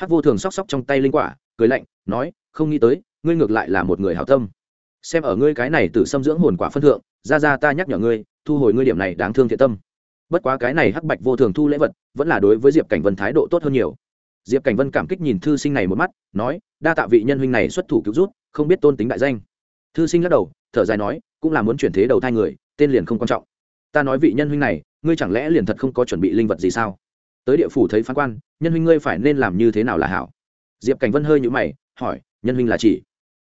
hắc vô thường sóc sóc trong tay linh quả, cười lạnh, nói, không nghĩ tới, ngươi ngược lại là một người hảo tâm. Xem ở ngươi cái này từ xâm dưỡng hồn quả phân thượng, ra ra ta nhắc nhở ngươi, thu hồi ngươi điểm này đáng thương thiện tâm. Bất quá cái này hắc bạch vô thường thu lễ vật, vẫn là đối với diệp cảnh vân thái độ tốt hơn nhiều. Diệp cảnh vân cảm kích nhìn thư sinh này một mắt, nói, đa tạ vị nhân huynh này xuất thủ cứu rút không biết tôn tính đại danh. Thư sinh lắc đầu, thở dài nói, cũng là muốn chuyển thế đầu thai người, tên liền không quan trọng. Ta nói vị nhân huynh này, ngươi chẳng lẽ liền thật không có chuẩn bị linh vật gì sao? Tới địa phủ thấy phán quan, nhân huynh ngươi phải nên làm như thế nào là hảo? Diệp cảnh vân hơi nhũ mày, hỏi, nhân huynh là chỉ?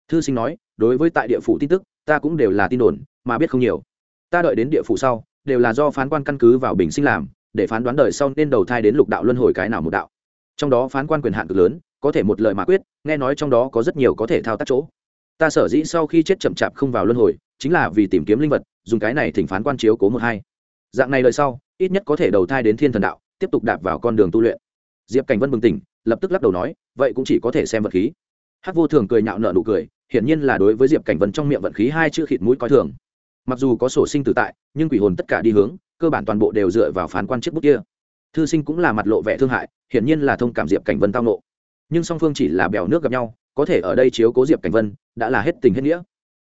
Thư sinh nói, đối với tại địa phủ tin tức, ta cũng đều là tin đồn, mà biết không nhiều. Ta đợi đến địa phủ sau, đều là do phán quan căn cứ vào bình sinh làm, để phán đoán đời sau nên đầu thai đến lục đạo luân hồi cái nào một đạo. Trong đó phán quan quyền hạn cực lớn, có thể một lời mà quyết, nghe nói trong đó có rất nhiều có thể thao tác chỗ. Ta sở dĩ sau khi chết chậm chạp không vào luân hồi, chính là vì tìm kiếm linh vật, dùng cái này thỉnh phán quan chiếu cố một hai. Dạng này lời sau, ít nhất có thể đầu thai đến thiên thần đạo tiếp tục đạp vào con đường tu luyện. Diệp cảnh vân bừng tỉnh, lập tức lắc đầu nói, vậy cũng chỉ có thể xem vật khí. Hát vô thường cười nhạo nợ nụ cười, hiển nhiên là đối với diệp cảnh vân trong miệng vận khí hai chữ khịt mũi coi thường. Mặc dù có sổ sinh tử tại, nhưng quỷ hồn tất cả đi hướng, cơ bản toàn bộ đều dựa vào phán quan chiếc bút kia. Thư sinh cũng là mặt lộ vẻ thương hại, hiển nhiên là thông cảm diệp cảnh vân tao nộ. Nhưng song phương chỉ là bèo nước gặp nhau, có thể ở đây chiếu cố diệp cảnh vân, đã là hết tình hết nghĩa.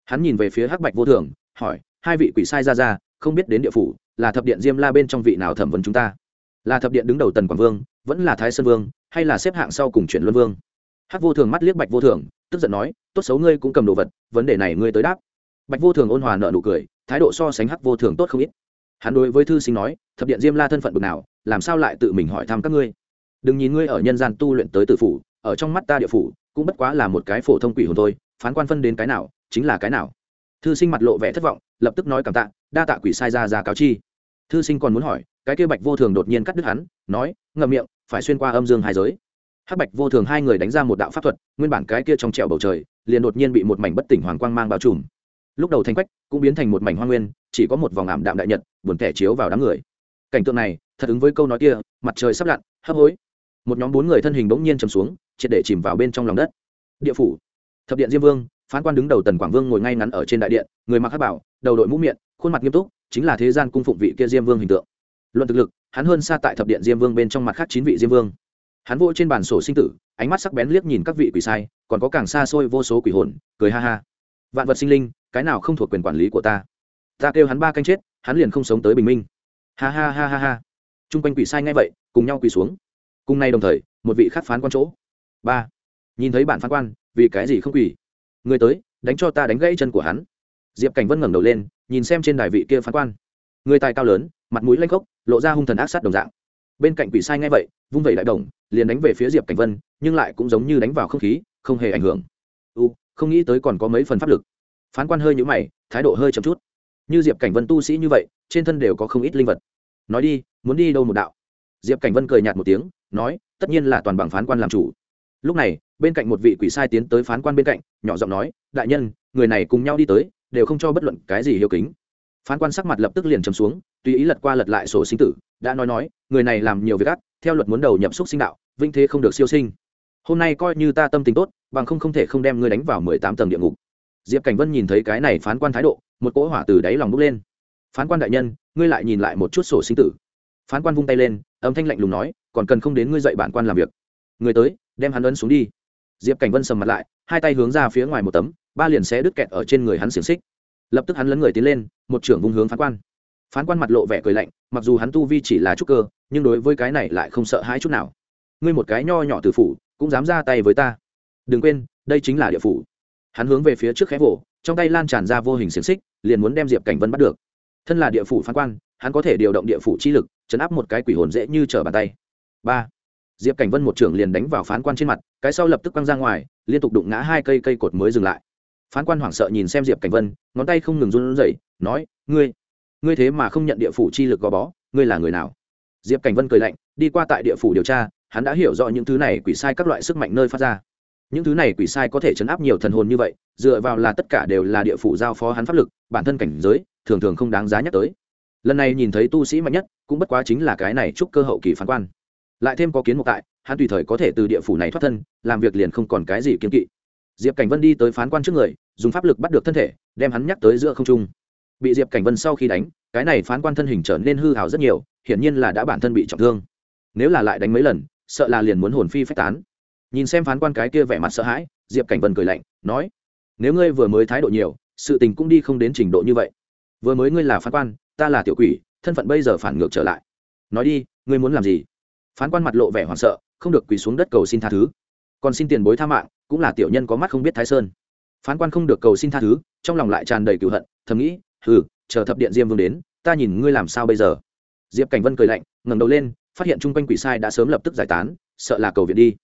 Hắn nhìn về phía hắc bạch vô thường, hỏi, hai vị quỷ sai ra ra, không biết đến địa phủ, là thập điện diêm la bên trong vị nào thẩm vấn chúng ta? Là thập điện đứng đầu tần quảng vương, vẫn là thái sơn vương, hay là xếp hạng sau cùng chuyển luân vương? Hắc vô thường mắt liếc bạch vô thường, tức giận nói, tốt xấu ngươi cũng cầm đồ vật, vấn đề này ngươi tới đáp. Bạch vô thường ôn hòa nợ nụ cười, thái độ so sánh hắc vô thường tốt không ít. Hắn đối với thư sinh nói, thập điện diêm la thân phận bực nào, làm sao lại tự mình hỏi thăm các ngươi? Đừng nhìn ngươi ở nhân gian tu luyện tới tử phủ, ở trong mắt ta địa phủ, cũng bất quá là một cái phổ thông quỷ hồn thôi, phán quan phân đến cái nào, chính là cái nào. Thư sinh mặt lộ vẻ thất vọng, lập tức nói cảm tạ, đa tạ quỷ sai ra ra cáo chi thư sinh còn muốn hỏi, cái kia bạch vô thường đột nhiên cắt đứt hắn, nói, ngậm miệng, phải xuyên qua âm dương hai giới. Hắc bạch vô thường hai người đánh ra một đạo pháp thuật, nguyên bản cái kia trong trẹo bầu trời, liền đột nhiên bị một mảnh bất tỉnh hoàng quang mang bao trùm. Lúc đầu thành quách, cũng biến thành một mảnh hoa nguyên, chỉ có một vòng ảm đạm đại nhật, buồn thẻ chiếu vào đám người. Cảnh tượng này, thật ứng với câu nói kia, mặt trời sắp lặn, hấp hối. Một nhóm bốn người thân hình bỗng nhiên chầm xuống, triệt để chìm vào bên trong lòng đất. Địa phủ. Thập điện diêm vương, phán quan đứng đầu tần quảng vương ngồi ngay ngắn ở trên đại điện, người mặc hát bảo, đầu đội mũ miệng, khuôn mặt nghiêm túc chính là thế gian cung phụng vị kia diêm vương hình tượng. Luận thực lực, hắn hơn xa tại thập điện diêm vương bên trong mặt khác chín vị diêm vương. Hắn vỗ trên bàn sổ sinh tử, ánh mắt sắc bén liếc nhìn các vị quỷ sai, còn có càng xa xôi vô số quỷ hồn, cười ha ha. Vạn vật sinh linh, cái nào không thuộc quyền quản lý của ta? Ta kêu hắn ba canh chết, hắn liền không sống tới bình minh. Ha ha ha ha ha. T r u n g quanh quỷ sai ngay vậy, cùng nhau quỳ xuống. Cùng nay đồng thời, một vị khác phán quan chỗ. Ba. Nhìn thấy bản phán quan, vì cái gì không quỳ? Người tới, đánh cho ta đánh gãy chân của hắn. Diệp cảnh vân ngẩng đầu lên nhìn xem trên đài vị kia phán quan. Người tài cao lớn, mặt mũi lanh khốc, lộ ra hung thần ác sát đồng dạng. Bên cạnh quỷ sai ngay vậy, vung vẩy đại đồng, liền đánh về phía diệp cảnh vân, nhưng lại cũng giống như đánh vào không khí, không hề ảnh hưởng. U, không nghĩ tới còn có mấy phần pháp lực. Phán quan hơi nhũ mày, thái độ hơi chậm chút. Như diệp cảnh vân tu sĩ như vậy, trên thân đều có không ít linh vật. Nói đi, muốn đi đâu một đạo? Diệp cảnh vân cười nhạt một tiếng, nói, tất nhiên là toàn bằng phán quan làm chủ. Lúc này, bên cạnh một vị quỷ sai tiến tới phán quan bên cạnh, nhỏ giọng nói, đại nhân, người này cùng nhau đi tới đều không cho bất luận cái gì hiếu kính. Phán quan sắc mặt lập tức liền chấm xuống, tùy ý lật qua lật lại sổ sinh tử, đã nói nói, người này làm nhiều việc ác, theo luật muốn đầu nhập xúc sinh đạo vinh thế không được siêu sinh. Hôm nay coi như ta tâm tình tốt, bằng không không thể không đem ngươi đánh vào mười tám tầng địa ngục. Diệp cảnh vân nhìn thấy cái này phán quan thái độ, một cỗ hỏa từ đáy lòng bốc lên. Phán quan đại nhân, ngươi lại nhìn lại một chút sổ sinh tử. Phán quan vung tay lên, âm thanh lạnh lùng nói, còn cần không đến ngươi dạy bản quan làm việc. Người tới, đem hắn ấn xuống đi. Diệp cảnh vân sầm mặt lại, hai tay hướng ra phía ngoài một tấm ba liền sẽ đứt kẹt ở trên người hắn xiềng xích. Lập tức hắn lấn người tiến lên, một trưởng vung hướng phán quan. Phán quan mặt lộ vẻ cười lạnh, mặc dù hắn tu vi chỉ là trúc cơ, nhưng đối với cái này lại không sợ hãi chút nào. Ngươi một cái nho nhỏ từ phủ, cũng dám ra tay với ta. Đừng quên, đây chính là địa phủ. Hắn hướng về phía trước khẽ vỗ, trong tay lan tràn ra vô hình xiềng xích, liền muốn đem diệp cảnh vân bắt được. Thân là địa phủ phán quan, hắn có thể điều động địa phủ chi lực, chấn áp một cái quỷ hồn dễ như trở bàn tay. Ba. Diệp cảnh vân một trưởng liền đánh vào phán quan trên mặt, cái sau lập tức quăng ra ngoài, liên tục đụng ngã hai cây cây cột mới dừng lại phán quan hoảng sợ nhìn xem diệp cảnh vân, ngón tay không ngừng run rẩy, nói, ngươi ngươi thế mà không nhận địa phủ chi lực gò bó, ngươi là người nào? Diệp cảnh vân cười lạnh, đi qua tại địa phủ điều tra, hắn đã hiểu rõ những thứ này quỷ sai các loại sức mạnh nơi phát ra. Những thứ này quỷ sai có thể chấn áp nhiều thần hồn như vậy, dựa vào là tất cả đều là địa phủ giao phó hắn pháp lực, bản thân cảnh giới, thường thường không đáng giá nhắc tới. Lần này nhìn thấy tu sĩ mạnh nhất, cũng bất quá chính là cái này chúc cơ hậu kỳ phán quan. Lại thêm có kiến mục tại, hắn tùy thời có thể từ địa phủ này thoát thân, làm việc liền không còn cái gì kiên kỵ diệp cảnh vân đi tới phán quan trước người, dùng pháp lực bắt được thân thể, đem hắn nhắc tới giữa không trung. Bị diệp cảnh vân sau khi đánh, cái này phán quan thân hình trở nên hư hào rất nhiều, hiển nhiên là đã bản thân bị trọng thương. Nếu là lại đánh mấy lần, sợ là liền muốn hồn phi phách tán. Nhìn xem phán quan cái kia vẻ mặt sợ hãi, diệp cảnh vân cười lạnh, nói, nếu ngươi vừa mới thái độ nhiều, sự tình cũng đi không đến trình độ như vậy. Vừa mới ngươi là phán quan, ta là tiểu quỷ, thân phận bây giờ phản ngược trở lại. Nói đi, ngươi muốn làm gì? Phán quan mặt lộ vẻ hoảng sợ, không được quỳ xuống đất cầu xin tha thứ còn xin tiền bối tha mạng, cũng là tiểu nhân có mắt không biết thái sơn. Phán quan không được cầu xin tha thứ, trong lòng lại tràn đầy cựu hận, thầm nghĩ ừ chờ thập điện diêm vương đến, ta nhìn ngươi làm sao bây giờ? Diệp cảnh vân cười lạnh, ngẩng đầu lên, phát hiện chung quanh quỷ sai đã sớm lập tức giải tán, sợ là cầu viện đi.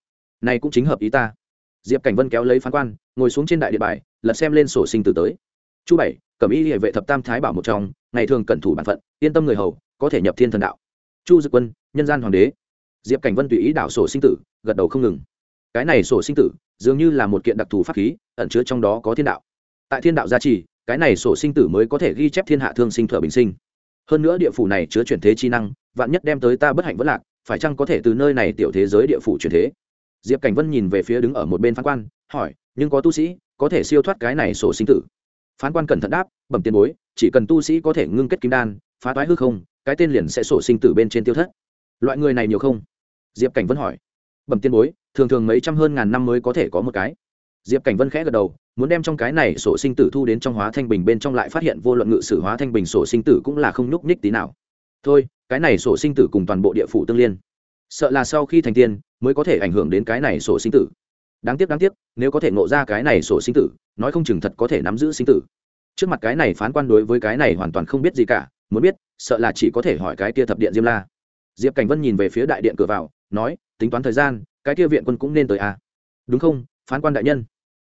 Này cũng chính hợp ý ta. Diệp cảnh vân kéo lấy phán quan, ngồi xuống trên đại địa bài, lật xem lên sổ sinh tử tới. Chu bảy, cẩm y hệ vệ thập tam thái bảo một trong, ngày thường cẩn thủ bản phận, yên tâm người hầu, có thể nhập thiên thần đạo. Chu dực quân, nhân gian hoàng đế. Diệp cảnh vân tùy ý đảo sổ sinh tử, gật đầu không ngừng cái này sổ sinh tử dường như là một kiện đặc thù pháp khí, ẩn chứa trong đó có thiên đạo. Tại thiên đạo gia trì, cái này sổ sinh tử mới có thể ghi chép thiên hạ thương sinh thở bình sinh. Hơn nữa địa phủ này chứa chuyển thế chi năng, vạn nhất đem tới ta bất hạnh vất lạc, phải chăng có thể từ nơi này tiểu thế giới địa phủ chuyển thế? Diệp cảnh vân nhìn về phía đứng ở một bên phán quan, hỏi, nhưng có tu sĩ có thể siêu thoát cái này sổ sinh tử? Phán quan cẩn thận đáp, bẩm tiền bối, chỉ cần tu sĩ có thể ngưng kết kim đan, phá toái hư không, cái tên liền sẽ sổ sinh tử bên trên tiêu thất. Loại người này nhiều không? Diệp cảnh vân hỏi bẩm tiên bối, thường thường mấy trăm hơn ngàn năm mới có thể có một cái. Diệp cảnh vân khẽ gật đầu, muốn đem trong cái này sổ sinh tử thu đến trong hóa thanh bình bên trong lại phát hiện vô luận ngự sử hóa thanh bình sổ sinh tử cũng là không nhúc nhích tí nào. Thôi, cái này sổ sinh tử cùng toàn bộ địa phủ tương liên. Sợ là sau khi thành tiên, mới có thể ảnh hưởng đến cái này sổ sinh tử. Đáng tiếc đáng tiếc, nếu có thể ngộ ra cái này sổ sinh tử, nói không chừng thật có thể nắm giữ sinh tử. Trước mặt cái này phán quan đối với cái này hoàn toàn không biết gì cả, muốn biết, sợ là chỉ có thể hỏi cái kia thập điện diêm la. Diệp cảnh vân nhìn về phía đại điện cửa vào, nói tính toán thời gian, cái kia viện quân cũng nên tới à. đúng không, phán quan đại nhân?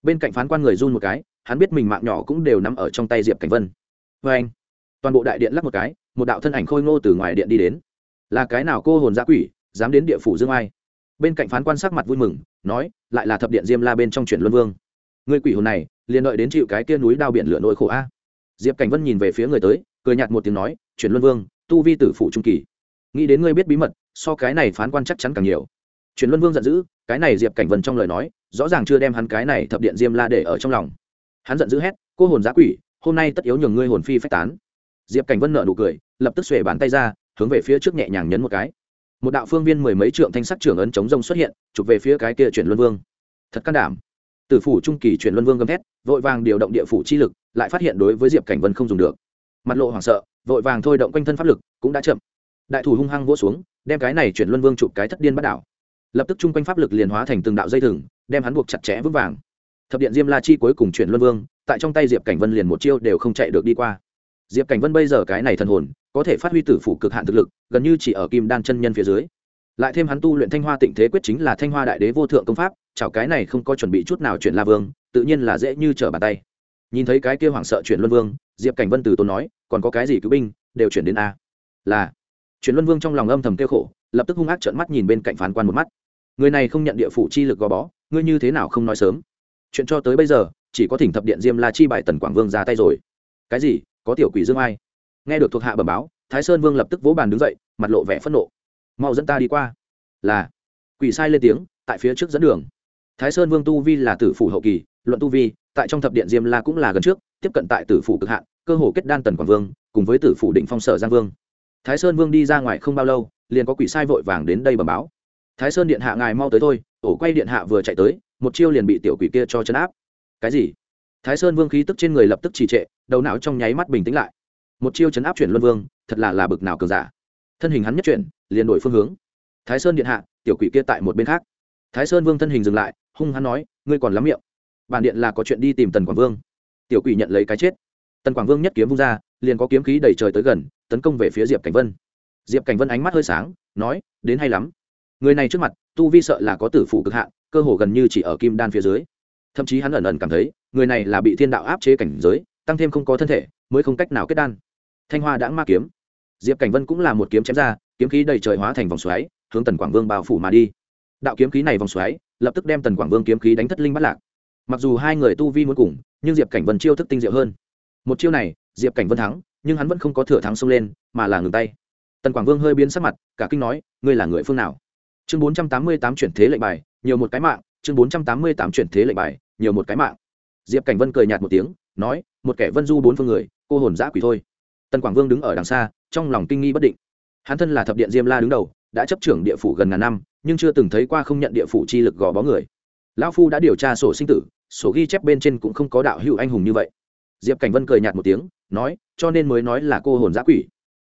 Bên cạnh phán quan người run một cái, hắn biết mình mạng nhỏ cũng đều nằm ở trong tay diệp cảnh vân. Vê anh, toàn bộ đại điện lắp một cái, một đạo thân ảnh khôi ngô từ ngoài điện đi đến. Là cái nào cô hồn giã quỷ, dám đến địa phủ dương ai? Bên cạnh phán quan sắc mặt vui mừng, nói, lại là thập điện diêm la bên trong chuyển luân vương. Người quỷ hồn này, liền đợi đến chịu cái kia núi đao biển lửa nỗi khổ a. Diệp cảnh vân nhìn về phía người tới, cười nhạt một tiếng nói, chuyển luân vương, tu vi tử phụ trung kỳ. Nghĩ đến ngươi biết bí mật so cái này phán quan chắc chắn càng nhiều. Truyền luân vương giận dữ, cái này diệp cảnh vân trong lời nói, rõ ràng chưa đem hắn cái này thập điện diêm la để ở trong lòng. Hắn giận dữ hét, cô hồn giã quỷ, hôm nay tất yếu nhường ngươi hồn phi phách tán. Diệp cảnh vân nợ nụ cười, lập tức xuề bàn tay ra, hướng về phía trước nhẹ nhàng nhấn một cái. Một đạo phương viên mười mấy trượng thanh sắc trưởng ấn chống rông xuất hiện, chụp về phía cái kia chuyển luân vương. Thật can đảm. Tử phủ trung kỳ chuyển luân vương gầm thét, vội vàng điều động địa phủ chi lực, lại phát hiện đối với diệp cảnh vân không dùng được. Mặt lộ hoảng sợ, vội vàng thôi động quanh thân pháp lực, cũng đã chậm đại thủ hung hăng vỗ xuống, đem cái này chuyển luân vương chụp cái thất điên bắt đảo. Lập tức chung quanh pháp lực liền hóa thành từng đạo dây thừng, đem hắn buộc chặt chẽ vững vàng. Thập điện diêm la chi cuối cùng chuyển luân vương, tại trong tay diệp cảnh vân liền một chiêu đều không chạy được đi qua. Diệp cảnh vân bây giờ cái này thần hồn, có thể phát huy tử phủ cực hạn thực lực, gần như chỉ ở kim đan chân nhân phía dưới. Lại thêm hắn tu luyện thanh hoa tịnh thế quyết chính là thanh hoa đại đế vô thượng công pháp, chảo cái này không có chuẩn bị chút nào chuyển la vương, tự nhiên là dễ như trở bàn tay. Nhìn thấy cái kia hoảng sợ chuyển luân vương, diệp cảnh vân từ tốn nói, còn có cái gì cứu binh, đều chuyển đến a. Là chuyển luân vương trong lòng âm thầm kêu khổ, lập tức hung ác trợn mắt nhìn bên cạnh phán quan một mắt. Người này không nhận địa phủ chi lực gò bó, ngươi như thế nào không nói sớm? Chuyện cho tới bây giờ, chỉ có thỉnh thập điện diêm la chi bài tần quảng vương ra tay rồi. Cái gì? Có tiểu quỷ dương ai? Nghe được thuộc hạ bẩm báo, thái sơn vương lập tức vỗ bàn đứng dậy, mặt lộ vẻ phẫn nộ. Mau dẫn ta đi qua. Là. Quỷ sai lên tiếng, tại phía trước dẫn đường. Thái sơn vương tu vi là tử phủ hậu kỳ, luận tu vi, tại trong thập điện diêm la cũng là gần trước, tiếp cận tại tử phủ cực hạn, cơ hồ kết đan tần quảng vương, cùng với tử phủ định phong sở giang vương thái sơn vương đi ra ngoài không bao lâu, liền có quỷ sai vội vàng đến đây bẩm báo. Thái sơn điện hạ ngài mau tới thôi, ổ quay điện hạ vừa chạy tới, một chiêu liền bị tiểu quỷ kia cho chấn áp. Cái gì? Thái sơn vương khí tức trên người lập tức trì trệ, đầu não trong nháy mắt bình tĩnh lại. Một chiêu chấn áp chuyển luân vương, thật là là bực nào cường giả. Thân hình hắn nhất chuyển, liền đổi phương hướng. Thái sơn điện hạ, tiểu quỷ kia tại một bên khác. Thái sơn vương thân hình dừng lại, hung hắn nói, ngươi còn lắm miệng. Bản điện là có chuyện đi tìm tần quảng vương. Tiểu quỷ nhận lấy cái chết. Tần quảng vương nhất kiếm vung ra, liền có kiếm khí đầy trời tới gần tấn công về phía diệp cảnh vân diệp cảnh vân ánh mắt hơi sáng nói đến hay lắm người này trước mặt tu vi sợ là có tử phủ cực hạn cơ hồ gần như chỉ ở kim đan phía dưới thậm chí hắn ẩn ẩn cảm thấy người này là bị thiên đạo áp chế cảnh giới tăng thêm không có thân thể mới không cách nào kết đan thanh hoa đã ma kiếm diệp cảnh vân cũng là một kiếm chém ra kiếm khí đầy trời hóa thành vòng xoáy hướng tần quảng vương bao phủ mà đi đạo kiếm khí này vòng xoáy lập tức đem tần quảng vương kiếm khí đánh thất linh bắt lạc mặc dù hai người tu vi muốn cùng nhưng diệp cảnh vân chiêu thức tinh diệu hơn một chiêu này diệp cảnh vân thắng nhưng hắn vẫn không có thừa thắng xông lên, mà là ngừng tay. Tần quảng vương hơi biến sắc mặt, cả kinh nói, ngươi là người phương nào? Chương bốn trăm tám mươi tám chuyển thế lệnh bài, nhiều một cái mạng, chương bốn trăm tám mươi tám chuyển thế lệnh bài, nhiều một cái mạng. Diệp cảnh vân cười nhạt một tiếng, nói, một kẻ vân du bốn phương người, cô hồn giã quỷ thôi. Tần quảng vương đứng ở đằng xa, trong lòng kinh nghi bất định. Hắn thân là thập điện diêm la đứng đầu, đã chấp trưởng địa phủ gần ngàn năm, nhưng chưa từng thấy qua không nhận địa phủ chi lực gò bó người. Lão phu đã điều tra sổ sinh tử, sổ ghi chép bên trên cũng không có đạo hữu anh hùng như vậy diệp cảnh vân cười nhạt một tiếng, nói, cho nên mới nói là cô hồn giã quỷ.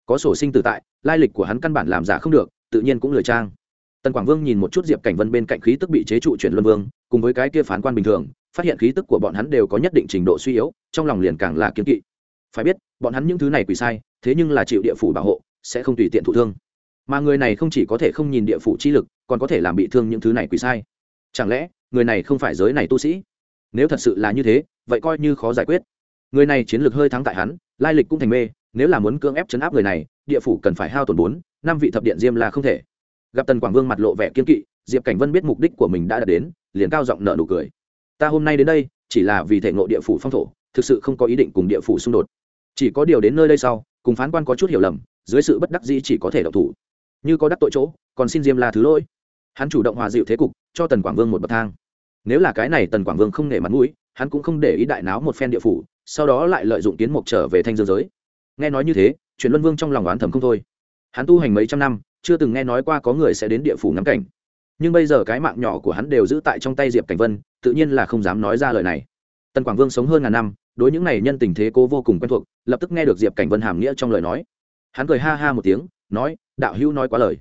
Có sổ sinh tử tại, lai lịch của hắn căn bản làm giả không được, tự nhiên cũng lười trang. Tần quảng vương nhìn một chút diệp cảnh vân bên cạnh khí tức bị chế trụ chuyển luân vương, cùng với cái kia phán quan bình thường, phát hiện khí tức của bọn hắn đều có nhất định trình độ suy yếu, trong lòng liền càng là kiếm kỵ. Phải biết, bọn hắn những thứ này quỷ sai, thế nhưng là chịu địa phủ bảo hộ, sẽ không tùy tiện thụ thương. Mà người này không chỉ có thể không nhìn địa phủ chi lực, còn có thể làm bị thương những thứ này quỷ sai. Chẳng lẽ, người này không phải giới này tu sĩ? Nếu thật sự là như thế, vậy coi như khó giải quyết người này chiến lược hơi thắng tại hắn, lai lịch cũng thành mê, nếu là muốn cưỡng ép chấn áp người này, địa phủ cần phải hao tổn bốn, năm vị thập điện diêm là không thể. Gặp tần quảng vương mặt lộ vẻ kiên kỵ, diệp cảnh vân biết mục đích của mình đã đạt đến, liền cao giọng nợ nụ cười. Ta hôm nay đến đây, chỉ là vì thể ngộ địa phủ phong thổ, thực sự không có ý định cùng địa phủ xung đột. Chỉ có điều đến nơi đây sau, cùng phán quan có chút hiểu lầm, dưới sự bất đắc dĩ chỉ có thể độc thủ. Như có đắc tội chỗ, còn xin diêm la thứ lỗi. Hắn chủ động hòa dịu thế cục, cho tần quảng vương một bậc thang. Nếu là cái này tần quảng vương không nể mặt mũi, hắn cũng không để ý đại náo một phen địa phủ sau đó lại lợi dụng kiến mục trở về thanh dương giới. Nghe nói như thế, truyền luân vương trong lòng oán thầm không thôi. Hắn tu hành mấy trăm năm, chưa từng nghe nói qua có người sẽ đến địa phủ ngắm cảnh. Nhưng bây giờ cái mạng nhỏ của hắn đều giữ tại trong tay diệp cảnh vân, tự nhiên là không dám nói ra lời này. Tần quảng vương sống hơn ngàn năm, đối những này nhân tình thế cố vô cùng quen thuộc, lập tức nghe được diệp cảnh vân hàm nghĩa trong lời nói. Hắn cười ha ha một tiếng, nói, đạo hữu nói quá lời.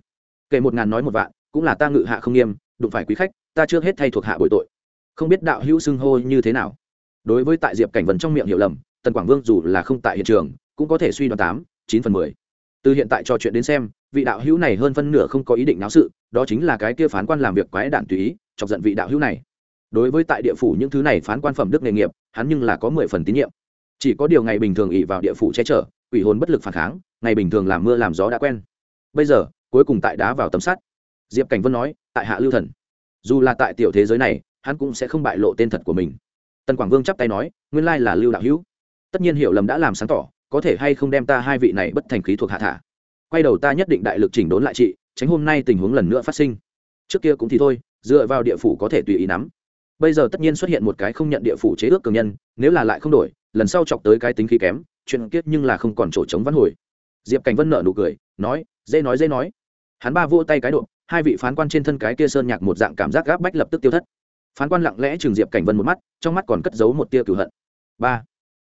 Kể một ngàn nói một vạn, cũng là ta ngự hạ không nghiêm, đụng phải quý khách, ta trước hết thay thuộc hạ bội tội. Không biết đạo hữu xưng hô như thế nào đối với tại diệp cảnh vân trong miệng hiểu lầm, tần quảng vương dù là không tại hiện trường, cũng có thể suy đoán tám, chín phần mười. Từ hiện tại trò chuyện đến xem, vị đạo hữu này hơn phân nửa không có ý định náo sự, đó chính là cái kia phán quan làm việc quái đản tùy ý, chọc giận vị đạo hữu này. Đối với tại địa phủ những thứ này phán quan phẩm đức nghề nghiệp, hắn nhưng là có mười phần tín nhiệm. Chỉ có điều ngày bình thường ỉ vào địa phủ che chở, quỷ hồn bất lực phản kháng, ngày bình thường làm mưa làm gió đã quen. Bây giờ, cuối cùng tại đá vào tấm sắt. Diệp cảnh vân nói, tại hạ lưu thần. Dù là tại tiểu thế giới này, hắn cũng sẽ không bại lộ tên thật của mình tần quảng vương chắp tay nói, nguyên lai là lưu đạo hữu. Tất nhiên hiểu lầm đã làm sáng tỏ, có thể hay không đem ta hai vị này bất thành khí thuộc hạ thả? Quay đầu ta nhất định đại lực chỉnh đốn lại chị, tránh hôm nay tình huống lần nữa phát sinh. Trước kia cũng thì thôi, dựa vào địa phủ có thể tùy ý nắm. Bây giờ tất nhiên xuất hiện một cái không nhận địa phủ chế ước cường nhân, nếu là lại không đổi, lần sau chọc tới cái tính khí kém, chuyện kiết nhưng là không còn chỗ chống văn hồi. Diệp cảnh vân nợ nụ cười, nói, dễ nói dễ nói. Hắn ba vỗ tay cái độ, hai vị phán quan trên thân cái kia sơn nhạc một dạng cảm giác gáp bách lập tức tiêu thất phán quan lặng lẽ trường diệp cảnh vân một mắt, trong mắt còn cất giấu một tia cửu hận. Ba,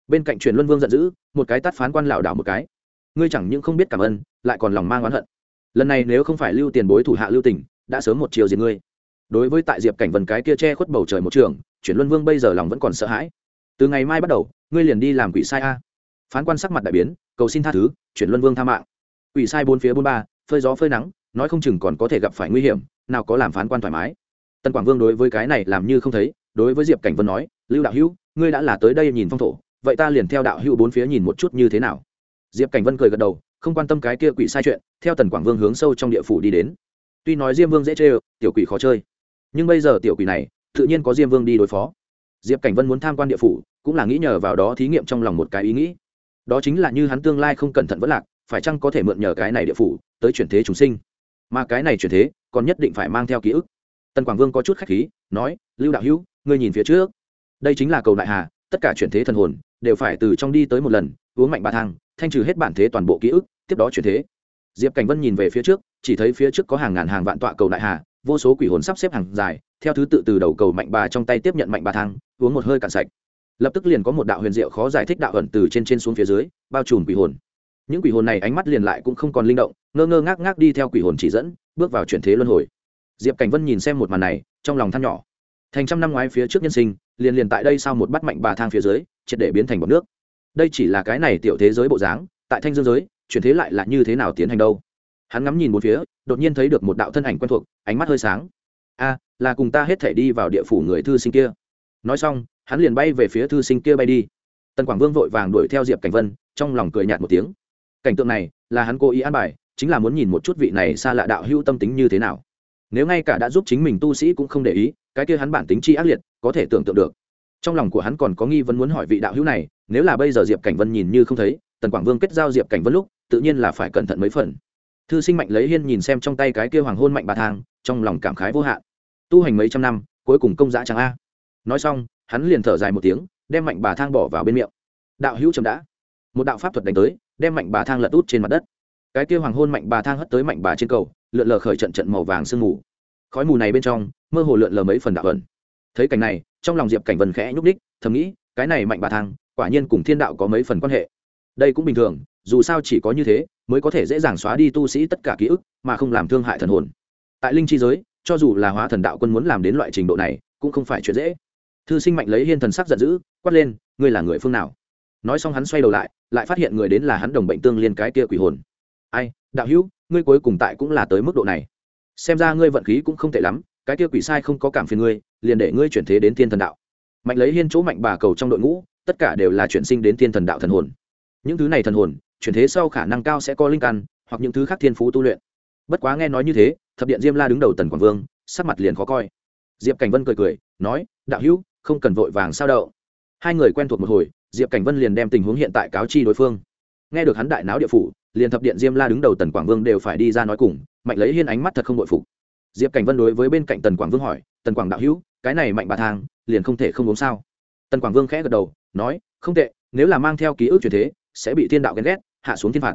bên cạnh truyền luân vương giận dữ, một cái tắt phán quan lảo đảo một cái. Ngươi chẳng những không biết cảm ơn, lại còn lòng mang oán hận. Lần này nếu không phải lưu tiền bối thủ hạ lưu tình, đã sớm một chiều diệt ngươi. Đối với tại diệp cảnh vân cái kia che khuất bầu trời một trường chuyển luân vương bây giờ lòng vẫn còn sợ hãi. Từ ngày mai bắt đầu, ngươi liền đi làm quỷ sai a. Phán quan sắc mặt đại biến, cầu xin tha thứ chuyển luân vương tha mạng. Quỷ sai bốn phía bốn ba, phơi gió phơi nắng, nói không chừng còn có thể gặp phải nguy hiểm, nào có làm phán quan thoải mái. Tần quảng vương đối với cái này làm như không thấy, đối với diệp cảnh vân nói, lưu đạo hữu, ngươi đã là tới đây nhìn phong thổ, vậy ta liền theo đạo hữu bốn phía nhìn một chút như thế nào? Diệp cảnh vân cười gật đầu, không quan tâm cái kia quỷ sai chuyện, theo tần quảng vương hướng sâu trong địa phủ đi đến. Tuy nói diêm vương dễ chơi tiểu quỷ khó chơi, nhưng bây giờ tiểu quỷ này, tự nhiên có diêm vương đi đối phó. Diệp cảnh vân muốn tham quan địa phủ, cũng là nghĩ nhờ vào đó thí nghiệm trong lòng một cái ý nghĩ. Đó chính là như hắn tương lai không cẩn thận vẫn lạc, phải chăng có thể mượn nhờ cái này địa phủ, tới chuyển thế chúng sinh? Mà cái này chuyển thế, còn nhất định phải mang theo ký ức tần quảng vương có chút khách khí, nói, lưu đạo hữu, ngươi nhìn phía trước. Đây chính là cầu đại hà, tất cả chuyển thế thần hồn đều phải từ trong đi tới một lần, uống mạnh ba thang, thanh trừ hết bản thế toàn bộ ký ức, tiếp đó chuyển thế. Diệp cảnh vân nhìn về phía trước, chỉ thấy phía trước có hàng ngàn hàng vạn tọa cầu đại hà, vô số quỷ hồn sắp xếp hàng dài, theo thứ tự từ đầu cầu mạnh bà trong tay tiếp nhận mạnh bà thang, uống một hơi cạn sạch. Lập tức liền có một đạo huyền diệu khó giải thích đạo ẩn từ trên trên xuống phía dưới, bao trùm quỷ hồn. Những quỷ hồn này ánh mắt liền lại cũng không còn linh động, ngơ ngơ ngác ngác đi theo quỷ hồn chỉ dẫn, bước vào chuyển thế luân hồi diệp cảnh vân nhìn xem một màn này, trong lòng than nhỏ. Thành trăm năm ngoái phía trước nhân sinh, liền liền tại đây sau một bắt mạnh bà thang phía dưới, triệt để biến thành bọc nước. Đây chỉ là cái này tiểu thế giới bộ dáng, tại thanh dương giới, chuyển thế lại là như thế nào tiến hành đâu? Hắn ngắm nhìn một phía, đột nhiên thấy được một đạo thân ảnh quen thuộc, ánh mắt hơi sáng. A, là cùng ta hết thể đi vào địa phủ người thư sinh kia. Nói xong, hắn liền bay về phía thư sinh kia bay đi. Tần quảng vương vội vàng đuổi theo diệp cảnh vân, trong lòng cười nhạt một tiếng. Cảnh tượng này, là hắn cố ý an bài, chính là muốn nhìn một chút vị này xa lạ đạo hữu tâm tính như thế nào nếu ngay cả đã giúp chính mình tu sĩ cũng không để ý, cái kia hắn bản tính chi ác liệt, có thể tưởng tượng được. Trong lòng của hắn còn có nghi vấn muốn hỏi vị đạo hữu này, nếu là bây giờ diệp cảnh vân nhìn như không thấy, tần quảng vương kết giao diệp cảnh vân lúc, tự nhiên là phải cẩn thận mấy phần. Thư sinh mạnh lấy hiên nhìn xem trong tay cái kia hoàng hôn mạnh bà thang, trong lòng cảm khái vô hạn. Tu hành mấy trăm năm, cuối cùng công giã chẳng a. Nói xong, hắn liền thở dài một tiếng, đem mạnh bà thang bỏ vào bên miệng. Đạo hữu chậm đã. Một đạo pháp thuật đánh tới, đem mạnh bà thang lật út trên mặt đất. Cái kia hoàng hôn mạnh bà thang hất tới mạnh bà trên cầu lượn lờ khởi trận trận màu vàng sương mù. Khói mù này bên trong, mơ hồ lượn lờ mấy phần đạo ẩn. Thấy cảnh này, trong lòng diệp cảnh vân khẽ nhúc ních thầm nghĩ, cái này mạnh bà thang quả nhiên cùng thiên đạo có mấy phần quan hệ. Đây cũng bình thường, dù sao chỉ có như thế, mới có thể dễ dàng xóa đi tu sĩ tất cả ký ức, mà không làm thương hại thần hồn. Tại linh chi giới, cho dù là hóa thần đạo quân muốn làm đến loại trình độ này, cũng không phải chuyện dễ. Thư sinh mạnh lấy hiên thần sắc giận dữ, quát lên, ngươi là người phương nào? Nói xong hắn xoay đầu lại lại phát hiện người đến là hắn đồng bệnh tương liên cái kia quỷ hồn. Ai đạo hữu, ngươi cuối cùng tại cũng là tới mức độ này. Xem ra ngươi vận khí cũng không tệ lắm, cái kia quỷ sai không có cảm phiền ngươi, liền để ngươi chuyển thế đến thiên thần đạo. Mạnh lấy hiên chỗ mạnh bà cầu trong đội ngũ, tất cả đều là chuyển sinh đến thiên thần đạo thần hồn. Những thứ này thần hồn, chuyển thế sau khả năng cao sẽ có linh căn, hoặc những thứ khác thiên phú tu luyện. Bất quá nghe nói như thế, thập điện diêm la đứng đầu tần quảng vương, sắc mặt liền khó coi. Diệp cảnh vân cười cười, nói, đạo hữu, không cần vội vàng sao đậu. Hai người quen thuộc một hồi, diệp cảnh vân liền đem tình huống hiện tại cáo chi đối phương. Nghe được hắn đại náo địa phủ liền thập điện diêm la đứng đầu tần quảng vương đều phải đi ra nói cùng, mạnh lấy hiên ánh mắt thật không bội phục. Diệp cảnh vân đối với bên cạnh tần quảng vương hỏi, tần quảng đạo hữu, cái này mạnh bà thang, liền không thể không uống sao? Tần quảng vương khẽ gật đầu, nói, không tệ, nếu là mang theo ký ức truyền thế, sẽ bị thiên đạo ghen ghét, hạ xuống thiên phạt.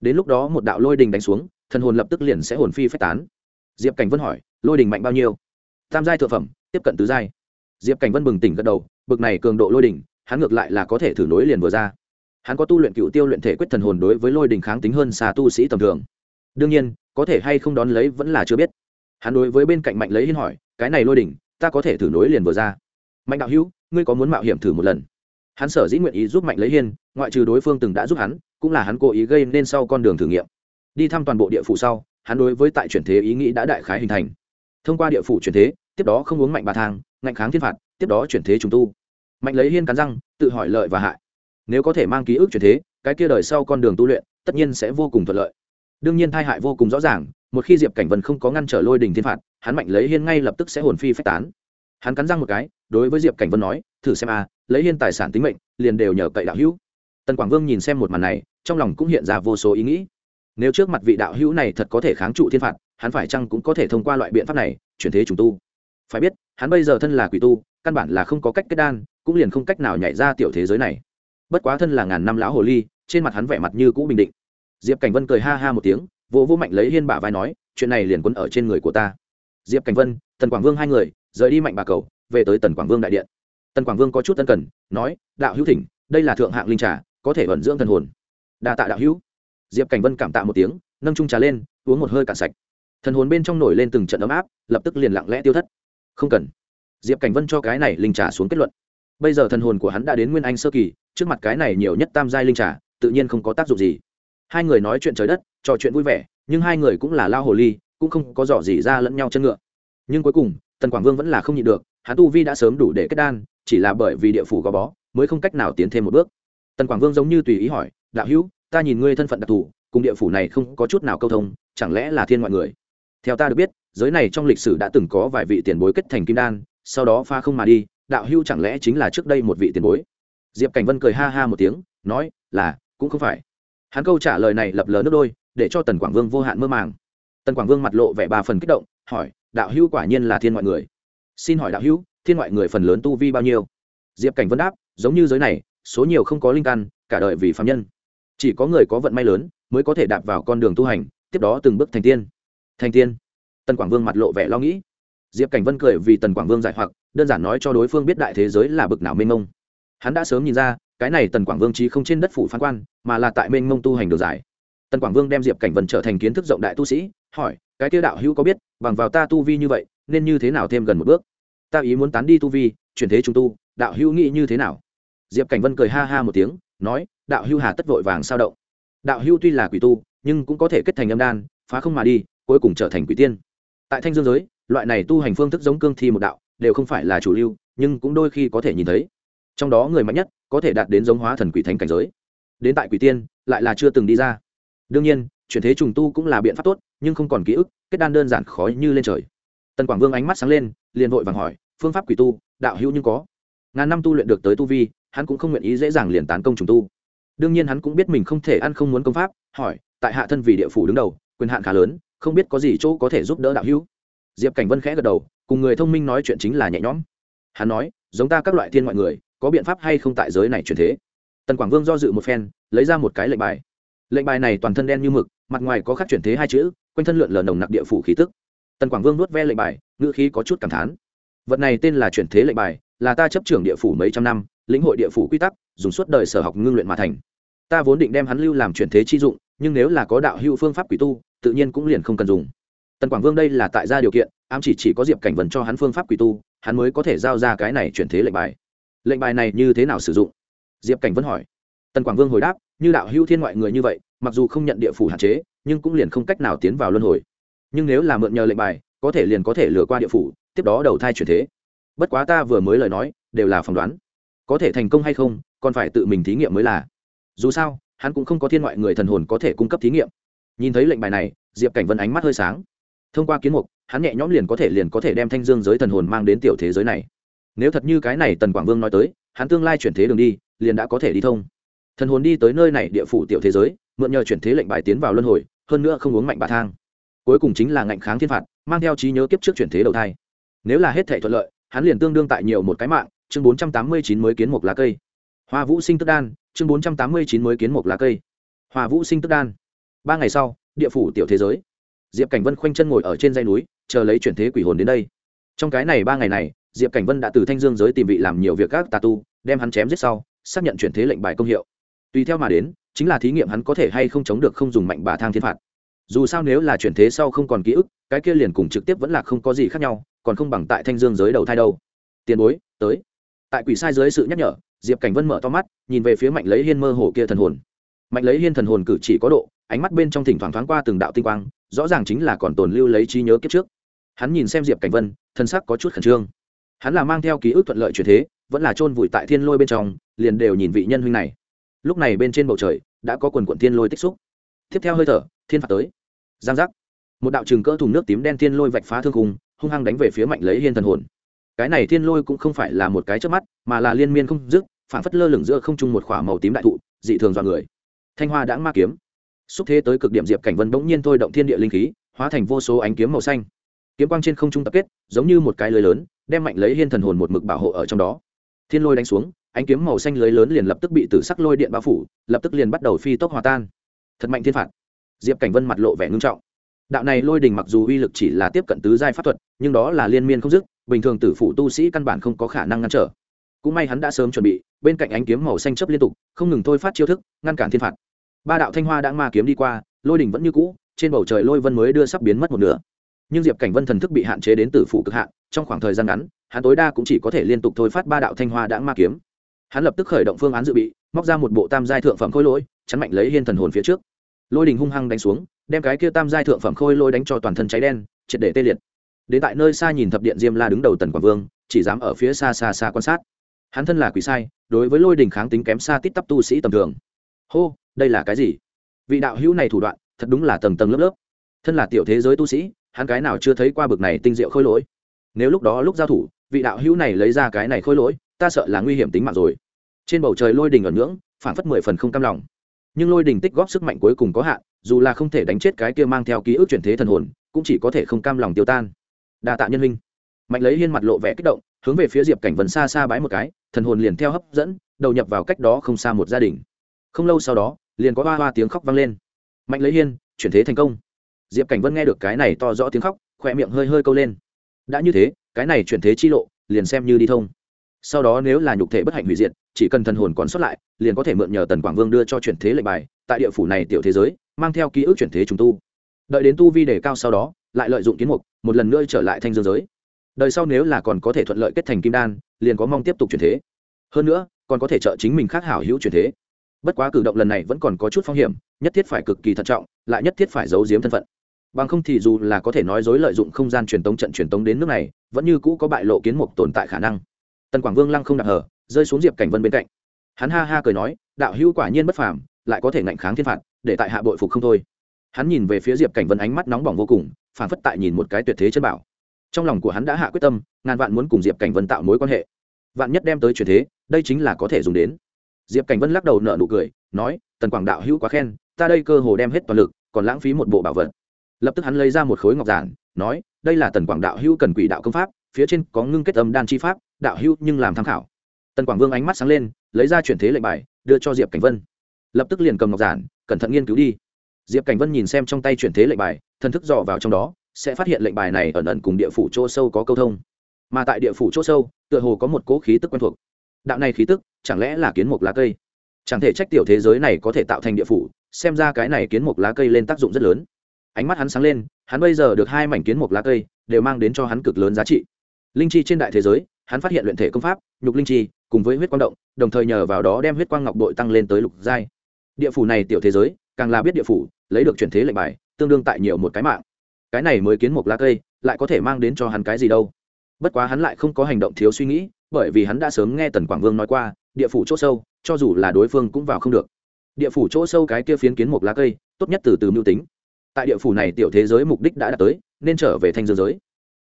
Đến lúc đó một đạo lôi đình đánh xuống, thần hồn lập tức liền sẽ hồn phi phách tán. Diệp cảnh vân hỏi, lôi đình mạnh bao nhiêu? Tam giai thượng phẩm, tiếp cận tứ giai. Diệp cảnh vân bừng tỉnh gật đầu, bực này cường độ lôi đình, hắn ngược lại là có thể thử nối liền vừa ra hắn có tu luyện cựu tiêu luyện thể quyết thần hồn đối với lôi đình kháng tính hơn xa tu sĩ tầm thường. đương nhiên, có thể hay không đón lấy vẫn là chưa biết. hắn đối với bên cạnh mạnh lấy hiên hỏi, cái này lôi đình, ta có thể thử nối liền vừa ra. mạnh đạo hữu, ngươi có muốn mạo hiểm thử một lần? hắn sở dĩ nguyện ý giúp mạnh lấy hiên, ngoại trừ đối phương từng đã giúp hắn, cũng là hắn cố ý gây nên sau con đường thử nghiệm. đi thăm toàn bộ địa phủ sau, hắn đối với tại chuyển thế ý nghĩ đã đại khái hình thành. thông qua địa phủ chuyển thế, tiếp đó không uống mạnh bà thang, ngạnh kháng thiên phạt, tiếp đó chuyển thế trùng tu. mạnh lấy hiên cắn răng, tự hỏi lợi và hại nếu có thể mang ký ức chuyển thế, cái kia đời sau con đường tu luyện, tất nhiên sẽ vô cùng thuận lợi. Đương nhiên thai hại vô cùng rõ ràng, một khi diệp cảnh vân không có ngăn trở lôi đình thiên phạt, hắn mạnh lấy hiên ngay lập tức sẽ hồn phi phách tán. Hắn cắn răng một cái, đối với diệp cảnh vân nói, thử xem a, lấy hiên tài sản tính mệnh, liền đều nhờ cậy đạo hữu. Tần quảng vương nhìn xem một màn này, trong lòng cũng hiện ra vô số ý nghĩ. Nếu trước mặt vị đạo hữu này thật có thể kháng trụ thiên phạt, hắn phải chăng cũng có thể thông qua loại biện pháp này, chuyển thế trùng tu? Phải biết, hắn bây giờ thân là quỷ tu, căn bản là không có cách kết đan, cũng liền không cách nào nhảy ra tiểu thế giới này bất quá thân là ngàn năm lão hồ ly, trên mặt hắn vẻ mặt như cũ bình định. Diệp cảnh vân cười ha ha một tiếng vô vô mạnh lấy hiên bả vai nói, chuyện này liền quấn ở trên người của ta. Diệp cảnh vân, tần quảng vương hai người, rời đi mạnh bà cầu, về tới tần quảng vương đại điện. Tần quảng vương có chút tân cần, nói, đạo hữu thỉnh, đây là thượng hạng linh trà, có thể vận dưỡng thần hồn. Đa tạ đạo hữu. Diệp cảnh vân cảm tạ một tiếng, nâng trung trà lên, uống một hơi cạn sạch. Thần hồn bên trong nổi lên từng trận ấm áp, lập tức liền lặng lẽ tiêu thất. Không cần. Diệp cảnh vân cho cái này linh trà xuống kết luận. Bây giờ thần hồn của hắn đã đến nguyên anh sơ kỳ trước mặt cái này nhiều nhất tam giai linh trà, tự nhiên không có tác dụng gì. Hai người nói chuyện trời đất, trò chuyện vui vẻ, nhưng hai người cũng là lao hồ ly, cũng không có dò gì ra lẫn nhau chân ngựa. Nhưng cuối cùng, tần quảng vương vẫn là không nhịn được, hắn tu vi đã sớm đủ để kết đan, chỉ là bởi vì địa phủ gò bó, mới không cách nào tiến thêm một bước. Tần quảng vương giống như tùy ý hỏi, đạo hữu, ta nhìn ngươi thân phận đặc thù, cùng địa phủ này không có chút nào câu thông, chẳng lẽ là thiên ngoại người? Theo ta được biết, giới này trong lịch sử đã từng có vài vị tiền bối kết thành kim đan, sau đó pha không mà đi, đạo hữu chẳng lẽ chính là trước đây một vị tiền bối? Diệp cảnh vân cười ha ha một tiếng, nói, là, cũng không phải. Hắn câu trả lời này lập lờ nước đôi, để cho tần quảng vương vô hạn mơ màng. Tần quảng vương mặt lộ vẻ ba phần kích động, hỏi, đạo hữu quả nhiên là thiên ngoại người? Xin hỏi đạo hữu, thiên ngoại người phần lớn tu vi bao nhiêu? Diệp cảnh vân đáp, giống như giới này, số nhiều không có linh căn, cả đời vì phạm nhân. Chỉ có người có vận may lớn, mới có thể đạp vào con đường tu hành, tiếp đó từng bước thành tiên. Thành tiên? Tần quảng vương mặt lộ vẻ lo nghĩ. Diệp cảnh vân cười vì tần quảng vương giải hoặc, đơn giản nói cho đối phương biết đại thế giới là bực nào mênh mông hắn đã sớm nhìn ra, cái này tần quảng vương trí không trên đất phủ phán quan, mà là tại mênh mông tu hành đường dài. tần quảng vương đem diệp cảnh vân trở thành kiến thức rộng đại tu sĩ, hỏi, cái tiêu đạo hữu có biết, bằng vào ta tu vi như vậy, nên như thế nào thêm gần một bước? Ta ý muốn tán đi tu vi, chuyển thế trung tu, đạo hữu nghĩ như thế nào? Diệp cảnh vân cười ha ha một tiếng, nói, đạo hữu hà tất vội vàng sao động. Đạo hữu tuy là quỷ tu, nhưng cũng có thể kết thành âm đan, phá không mà đi, cuối cùng trở thành quỷ tiên. Tại thanh dương giới, loại này tu hành phương thức giống cương thi một đạo, đều không phải là chủ lưu, nhưng cũng đôi khi có thể nhìn thấy trong đó người mạnh nhất có thể đạt đến giống hóa thần quỷ thánh cảnh giới. Đến tại quỷ tiên, lại là chưa từng đi ra. Đương nhiên, chuyển thế trùng tu cũng là biện pháp tốt, nhưng không còn ký ức, kết đan đơn giản khó như lên trời. Tần quảng vương ánh mắt sáng lên, liền vội vàng hỏi, phương pháp quỷ tu, đạo hữu nhưng có. Ngàn năm tu luyện được tới tu vi, hắn cũng không nguyện ý dễ dàng liền tán công trùng tu. Đương nhiên hắn cũng biết mình không thể ăn không muốn công pháp, hỏi, tại hạ thân vì địa phủ đứng đầu, quyền hạn khá lớn, không biết có gì chỗ có thể giúp đỡ đạo hữu. Diệp cảnh vân khẽ gật đầu, cùng người thông minh nói chuyện chính là nhẹ nhõm. Hắn nói, giống ta các loại thiên ngoại người có biện pháp hay không tại giới này chuyển thế? Tần quảng vương do dự một phen, lấy ra một cái lệnh bài. Lệnh bài này toàn thân đen như mực, mặt ngoài có khắc chuyển thế hai chữ, quanh thân lượn lờ nồng nặc địa phủ khí tức. Tần quảng vương nuốt ve lệnh bài, ngữ khí có chút cảm thán. Vật này tên là chuyển thế lệnh bài, là ta chấp trưởng địa phủ mấy trăm năm, lĩnh hội địa phủ quy tắc, dùng suốt đời sở học ngưng luyện mà thành. Ta vốn định đem hắn lưu làm chuyển thế chi dụng, nhưng nếu là có đạo hữu phương pháp quỷ tu, tự nhiên cũng liền không cần dùng. Tần quảng vương đây là tại gia điều kiện, ám chỉ chỉ có diệp cảnh vấn cho hắn phương pháp quỷ tu, hắn mới có thể giao ra cái này chuyển thế lệnh bài lệnh bài này như thế nào sử dụng? Diệp cảnh vân hỏi. Tần quảng vương hồi đáp, như đạo hữu thiên ngoại người như vậy, mặc dù không nhận địa phủ hạn chế, nhưng cũng liền không cách nào tiến vào luân hồi. Nhưng nếu là mượn nhờ lệnh bài, có thể liền có thể lừa qua địa phủ, tiếp đó đầu thai chuyển thế. Bất quá ta vừa mới lời nói, đều là phỏng đoán. Có thể thành công hay không, còn phải tự mình thí nghiệm mới là. Dù sao, hắn cũng không có thiên ngoại người thần hồn có thể cung cấp thí nghiệm. Nhìn thấy lệnh bài này, diệp cảnh vân ánh mắt hơi sáng. Thông qua kiến mục, hắn nhẹ nhõm liền có thể liền có thể đem thanh dương giới thần hồn mang đến tiểu thế giới này nếu thật như cái này tần quảng vương nói tới, hắn tương lai chuyển thế đường đi, liền đã có thể đi thông. Thần hồn đi tới nơi này địa phủ tiểu thế giới, mượn nhờ chuyển thế lệnh bài tiến vào luân hồi, hơn nữa không uống mạnh bà thang. Cuối cùng chính là ngạnh kháng thiên phạt, mang theo trí nhớ kiếp trước chuyển thế đầu thai. Nếu là hết thể thuận lợi, hắn liền tương đương tại nhiều một cái mạng, chương bốn trăm tám mươi chín mới kiến một lá cây. Hoa vũ sinh tức đan, chương bốn trăm tám mươi chín mới kiến một lá cây. Hoa vũ sinh tức đan. Ba ngày sau, địa phủ tiểu thế giới. Diệp cảnh vân khoanh chân ngồi ở trên dây núi, chờ lấy chuyển thế quỷ hồn đến đây. Trong cái này ba ngày này diệp cảnh vân đã từ thanh dương giới tìm vị làm nhiều việc các tà tu, đem hắn chém giết sau, xác nhận chuyển thế lệnh bài công hiệu. Tùy theo mà đến, chính là thí nghiệm hắn có thể hay không chống được không dùng mạnh bà thang thiên phạt. Dù sao nếu là chuyển thế sau không còn ký ức, cái kia liền cùng trực tiếp vẫn là không có gì khác nhau, còn không bằng tại thanh dương giới đầu thai đâu. Tiền bối, tới. Tại quỷ sai dưới sự nhắc nhở, diệp cảnh vân mở to mắt, nhìn về phía mạnh lấy hiên mơ hồ kia thần hồn. Mạnh lấy hiên thần hồn cử chỉ có độ, ánh mắt bên trong thỉnh thoảng thoáng qua từng đạo tinh quang, rõ ràng chính là còn tồn lưu lấy trí nhớ kiếp trước. Hắn nhìn xem diệp cảnh vân thân sắc có chút khẩn trương hắn là mang theo ký ức thuận lợi chuyển thế, vẫn là chôn vùi tại thiên lôi bên trong, liền đều nhìn vị nhân huynh này. Lúc này bên trên bầu trời đã có quần quận thiên lôi tích xúc. Tiếp theo hơi thở, thiên phạt tới. Giang giác. Một đạo trừng cỡ thùng nước tím đen thiên lôi vạch phá thương khung, hung hăng đánh về phía mạnh lấy hiên thần hồn. Cái này thiên lôi cũng không phải là một cái trước mắt, mà là liên miên không dứt, phản phất lơ lửng giữa không trung một khỏa màu tím đại thụ, dị thường dọa người. Thanh hoa đã ma kiếm. Xúc thế tới cực điểm diệp cảnh vân bỗng nhiên thôi động thiên địa linh khí, hóa thành vô số ánh kiếm màu xanh. Kiếm quang trên không trung tập kết, giống như một cái lưới lớn đem mạnh lấy hiên thần hồn một mực bảo hộ ở trong đó. Thiên lôi đánh xuống, ánh kiếm màu xanh lưới lớn liền lập tức bị tử sắc lôi điện bao phủ, lập tức liền bắt đầu phi tốc hòa tan. Thật mạnh thiên phạt. Diệp cảnh vân mặt lộ vẻ ngưng trọng. Đạo này lôi đình mặc dù uy lực chỉ là tiếp cận tứ giai pháp thuật, nhưng đó là liên miên không dứt, bình thường tử phụ tu sĩ căn bản không có khả năng ngăn trở. Cũng may hắn đã sớm chuẩn bị, bên cạnh ánh kiếm màu xanh chấp liên tục, không ngừng thôi phát chiêu thức, ngăn cản thiên phạt. Ba đạo thanh hoa đã ma kiếm đi qua, lôi đình vẫn như cũ, trên bầu trời lôi vân mới đưa sắp biến mất một nửa nhưng diệp cảnh vân thần thức bị hạn chế đến tử phụ cực hạn trong khoảng thời gian ngắn hắn tối đa cũng chỉ có thể liên tục thôi phát ba đạo thanh hoa đã ma kiếm hắn lập tức khởi động phương án dự bị móc ra một bộ tam giai thượng phẩm khôi lỗi chắn mạnh lấy hiên thần hồn phía trước lôi đình hung hăng đánh xuống đem cái kia tam giai thượng phẩm khôi lôi đánh cho toàn thân cháy đen triệt để tê liệt đến tại nơi xa nhìn thập điện diêm la đứng đầu tần quảng vương chỉ dám ở phía xa xa xa quan sát hắn thân là quỷ sai đối với lôi đình kháng tính kém xa tít tắp tu sĩ tầm thường hô đây là cái gì vị đạo hữu này thủ đoạn thật đúng là tầng tầng lớp lớp thân là tiểu thế giới tu sĩ hắn cái nào chưa thấy qua bực này tinh diệu khôi lỗi. Nếu lúc đó lúc giao thủ, vị đạo hữu này lấy ra cái này khôi lỗi, ta sợ là nguy hiểm tính mạng rồi. Trên bầu trời lôi đình ở ngưỡng phản phất mười phần không cam lòng. Nhưng lôi đình tích góp sức mạnh cuối cùng có hạn, dù là không thể đánh chết cái kia mang theo ký ức chuyển thế thần hồn, cũng chỉ có thể không cam lòng tiêu tan. Đa tạ nhân huynh. Mạnh lấy hiên mặt lộ vẻ kích động, hướng về phía diệp cảnh vân xa xa bái một cái, thần hồn liền theo hấp dẫn, đầu nhập vào cách đó không xa một gia đình. Không lâu sau đó, liền có hoa hoa tiếng khóc vang lên. Mạnh lấy hiên, chuyển thế thành công diệp cảnh vân nghe được cái này to rõ tiếng khóc, khỏe miệng hơi hơi câu lên. Đã như thế, cái này chuyển thế chi lộ, liền xem như đi thông. Sau đó nếu là nhục thể bất hạnh hủy diệt, chỉ cần thần hồn còn xuất lại, liền có thể mượn nhờ tần quảng vương đưa cho chuyển thế lệnh bài, tại địa phủ này tiểu thế giới, mang theo ký ức chuyển thế trùng tu. Đợi đến tu vi đề cao sau đó, lại lợi dụng kiến mục, một lần nữa trở lại thanh dương giới. Đời sau nếu là còn có thể thuận lợi kết thành kim đan, liền có mong tiếp tục chuyển thế. Hơn nữa, còn có thể trợ chính mình khác hảo hữu chuyển thế. Bất quá cử động lần này vẫn còn có chút phong hiểm, nhất thiết phải cực kỳ thận trọng, lại nhất thiết phải giấu giếm thân phận bằng không thì dù là có thể nói dối lợi dụng không gian truyền tống trận truyền tống đến nước này, vẫn như cũ có bại lộ kiến mục tồn tại khả năng. Tần quảng vương lăng không đặt hở, rơi xuống diệp cảnh vân bên cạnh. Hắn ha ha cười nói, đạo hữu quả nhiên bất phàm, lại có thể ngạnh kháng thiên phạt, để tại hạ bội phục không thôi. Hắn nhìn về phía diệp cảnh vân ánh mắt nóng bỏng vô cùng phản phất tại nhìn một cái tuyệt thế chân bảo. Trong lòng của hắn đã hạ quyết tâm, ngàn vạn muốn cùng diệp cảnh vân tạo mối quan hệ. Vạn nhất đem tới truyền thế, đây chính là có thể dùng đến. Diệp cảnh vân lắc đầu nợ nụ cười, nói, tần quảng đạo hữu quá khen, ta đây cơ hồ đem hết toàn lực, còn lãng phí một bộ bảo vật lập tức hắn lấy ra một khối ngọc giản, nói, đây là tần quảng đạo hữu cần quỷ đạo công pháp, phía trên có ngưng kết âm đan chi pháp, đạo hữu nhưng làm tham khảo. Tần quảng vương ánh mắt sáng lên, lấy ra chuyển thế lệnh bài, đưa cho diệp cảnh vân. Lập tức liền cầm ngọc giản, cẩn thận nghiên cứu đi. Diệp cảnh vân nhìn xem trong tay chuyển thế lệnh bài thần thức dò vào trong đó, sẽ phát hiện lệnh bài này ẩn ẩn cùng địa phủ chỗ sâu có câu thông. Mà tại địa phủ chỗ sâu, tựa hồ có một cố khí tức quen thuộc. Đạo này khí tức, chẳng lẽ là kiến mục lá cây? Chẳng thể trách tiểu thế giới này có thể tạo thành địa phủ, xem ra cái này kiến mục lá cây lên tác dụng rất lớn ánh mắt hắn sáng lên, hắn bây giờ được hai mảnh kiến một lá cây, đều mang đến cho hắn cực lớn giá trị. Linh chi trên đại thế giới, hắn phát hiện luyện thể công pháp, nhục linh chi, cùng với huyết quang động, đồng thời nhờ vào đó đem huyết quang ngọc bội tăng lên tới lục giai. Địa phủ này tiểu thế giới, càng là biết địa phủ, lấy được chuyển thế lệnh bài, tương đương tại nhiều một cái mạng. Cái này mới kiến một lá cây, lại có thể mang đến cho hắn cái gì đâu. Bất quá hắn lại không có hành động thiếu suy nghĩ, bởi vì hắn đã sớm nghe tần quảng vương nói qua, địa phủ chỗ sâu, cho dù là đối phương cũng vào không được. Địa phủ chỗ sâu cái kia phiến kiến một lá cây, tốt nhất từ từ mưu tính tại địa phủ này tiểu thế giới mục đích đã đạt tới, nên trở về thanh dương giới.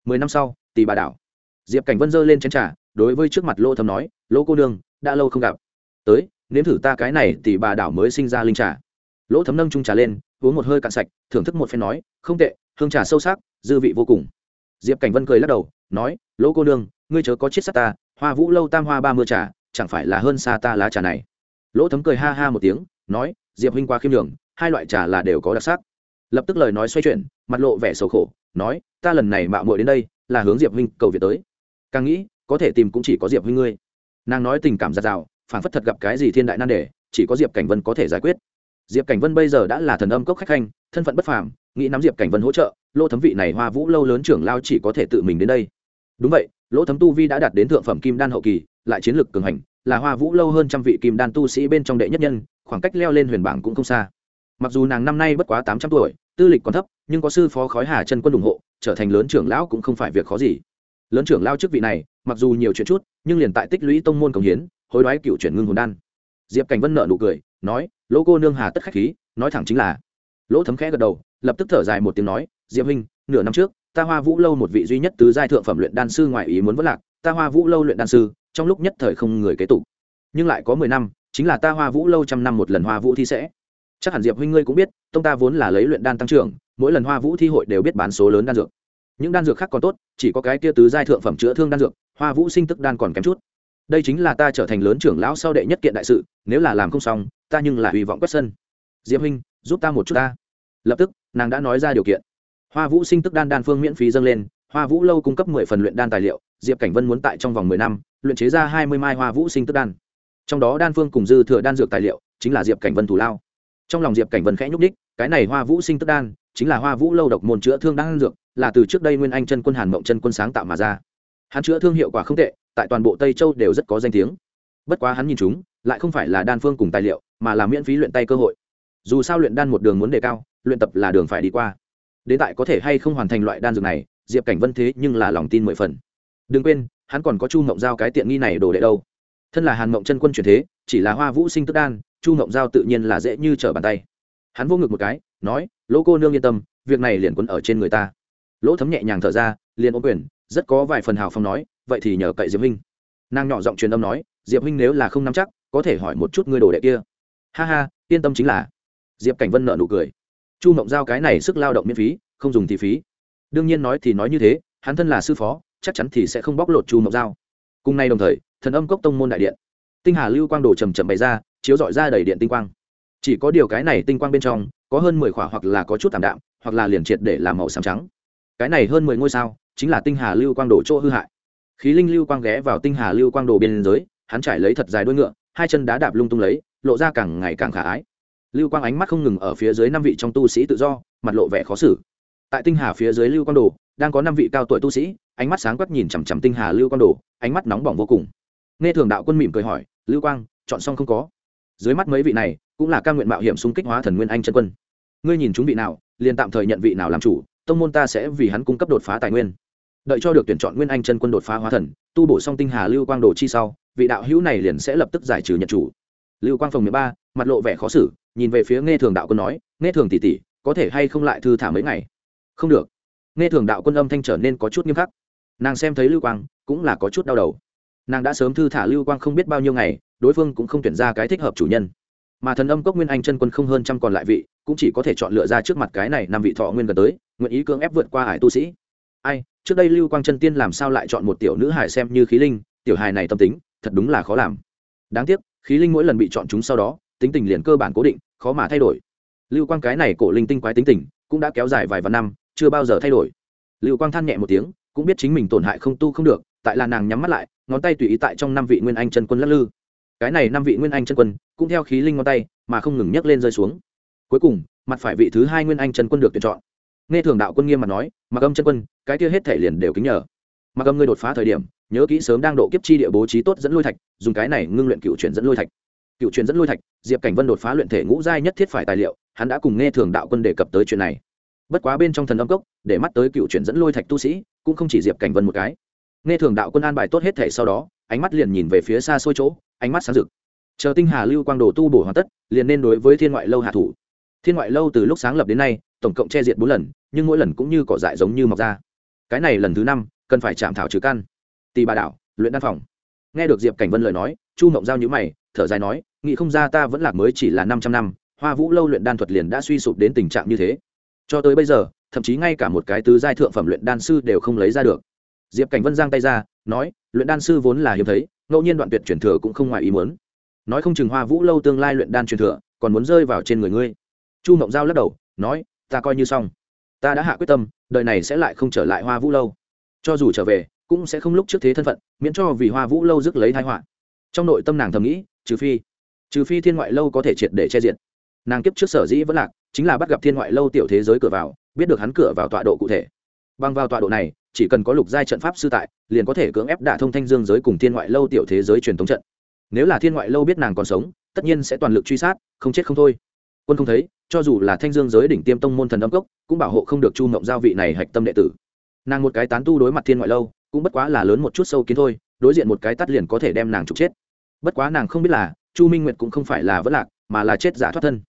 Mười năm sau tỷ bà đảo. Diệp cảnh vân dơ lên chén trà, đối với trước mặt lô thầm nói lỗ cô nương, đã lâu không gặp. Tới, nếm thử ta cái này tỷ bà đảo mới sinh ra linh trà. Lỗ thấm nâng trung trà lên, uống một hơi cạn sạch, thưởng thức một phen nói, không tệ, hương trà sâu sắc, dư vị vô cùng. Diệp cảnh vân cười lắc đầu, nói lỗ cô nương, ngươi chớ có chiết sắt ta, hoa vũ lâu tam hoa ba mươi trà, chẳng phải là hơn xa ta lá trà này. Lỗ thấm cười ha ha một tiếng, nói, diệp huynh qua khiêm đường hai loại trà là đều có đặc sắc lập tức lời nói xoay chuyển, mặt lộ vẻ sầu khổ, nói, ta lần này mạo muội đến đây, là hướng diệp huynh cầu việc tới. Càng nghĩ, có thể tìm cũng chỉ có diệp huynh ngươi. Nàng nói tình cảm giạt rào phản phất thật gặp cái gì thiên đại nan đề, chỉ có diệp cảnh vân có thể giải quyết. Diệp cảnh vân bây giờ đã là thần âm cốc khách khanh, thân phận bất phàm, nghĩ nắm diệp cảnh vân hỗ trợ, Lỗ thấm vị này hoa vũ lâu lớn trưởng lao chỉ có thể tự mình đến đây. Đúng vậy, lỗ thấm tu vi đã đạt đến thượng phẩm kim đan hậu kỳ, lại chiến lược cường hành, là hoa vũ lâu hơn trăm vị kim đan tu sĩ bên trong đệ nhất nhân, khoảng cách leo lên huyền bảng cũng không xa. Mặc dù nàng năm nay bất quá tám trăm tuổi tư lịch còn thấp, nhưng có sư phó khói hà chân quân ủng hộ, trở thành lớn trưởng lão cũng không phải việc khó gì. Lớn trưởng lao chức vị này, mặc dù nhiều chuyện chút, nhưng liền tại tích lũy tông môn công hiến, hối đoái cựu chuyển ngưng hồn đan. Diệp cảnh vân nợ nụ cười, nói, lỗ cô nương hà tất khách khí, nói thẳng chính là. Lỗ thấm khẽ gật đầu, lập tức thở dài một tiếng nói, diệp huynh, nửa năm trước, ta hoa vũ lâu một vị duy nhất tứ giai thượng phẩm luyện đan sư ngoại ý muốn vất lạc, ta hoa vũ lâu luyện đan sư, trong lúc nhất thời không người kế tục. Nhưng lại có mười năm, chính là ta hoa vũ lâu trăm năm một lần hoa vũ thi sẽ chắc hẳn diệp huynh ngươi cũng biết, tông ta vốn là lấy luyện đan tăng trưởng, mỗi lần hoa vũ thi hội đều biết bán số lớn đan dược. Những đan dược khác còn tốt, chỉ có cái kia tứ giai thượng phẩm chữa thương đan dược, hoa vũ sinh tức đan còn kém chút. Đây chính là ta trở thành lớn trưởng lão sau đệ nhất kiện đại sự, nếu là làm không xong, ta nhưng là hy vọng quét sân. Diệp huynh, giúp ta một chút ta. Lập tức, nàng đã nói ra điều kiện. Hoa vũ sinh tức đan đan phương miễn phí dâng lên, hoa vũ lâu cung cấp mười phần luyện đan tài liệu, diệp cảnh vân muốn tại trong vòng mười năm, luyện chế ra hai mươi mai hoa vũ sinh tức đan. Trong đó đan phương cùng dư thừa đan dược tài liệu, chính là diệp cảnh vân thủ lao trong lòng diệp cảnh vân khẽ nhúc đích cái này hoa vũ sinh tức đan, chính là hoa vũ lâu độc môn chữa thương đan dược, là từ trước đây nguyên anh chân quân hàn mộng chân quân sáng tạo mà ra. Hắn chữa thương hiệu quả không tệ, tại toàn bộ tây châu đều rất có danh tiếng. Bất quá hắn nhìn chúng, lại không phải là đan phương cùng tài liệu, mà là miễn phí luyện tay cơ hội. Dù sao luyện đan một đường muốn đề cao, luyện tập là đường phải đi qua. Đến tại có thể hay không hoàn thành loại đan dược này, diệp cảnh vân thế nhưng là lòng tin mười phần. Đừng quên, hắn còn có chu mộng giao cái tiện nghi này đồ đệ đâu. Thân là hàn mộng chân quân truyền thế, chỉ là hoa vũ sinh tức đan chu ngộng giao tự nhiên là dễ như trở bàn tay. Hắn vô ngực một cái, nói, lỗ cô nương yên tâm, việc này liền quấn ở trên người ta. Lỗ thấm nhẹ nhàng thở ra, liền ôm quyền, rất có vài phần hào phong nói, vậy thì nhờ cậy diệp huynh. Nàng nhỏ giọng truyền âm nói, diệp huynh nếu là không nắm chắc, có thể hỏi một chút ngươi đồ đệ kia. Ha ha, yên tâm chính là. Diệp cảnh vân nợ nụ cười. Chu mộng giao cái này sức lao động miễn phí, không dùng thì phí. Đương nhiên nói thì nói như thế, hắn thân là sư phó, chắc chắn thì sẽ không bóc lột chu mộng giao. Cùng nay đồng thời, thần âm cốc tông môn đại điện. Tinh hà lưu quang đồ trầm chậm bày ra chiếu dọi ra đầy điện tinh quang. Chỉ có điều cái này tinh quang bên trong, có hơn mười khỏa hoặc là có chút tạm đạm, hoặc là liền triệt để làm màu xám trắng. Cái này hơn mười ngôi sao, chính là tinh hà lưu quang đồ chỗ hư hại. Khí linh lưu quang ghé vào tinh hà lưu quang đồ biên giới hắn trải lấy thật dài đuôi ngựa, hai chân đá đạp lung tung lấy, lộ ra càng ngày càng khả ái. Lưu quang ánh mắt không ngừng ở phía dưới năm vị trong tu sĩ tự do, mặt lộ vẻ khó xử. Tại tinh hà phía dưới lưu quang đồ, đang có năm vị cao tuổi tu sĩ, ánh mắt sáng quắc nhìn chằm chằm tinh hà lưu quang đồ, ánh mắt nóng bỏng vô cùng. Nghe thường đạo quân mỉm cười hỏi, lưu quang, chọn xong không có? Dưới mắt mấy vị này cũng là ca nguyện mạo hiểm xung kích hóa thần nguyên anh chân quân. Ngươi nhìn chúng vị nào, liền tạm thời nhận vị nào làm chủ, tông môn ta sẽ vì hắn cung cấp đột phá tài nguyên. Đợi cho được tuyển chọn nguyên anh chân quân đột phá hóa thần, tu bổ xong tinh hà lưu quang đồ chi sau, vị đạo hữu này liền sẽ lập tức giải trừ nhận chủ. Lưu quang phòng mười ba, mặt lộ vẻ khó xử, nhìn về phía nghe thường đạo quân nói nghe thường tỷ tỷ, có thể hay không lại thư thả mấy ngày? Không được. Nghe thường đạo quân âm thanh trở nên có chút nghiêm khắc. Nàng xem thấy lưu quang, cũng là có chút đau đầu. Nàng đã sớm thư thả lưu quang không biết bao nhiêu ngày đối phương cũng không tuyển ra cái thích hợp chủ nhân. Mà thần âm cốc nguyên anh chân quân không hơn trăm còn lại vị, cũng chỉ có thể chọn lựa ra trước mặt cái này năm vị thọ nguyên gần tới, nguyện ý cưỡng ép vượt qua hải tu sĩ. Ai, trước đây lưu quang chân tiên làm sao lại chọn một tiểu nữ hải xem như khí linh, tiểu hài này tâm tính, thật đúng là khó làm. Đáng tiếc, khí linh mỗi lần bị chọn chúng sau đó, tính tình liền cơ bản cố định, khó mà thay đổi. Lưu quang cái này cổ linh tinh quái tính tình, cũng đã kéo dài vài vạn năm, chưa bao giờ thay đổi. Lưu quang than nhẹ một tiếng, cũng biết chính mình tổn hại không tu không được, tại là nàng nhắm mắt lại, ngón tay tùy ý tại trong năm vị nguyên anh chân quân lắc lư cái này năm vị nguyên anh chân quân, cũng theo khí linh ngón tay, mà không ngừng nhấc lên rơi xuống. Cuối cùng, mặt phải vị thứ hai nguyên anh chân quân được tuyển chọn. Nghe thường đạo quân nghiêm mặt nói, mặc âm chân quân, cái kia hết thể liền đều kính nhờ. Mặc âm ngươi đột phá thời điểm, nhớ kỹ sớm đang độ kiếp chi địa bố trí tốt dẫn lôi thạch, dùng cái này ngưng luyện cựu chuyển dẫn lôi thạch. Cựu chuyển dẫn lôi thạch, diệp cảnh vân đột phá luyện thể ngũ giai nhất thiết phải tài liệu, hắn đã cùng nghe thường đạo quân đề cập tới chuyện này. Bất quá bên trong thần âm cốc, để mắt tới cựu chuyển dẫn lôi thạch tu sĩ, cũng không chỉ diệp cảnh vân một cái. Nghe thường đạo quân an bài tốt hết thể sau đó ánh mắt liền nhìn về phía xa xôi chỗ, ánh mắt sáng rực. Chờ tinh hà lưu quang đồ tu bổ hoàn tất, liền nên đối với thiên ngoại lâu hạ thủ. Thiên ngoại lâu từ lúc sáng lập đến nay, tổng cộng che diệt bốn lần, nhưng mỗi lần cũng như cỏ dại giống như mọc ra. Cái này lần thứ năm, cần phải chạm thảo trừ căn. Tì bà đảo, luyện đan phòng. Nghe được diệp cảnh vân lời nói, chu mộng giao nhữ mày, thở dài nói, nghĩ không ra ta vẫn lạc mới chỉ là năm trăm năm, hoa vũ lâu luyện đan thuật liền đã suy sụp đến tình trạng như thế. Cho tới bây giờ, thậm chí ngay cả một cái tứ giai thượng phẩm luyện đan sư đều không lấy ra được. Diệp cảnh vân giang tay ra, nói luyện đan sư vốn là hiếm thấy, ngẫu nhiên đoạn tuyệt truyền thừa cũng không ngoài ý muốn. Nói không chừng hoa vũ lâu tương lai luyện đan truyền thừa, còn muốn rơi vào trên người ngươi. Chu mộng giao lắc đầu, nói, ta coi như xong. Ta đã hạ quyết tâm, đời này sẽ lại không trở lại hoa vũ lâu. Cho dù trở về, cũng sẽ không lúc trước thế thân phận, miễn cho vì hoa vũ lâu rước lấy thái họa. Trong nội tâm nàng thầm nghĩ, trừ phi trừ phi thiên ngoại lâu có thể triệt để che diện nàng kiếp trước sở dĩ vẫn lạc, chính là bắt gặp thiên ngoại lâu tiểu thế giới cửa vào, biết được hắn cửa vào tọa độ cụ thể. Bằng vào tọa độ này chỉ cần có lục giai trận pháp sư tại, liền có thể cưỡng ép đả thông thanh dương giới cùng thiên ngoại lâu tiểu thế giới truyền thống trận. Nếu là thiên ngoại lâu biết nàng còn sống, tất nhiên sẽ toàn lực truy sát, không chết không thôi. Quân không thấy, cho dù là thanh dương giới đỉnh tiêm tông môn thần âm cốc, cũng bảo hộ không được chu mộng giao vị này hạch tâm đệ tử. Nàng một cái tán tu đối mặt thiên ngoại lâu, cũng bất quá là lớn một chút sâu kiến thôi, đối diện một cái tắt liền có thể đem nàng trục chết. Bất quá nàng không biết là, chu minh nguyệt cũng không phải là vất lạc, mà là chết giả thoát thân.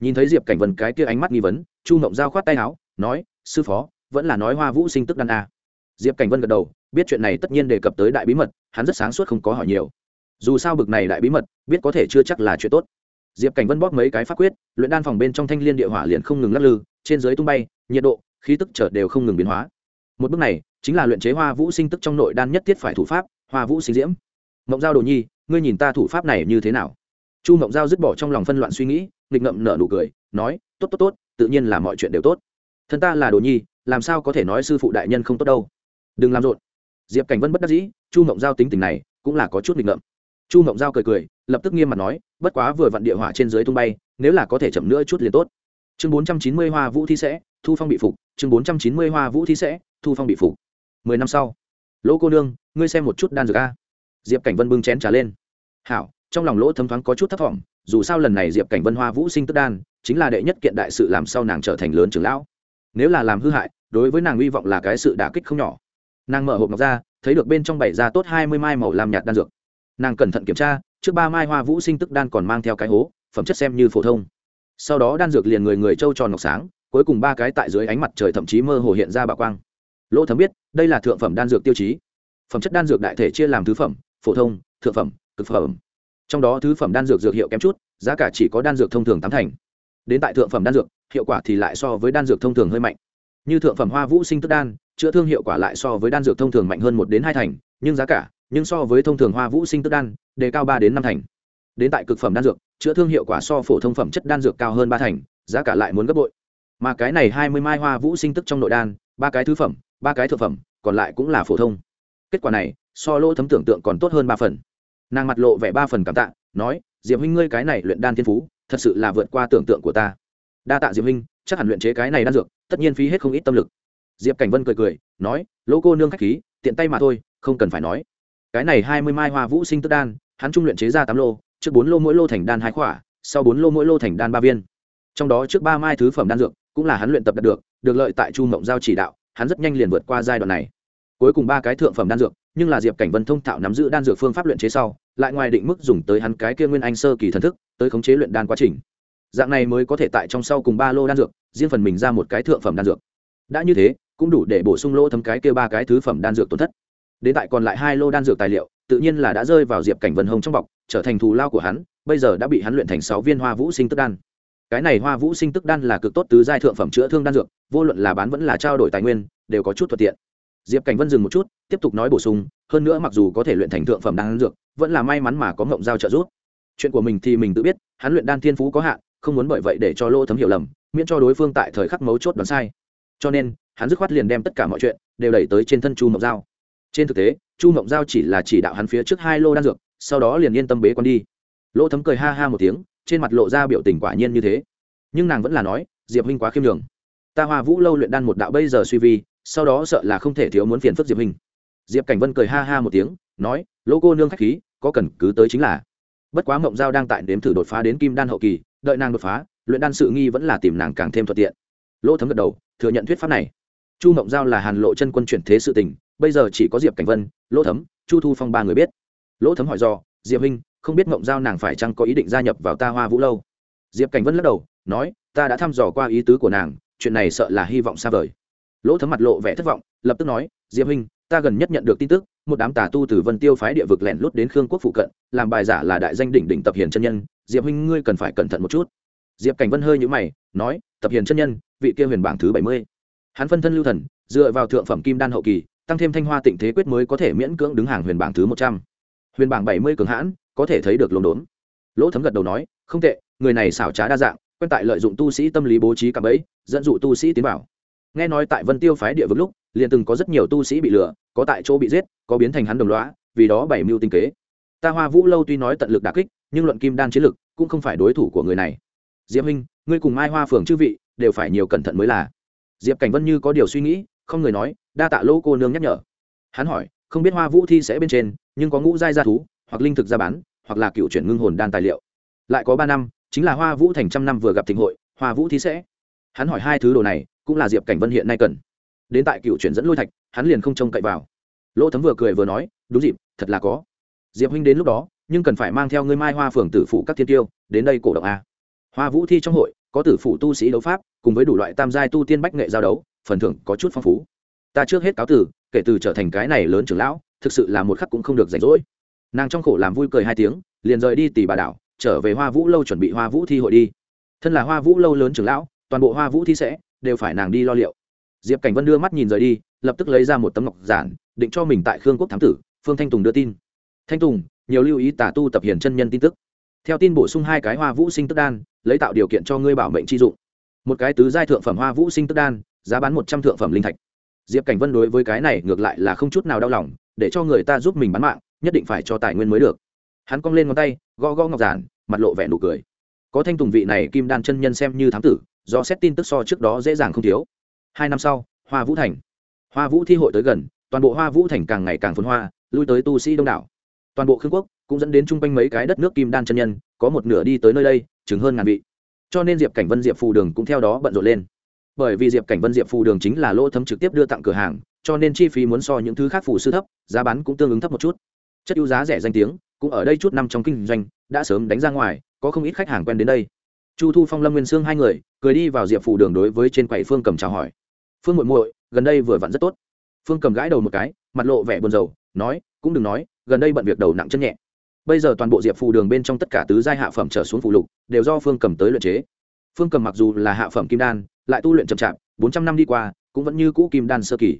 Nhìn thấy diệp cảnh vần cái kia ánh mắt nghi vấn, chu mộng giao khoát tay áo, nói, sư phó, vẫn là nói hoa vũ sinh tức đan a diệp cảnh vân gật đầu, biết chuyện này tất nhiên đề cập tới đại bí mật, hắn rất sáng suốt không có hỏi nhiều. Dù sao bực này đại bí mật, biết có thể chưa chắc là chuyện tốt. Diệp cảnh vân bóp mấy cái pháp quyết, luyện đan phòng bên trong thanh liên địa hỏa liền không ngừng lắc lư, trên dưới tung bay, nhiệt độ, khí tức chợt đều không ngừng biến hóa. Một bước này, chính là luyện chế hoa vũ sinh tức trong nội đan nhất thiết phải thủ pháp, hoa vũ sinh diễm. Mộng giao đồ nhi, ngươi nhìn ta thủ pháp này như thế nào? Chu mộng giao dứt bỏ trong lòng phân loạn suy nghĩ, nghịch ngậm nở nụ cười, nói, tốt tốt tốt, tự nhiên là mọi chuyện đều tốt. Thân ta là đồ nhi, làm sao có thể nói sư phụ đại nhân không tốt đâu? Đừng làm rộn. Diệp cảnh vân bất đắc dĩ, chu mộng giao tính tình này cũng là có chút nghịch ngợm. Chu mộng giao cười cười, lập tức nghiêm mặt nói, bất quá vừa vặn địa hỏa trên dưới tung bay, nếu là có thể chậm nữa chút liền tốt. Chương bốn trăm chín mươi hoa vũ thi sẽ, thu phong bị phục. Chương bốn trăm chín mươi hoa vũ thi sẽ, thu phong bị phục. Mười năm sau, lỗ cô nương, ngươi xem một chút đan dược a. Diệp cảnh vân bưng chén trà lên. Hảo. Trong lòng lỗ thấm thoáng có chút thấp t dù sao lần này diệp cảnh vân hoa vũ sinh tức đan, chính là đệ nhất kiện đại sự làm sao nàng trở thành lớn trưởng lão. Nếu là làm hư hại, đối với nàng hy vọng là cái sự đả kích không nhỏ nàng mở hộp ngọc ra, thấy được bên trong bảy ra tốt hai mươi mai màu làm nhạt đan dược. Nàng cẩn thận kiểm tra, trước ba mai hoa vũ sinh tức đan còn mang theo cái hố, phẩm chất xem như phổ thông. Sau đó đan dược liền người người trâu tròn ngọc sáng, cuối cùng ba cái tại dưới ánh mặt trời thậm chí mơ hồ hiện ra bà quang. Lỗ thấm biết, đây là thượng phẩm đan dược tiêu chí. Phẩm chất đan dược đại thể chia làm thứ phẩm, phổ thông, thượng phẩm, cực phẩm. Trong đó thứ phẩm đan dược dược hiệu kém chút, giá cả chỉ có đan dược thông thường tám thành. Đến tại thượng phẩm đan dược, hiệu quả thì lại so với đan dược thông thường hơi mạnh. Như thượng phẩm hoa vũ sinh tức đan chữa thương hiệu quả lại so với đan dược thông thường mạnh hơn một đến hai thành, nhưng giá cả, nhưng so với thông thường hoa vũ sinh tức đan, đề cao ba đến năm thành. Đến tại cực phẩm đan dược, chữa thương hiệu quả so phổ thông phẩm chất đan dược cao hơn ba thành, giá cả lại muốn gấp bội. Mà cái này hai mươi mai hoa vũ sinh tức trong nội đan, ba cái thứ phẩm, ba cái thượng phẩm, còn lại cũng là phổ thông. Kết quả này, so lỗ thấm tưởng tượng còn tốt hơn ba phần. Nàng mặt lộ vẻ ba phần cảm tạ, nói, diệp huynh ngươi cái này luyện đan thiên phú, thật sự là vượt qua tưởng tượng của ta. Đa tạ diệp huynh, chắc hẳn luyện chế cái này đan dược, tất nhiên phí hết không ít tâm lực diệp cảnh vân cười cười, nói, lỗ cô nương k h á c h khí, tiện tay mà thôi, không cần phải nói. Cái này hai mươi mai hoa vũ sinh tức đan, hắn trung luyện chế ra tám lô, trước bốn lô mỗi lô thành đan hai khỏa, sau bốn lô mỗi lô thành đan ba viên. Trong đó trước ba mai thứ phẩm đan dược, cũng là hắn luyện tập đạt được được lợi tại chu mộng giao chỉ đạo, hắn rất nhanh liền vượt qua giai đoạn này. Cuối cùng ba cái thượng phẩm đan dược, nhưng là diệp cảnh vân thông thạo nắm giữ đan dược phương pháp luyện chế sau, lại ngoài định mức dùng tới hắn cái kia nguyên anh sơ kỳ thần thức, tới khống chế luyện đan quá trình. Dạng này mới có thể tại trong sau cùng ba lô đan dược, riêng phần mình ra một cái thượng phẩm đan dược đã như thế, cũng đủ để bổ sung lô thấm cái kia ba cái thứ phẩm đan dược tổn thất. Đến tại còn lại hai lô đan dược tài liệu, tự nhiên là đã rơi vào diệp cảnh vân hồng trong bọc, trở thành thù lao của hắn, bây giờ đã bị hắn luyện thành sáu viên hoa vũ sinh tức đan. Cái này hoa vũ sinh tức đan là cực tốt tứ giai thượng phẩm chữa thương đan dược, vô luận là bán vẫn là trao đổi tài nguyên, đều có chút thuận tiện. Diệp cảnh vân dừng một chút, tiếp tục nói bổ sung, hơn nữa mặc dù có thể luyện thành thượng phẩm đan dược, vẫn là may mắn mà có ngộng giao trợ giúp. Chuyện của mình thì mình tự biết, hắn luyện đan thiên phú có hạn, không muốn bởi vậy để cho lô thấm hiểu lầm, miễn cho đối phương tại thời khắc mấu chốt đoán sai cho nên hắn dứt khoát liền đem tất cả mọi chuyện đều đẩy tới trên thân chu mộng giao trên thực tế chu mộng giao chỉ là chỉ đạo hắn phía trước hai lô đan dược sau đó liền yên tâm bế con đi lỗ thấm cười ha ha một tiếng trên mặt lộ ra biểu tình quả nhiên như thế nhưng nàng vẫn là nói diệp huynh quá khiêm đường ta hoa vũ lâu luyện đan một đạo bây giờ suy vi sau đó sợ là không thể thiếu muốn phiền phức diệp huynh diệp cảnh vân cười ha ha một tiếng nói lỗ cô nương khách khí có cần cứ tới chính là bất quá mộng giao đang tại đếm thử đột phá đến kim đan hậu kỳ đợi nàng đột phá luyện đan sự nghi vẫn là tìm nàng càng thêm thuận tiện lỗ thấm gật đầu thừa nhận thuyết pháp này. Chu mộng giao là hàn lộ chân quân chuyển thế sự tình, bây giờ chỉ có diệp cảnh vân, lỗ thấm, chu thu phong ba người biết. Lỗ thấm hỏi do, diệp huynh, không biết mộng giao nàng phải chăng có ý định gia nhập vào ta hoa vũ lâu? Diệp cảnh vân lắc đầu, nói, ta đã thăm dò qua ý tứ của nàng, chuyện này sợ là hy vọng xa vời. Lỗ thấm mặt lộ vẻ thất vọng, lập tức nói, diệp huynh, ta gần nhất nhận được tin tức, một đám tà tu từ vân tiêu phái địa vực lẻn lút đến khương quốc phụ cận, làm bài giả là đại danh đỉnh đỉnh tập hiền chân nhân. Diệp huynh, ngươi cần phải cẩn thận một chút. Diệp cảnh vân hơi nhũ mày, nói tập hiền chân nhân, vị kia huyền bảng thứ bảy mươi. Hắn phân thân lưu thần, dựa vào thượng phẩm kim đan hậu kỳ, tăng thêm thanh hoa tịnh thế quyết mới có thể miễn cưỡng đứng hàng huyền bảng thứ một trăm. Huyền bảng bảy mươi cường hãn, có thể thấy được lồn đốn. Lỗ thấm gật đầu nói, không tệ, người này xảo trá đa dạng, quen tại lợi dụng tu sĩ tâm lý bố trí cạm bẫy, dẫn dụ tu sĩ tiến bảo nghe nói tại vân tiêu phái địa vực lúc, liền từng có rất nhiều tu sĩ bị lừa, có tại chỗ bị giết, có biến thành hắn đồng loá vì đó bảy mưu tinh kế. Ta hoa vũ lâu tuy nói tận lực đà kích, nhưng luận kim đan chiến lực cũng không phải đối thủ của người này diệp huynh, ngươi cùng mai hoa phường chư vị đều phải nhiều cẩn thận mới là. Diệp cảnh vân như có điều suy nghĩ, không người nói, đa tạ lỗ cô nương nhắc nhở. Hắn hỏi, không biết hoa vũ thi sẽ bên trên, nhưng có ngũ giai gia thú, hoặc linh thực ra bán, hoặc là cựu chuyển ngưng hồn đan tài liệu. Lại có ba năm, chính là hoa vũ thành trăm năm vừa gặp thịnh hội, hoa vũ thi sẽ. Hắn hỏi hai thứ đồ này, cũng là diệp cảnh vân hiện nay cần. Đến tại cựu chuyển dẫn lôi thạch, hắn liền không trông cậy vào. Lỗ thấm vừa cười vừa nói, đúng dịp, thật là có. Diệp huynh đến lúc đó, nhưng cần phải mang theo ngươi mai hoa phường tử phụ các thiên tiêu, đến đây cổ động a hoa vũ thi trong hội, có tử phụ tu sĩ đấu pháp, cùng với đủ loại tam giai tu tiên bách nghệ giao đấu, phần thưởng có chút phong phú. Ta trước hết cáo tử kể từ trở thành cái này lớn trưởng lão, thực sự là một khắc cũng không được rảnh rỗi. Nàng trong khổ làm vui cười hai tiếng, liền rời đi tỷ bà đảo, trở về hoa vũ lâu chuẩn bị hoa vũ thi hội đi. Thân là hoa vũ lâu lớn trưởng lão, toàn bộ hoa vũ thi sẽ đều phải nàng đi lo liệu. Diệp cảnh vân đưa mắt nhìn rời đi, lập tức lấy ra một tấm ngọc giản, định cho mình tại khương quốc thám tử, phương thanh tùng đưa tin. Thanh tùng, nhiều lưu ý tả tu tập hiển chân nhân tin tức theo tin bổ sung hai cái hoa vũ sinh tức đan, lấy tạo điều kiện cho ngươi bảo mệnh chi dụng. Một cái tứ giai thượng phẩm hoa vũ sinh tức đan, giá bán một trăm thượng phẩm linh thạch. Diệp cảnh vân đối với cái này ngược lại là không chút nào đau lòng, để cho người ta giúp mình bán mạng, nhất định phải cho tài nguyên mới được. Hắn cong lên ngón tay, gõ gõ ngọc giản, mặt lộ vẻ nụ cười. Có thanh tùng vị này kim đan chân nhân xem như thám tử, do xét tin tức so trước đó dễ dàng không thiếu. Hai năm sau, hoa vũ thành. Hoa vũ thi hội tới gần, toàn bộ hoa vũ thành càng ngày càng phồn hoa, lui tới tu sĩ đông đảo toàn bộ khương quốc cũng dẫn đến chung quanh mấy cái đất nước kim đan chân nhân, có một nửa đi tới nơi đây chứng hơn ngàn vị. Cho nên diệp cảnh vân, diệp phù đường cũng theo đó bận rộn lên. Bởi vì diệp cảnh vân, diệp phù đường chính là lỗ thấm trực tiếp đưa tặng cửa hàng, cho nên chi phí muốn so những thứ khác phù sư thấp, giá bán cũng tương ứng thấp một chút. Chất ưu giá rẻ danh tiếng, cũng ở đây chút năm trong kinh doanh, đã sớm đánh ra ngoài, có không ít khách hàng quen đến đây. Chu thu phong, lâm nguyên sương hai người, cười đi vào diệp phù đường đối với trên quầy phương cầm chào hỏi. Phương muội muội, gần đây vừa vặn rất tốt. Phương cầm gãi đầu một cái, mặt lộ vẻ buồn rầu nói, cũng đừng nói, gần đây bận việc đầu nặng chân nhẹ. Bây giờ toàn bộ diệp phù đường bên trong tất cả tứ giai hạ phẩm trở xuống phụ lục, đều do phương cầm tới luyện chế. Phương cầm mặc dù là hạ phẩm kim đan, lại tu luyện chậm chạp, bốn trăm năm đi qua, cũng vẫn như cũ kim đan sơ kỳ.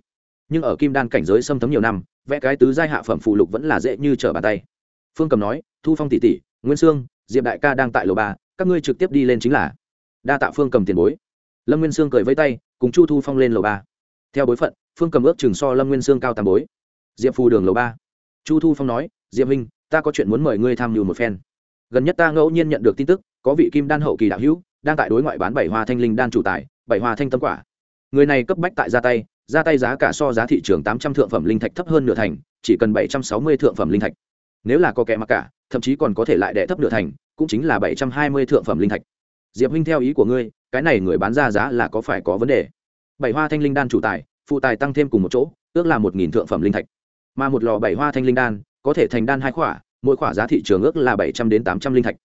Nhưng ở kim đan cảnh giới xâm thấm nhiều năm, vẽ cái tứ giai hạ phẩm phụ lục vẫn là dễ như trở bàn tay. Phương cầm nói, thu phong tỷ tỷ, nguyên sương, diệp đại ca đang tại lầu ba, các ngươi trực tiếp đi lên chính là. Đa tạ phương cầm tiền bối. Lâm nguyên sương cười vây tay, cùng chu thu phong lên lầu ba. Theo bối phận, phương cầm ước chừng so lâm nguyên sương cao tam bối diệp phù đường lầu ba. Chu thu phong nói, diệp minh ta có chuyện muốn mời ngươi tham mưu một phen. Gần nhất ta ngẫu nhiên nhận được tin tức, có vị kim đan hậu kỳ đạo hữu, đang tại đối ngoại bán bảy hoa thanh linh đan chủ tài, bảy hoa thanh tâm quả. Người này cấp bách tại ra tay ra tay giá cả so giá thị trường tám trăm thượng phẩm linh thạch thấp hơn nửa thành, chỉ cần bảy trăm sáu mươi thượng phẩm linh thạch. Nếu là có kẻ mặc cả, thậm chí còn có thể lại đẻ thấp nửa thành, cũng chính là bảy trăm hai mươi thượng phẩm linh thạch. Diệp huynh theo ý của ngươi, cái này người bán ra giá là có phải có vấn đề? Bảy hoa thanh linh đan chủ tài, phụ tài tăng thêm cùng một chỗ, ước là một nghìn thượng phẩm linh thạch mà một lò bảy hoa thanh linh đan, có thể thành đan hai khỏa, mỗi khỏa giá thị trường ước là bảy trăm đến tám trăm linh thạch.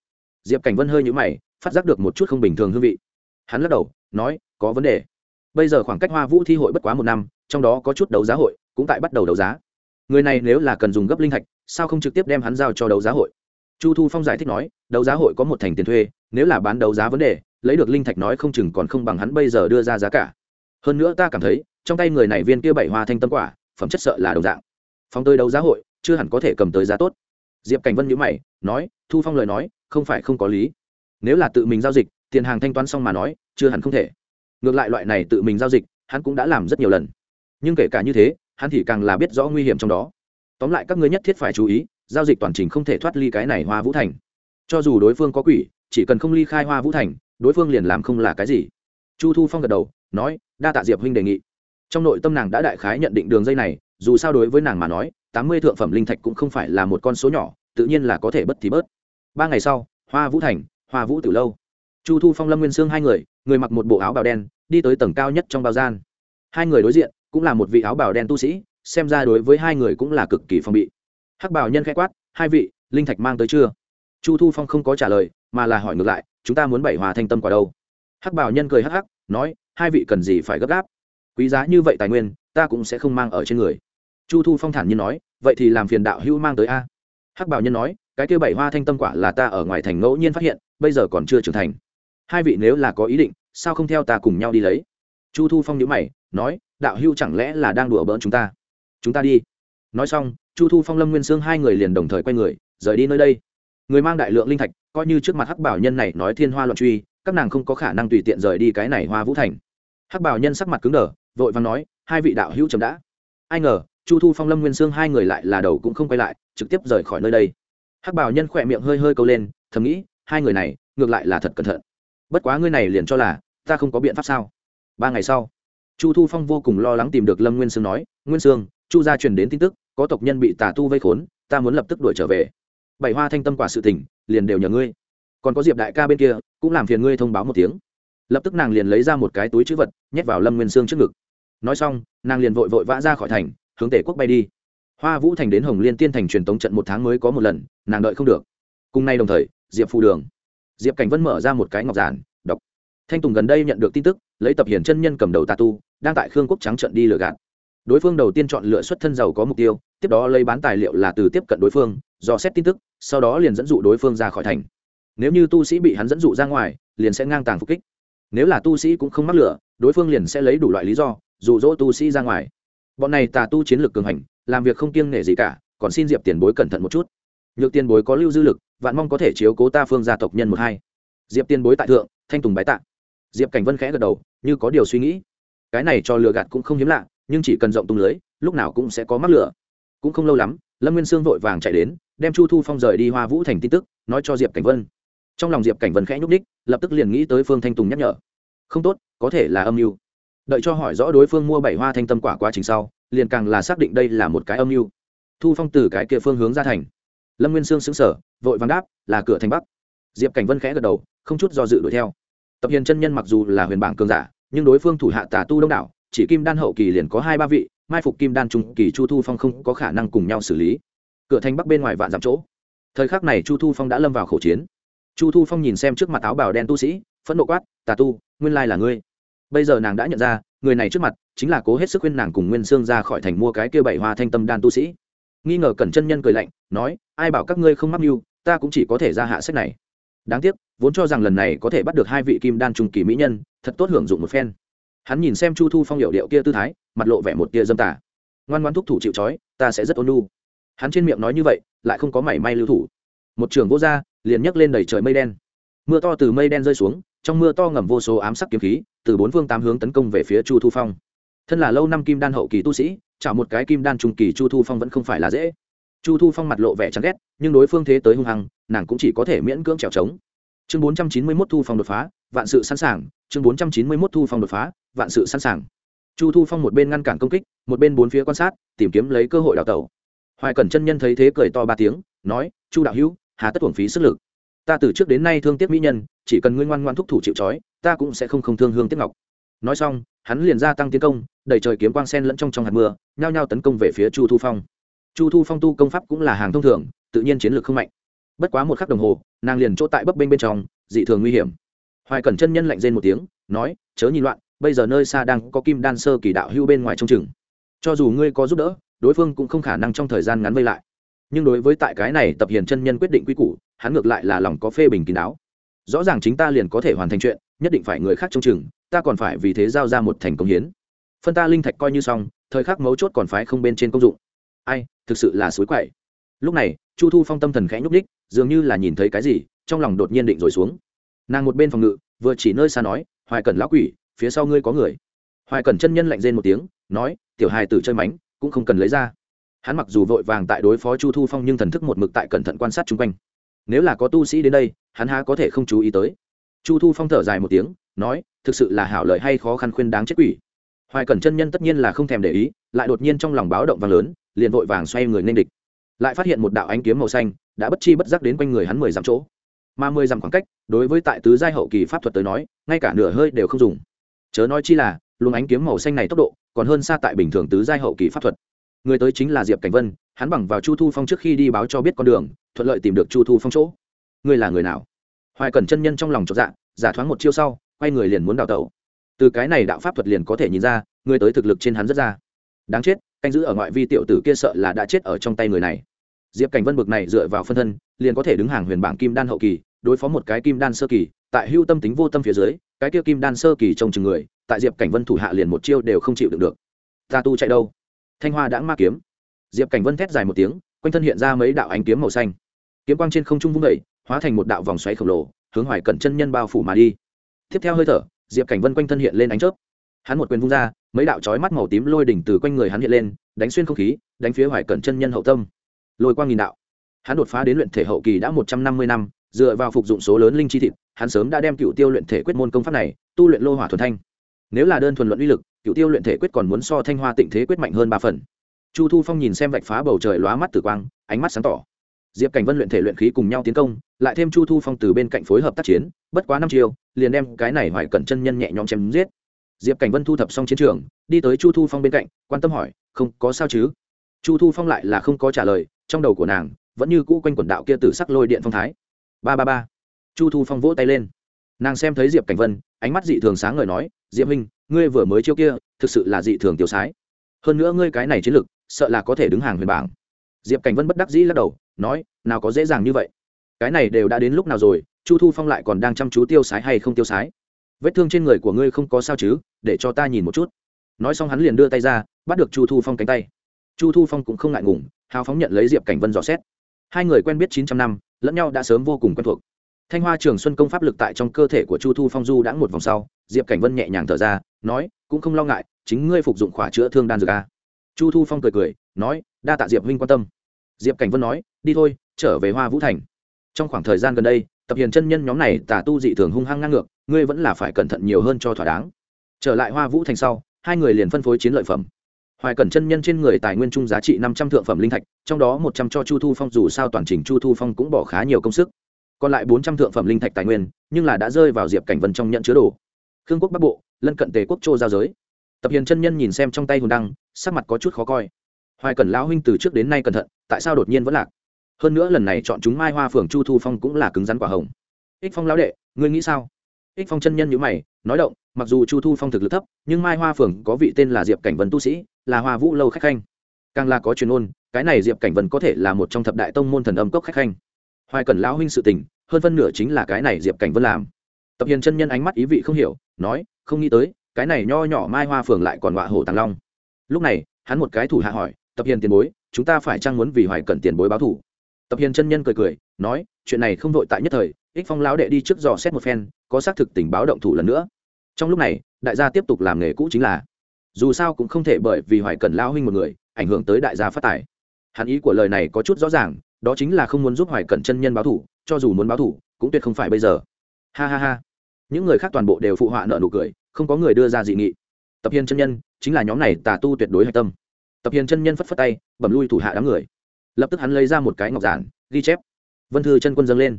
Diệp cảnh vân hơi nhũ mày, phát giác được một chút không bình thường hương vị. Hắn lắc đầu, nói, có vấn đề. Bây giờ khoảng cách hoa vũ thi hội bất quá một năm, trong đó có chút đấu giá hội cũng tại bắt đầu đấu giá. Người này nếu là cần dùng gấp linh thạch, sao không trực tiếp đem hắn giao cho đấu giá hội? Chu thu phong giải thích nói, đấu giá hội có một thành tiền thuê, nếu là bán đấu giá vấn đề, lấy được linh thạch nói không chừng còn không bằng hắn bây giờ đưa ra giá cả. Hơn nữa ta cảm thấy, trong tay người này viên kia bảy hoa thanh tâm quả, phẩm chất sợ là đồng dạng phong tới đấu giá hội, chưa hẳn có thể cầm tới giá tốt. Diệp cảnh vân nhữ mày, nói, thu phong lời nói, không phải không có lý. Nếu là tự mình giao dịch, tiền hàng thanh toán xong mà nói, chưa hẳn không thể. Ngược lại loại này tự mình giao dịch, hắn cũng đã làm rất nhiều lần. Nhưng kể cả như thế, hắn thì càng là biết rõ nguy hiểm trong đó. Tóm lại các ngươi nhất thiết phải chú ý, giao dịch toàn trình không thể thoát ly cái này hoa vũ thành. Cho dù đối phương có quỷ, chỉ cần không ly khai hoa vũ thành, đối phương liền làm không là cái gì. Chu thu phong gật đầu, nói, đa tạ diệp huynh đề nghị. Trong nội tâm nàng đã đại khái nhận định đường dây này dù sao đối với nàng mà nói, tám mươi thượng phẩm linh thạch cũng không phải là một con số nhỏ, tự nhiên là có thể bất thì bớt. Ba ngày sau, hoa vũ thành, hoa vũ từ lâu. Chu thu phong, lâm nguyên sương hai người người mặc một bộ áo bào đen, đi tới tầng cao nhất trong bao gian. Hai người đối diện, cũng là một vị áo bào đen tu sĩ, xem ra đối với hai người cũng là cực kỳ phong bị. Hắc bảo nhân khai quát, hai vị, linh thạch mang tới chưa? Chu thu phong không có trả lời, mà là hỏi ngược lại, chúng ta muốn bảy hòa thanh tâm quả đâu? Hắc bảo nhân cười hắc hắc, nói, hai vị cần gì phải gấp gáp? Quý giá như vậy tài nguyên, ta cũng sẽ không mang ở trên người chu thu phong thản nhiên nói, vậy thì làm phiền đạo hữu mang tới a. Hắc bảo nhân nói, cái kia bảy hoa thanh tâm quả là ta ở ngoài thành ngẫu nhiên phát hiện, bây giờ còn chưa trưởng thành. Hai vị nếu là có ý định, sao không theo ta cùng nhau đi lấy? Chu thu phong nhữ mày, nói, đạo hữu chẳng lẽ là đang đùa bỡn chúng ta? Chúng ta đi. Nói xong, chu thu phong, lâm nguyên sương hai người liền đồng thời quay người, rời đi nơi đây. Người mang đại lượng linh thạch, coi như trước mặt hắc bảo nhân này nói thiên hoa loạn truy, các nàng không có khả năng tùy tiện rời đi cái này hoa vũ thành. Hắc bảo nhân sắc mặt cứng đờ, vội vàng nói, hai vị đạo hữu chấm đã. Ai ngờ chu thu phong, lâm nguyên sương hai người lại là đầu cũng không quay lại, trực tiếp rời khỏi nơi đây. Hắc bảo nhân khỏe miệng hơi hơi câu lên, thầm nghĩ, hai người này, ngược lại là thật cẩn thận. Bất quá ngươi này liền cho là, ta không có biện pháp sao? Ba ngày sau, chu thu phong vô cùng lo lắng tìm được lâm nguyên sương nói, nguyên sương, chu gia truyền đến tin tức, có tộc nhân bị tà tu vây khốn, ta muốn lập tức đuổi trở về. Bảy hoa thanh tâm quả sự tỉnh liền đều nhờ ngươi. Còn có diệp đại ca bên kia, cũng làm phiền ngươi thông báo một tiếng. Lập tức nàng liền lấy ra một cái túi chữ vật, nhét vào lâm nguyên sương trước ngực. Nói xong, nàng liền vội vội vã ra khỏi thành hướng tể quốc bay đi. Hoa vũ thành đến hồng liên tiên thành truyền tống trận một tháng mới có một lần, nàng đợi không được. Cùng nay đồng thời, diệp phù đường, diệp cảnh vân mở ra một cái ngọc giản, đọc. Thanh tùng gần đây nhận được tin tức, lấy tập hiển chân nhân cầm đầu tà tu, đang tại khương quốc trắng trận đi lừa gạt. Đối phương đầu tiên chọn lựa xuất thân giàu có mục tiêu, tiếp đó lấy bán tài liệu là từ tiếp cận đối phương, dò xét tin tức, sau đó liền dẫn dụ đối phương ra khỏi thành. Nếu như tu sĩ bị hắn dẫn dụ ra ngoài, liền sẽ ngang tàng phục kích. Nếu là tu sĩ cũng không mắc lửa, đối phương liền sẽ lấy đủ loại lý do, dụ dỗ tu sĩ ra ngoài bọn này tà tu chiến lược cường hành, làm việc không kiêng nể gì cả, còn xin diệp tiền bối cẩn thận một chút. Nhược tiền bối có lưu dư lực, vạn mong có thể chiếu cố ta phương gia tộc nhân một hai. Diệp tiền bối tại thượng, thanh tùng bái tạ. Diệp cảnh vân khẽ gật đầu, như có điều suy nghĩ. Cái này cho lừa gạt cũng không hiếm lạ, nhưng chỉ cần rộng tung lưới, lúc nào cũng sẽ có mắc lửa cũng không lâu lắm, lâm nguyên sương vội vàng chạy đến, đem chu thu phong rời đi hoa vũ thành tin tức, nói cho diệp cảnh vân. Trong lòng diệp cảnh vân khẽ nhúc ních lập tức liền nghĩ tới phương thanh tùng nhắc nhở. Không tốt, có thể là âm mưu đợi cho hỏi rõ đối phương mua bảy hoa thanh tâm quả quá trình sau, liền càng là xác định đây là một cái âm mưu. Thu phong từ cái kia phương hướng ra thành. Lâm nguyên sương xứng sở vội vàng đáp, là cửa thành bắc. Diệp cảnh vân khẽ gật đầu, không chút do dự đuổi theo. Tập hiền chân nhân mặc dù là huyền bảng cường giả, nhưng đối phương thủ hạ tà tu đông đảo, chỉ kim đan hậu kỳ liền có hai ba vị, mai phục kim đan trung kỳ chu thu phong không có khả năng cùng nhau xử lý. Cửa thành bắc bên ngoài vạn dặm chỗ. Thời khắc này chu thu phong đã lâm vào khẩu chiến. Chu thu phong nhìn xem trước mặt áo bào đen tu sĩ, phẫn nộ quát, tà tu, nguyên lai là ngươi bây giờ nàng đã nhận ra, người này trước mặt chính là cố hết sức khuyên nàng cùng nguyên sương ra khỏi thành mua cái kia bảy hoa thanh tâm đan tu sĩ. Nghi ngờ cẩn chân nhân cười lạnh, nói, ai bảo các ngươi không mắc mưu, ta cũng chỉ có thể ra hạ sách này. Đáng tiếc, vốn cho rằng lần này có thể bắt được hai vị kim đan trung kỳ mỹ nhân, thật tốt hưởng dụng một phen. Hắn nhìn xem chu thu phong hiệu điệu kia tư thái, mặt lộ vẻ một tia dâm tả ngoan ngoan thúc thủ chịu trói, ta sẽ rất ôn lu hắn trên miệng nói như vậy, lại không có mảy may lưu thủ. Một trường vô r liền nhấc lên đầy trời mây đen. Mưa to từ mây đen rơi xuống, trong mưa to ngầm vô số ám sắc kiếm khí từ bốn phương tám hướng tấn công về phía chu thu phong. Thân là lâu năm kim đan hậu kỳ tu sĩ chảo một cái kim đan trung kỳ chu thu phong vẫn không phải là dễ. Chu thu phong mặt lộ vẻ chán ghét, nhưng đối phương thế tới hung hăng, nàng cũng chỉ có thể miễn cưỡng trèo trống. Chương bốn trăm chín mươi mốt thu phong đột phá, vạn sự sẵn sàng. Chương bốn trăm chín mươi mốt thu phong đột phá, vạn sự sẵn sàng. Chu thu phong một bên ngăn cản công kích, một bên bốn phía quan sát, tìm kiếm lấy cơ hội đào tẩu. Hoài cẩn chân nhân thấy thế cười to ba tiếng, nói, chu đạo hữu, hà tất thuồng phí sức lực. Ta từ trước đến nay thương tiếc mỹ nhân, chỉ cần ngươi ngoan ngoan thúc thủ chịu trói ta cũng sẽ không không thương hương tiếc ngọc. Nói xong, hắn liền gia tăng tiến công, đẩy trời kiếm quang sen lẫn trong trong hạt mưa, nhao nhao tấn công về phía chu thu phong. Chu thu phong tu công pháp cũng là hàng thông thường, tự nhiên chiến lược không mạnh. Bất quá một khắc đồng hồ, nàng liền chỗ tại bấp bênh bên trong, dị thường nguy hiểm. Hoài cẩn chân nhân lạnh rên một tiếng, nói, chớ nhìn loạn, bây giờ nơi xa đang có kim đan sơ kỳ đạo hưu bên ngoài trông chừng. Cho dù ngươi có giúp đỡ, đối phương cũng không khả năng trong thời gian ngắn vây lại. Nhưng đối với tại cái này tập hiền chân nhân quyết định quy củ, hắn ngược lại là lòng có phê bình kín đáo. Rõ ràng chính ta liền có thể hoàn thành chuyện nhất định phải người khác trông chừng, ta còn phải vì thế giao ra một thành công hiến. Phân ta linh thạch coi như xong, thời khắc mấu chốt còn phải không bên trên công dụng. Ai, thực sự là suối quậy. Lúc này, chu thu phong tâm thần khẽ nhúc ních dường như là nhìn thấy cái gì, trong lòng đột nhiên định rồi xuống. Nàng một bên phòng ngự, vừa chỉ nơi xa nói, hoài cẩn lão quỷ, phía sau ngươi có người. Hoài cẩn chân nhân lạnh rên một tiếng, nói, tiểu hài tử chơi mánh, cũng không cần lấy ra. Hắn mặc dù vội vàng tại đối phó chu thu phong nhưng thần thức một mực tại cẩn thận quan sát chung quanh. Nếu là có tu sĩ đến đây, hắn há có thể không chú ý tới chu thu phong thở dài một tiếng, nói, thực sự là hảo lợi hay khó khăn khuyên đáng chết quỷ. Hoài cẩn chân nhân tất nhiên là không thèm để ý, lại đột nhiên trong lòng báo động vàng lớn, liền vội vàng xoay người nên địch. Lại phát hiện một đạo ánh kiếm màu xanh đã bất chi bất giác đến quanh người hắn mười dặm chỗ. Mà mười dặm khoảng cách, đối với tại tứ giai hậu kỳ pháp thuật tới nói, ngay cả nửa hơi đều không dùng. Chớ nói chi là, luồng ánh kiếm màu xanh này tốc độ còn hơn xa tại bình thường tứ giai hậu kỳ pháp thuật. Người tới chính là diệp cảnh vân, hắn bằng vào chu thu phong trước khi đi báo cho biết con đường, thuận lợi tìm được chu thu phong chỗ. Ngươi là người nào? Hoài cẩn chân nhân trong lòng chột dạ giả thoáng một chiêu sau, quay người liền muốn đào tẩu. Từ cái này đạo pháp thuật liền có thể nhìn ra, người tới thực lực trên hắn rất ra. Đáng chết, canh giữ ở ngoại vi tiểu tử kia sợ là đã chết ở trong tay người này. Diệp cảnh vân bực này dựa vào phân thân, liền có thể đứng hàng huyền bảng kim đan hậu kỳ, đối phó một cái kim đan sơ kỳ, tại hưu tâm tính vô tâm phía dưới, cái kia kim đan sơ kỳ trông chừng người, tại diệp cảnh vân thủ hạ liền một chiêu đều không chịu được được. Ta tu chạy đâu? Thanh hoa đã ma kiếm. Diệp cảnh vân thét dài một tiếng, quanh thân hiện ra mấy đạo ánh kiếm màu xanh. Kiếm quang trên không trung vung vẩy hóa thành một đạo vòng xoáy khổng lồ, hướng hoài cẩn chân nhân bao phủ mà đi. Tiếp theo hơi thở, diệp cảnh vân quanh thân hiện lên ánh chớp. Hắn một quyền vung ra, mấy đạo chói mắt màu tím lôi đỉnh từ quanh người hắn hiện lên, đánh xuyên không khí, đánh phía hoài cẩn chân nhân hậu tâm. Lôi quang nghìn đạo. Hắn đột phá đến luyện thể hậu kỳ đã một trăm năm mươi năm, dựa vào phục dụng số lớn linh chi thịt, hắn sớm đã đem cựu tiêu luyện thể quyết môn công pháp này, tu luyện lô hỏa thuần thanh. Nếu là đơn thuần luận uy lực, cựu tiêu luyện thể quyết còn muốn so thanh hoa tịnh thế quyết mạnh hơn ba phần. Chu thu phong nhìn xem vạch phá bầu trời lóa mắt tử quang, ánh mắt sáng tỏ diệp cảnh vân luyện thể luyện khí cùng nhau tiến công, lại thêm chu thu phong từ bên cạnh phối hợp tác chiến, bất quá năm chiều liền đem cái này hoài cẩn chân nhân nhẹ nhõm chém giết. Diệp cảnh vân thu thập xong chiến trường, đi tới chu thu phong bên cạnh, quan tâm hỏi, không, có sao chứ? Chu thu phong lại là không có trả lời, trong đầu của nàng vẫn như cũ quanh quần đạo kia từ sắc lôi điện phong thái. Ba ba ba. Chu thu phong vỗ tay lên. Nàng xem thấy diệp cảnh vân, ánh mắt dị thường sáng ngời nói, diệp minh ngươi vừa mới chiêu kia, thực sự là dị thường tiêu sái. Hơn nữa ngươi cái này chiến lực, sợ là có thể đứng hàng huyền bảng. Diệp cảnh vân bất đắc dĩ lắc đầu nói, nào có dễ dàng như vậy. Cái này đều đã đến lúc nào rồi, chu thu phong lại còn đang chăm chú tiêu sái hay không tiêu sái? Vết thương trên người của ngươi không có sao chứ, để cho ta nhìn một chút. Nói xong hắn liền đưa tay ra, bắt được chu thu phong cánh tay. Chu thu phong cũng không ngại ngùng, hào phóng nhận lấy diệp cảnh vân dò xét. Hai người quen biết chín trăm năm, lẫn nhau đã sớm vô cùng quen thuộc. Thanh hoa trường xuân công pháp lực tại trong cơ thể của chu thu phong du đã một vòng sau, diệp cảnh vân nhẹ nhàng thở ra, nói, cũng không lo ngại, chính ngươi phục dụng khỏa chữa thương đan dược a. Chu thu phong cười cười, nói, đa tạ diệp huynh quan tâm diệp cảnh vân nói, đi thôi, trở về hoa vũ thành. Trong khoảng thời gian gần đây, tập hiền chân nhân nhóm này tà tu dị thường hung hăng ngang ngược, ngươi vẫn là phải cẩn thận nhiều hơn cho thỏa đáng. Trở lại hoa vũ thành sau, hai người liền phân phối chiến lợi phẩm. Hoài cẩn chân nhân trên người tài nguyên chung giá trị năm trăm thượng phẩm linh thạch, trong đó một trăm cho chu thu phong, dù sao toàn trình chu thu phong cũng bỏ khá nhiều công sức. Còn lại bốn trăm thượng phẩm linh thạch tài nguyên, nhưng là đã rơi vào diệp cảnh vân trong nhận chứa đồ. Khương quốc bắc bộ, lân cận tề quốc châu giao giới. Tập hiền chân nhân nhìn xem trong tay hồn đăng, sắc mặt có chút khó coi. Hoài cẩn lão huynh từ trước đến nay cẩn thận tại sao đột nhiên vẫn lạc? Hơn nữa lần này chọn chúng mai hoa phường chu thu phong cũng là cứng rắn quả hồng. Ích phong lão đệ, ngươi nghĩ sao? Ích phong chân nhân nhữ mày, nói động, mặc dù chu thu phong thực lực thấp, nhưng mai hoa phường có vị tên là diệp cảnh vân tu sĩ, là hoa vũ lâu khách khanh. Càng là có chuyên ôn cái này diệp cảnh vân có thể là một trong thập đại tông môn thần âm cốc khách khanh. Hoài cần lão huynh sự tình, hơn phân nửa chính là cái này diệp cảnh vân làm. Tập hiền chân nhân ánh mắt ý vị không hiểu, nói, không nghĩ tới, cái này nho nhỏ mai hoa phường lại còn họa hổ tàng long. Lúc này, hắn một cái thủ hạ hỏi tập hiền tiền bối, chúng ta phải trang muốn vì hoài Cẩn tiền bối báo thủ tập hiền chân nhân cười cười, nói, chuyện này không vội tại nhất thời, ích phong lão đệ đi trước dò xét một phen, có xác thực tình báo động thủ lần nữa. Trong lúc này, đại gia tiếp tục làm nghề cũ chính là, dù sao cũng không thể bởi vì hoài Cẩn lao huynh một người, ảnh hưởng tới đại gia phát tài. Hắn ý của lời này có chút rõ ràng, đó chính là không muốn giúp hoài cẩn chân nhân báo thủ cho dù muốn báo thủ cũng tuyệt không phải bây giờ. Ha ha ha. Những người khác toàn bộ đều phụ họa nợ nụ cười, không có người đưa ra dị nghị. Tập hiền chân nhân, chính là nhóm này tà tu tuyệt đối hạch tâm tập hiền chân nhân phất phất tay, bẩm lui thủ hạ đám người. Lập tức hắn lấy ra một cái ngọc giản, ghi chép. Vân thư chân quân dâng lên.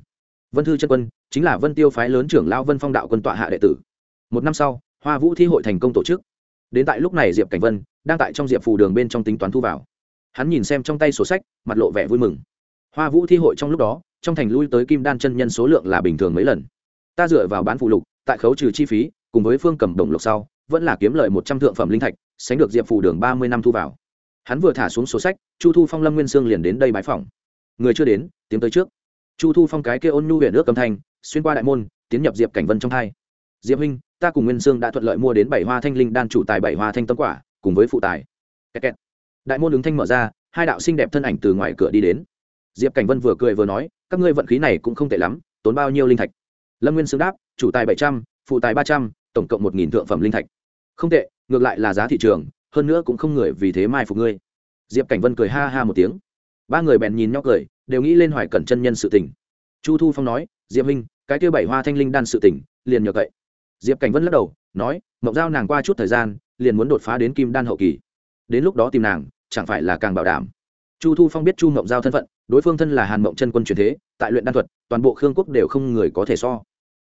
Vân thư chân quân chính là vân tiêu phái lớn trưởng lao vân phong đạo quân tọa hạ đệ tử. Một năm sau, hoa vũ thi hội thành công tổ chức. Đến tại lúc này diệp cảnh vân đang tại trong diệp phù đường bên trong tính toán thu vào. Hắn nhìn xem trong tay sổ sách, mặt lộ vẻ vui mừng. Hoa vũ thi hội trong lúc đó, trong thành lui tới kim đan chân nhân số lượng là bình thường mấy lần. Ta dựa vào bán phụ lục, tại khấu trừ chi phí, cùng với phương cầm đồng lộc sau, vẫn là kiếm lợi một trăm thượng phẩm linh thạch, sánh được diệp phù đường ba mươi năm thu vào hắn vừa thả xuống sổ sách, chu thu phong lâm nguyên sương liền đến đây bãi phòng người chưa đến, tiến tới trước. Chu thu phong cái kia ôn nhu huyện nước cầm thanh, xuyên qua đại môn, tiến nhập diệp cảnh vân trong hai. Diệp huynh, ta cùng nguyên sương đã thuận lợi mua đến bảy hoa thanh linh đan chủ tài bảy hoa thanh tâm quả, cùng với phụ tài. Kẹt kẹt. đại môn ứng thanh mở ra, hai đạo xinh đẹp thân ảnh từ ngoài cửa đi đến. Diệp cảnh vân vừa cười vừa nói, các ngươi vận khí này cũng không tệ lắm, tốn bao nhiêu linh thạch? Lâm nguyên sương đáp, chủ tài bảy trăm, phụ tài ba trăm, tổng cộng một nghìn thượng phẩm linh thạch. Không tệ, ngược lại là giá thị trường hơn nữa cũng không người vì thế mai phục ngươi. Diệp cảnh vân cười ha ha một tiếng. Ba người bèn nhìn nhau cười, đều nghĩ lên hoài cẩn chân nhân sự tình. Chu thu phong nói, diệp minh cái kia bảy hoa thanh linh đan sự tỉnh liền nhờ cậy. Diệp cảnh vân lắc đầu, nói mộng giao nàng qua chút thời gian, liền muốn đột phá đến kim đan hậu kỳ. Đến lúc đó tìm nàng, chẳng phải là càng bảo đảm. Chu thu phong biết chu mộng giao thân phận, đối phương thân là hàn mộng chân quân truyền thế, tại luyện đan thuật, toàn bộ khương quốc đều không người có thể so.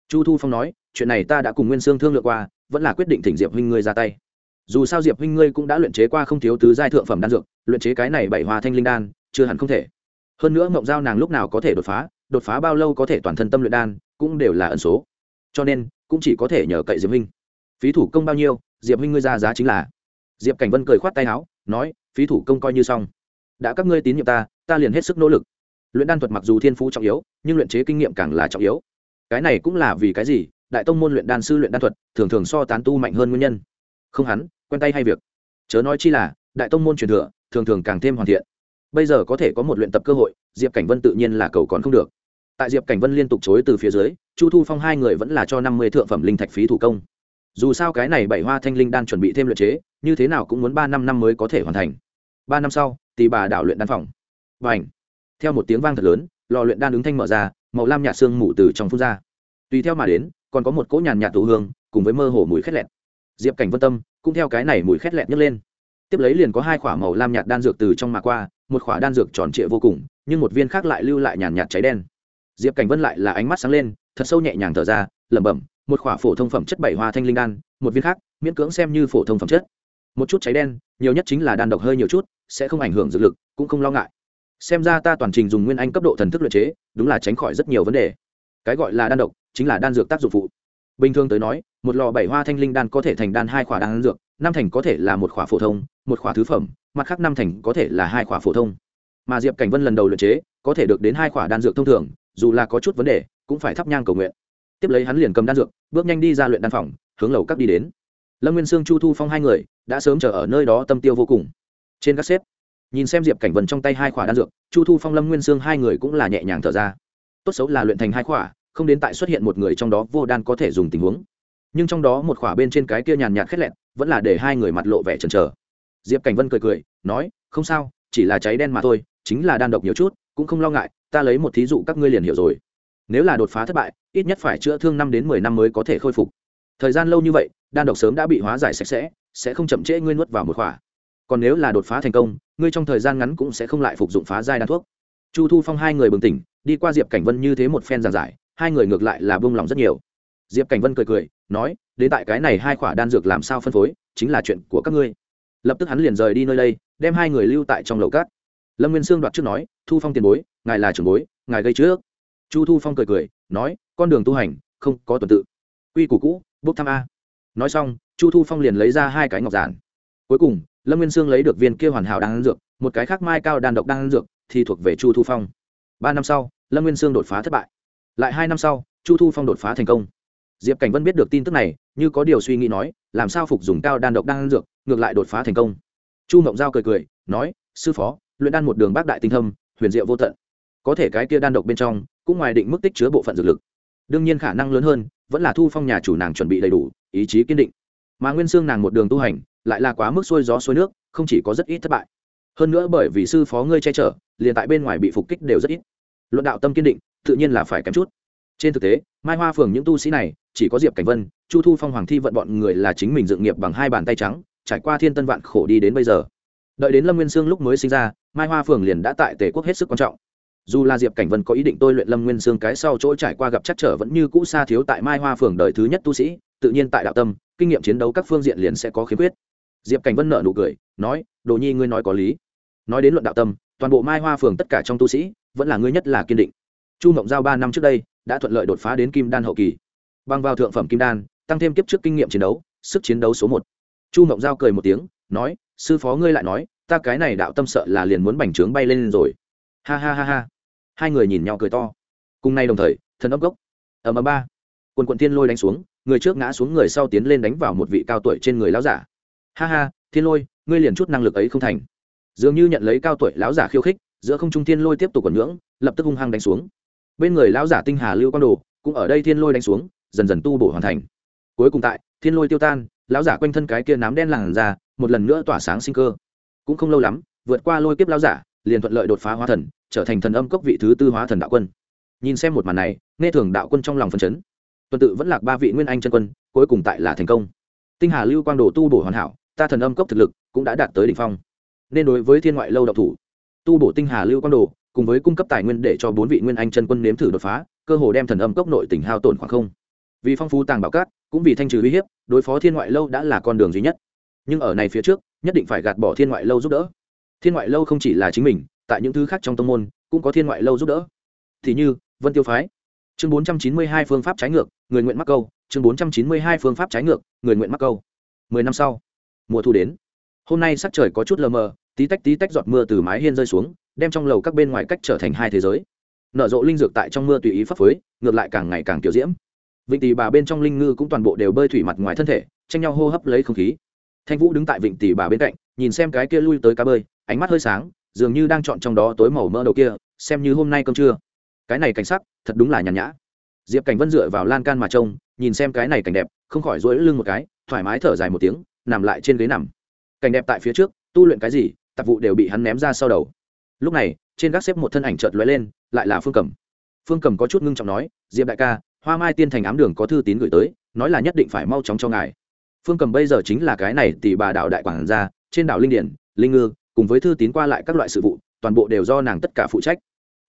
Chu thu phong nói, chuyện này ta đã cùng nguyên sương thương lượng qua, vẫn là quyết định thỉnh diệp huynh ngươi ra tay dù sao diệp huynh ngươi cũng đã luyện chế qua không thiếu tứ giai thượng phẩm đan dược, luyện chế cái này bảy hoa thanh linh đan, chưa hẳn không thể. Hơn nữa mộng giao nàng lúc nào có thể đột phá đột phá bao lâu có thể toàn thân tâm luyện đan, cũng đều là ẩn số. Cho nên, cũng chỉ có thể nhờ cậy diệp huynh. Phí thủ công bao nhiêu, diệp huynh ngươi ra giá chính là. Diệp cảnh vân cười khoát tay áo, nói, phí thủ công coi như xong. Đã các ngươi tín nhiệm ta ta liền hết sức nỗ lực. Luyện đan thuật mặc dù thiên phú trọng yếu, nhưng luyện chế kinh nghiệm càng là trọng yếu. Cái này cũng là vì cái gì, đại tông môn luyện đan sư luyện đan thuật, thường thường so tán tu mạnh hơn nguyên nhân. Không hắn quen tay hay việc. Chớ nói chi là, đại tông môn truyền thừa, thường thường càng thêm hoàn thiện. Bây giờ có thể có một luyện tập cơ hội, diệp cảnh vân tự nhiên là cầu còn không được. Tại diệp cảnh vân liên tục chối từ phía dưới, chu thu phong hai người vẫn là cho năm mươi thượng phẩm linh thạch phí thủ công. Dù sao cái này bảy hoa thanh linh đan chuẩn bị thêm luyện chế, như thế nào cũng muốn ba năm năm mới có thể hoàn thành. Ba năm sau tỷ bà đảo luyện đan phòng. Và ảnh theo một tiếng vang thật lớn, lò luyện đan ứng thanh mở ra, màu lam nhạt xương mù từ trong phun ra. Tùy theo mà đến, còn có một cỗ nhàn nhạt tụ hương, cùng với mơ hồ mùi khét lẹt diệp cảnh vân tâm cũng theo cái này mùi khét lẹt nhấc lên. Tiếp lấy liền có hai k h ỏ a màu lam nhạt đan dược từ trong mà qua, một k h ỏ a đan dược tròn trịa vô cùng, nhưng một viên khác lại lưu lại nhàn nhạt cháy đen. Diệp cảnh vân lại là ánh mắt sáng lên, thật sâu nhẹ nhàng thở ra, lẩm bẩm, một khỏa phổ thông phẩm chất bảy hoa thanh linh đan, một viên khác, miễn cưỡng xem như phổ thông phẩm chất. Một chút cháy đen, nhiều nhất chính là đan độc hơi nhiều chút, sẽ không ảnh hưởng dược lực, cũng không lo ngại. Xem ra ta toàn trình dùng nguyên anh cấp độ thần thức luyện chế, đúng là tránh khỏi rất nhiều vấn đề. Cái gọi là đan độc, chính là đan dược tác dụng phụ bình thường tới nói, một lò bảy hoa thanh linh đan có thể thành đan hai khỏa đan dược, năm thành có thể là một khỏa phổ thông, một khỏa thứ phẩm, mặt khác năm thành có thể là hai khỏa phổ thông. Mà diệp cảnh vân lần đầu luyện chế, có thể được đến hai khỏa đan dược thông thường, dù là có chút vấn đề, cũng phải thắp nhang cầu nguyện. Tiếp lấy hắn liền cầm đan dược, bước nhanh đi ra luyện đan phòng, hướng lầu các đi đến. Lâm nguyên sương, chu thu phong hai người, đã sớm chờ ở nơi đó tâm tiêu vô cùng. Trên các xếp, nhìn xem diệp cảnh vân trong tay hai khỏa đan dược, chu thu phong, lâm nguyên sương hai người cũng là nhẹ nhàng thở ra. Tốt xấu là luyện thành hai khỏa không đến tại xuất hiện một người trong đó vô đan có thể dùng tình huống. Nhưng trong đó một khỏa bên trên cái kia nhàn nhạt khét lẹn vẫn là để hai người mặt lộ vẻ chần chờ. Diệp cảnh vân cười cười, nói, không sao, chỉ là cháy đen mà thôi, chính là đan độc nhiều chút, cũng không lo ngại, ta lấy một thí dụ các ngươi liền hiểu rồi. Nếu là đột phá thất bại, ít nhất phải chữa thương năm đến mười năm mới có thể khôi phục. Thời gian lâu như vậy, đan độc sớm đã bị hóa giải sạch sẽ sẽ không chậm trễ ngươi nuốt vào một khỏa. Còn nếu là đột phá thành công, ngươi trong thời gian ngắn cũng sẽ không lại phục dụng phá giai đan thuốc. Chu thu phong hai người bừng tỉnh, đi qua diệp cảnh vân như thế một phen giàn giải hai người ngược lại là buông lòng rất nhiều. Diệp cảnh vân cười cười, nói, đến tại cái này hai khỏa đan dược làm sao phân phối, chính là chuyện của các ngươi. Lập tức hắn liền rời đi nơi đây, đem hai người lưu tại trong lầu cát. Lâm nguyên sương đoạt trước nói, thu phong tiền bối, ngài là trưởng bối, ngài gây trước. Chu thu phong cười cười, nói, con đường tu hành, không có tuần tự. Quy củ cũ, bốc thăm a. Nói xong, chu thu phong liền lấy ra hai cái ngọc giản. Cuối cùng, lâm nguyên sương lấy được viên kia hoàn hảo đan dược, một cái khác mai cao đan độc đan dược, thì thuộc về chu thu phong. Ba năm sau, lâm nguyên sương đột phá thất bại lại hai năm sau, chu thu phong đột phá thành công. Diệp cảnh vân biết được tin tức này, như có điều suy nghĩ nói, làm sao phục dùng cao đan độc đan dược, ngược lại đột phá thành công. Chu mộng giao cười cười, nói, sư phó, luyện đan một đường bác đại tinh thâm, huyền diệu vô tận. Có thể cái kia đan độc bên trong, cũng ngoài định mức tích chứa bộ phận dược lực. Đương nhiên khả năng lớn hơn, vẫn là thu phong nhà chủ nàng chuẩn bị đầy đủ, ý chí kiên định. Mà nguyên xương nàng một đường tu hành, lại là quá mức xuôi gió xuôi nước, không chỉ có rất ít thất bại. Hơn nữa bởi vì sư phó ngươi che chở, liền tại bên ngoài bị phục kích đều rất ít. Luận đạo tâm kiên định tự nhiên là phải kém chút. Trên thực tế, mai hoa phường những tu sĩ này, chỉ có diệp cảnh vân, chu thu phong, hoàng thi vận bọn người là chính mình dựng nghiệp bằng hai bàn tay trắng, trải qua thiên tân vạn khổ đi đến bây giờ. Đợi đến lâm nguyên sương lúc mới sinh ra, mai hoa phường liền đã tại tề quốc hết sức quan trọng. Dù là diệp cảnh vân có ý định tôi luyện lâm nguyên sương cái sau chỗ trải qua gặp chắc trở vẫn như cũ xa thiếu tại mai hoa phường đời thứ nhất tu sĩ, tự nhiên tại đạo tâm, kinh nghiệm chiến đấu các phương diện liền sẽ có khiếm khuyết. Diệp cảnh vân nợ nụ cười, nói, đồ nhi ngươi nói có lý. Nói đến luận đạo tâm, toàn bộ mai hoa phường tất cả trong tu sĩ, vẫn là ngươi nhất là kiên định chu mộng giao ba năm trước đây đã thuận lợi đột phá đến kim đan hậu kỳ. Bằng vào thượng phẩm kim đan, tăng thêm kiếp trước kinh nghiệm chiến đấu, sức chiến đấu số một. Chu mộng giao cười một tiếng, nói, sư phó ngươi lại nói, ta cái này đạo tâm sợ là liền muốn bành trướng bay lên rồi. Ha ha ha ha. Hai người nhìn nhau cười to. Cùng nay đồng thời, thần ấp gốc. Ở ầm ba, quần quận thiên lôi đánh xuống, người trước ngã xuống người sau tiến lên đánh vào một vị cao tuổi trên người lão giả. Ha ha, thiên lôi, ngươi liền chút năng lực ấy không thành. Dường như nhận lấy cao tuổi lão giả khiêu khích, giữa không trung thiên lôi tiếp tục còn ngưỡng, lập tức hung hăng đánh xuống bên người lão giả tinh hà lưu quang đồ cũng ở đây thiên lôi đánh xuống, dần dần tu bổ hoàn thành. Cuối cùng tại, thiên lôi tiêu tan, lão giả quanh thân cái kia nám đen làn ra một lần nữa tỏa sáng sinh cơ. Cũng không lâu lắm, vượt qua lôi kiếp lão giả, liền thuận lợi đột phá hóa thần, trở thành thần âm cốc vị thứ tư hóa thần đạo quân. Nhìn xem một màn này, nghe thường đạo quân trong lòng phân chấn. Tuần tự vẫn lạc ba vị nguyên anh chân quân, cuối cùng tại là thành công. Tinh hà lưu quang đồ tu bổ hoàn hảo, ta thần âm cốc thực lực cũng đã đạt tới đỉnh phong. Nên đối với thiên ngoại lâu độc thủ. Tu bổ tinh hà lưu quang đồ cùng với cung cấp tài nguyên để cho bốn vị nguyên anh chân quân nếm thử đột phá, cơ hồ đem thần âm cốc nội tỉnh hao tổn khoảng không. Vì phong phú tàng bảo cát, cũng vì thanh trừ uy hiếp, đối phó thiên ngoại lâu đã là con đường duy nhất. Nhưng ở này phía trước, nhất định phải gạt bỏ thiên ngoại lâu giúp đỡ. Thiên ngoại lâu không chỉ là chính mình, tại những thứ khác trong tông môn, cũng có thiên ngoại lâu giúp đỡ. Thì như, vân tiêu phái. Chương bốn trăm chín mươi hai phương pháp trái ngược, người nguyện mắc câu. Chương bốn trăm chín mươi hai phương pháp trái ngược, người nguyện mắc câu. Mười năm sau, mùa thu đến. Hôm nay sắc trời có chút lờ mờ, tí tách tí tách giọt mưa từ mái hiên rơi xuống đem trong lầu các bên ngoài cách trở thành hai thế giới. Nở rộ linh dược tại trong mưa tùy ý phấp phới, ngược lại càng ngày càng kiểu diễm. Vịnh tỷ bà bên trong linh ngư cũng toàn bộ đều bơi thủy mặt ngoài thân thể, tranh nhau hô hấp lấy không khí. Thanh vũ đứng tại vịnh tỷ bà bên cạnh, nhìn xem cái kia lui tới cá bơi, ánh mắt hơi sáng, dường như đang chọn trong đó tối màu mỡ đầu kia, xem như hôm nay cơm trưa. Cái này cảnh sắc, thật đúng là nhàn nhã. Diệp cảnh vân dựa vào lan can mà trông, nhìn xem cái này cảnh đẹp, không khỏi rỗi lưng một cái, thoải mái thở dài một tiếng, nằm lại trên ghế nằm. Cảnh đẹp tại phía trước, tu luyện cái gì, tạp vụ đều bị hắn ném ra sau đầu lúc này, trên gác xếp một thân ảnh chợt lóe lên, lại là phương cầm. Phương cầm có chút ngưng trọng nói, diệp đại ca, hoa mai tiên thành ám đường có thư tín gửi tới, nói là nhất định phải mau chóng cho ngài. Phương cầm bây giờ chính là cái này tỷ bà đạo đại quản gia, trên đảo linh điển, linh ngư, cùng với thư tín qua lại các loại sự vụ, toàn bộ đều do nàng tất cả phụ trách.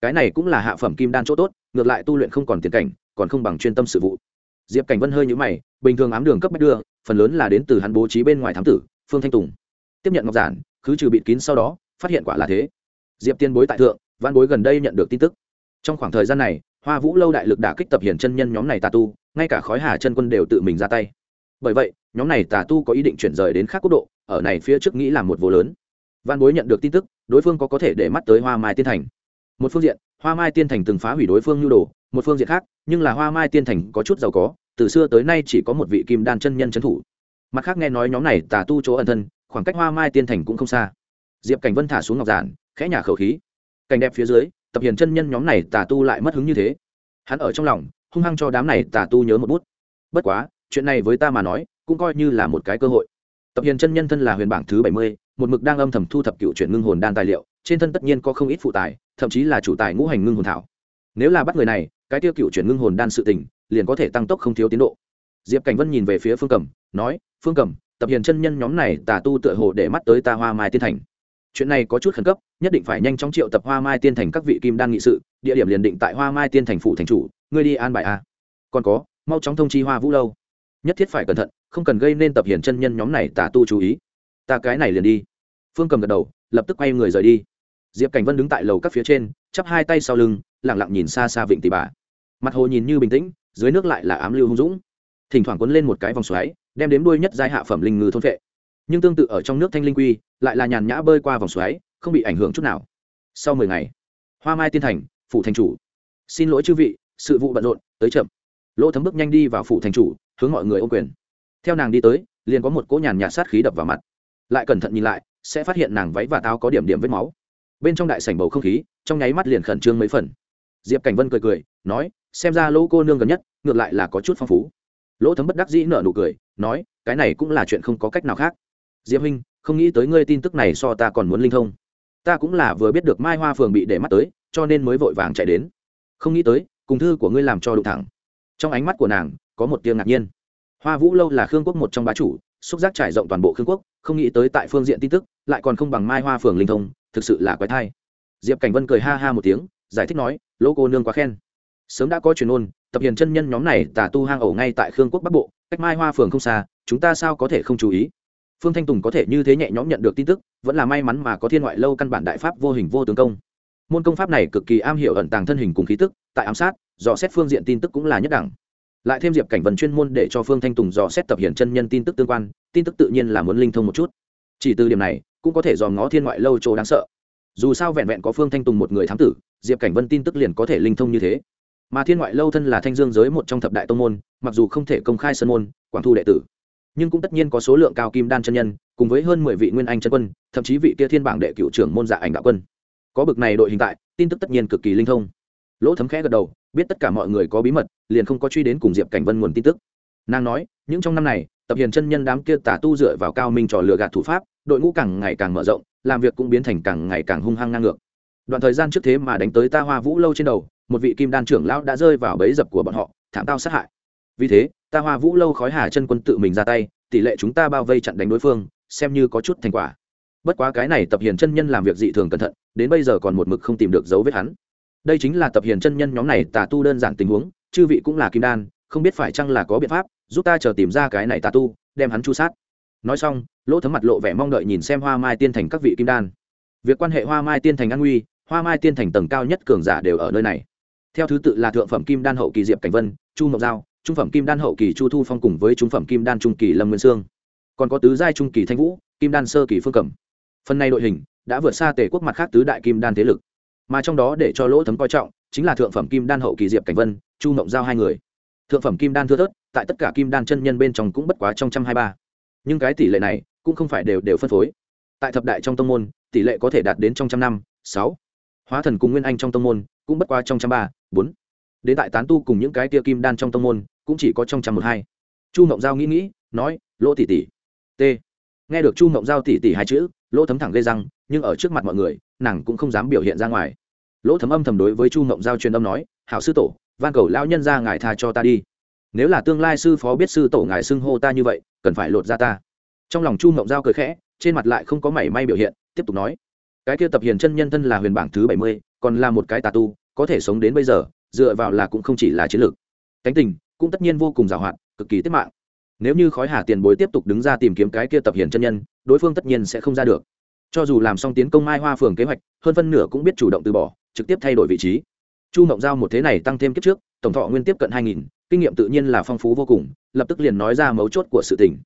Cái này cũng là hạ phẩm kim đan chỗ tốt, ngược lại tu luyện không còn tiền cảnh, còn không bằng chuyên tâm sự vụ. Diệp cảnh vân hơi nhũ mày, bình thường ám đường cấp bách đưa, phần lớn là đến từ hắn bố trí bên ngoài thám tử, phương thanh tùng. Tiếp nhận ngọc giản cứ trừ bịt kín sau đó, phát hiện quả là thế diệp tiên bối tại thượng văn bối gần đây nhận được tin tức. Trong khoảng thời gian này, hoa vũ lâu đại lực đã kích tập hiển chân nhân nhóm này tà tu, ngay cả khói hà chân quân đều tự mình ra tay. Bởi vậy, nhóm này tà tu có ý định chuyển rời đến khác quốc độ, ở này phía trước nghĩ là một vô lớn. Văn bối nhận được tin tức, đối phương có có thể để mắt tới hoa mai tiên thành. Một phương diện, hoa mai tiên thành từng phá hủy đối phương nhu đồ, một phương diện khác, nhưng là hoa mai tiên thành có chút giàu có, từ xưa tới nay chỉ có một vị kim đan chân nhân trấn thủ. Mặt khác nghe nói nhóm này tà tu chỗ ẩn thân, khoảng cách hoa mai tiên thành cũng không xa. Diệp cảnh vân thả xuống ngọc giản khẽ nhà khẩu khí. Cảnh đẹp phía dưới, tập hiền chân nhân nhóm này tà tu lại mất hứng như thế. Hắn ở trong lòng, hung hăng cho đám này tà tu nhớ một bút. Bất quá, chuyện này với ta mà nói, cũng coi như là một cái cơ hội. Tập hiền chân nhân thân là huyền bảng thứ bảy mươi, một mực đang âm thầm thu thập cựu chuyển ngưng hồn đan tài liệu, trên thân tất nhiên có không ít phụ tài, thậm chí là chủ tài ngũ hành ngưng hồn thảo. Nếu là bắt người này, cái tiêu cựu chuyển ngưng hồn đan sự tình, liền có thể tăng tốc không thiếu tiến độ. Diệp cảnh vân nhìn về phía phương cầm nói, phương cầm tập hiền chân nhân nhóm này tà tu tựa hồ để mắt tới ta hoa mai tiên thành chuyện này có chút khẩn cấp, nhất định phải nhanh chóng triệu tập hoa mai tiên thành các vị kim đan nghị sự, địa điểm liền định tại hoa mai tiên thành phủ thành chủ, ngươi đi an bài a. Còn có, mau chóng thông chi hoa vũ lâu. Nhất thiết phải cẩn thận, không cần gây nên tập hiển chân nhân nhóm này tả tu chú ý. Ta cái này liền đi. Phương cầm gật đầu, lập tức quay người rời đi. Diệp cảnh vân đứng tại lầu các phía trên, chắp hai tay sau lưng lẳng lặng nhìn xa xa vịnh tỷ bà. Mặt hồ nhìn như bình tĩnh, dưới nước lại là ám lưu hung dũng. Thỉnh thoảng quấn lên một cái vòng xoáy, đem đếm đuôi nhất giai hạ phẩm linh ngư thôn vệ nhưng tương tự ở trong nước thanh linh quy lại là nhàn nhã bơi qua vòng xoáy, không bị ảnh hưởng chút nào. Sau mười ngày, hoa mai tiên thành, phủ thành chủ. Xin lỗi chư vị, sự vụ bận rộn, tới chậm. Lỗ thấm bước nhanh đi vào phủ thành chủ, hướng mọi người ô quyền. Theo nàng đi tới, liền có một cỗ nhàn nhạt sát khí đập vào mặt. Lại cẩn thận nhìn lại, sẽ phát hiện nàng váy và tao có điểm điểm vết máu. Bên trong đại sảnh bầu không khí, trong nháy mắt liền khẩn trương mấy phần. Diệp cảnh vân cười cười, nói, xem ra lỗ cô nương gần nhất, ngược lại là có chút phong phú. Lỗ thấm bất đắc dĩ nở nụ cười, nói, cái này cũng là chuyện không có cách nào khác. Diệp huynh không nghĩ tới ngươi tin tức này so ta còn muốn linh thông. Ta cũng là vừa biết được mai hoa phường bị để mắt tới, cho nên mới vội vàng chạy đến. Không nghĩ tới, cùng thư của ngươi làm cho đụng thẳng. Trong ánh mắt của nàng, có một tiếng ngạc nhiên. Hoa vũ lâu là khương quốc một trong bá chủ, xúc giác trải rộng toàn bộ khương quốc, không nghĩ tới tại phương diện tin tức, lại còn không bằng mai hoa phường linh thông, thực sự là quái thai. Diệp cảnh vân cười ha ha một tiếng, giải thích nói, lỗ cô nương quá khen. Sớm đã có truyền ôn, tập hiền chân nhân nhóm này tà tu hang ổ ngay tại khương quốc bắc bộ, cách mai hoa phường không xa, chúng ta sao có thể không chú ý? Phương thanh tùng có thể như thế nhẹ nhõm nhận được tin tức, vẫn là may mắn mà có thiên ngoại lâu căn bản đại pháp vô hình vô tướng công. Môn công pháp này cực kỳ am hiểu ẩn tàng thân hình cùng khí tức, tại ám sát, dò xét phương diện tin tức cũng là nhất đẳng. Lại thêm diệp cảnh vần chuyên môn để cho phương thanh tùng dò xét tập hiển chân nhân tin tức tương quan, tin tức tự nhiên là muốn linh thông một chút. Chỉ từ điểm này, cũng có thể dò ngó thiên ngoại lâu chỗ đáng sợ. Dù sao vẹn vẹn có phương thanh tùng một người thám tử, diệp cảnh vân tin tức liền có thể linh thông như thế. Mà thiên ngoại lâu thân là thanh dương giới một trong thập đại tông môn, mặc dù không thể công khai sân môn, quảng thu đệ tử nhưng cũng tất nhiên có số lượng cao kim đan chân nhân, cùng với hơn mười vị nguyên anh chân quân, thậm chí vị kia thiên bảng đệ cựu trưởng môn dạ ảnh đạo quân. Có bực này đội hình tại, tin tức tất nhiên cực kỳ linh thông. Lỗ thấm khẽ gật đầu, biết tất cả mọi người có bí mật, liền không có truy đến cùng diệp cảnh vân nguồn tin tức. Nàng nói, những trong năm này, tập hiền chân nhân đám kia tả tu dựa vào cao minh trò lừa gạt thủ pháp, đội ngũ càng ngày càng mở rộng, làm việc cũng biến thành càng ngày càng hung hăng ngang ngược. Đoạn thời gian trước thế mà đánh tới ta hoa vũ lâu trên đầu, một vị kim đan trưởng lão đã rơi vào bẫy dập của bọn họ, thảm tao sát hại vì thế, ta hoa vũ lâu khói hà chân quân tự mình ra tay, tỷ lệ chúng ta bao vây chặn đánh đối phương, xem như có chút thành quả. Bất quá cái này tập hiền chân nhân làm việc dị thường cẩn thận, đến bây giờ còn một mực không tìm được dấu vết hắn. Đây chính là tập hiền chân nhân nhóm này tà tu đơn giản tình huống, chư vị cũng là kim đan, không biết phải chăng là có biện pháp, giúp ta chờ tìm ra cái này tà tu, đem hắn chu sát. Nói xong, lỗ thấm mặt lộ vẻ mong đợi nhìn xem hoa mai tiên thành các vị kim đan. Việc quan hệ hoa mai tiên thành an nguy, hoa mai tiên thành tầng cao nhất cường giả đều ở nơi này. Theo thứ tự là thượng phẩm kim đan hậu kỳ diệp cảnh vân, chu ngọc giao trung phẩm kim đan hậu kỳ chu thu phong cùng với trung phẩm kim đan trung kỳ lâm nguyên sương. Còn có tứ giai trung kỳ thanh vũ, kim đan sơ kỳ phương cẩm. Phần này đội hình đã vượt xa tề quốc mặt khác tứ đại kim đan thế lực. Mà trong đó để cho lỗ thấm coi trọng chính là thượng phẩm kim đan hậu kỳ diệp cảnh vân, chu mộng giao hai người. Thượng phẩm kim đan thưa thớt, tại tất cả kim đan chân nhân bên trong cũng bất quá trong trăm hai ba. Nhưng cái tỷ lệ này cũng không phải đều đều phân phối. Tại thập đại trong tông môn, tỷ lệ có thể đạt đến trong trăm năm, sáu. Hóa thần cùng nguyên anh trong tông môn cũng bất quá trong trăm ba, bốn. Đến tại tán tu cùng những cái tia kim đan trong tông môn cũng chỉ có trong trăm một hai. Chu mộng giao nghĩ nghĩ, nói, lỗ tỷ tỷ. T. Nghe được chu mộng giao tỷ tỷ hai chữ, lỗ thấm thẳng gây răng, nhưng ở trước mặt mọi người, nàng cũng không dám biểu hiện ra ngoài. Lỗ thấm âm thầm đối với chu mộng giao truyền âm nói, hảo sư tổ, van cầu lão nhân ra ngài tha cho ta đi. Nếu là tương lai sư phó biết sư tổ ngài xưng hô ta như vậy, cần phải lột ra ta. Trong lòng chu mộng giao cười khẽ, trên mặt lại không có mảy may biểu hiện, tiếp tục nói, cái kia tập hiền chân nhân thân là huyền bảng thứ bảy mươi, còn là một cái tà tu, có thể sống đến bây giờ, dựa vào là cũng không chỉ là chiến lược. Cánh tình cũng tất nhiên vô cùng giàu hạn, cực kỳ tiết mạng. Nếu như khói hà tiền bối tiếp tục đứng ra tìm kiếm cái kia tập hiền chân nhân, đối phương tất nhiên sẽ không ra được. Cho dù làm xong tiến công mai hoa phường kế hoạch, hơn phân nửa cũng biết chủ động từ bỏ, trực tiếp thay đổi vị trí. Chu mộng giao một thế này tăng thêm kiếp trước, tổng thọ nguyên tiếp cận hai nghìn, kinh nghiệm tự nhiên là phong phú vô cùng, lập tức liền nói ra mấu chốt của sự tình.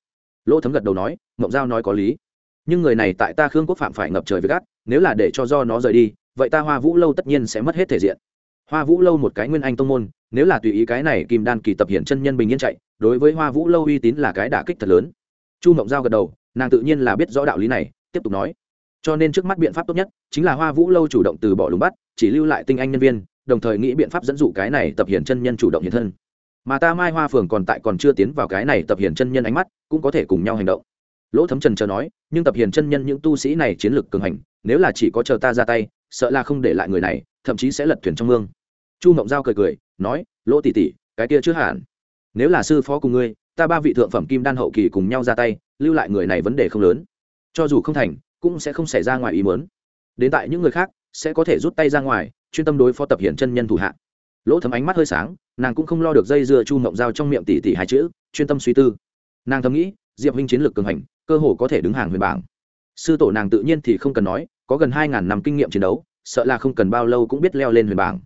Lỗ thấm gật đầu nói, mộng giao nói có lý. Nhưng người này tại ta khương quốc phạm phải ngập trời với gắt nếu là để cho do nó rời đi, vậy ta hoa vũ lâu tất nhiên sẽ mất hết thể diện. Hoa vũ lâu một cái nguyên anh tông môn nếu là tùy ý cái này kim đan kỳ tập hiện chân nhân bình yên chạy, đối với hoa vũ lâu uy tín là cái đả kích thật lớn. Chu mộng giao gật đầu, nàng tự nhiên là biết rõ đạo lý này, tiếp tục nói. Cho nên trước mắt biện pháp tốt nhất chính là hoa vũ lâu chủ động từ bỏ lùng bắt, chỉ lưu lại tinh anh nhân viên, đồng thời nghĩ biện pháp dẫn dụ cái này tập hiển chân nhân chủ động hiện thân. Mà ta mai hoa phường còn tại còn chưa tiến vào cái này tập hiển chân nhân ánh mắt, cũng có thể cùng nhau hành động. Lỗ thấm trần chờ nói, nhưng tập hiển chân nhân những tu sĩ này chiến lược cường hành, nếu là chỉ có chờ ta ra tay, sợ là không để lại người này, thậm chí sẽ lật thuyền trong mương. Chu mộng giao cười cười nói, lỗ tỷ tỷ, cái kia chưa hẳn. Nếu là sư phó cùng ngươi, ta ba vị thượng phẩm kim đan hậu kỳ cùng nhau ra tay, lưu lại người này vấn đề không lớn. Cho dù không thành, cũng sẽ không xảy ra ngoài ý muốn. Đến tại những người khác, sẽ có thể rút tay ra ngoài, chuyên tâm đối phó tập hiển chân nhân thủ hạ. Lỗ thấm ánh mắt hơi sáng, nàng cũng không lo được dây dưa chu mộng dao trong miệng tỷ tỷ hai chữ, chuyên tâm suy tư. Nàng thầm nghĩ, diệp huynh chiến lược cường hành, cơ hồ có thể đứng hàng huyền bảng. Sư tổ nàng tự nhiên thì không cần nói, có gần hai ngàn năm kinh nghiệm chiến đấu, sợ là không cần bao lâu cũng biết leo lên huyền bảng.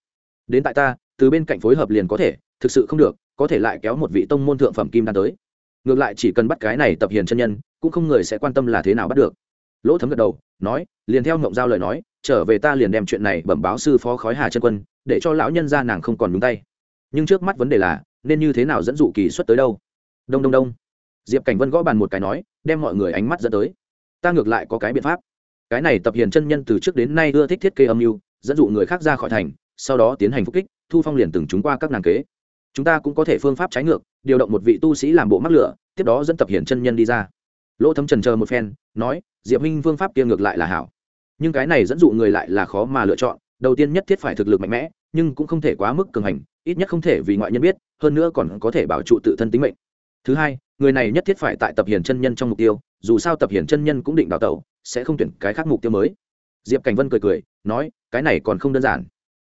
Đến tại ta từ bên cạnh phối hợp liền có thể, thực sự không được, có thể lại kéo một vị tông môn thượng phẩm kim đan tới. Ngược lại chỉ cần bắt cái này tập hiền chân nhân, cũng không người sẽ quan tâm là thế nào bắt được. Lỗ thấm gật đầu, nói, liền theo ngộng giao lời nói, trở về ta liền đem chuyện này bẩm báo sư phó khói hà chân quân, để cho lão nhân ra nàng không còn nhúng tay. Nhưng trước mắt vấn đề là, nên như thế nào dẫn dụ kỳ xuất tới đâu? Đông đông đông. Diệp cảnh vân gõ bàn một cái nói, đem mọi người ánh mắt dẫn tới. Ta ngược lại có cái biện pháp. Cái này tập hiền chân nhân từ trước đến nay ưa thích thiết kế âm mưu, dẫn dụ người khác ra khỏi thành sau đó tiến hành phục kích, thu phong liền từng chúng qua các nàng kế. Chúng ta cũng có thể phương pháp trái ngược, điều động một vị tu sĩ làm bộ mắc lửa, tiếp đó dẫn tập hiển chân nhân đi ra. Lỗ thấm trần chờ một phen, nói, diệp minh phương pháp kia ngược lại là hảo. Nhưng cái này dẫn dụ người lại là khó mà lựa chọn, đầu tiên nhất thiết phải thực lực mạnh mẽ, nhưng cũng không thể quá mức cường hành, ít nhất không thể vì ngoại nhân biết, hơn nữa còn có thể bảo trụ tự thân tính mệnh. Thứ hai, người này nhất thiết phải tại tập hiển chân nhân trong mục tiêu, dù sao tập hiển chân nhân cũng định đào tẩu, sẽ không tuyển cái khác mục tiêu mới. Diệp cảnh vân cười cười, nói, cái này còn không đơn giản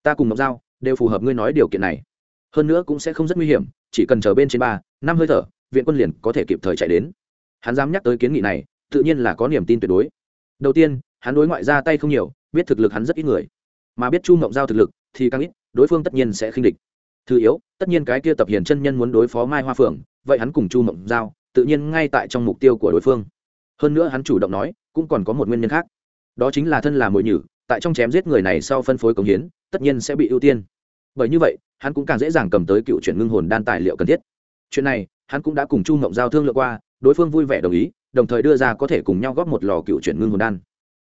ta cùng ngọc giao đều phù hợp ngươi nói điều kiện này. Hơn nữa cũng sẽ không rất nguy hiểm, chỉ cần chờ bên trên ba, năm hơi thở, viện quân liền có thể kịp thời chạy đến. Hắn dám nhắc tới kiến nghị này, tự nhiên là có niềm tin tuyệt đối. Đầu tiên, hắn đối ngoại ra tay không nhiều, biết thực lực hắn rất ít người. Mà biết chu mộng giao thực lực thì càng ít, đối phương tất nhiên sẽ khinh địch. Thứ yếu, tất nhiên cái kia tập hiền chân nhân muốn đối phó mai hoa phượng, vậy hắn cùng chu mộng giao tự nhiên ngay tại trong mục tiêu của đối phương. Hơn nữa hắn chủ động nói, cũng còn có một nguyên nhân khác. Đó chính là thân là mội nhử, tại trong chém giết người này sau phân phối cống hiến tất nhiên sẽ bị ưu tiên. Bởi như vậy, hắn cũng càng dễ dàng cầm tới cựu chuyển ngưng hồn đan tài liệu cần thiết. Chuyện này, hắn cũng đã cùng chu mộng giao thương lượng qua, đối phương vui vẻ đồng ý, đồng thời đưa ra có thể cùng nhau góp một lò cựu chuyển ngưng hồn đan.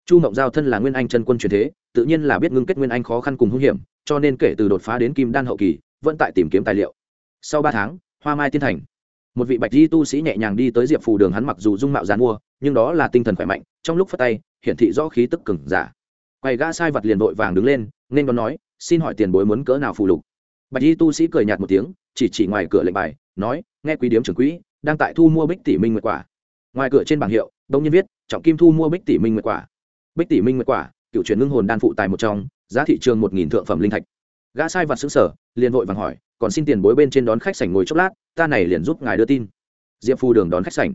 Chu mộng giao thân là nguyên anh chân quân truyền thế, tự nhiên là biết ngưng kết nguyên anh khó khăn cùng hung hiểm, cho nên kể từ đột phá đến kim đan hậu kỳ, vẫn tại tìm kiếm tài liệu. Sau ba tháng, hoa mai tiên thành, một vị bạch di tu sĩ nhẹ nhàng đi tới diệp phù đường hắn mặc dù dung mạo dàn mua nhưng đó là tinh thần khỏe mạnh, trong lúc phát tay, hiển thị rõ khí tức cừng giả. Quay gã sai vật liền vội vàng đứng lên nên còn nói, xin hỏi tiền bối muốn cỡ nào phù lục? Bạch y tu sĩ cười nhạt một tiếng, chỉ chỉ ngoài cửa lệnh bài, nói, nghe quý điếm trưởng quỹ, đang tại thu mua bích tỷ minh nguyệt quả. Ngoài cửa trên bảng hiệu, đông nhiên viết, trọng kim thu mua bích tỷ minh nguyệt quả. Bích tỷ minh nguyệt quả, cựu truyền ngưng hồn đan phụ tài một trong, giá thị trường một nghìn thượng phẩm linh thạch. Gã sai vặt xứng sở liền vội vàng hỏi, còn xin tiền bối bên trên đón khách sảnh ngồi chốc lát, ta này liền giúp ngài đưa tin. Diệp phu đường đón khách sảnh.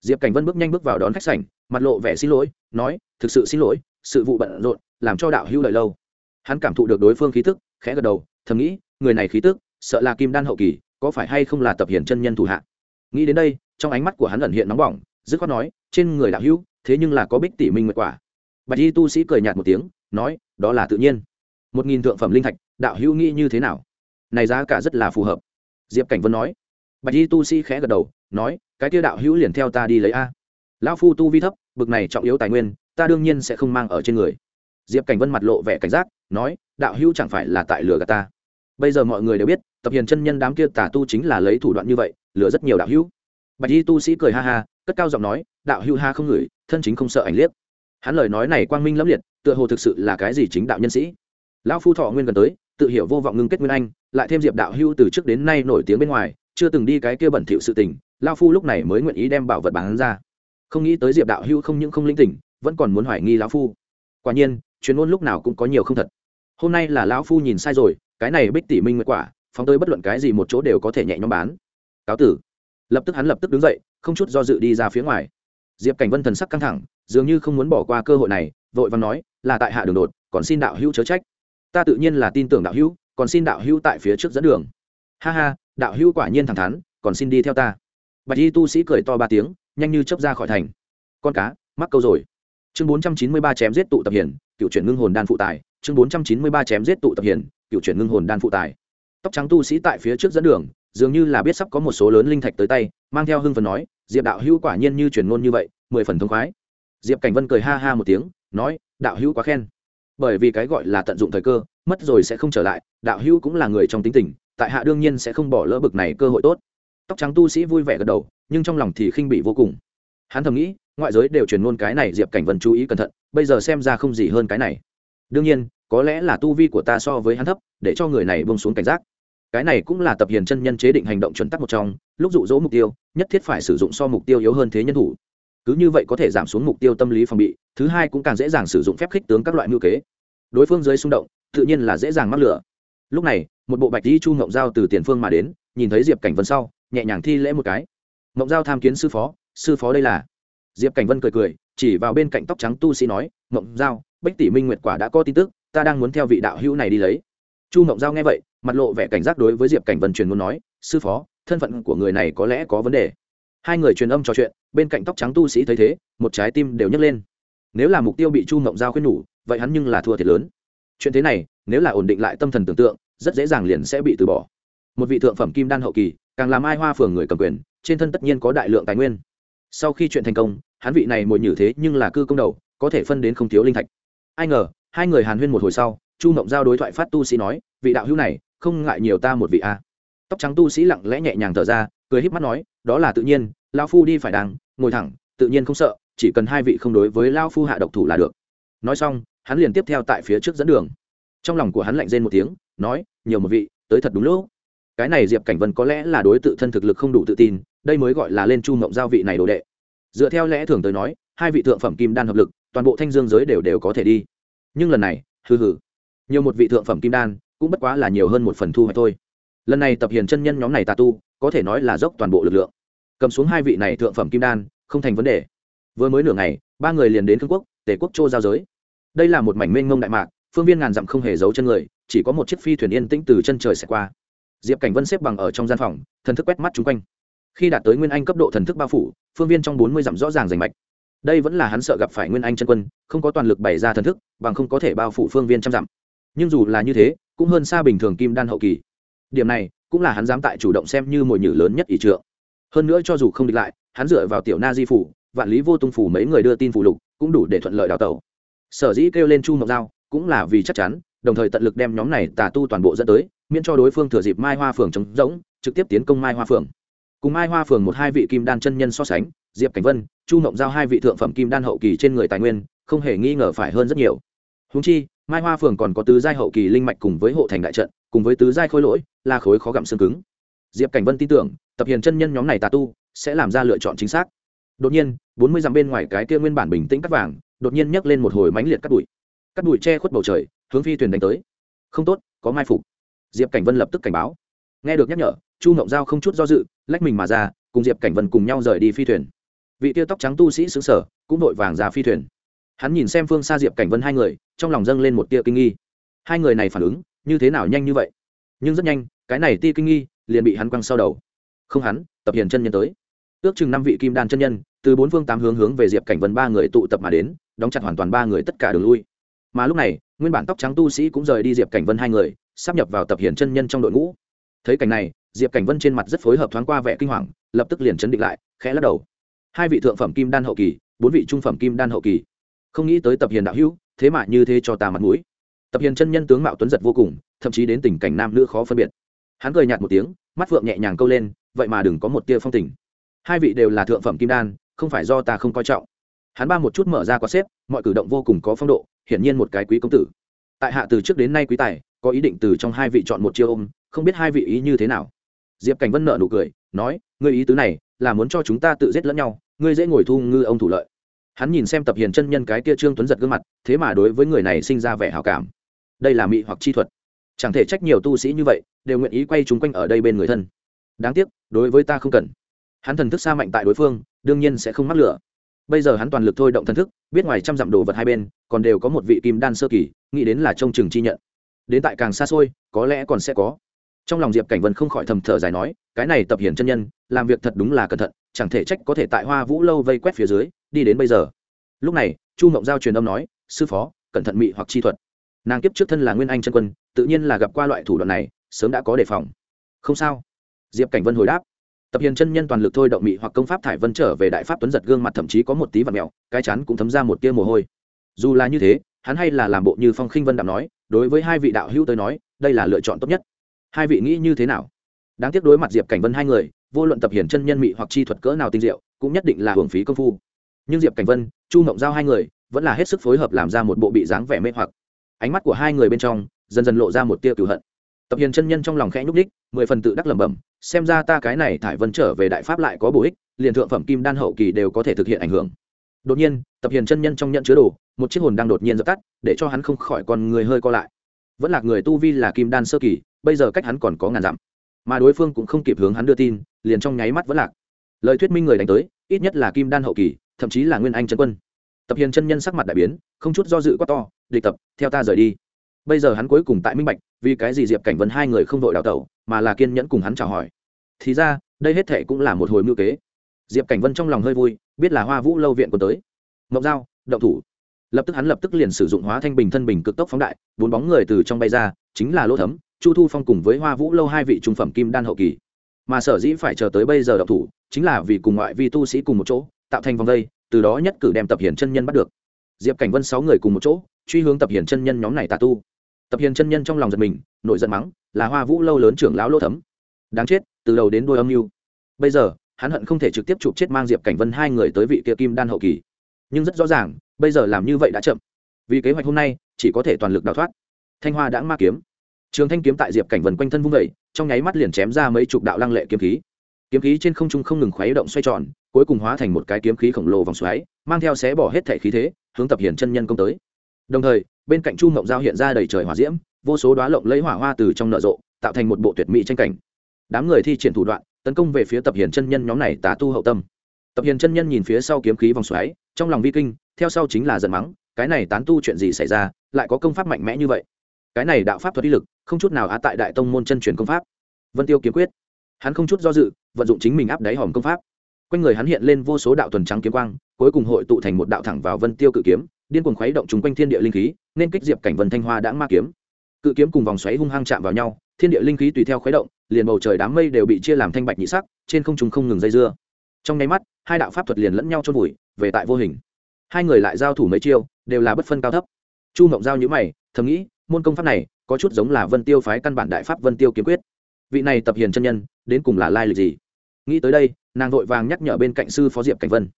Diệp cảnh vân bước nhanh bước vào đón khách sảnh, mặt lộ vẻ xin lỗi, nói, thực sự xin lỗi, sự vụ bận rộn, làm cho đạo hữu lợi lâu hắn cảm thụ được đối phương khí tức, khẽ gật đầu, thầm nghĩ, người này khí tức, sợ là kim đan hậu kỳ, có phải hay không là tập hiển chân nhân thủ hạ? Nghĩ đến đây, trong ánh mắt của hắn ẩn hiện nóng bỏng, dứt khoát nói, trên người đạo hữu, thế nhưng là có bích tỷ minh nguyệt quả. Bạch y tu sĩ cười nhạt một tiếng, nói, đó là tự nhiên. Một nghìn thượng phẩm linh thạch, đạo hữu nghĩ như thế nào? Này giá cả rất là phù hợp. Diệp cảnh vân nói. Bạch y tu sĩ khẽ gật đầu, nói, cái tiêu đạo hữu liền theo ta đi lấy a. Lão phu tu vi thấp, bực này trọng yếu tài nguyên, ta đương nhiên sẽ không mang ở trên người diệp cảnh vân mặt lộ vẻ cảnh giác, nói, đạo hữu chẳng phải là tại lừa gạt ta? Bây giờ mọi người đều biết, tập hiền chân nhân đám kia tà tu chính là lấy thủ đoạn như vậy, lừa rất nhiều đạo hữu. Bạch y tu sĩ cười ha ha, cất cao giọng nói, đạo hữu ha không ngửi, thân chính không sợ ảnh liếc. Hắn lời nói này quang minh lẫm liệt, tựa hồ thực sự là cái gì chính đạo nhân sĩ. Lão phu thọ nguyên gần tới, tự hiểu vô vọng ngưng kết nguyên anh, lại thêm diệp đạo hữu từ trước đến nay nổi tiếng bên ngoài, chưa từng đi cái kia bẩn thỉu sự tình, lão phu lúc này mới nguyện ý đem bảo vật bán ra. Không nghĩ tới diệp đạo hữu không những không linh tỉnh, vẫn còn muốn hoài nghi lão phu. Quả nhiên chuyên môn lúc nào cũng có nhiều không thật. Hôm nay là lão phu nhìn sai rồi, cái này bích tỷ minh nguyệt quả, phóng tới bất luận cái gì một chỗ đều có thể nhẹ nhõm bán. Cáo tử. Lập tức hắn lập tức đứng dậy, không chút do dự đi ra phía ngoài. Diệp cảnh vân thần sắc căng thẳng, dường như không muốn bỏ qua cơ hội này, vội vàng nói, là tại hạ đường đột, còn xin đạo hữu chớ trách. Ta tự nhiên là tin tưởng đạo hữu, còn xin đạo hữu tại phía trước dẫn đường. Ha ha, đạo hữu quả nhiên thẳng thắn, còn xin đi theo ta. Bạch y tu sĩ cười to ba tiếng, nhanh như chấp ra khỏi thành. Con cá, mắc câu rồi chương bốn trăm chín mươi ba chém giết tụ tập hiển cựu chuyển ngưng hồn đan phụ tài. Chương bốn trăm chín mươi ba chém giết tụ tập hiển cựu chuyển ngưng hồn đan phụ tài. Tóc trắng tu sĩ tại phía trước dẫn đường, dường như là biết sắp có một số lớn linh thạch tới tay, mang theo hưng phần nói, diệp đạo hữu quả nhiên như truyền ngôn như vậy, mười phần thông khoái. Diệp cảnh vân cười ha ha một tiếng, nói, đạo hữu quá khen. Bởi vì cái gọi là tận dụng thời cơ, mất rồi sẽ không trở lại, đạo hữu cũng là người trong tính tình, tại hạ đương nhiên sẽ không bỏ lỡ bực này cơ hội tốt. Tóc trắng tu sĩ vui vẻ gật đầu, nhưng trong lòng thì khinh bị vô cùng hắn thầm nghĩ, ngoại giới đều truyền ngôn cái này diệp cảnh vân chú ý cẩn thận, bây giờ xem ra không gì hơn cái này. Đương nhiên, có lẽ là tu vi của ta so với hắn thấp, để cho người này bông xuống cảnh giác. Cái này cũng là tập hiền chân nhân chế định hành động chuẩn tắc một trong, lúc dụ dỗ mục tiêu, nhất thiết phải sử dụng so mục tiêu yếu hơn thế nhân thủ. Cứ như vậy có thể giảm xuống mục tiêu tâm lý phòng bị, thứ hai cũng càng dễ dàng sử dụng phép khích tướng các loại mưu kế. Đối phương dưới xung động, tự nhiên là dễ dàng mắc lửa. Lúc này, một bộ bạch di chu ngộng giao từ tiền phương mà đến, nhìn thấy diệp cảnh vân sau, nhẹ nhàng thi lễ một cái. Ngộng giao tham kiến sư phó sư phó đây là. Diệp cảnh vân cười cười, chỉ vào bên cạnh tóc trắng tu sĩ nói, mộng giao, bách tỷ minh nguyệt quả đã có tin tức, ta đang muốn theo vị đạo hữu này đi lấy. Chu mộng giao nghe vậy, mặt lộ vẻ cảnh giác đối với diệp cảnh vân truyền muốn nói, sư phó, thân phận của người này có lẽ có vấn đề. Hai người truyền âm trò chuyện, bên cạnh tóc trắng tu sĩ thấy thế, một trái tim đều nhấc lên. Nếu là mục tiêu bị chu mộng giao khuyên nhủ vậy hắn nhưng là thua thiệt lớn. Chuyện thế này, nếu là ổn định lại tâm thần tưởng tượng, rất dễ dàng liền sẽ bị từ bỏ. Một vị thượng phẩm kim đan hậu kỳ, càng làm ai hoa phường người cầm quyền, trên thân tất nhiên có đại lượng tài nguyên sau khi chuyện thành công, hắn vị này mồi nhử thế nhưng là cư công đầu, có thể phân đến không thiếu linh thạch. Ai ngờ, hai người hàn huyên một hồi sau, chu mộng giao đối thoại phát tu sĩ nói, vị đạo hữu này, không ngại nhiều ta một vị a. Tóc trắng tu sĩ lặng lẽ nhẹ nhàng thở ra, cười híp mắt nói, đó là tự nhiên lao phu đi phải đàng, ngồi thẳng, tự nhiên không sợ, chỉ cần hai vị không đối với lao phu hạ độc thủ là được. Nói xong, hắn liền tiếp theo tại phía trước dẫn đường. Trong lòng của hắn lạnh rên một tiếng, nói, nhiều một vị, tới thật đúng lúc. Cái này diệp cảnh vân có lẽ là đối tự thân thực lực không đủ tự tin đây mới gọi là lên chu mộng giao vị này đồ đệ. Dựa theo lẽ thường tới nói, hai vị thượng phẩm kim đan hợp lực, toàn bộ thanh dương giới đều đều có thể đi. Nhưng lần này, hừ hừ, nhiều một vị thượng phẩm kim đan, cũng bất quá là nhiều hơn một phần thu hoạch thôi. Lần này tập hiền chân nhân nhóm này tà tu, có thể nói là dốc toàn bộ lực lượng. Cầm xuống hai vị này thượng phẩm kim đan, không thành vấn đề. Vừa mới nửa ngày, ba người liền đến thương quốc, tề quốc châu giao giới. Đây là một mảnh mênh ngông đại mạc, phương viên ngàn dặm không hề giấu chân người, chỉ có một chiếc phi thuyền yên tĩnh từ chân trời sẽ qua. Diệp cảnh vân xếp bằng ở trong gian phòng, thần thức quét mắt chung quanh khi đạt tới nguyên anh cấp độ thần thức bao phủ, phương viên trong bốn mươi dặm rõ ràng rành mạch. Đây vẫn là hắn sợ gặp phải nguyên anh chân quân, không có toàn lực bày ra thần thức, bằng không có thể bao phủ phương viên trăm dặm. Nhưng dù là như thế, cũng hơn xa bình thường kim đan hậu kỳ. Điểm này, cũng là hắn dám tại chủ động xem như mồi nhử lớn nhất ỷ trượng. Hơn nữa cho dù không địch lại, hắn dựa vào tiểu na di phủ, vạn lý vô tung phủ mấy người đưa tin phủ lục, cũng đủ để thuận lợi đào tẩu. Sở dĩ kêu lên chu mộc giao, cũng là vì chắc chắn, đồng thời tận lực đem nhóm này tà tu toàn bộ dẫn tới, miễn cho đối phương thừa dịp mai hoa phường chống rỗng, trực tiếp tiến công mai hoa phường cùng mai hoa phường một hai vị kim đan chân nhân so sánh, diệp cảnh vân, chu mộng giao hai vị thượng phẩm kim đan hậu kỳ trên người tài nguyên, không hề nghi ngờ phải hơn rất nhiều. Húng chi, mai hoa phường còn có tứ giai hậu kỳ linh mạch cùng với hộ thành đại trận, cùng với tứ giai khối lỗi, là khối khó gặm xương cứng. Diệp cảnh vân tin tưởng, tập hiền chân nhân nhóm này tà tu, sẽ làm ra lựa chọn chính xác. Đột nhiên, bốn mươi dặm bên ngoài cái kia nguyên bản bình tĩnh cắt vàng, đột nhiên nhấc lên một hồi mánh liệt cắt đùi cắt đùi che khuất bầu trời, hướng phi thuyền đánh tới. Không tốt, có mai phục. Diệp cảnh vân lập tức cảnh báo. Nghe được nhắc nhở chu ngộng giao không chút do dự, lách mình mà ra, cùng diệp cảnh vân cùng nhau rời đi phi thuyền. Vị tiêu tóc trắng tu sĩ xứng sở cũng vội vàng ra phi thuyền. Hắn nhìn xem phương xa diệp cảnh vân hai người, trong lòng dâng lên một tia kinh nghi. Hai người này phản ứng, như thế nào nhanh như vậy? Nhưng rất nhanh, cái này tia kinh nghi, liền bị hắn quăng sau đầu. Không hắn, tập hiền chân nhân tới. Ước chừng năm vị kim đan chân nhân, từ bốn phương tám hướng hướng về diệp cảnh vân ba người tụ tập mà đến, đóng chặt hoàn toàn ba người tất cả đường lui. Mà lúc này, nguyên bản tóc trắng tu sĩ cũng rời đi diệp cảnh vân hai người, sắp nhập vào tập hiển chân nhân trong đội ngũ. Thấy cảnh này diệp cảnh vân trên mặt rất phối hợp thoáng qua vẻ kinh hoàng, lập tức liền chấn định lại, khẽ lắc đầu. Hai vị thượng phẩm kim đan hậu kỳ, bốn vị trung phẩm kim đan hậu kỳ. Không nghĩ tới tập hiền đạo hữu, thế mà như thế cho ta mặt mũi. Tập hiền chân nhân tướng mạo tuấn giật vô cùng, thậm chí đến tình cảnh nam nữ khó phân biệt. Hắn cười nhạt một tiếng, mắt phượng nhẹ nhàng câu lên, vậy mà đừng có một tia phong tình. Hai vị đều là thượng phẩm kim đan, không phải do ta không coi trọng. Hắn ba một chút mở ra quá xếp, mọi cử động vô cùng có phong độ, hiển nhiên một cái quý công tử. Tại hạ từ trước đến nay quý tài, có ý định từ trong hai vị chọn một chiêu ôm, không biết hai vị ý như thế nào diệp cảnh vân nợ nụ cười, nói, ngươi ý tứ này là muốn cho chúng ta tự giết lẫn nhau, ngươi dễ ngồi thu ngư ông thủ lợi. Hắn nhìn xem tập hiền chân nhân cái kia trương tuấn giật gương mặt, thế mà đối với người này sinh ra vẻ hào cảm. Đây là mị hoặc chi thuật. Chẳng thể trách nhiều tu sĩ như vậy, đều nguyện ý quay chúng quanh ở đây bên người thân. Đáng tiếc, đối với ta không cần. Hắn thần thức xa mạnh tại đối phương, đương nhiên sẽ không mắc lửa. Bây giờ hắn toàn lực thôi động thần thức, biết ngoài trăm dặm đồ vật hai bên, còn đều có một vị kim đan sơ kỳ, nghĩ đến là trông chừng chi nhận. Đến tại càng xa xôi, có lẽ còn sẽ có trong lòng diệp cảnh vân không khỏi thầm thở dài nói, cái này tập hiển chân nhân, làm việc thật đúng là cẩn thận, chẳng thể trách có thể tại hoa vũ lâu vây quét phía dưới, đi đến bây giờ. Lúc này, chu mộng giao truyền âm nói, sư phó, cẩn thận mị hoặc chi thuật. Nàng kiếp trước thân là nguyên anh chân quân, tự nhiên là gặp qua loại thủ đoạn này, sớm đã có đề phòng. Không sao. Diệp cảnh vân hồi đáp. Tập hiền chân nhân toàn lực thôi động mị hoặc công pháp thải vân trở về đại pháp tuấn giật gương mặt thậm chí có một tí vật mẹo, cái chắn cũng thấm ra một tia mồ hôi. Dù là như thế, hắn hay là làm bộ như phong khinh vân đạo nói, đối với hai vị đạo hữu tới nói, đây là lựa chọn tốt nhất hai vị nghĩ như thế nào? Đáng tiếc đối mặt diệp cảnh vân hai người, vô luận tập hiển chân nhân mị hoặc chi thuật cỡ nào tinh diệu, cũng nhất định là hưởng phí công phu. Nhưng diệp cảnh vân, chu mộng giao hai người, vẫn là hết sức phối hợp làm ra một bộ bị dáng vẻ mê hoặc. Ánh mắt của hai người bên trong, dần dần lộ ra một tia cửu hận. Tập hiền chân nhân trong lòng khẽ nhúc ních mười phần tự đắc lẩm bẩm, xem ra ta cái này thải vân trở về đại pháp lại có bổ ích, liền thượng phẩm kim đan hậu kỳ đều có thể thực hiện ảnh hưởng. Đột nhiên, tập hiền chân nhân trong nhận chứa đồ, một chiếc hồn đang đột nhiên dập tắt, để cho hắn không khỏi con người hơi co lại. Vẫn là người tu vi là kim đan sơ kỳ bây giờ cách hắn còn có ngàn dặm. Mà đối phương cũng không kịp hướng hắn đưa tin, liền trong nháy mắt vẫn lạc. Lời thuyết minh người đánh tới, ít nhất là kim đan hậu kỳ, thậm chí là nguyên anh chân quân. Tập hiền chân nhân sắc mặt đại biến, không chút do dự quá to, địch tập, theo ta rời đi. Bây giờ hắn cuối cùng tại minh bạch, vì cái gì diệp cảnh vấn hai người không vội đào tẩu, mà là kiên nhẫn cùng hắn chào hỏi. Thì ra, đây hết thệ cũng là một hồi mưu kế. Diệp cảnh vân trong lòng hơi vui, biết là hoa vũ lâu viện còn tới. Mộng dao động thủ lập tức hắn lập tức liền sử dụng hóa thanh bình thân bình cực tốc phóng đại, bốn bóng người từ trong bay ra, chính là lỗ thấm, chu thu phong cùng với hoa vũ lâu hai vị trung phẩm kim đan hậu kỳ. Mà sở dĩ phải chờ tới bây giờ động thủ, chính là vì cùng ngoại vi tu sĩ cùng một chỗ, tạo thành vòng dây từ đó nhất cử đem tập hiển chân nhân bắt được. Diệp cảnh vân sáu người cùng một chỗ, truy hướng tập hiển chân nhân nhóm này tà tu. Tập hiền chân nhân trong lòng giật mình nội giận mắng, là hoa vũ lâu lớn trưởng lão lỗ thấm. Đáng chết, từ đầu đến đôi âm mưu. Bây giờ, hắn hận không thể trực tiếp chụp chết mang diệp cảnh vân hai người tới vị kia kim đan hậu kỳ. Nhưng rất rõ ràng bây giờ làm như vậy đã chậm. Vì kế hoạch hôm nay, chỉ có thể toàn lực đào thoát. Thanh hoa đã ma kiếm. Trường thanh kiếm tại diệp cảnh vần quanh thân vung vẩy trong nháy mắt liền chém ra mấy chục đạo lăng lệ kiếm khí. Kiếm khí trên không trung không ngừng khuấy động xoay tròn, cuối cùng hóa thành một cái kiếm khí khổng lồ vòng xoáy, mang theo xé bỏ hết thể khí thế, hướng tập hiển chân nhân công tới. Đồng thời, bên cạnh chu mộng giao hiện ra đầy trời hỏa diễm, vô số đoá lộng lấy hỏa hoa từ trong nợ rộ, tạo thành một bộ tuyệt mỹ tranh cảnh. Đám người thi triển thủ đoạn, tấn công về phía tập hiển chân nhân nhóm này tà tu hậu tâm. Tập hiền chân nhân nhìn phía sau kiếm khí vòng xoáy, trong lòng vi kinh theo sau chính là giận mắng, cái này tán tu chuyện gì xảy ra, lại có công pháp mạnh mẽ như vậy. Cái này đạo pháp thuật uy lực, không chút nào á tại đại tông môn chân truyền công pháp. Vân tiêu kiếm quyết. Hắn không chút do dự, vận dụng chính mình áp đáy hòm công pháp. Quanh người hắn hiện lên vô số đạo tuần trắng kiếm quang, cuối cùng hội tụ thành một đạo thẳng vào vân tiêu cự kiếm, điên cuồng khuấy động chúng quanh thiên địa linh khí, nên kích diệp cảnh vân thanh hoa đã ma kiếm. Cự kiếm cùng vòng xoáy hung hăng chạm vào nhau, thiên địa linh khí tùy theo khuấy động, liền bầu trời đám mây đều bị chia làm thanh bạch nhị sắc, trên không trung không ngừng dây dưa. Trong nháy mắt, hai đạo pháp thuật liền lẫn nhau trôn vùi, về tại vô hình hai người lại giao thủ mấy chiêu, đều là bất phân cao thấp. Chu mộng giao nhữ mày, thầm nghĩ, môn công pháp này có chút giống là vân tiêu phái căn bản đại pháp vân tiêu kiếm quyết. Vị này tập hiền chân nhân, đến cùng là lai lịch gì? Nghĩ tới đây, nàng vội vàng nhắc nhở bên cạnh sư phó diệp cảnh vân.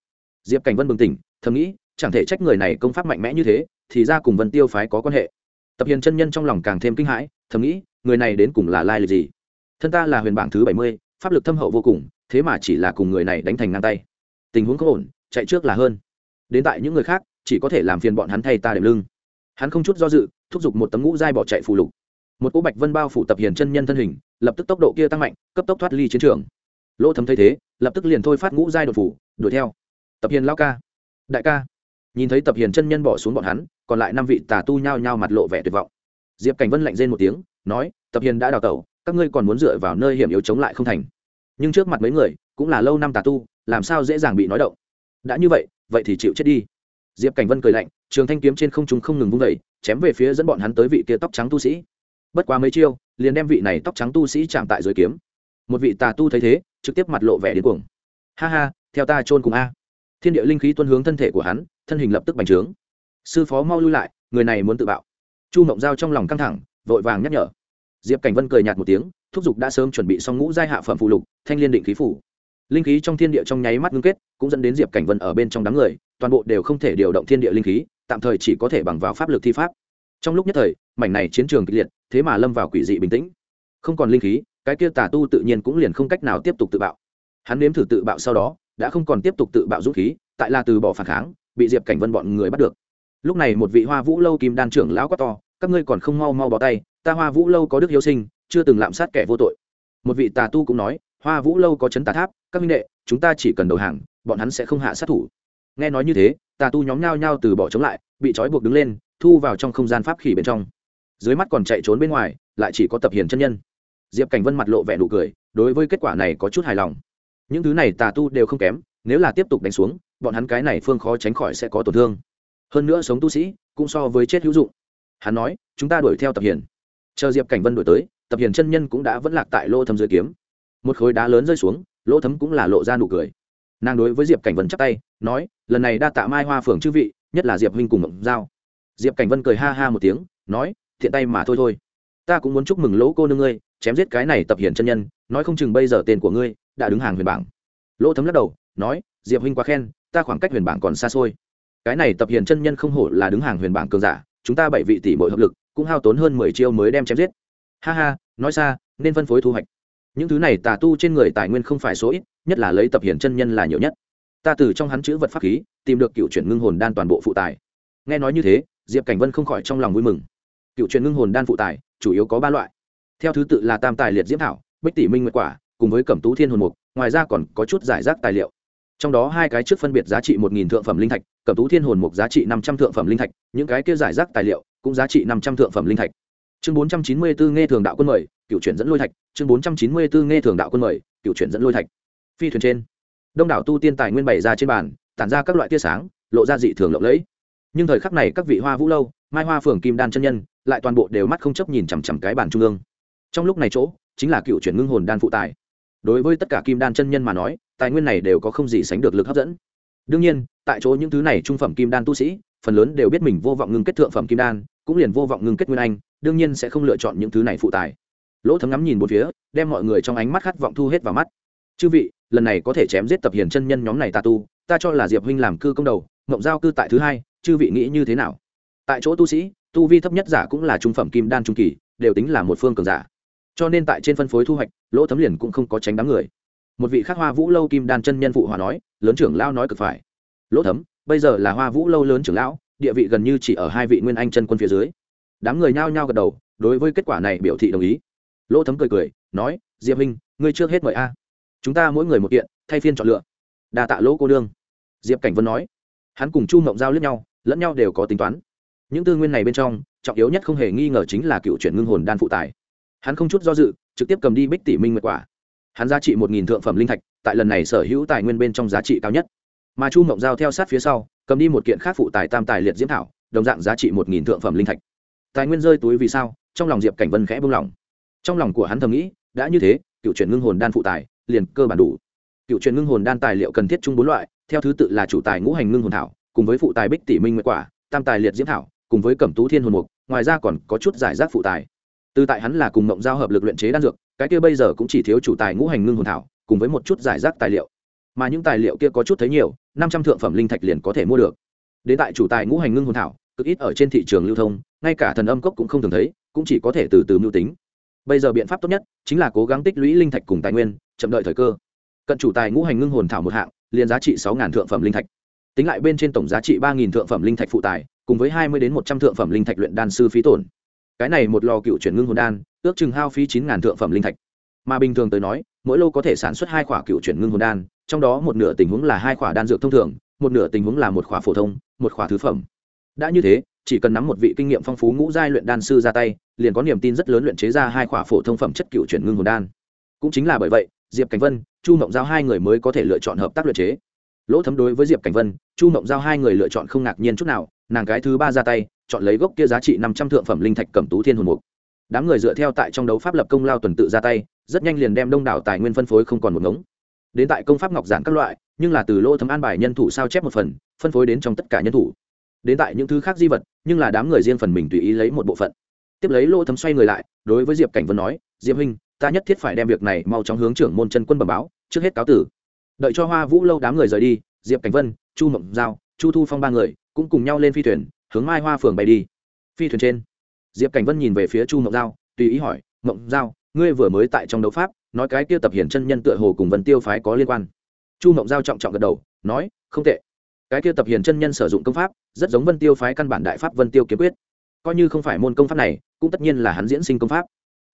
Diệp cảnh vân bừng tỉnh, thầm nghĩ, chẳng thể trách người này công pháp mạnh mẽ như thế, thì ra cùng vân tiêu phái có quan hệ. Tập hiền chân nhân trong lòng càng thêm kinh hãi, thầm nghĩ, người này đến cùng là lai lịch gì? Thân ta là huyền bảng thứ bảy mươi, pháp lực thâm hậu vô cùng, thế mà chỉ là cùng người này đánh thành ngang tay. Tình huống có ổn, chạy trước là hơn đến tại những người khác, chỉ có thể làm phiền bọn hắn thay ta đệm lưng. Hắn không chút do dự, thúc giục một tấm ngũ dai bỏ chạy phù lục. Một cỗ bạch vân bao phủ tập hiền chân nhân thân hình, lập tức tốc độ kia tăng mạnh, cấp tốc thoát ly chiến trường. Lỗ thấm thấy thế, lập tức liền thôi phát ngũ giai đột phủ, đuổi theo. Tập hiền lao ca. Đại ca. Nhìn thấy tập hiền chân nhân bỏ xuống bọn hắn, còn lại năm vị tà tu nhao nhao mặt lộ vẻ tuyệt vọng. Diệp cảnh vân lạnh rên một tiếng, nói, tập hiền đã đào tẩu, các ngươi còn muốn dựa vào nơi hiểm yếu chống lại không thành. Nhưng trước mặt mấy người, cũng là lâu năm tà tu, làm sao dễ dàng bị nói động? Đã như vậy vậy thì chịu chết đi. Diệp cảnh vân cười lạnh, trường thanh kiếm trên không trung không ngừng vung vẩy chém về phía dẫn bọn hắn tới vị kia tóc trắng tu sĩ. Bất quá mấy chiêu, liền đem vị này tóc trắng tu sĩ chạm tại dưới kiếm. Một vị tà tu thấy thế, trực tiếp mặt lộ vẻ đến cuồng. Ha ha, theo ta chôn cùng a. Thiên địa linh khí tuân hướng thân thể của hắn, thân hình lập tức bành trướng. Sư phó mau lui lại, người này muốn tự bạo. Chu mộng giao trong lòng căng thẳng, vội vàng nhắc nhở. Diệp cảnh vân cười nhạt một tiếng, thúc giục đã sớm chuẩn bị xong ngũ giai hạ phẩm phụ lục, thanh liên định khí phủ linh khí trong thiên địa trong nháy mắt ngưng kết, cũng dẫn đến diệp cảnh vân ở bên trong đám người, toàn bộ đều không thể điều động thiên địa linh khí, tạm thời chỉ có thể bằng vào pháp lực thi pháp. Trong lúc nhất thời, mảnh này chiến trường kịch liệt, thế mà lâm vào quỷ dị bình tĩnh. Không còn linh khí, cái kia tà tu tự nhiên cũng liền không cách nào tiếp tục tự bạo. Hắn nếm thử tự bạo sau đó, đã không còn tiếp tục tự bạo dũng khí, tại là từ bỏ phản kháng, bị diệp cảnh vân bọn người bắt được. Lúc này một vị hoa vũ lâu kim đan trưởng lão quá to, các ngươi còn không mau mau bỏ tay, ta hoa vũ lâu có đức hiếu sinh, chưa từng lạm sát kẻ vô tội. Một vị tà tu cũng nói, hoa vũ lâu có chấn tà tháp các minh đệ, chúng ta chỉ cần đầu hàng, bọn hắn sẽ không hạ sát thủ. Nghe nói như thế, tà tu nhóm nhao nhao từ bỏ chống lại, bị trói buộc đứng lên, thu vào trong không gian pháp khỉ bên trong. Dưới mắt còn chạy trốn bên ngoài, lại chỉ có tập hiền chân nhân. Diệp cảnh vân mặt lộ vẻ nụ cười, đối với kết quả này có chút hài lòng. Những thứ này tà tu đều không kém, nếu là tiếp tục đánh xuống, bọn hắn cái này phương khó tránh khỏi sẽ có tổn thương. Hơn nữa sống tu sĩ, cũng so với chết hữu dụng. Hắn nói, chúng ta đuổi theo tập hiền. Chờ diệp cảnh vân đuổi tới, tập hiền chân nhân cũng đã vẫn lạc tại lô thâm dưới kiếm. Một khối đá lớn rơi xuống lỗ thấm cũng là lộ ra nụ cười. Nàng đối với diệp cảnh vân chắp tay, nói, lần này đa tạ mai hoa phường chư vị, nhất là diệp huynh cùng mộng giao. Diệp cảnh vân cười ha ha một tiếng, nói, thiện tay mà thôi thôi. Ta cũng muốn chúc mừng lỗ cô nương ngươi, chém giết cái này tập hiển chân nhân, nói không chừng bây giờ tên của ngươi đã đứng hàng huyền bảng. Lỗ thấm lắc đầu, nói, diệp huynh quá khen, ta khoảng cách huyền bảng còn xa xôi. Cái này tập hiển chân nhân không hổ là đứng hàng huyền bảng cường giả, chúng ta bảy vị tỷ mỗi hợp lực, cũng hao tốn hơn mười chiêu mới đem chém giết. Ha ha, nói xa, nên phân phối thu hoạch những thứ này tà tu trên người tài nguyên không phải số ít, nhất là lấy tập hiển chân nhân là nhiều nhất. Ta từ trong hắn chữ vật pháp khí, tìm được cựu chuyển ngưng hồn đan toàn bộ phụ tài. Nghe nói như thế, diệp cảnh vân không khỏi trong lòng vui mừng. Cựu chuyển ngưng hồn đan phụ tài, chủ yếu có ba loại. Theo thứ tự là tam tài liệt diễm thảo, bích tỷ minh nguyệt quả, cùng với cẩm tú thiên hồn mục, ngoài ra còn có chút giải rác tài liệu. Trong đó hai cái trước phân biệt giá trị một nghìn thượng phẩm linh thạch, cẩm tú thiên hồn mục giá trị năm trăm thượng phẩm linh thạch, những cái kia giải rác tài liệu cũng giá trị năm trăm thượng phẩm linh thạch. Chương bốn trăm chín mươi bốn nghe thường đạo quân mời cựu chuyển dẫn lôi thạch, chương bốn trăm chín mươi bốn nghe thường đạo quân mời, cựu chuyển dẫn lôi thạch. Phi thuyền trên, đông đảo tu tiên tài nguyên bày ra trên bàn, tản ra các loại tia sáng, lộ ra dị thường lộng lẫy. Nhưng thời khắc này các vị hoa vũ lâu, mai hoa phường kim đan chân nhân, lại toàn bộ đều mắt không chấp nhìn chằm chằm cái bàn trung ương. Trong lúc này chỗ, chính là cựu chuyển ngưng hồn đan phụ tài. Đối với tất cả kim đan chân nhân mà nói, tài nguyên này đều có không gì sánh được lực hấp dẫn. Đương nhiên, tại chỗ những thứ này trung phẩm kim đan tu sĩ, phần lớn đều biết mình vô vọng ngưng kết thượng phẩm kim đan, cũng liền vô vọng ngưng kết nguyên anh, đương nhiên sẽ không lựa chọn những thứ này phụ tài lỗ thấm ngắm nhìn một phía, đem mọi người trong ánh mắt khát vọng thu hết vào mắt. Chư vị, lần này có thể chém giết tập hiền chân nhân nhóm này tà tu, ta cho là diệp huynh làm cư công đầu, mộng giao cư tại thứ hai, chư vị nghĩ như thế nào? Tại chỗ tu sĩ, tu vi thấp nhất giả cũng là trung phẩm kim đan trung kỳ, đều tính là một phương cường giả. Cho nên tại trên phân phối thu hoạch, lỗ thấm liền cũng không có tránh đám người. Một vị khác hoa vũ lâu kim đan chân nhân phụ hòa nói, lớn trưởng lao nói cực phải. Lỗ thấm, bây giờ là hoa vũ lâu lớn trưởng lão, địa vị gần như chỉ ở hai vị nguyên anh chân quân phía dưới. Đám người nhao nhao gật đầu, đối với kết quả này biểu thị đồng ý lỗ thấm cười cười, nói, diệp minh ngươi trước hết mời a. Chúng ta mỗi người một kiện, thay phiên chọn lựa. Đa tạ lỗ cô đương diệp cảnh vân nói. Hắn cùng chu mộng giao lẫn nhau lẫn nhau đều có tính toán. Những tư nguyên này bên trong, trọng yếu nhất không hề nghi ngờ chính là cựu chuyển ngưng hồn đan phụ tài. Hắn không chút do dự, trực tiếp cầm đi bích tỷ minh mật quả. Hắn giá trị một nghìn thượng phẩm linh thạch, tại lần này sở hữu tài nguyên bên trong giá trị cao nhất. Mà chu mộng giao theo sát phía sau, cầm đi một kiện khác phụ tài tam tài liệt diễm thảo, đồng dạng giá trị một nghìn thượng phẩm linh thạch. Tài nguyên rơi túi vì sao? Trong lòng diệp cảnh vân khẽ buông lỏng trong lòng của hắn thầm nghĩ, đã như thế, cựu chuyển ngưng hồn đan phụ tài, liền cơ bản đủ. Cựu chuyển ngưng hồn đan tài liệu cần thiết chung bốn loại, theo thứ tự là chủ tài ngũ hành ngưng hồn thảo, cùng với phụ tài bích tỷ minh nguyệt quả, tam tài liệt diễm thảo, cùng với cẩm tú thiên hồn mục, ngoài ra còn có chút giải rác phụ tài. Từ tại hắn là cùng mộng giao hợp lực luyện chế đan dược, cái kia bây giờ cũng chỉ thiếu chủ tài ngũ hành ngưng hồn thảo, cùng với một chút giải rác tài liệu. Mà những tài liệu kia có chút thấy nhiều, năm trăm thượng phẩm linh thạch liền có thể mua được. Đến tại chủ tài ngũ hành ngưng hồn thảo, cực ít ở trên thị trường lưu thông, ngay cả thần âm cốc cũng không thường thấy, cũng chỉ có thể từ từ mưu tính bây giờ biện pháp tốt nhất chính là cố gắng tích lũy linh thạch cùng tài nguyên, chậm đợi thời cơ. Cận chủ tài ngũ hành ngưng hồn thảo một hạng, liền giá trị sáu thượng phẩm linh thạch. Tính lại bên trên tổng giá trị ba thượng phẩm linh thạch phụ tài, cùng với hai mươi đến một trăm thượng phẩm linh thạch luyện đan sư phí tổn. Cái này một lò cựu chuyển ngưng hồn đan, ước chừng hao phí chín thượng phẩm linh thạch. Mà bình thường tới nói, mỗi lô có thể sản xuất hai khỏa cựu chuyển ngưng hồn đan, trong đó một nửa tình huống là hai khỏa đan dược thông thường, một nửa tình huống là một khỏa phổ thông, một khỏa thứ phẩm. Đã như thế chỉ cần nắm một vị kinh nghiệm phong phú ngũ giai luyện đan sư ra tay, liền có niềm tin rất lớn luyện chế ra hai khỏa phổ thông phẩm chất cựu chuyển ngưng hồn đan. Cũng chính là bởi vậy, diệp cảnh vân, chu mộng giao hai người mới có thể lựa chọn hợp tác luyện chế. Lỗ thấm đối với diệp cảnh vân, chu mộng giao hai người lựa chọn không ngạc nhiên chút nào, nàng cái thứ ba ra tay, chọn lấy gốc kia giá trị năm trăm thượng phẩm linh thạch cẩm tú thiên hồn mục. Đám người dựa theo tại trong đấu pháp lập công lao tuần tự ra tay, rất nhanh liền đem đông đảo tài nguyên phân phối không còn một ngống. Đến tại công pháp ngọc giản các loại, nhưng là từ lỗ thấm an bài nhân thủ sao chép một phần, phân phối đến trong tất cả nhân thủ đến tại những thứ khác di vật, nhưng là đám người riêng phần mình tùy ý lấy một bộ phận. Tiếp lấy lỗ thấm xoay người lại, đối với diệp cảnh vân nói, diệp huynh, ta nhất thiết phải đem việc này mau chóng hướng trưởng môn chân quân bẩm báo, trước hết cáo tử. Đợi cho hoa vũ lâu đám người rời đi, diệp cảnh vân, chu mộng giao, chu thu phong ba người cũng cùng nhau lên phi thuyền, hướng mai hoa phường bay đi. Phi thuyền trên, diệp cảnh vân nhìn về phía chu mộng giao, tùy ý hỏi, mộng giao, ngươi vừa mới tại trong đấu pháp, nói cái kia tập hiển chân nhân tựa hồ cùng vân tiêu phái có liên quan? Chu mộng giao trọng trọng gật đầu, nói, không tệ cái kia tập hiền chân nhân sử dụng công pháp, rất giống vân tiêu phái căn bản đại pháp vân tiêu kiếm quyết. Coi như không phải môn công pháp này, cũng tất nhiên là hắn diễn sinh công pháp.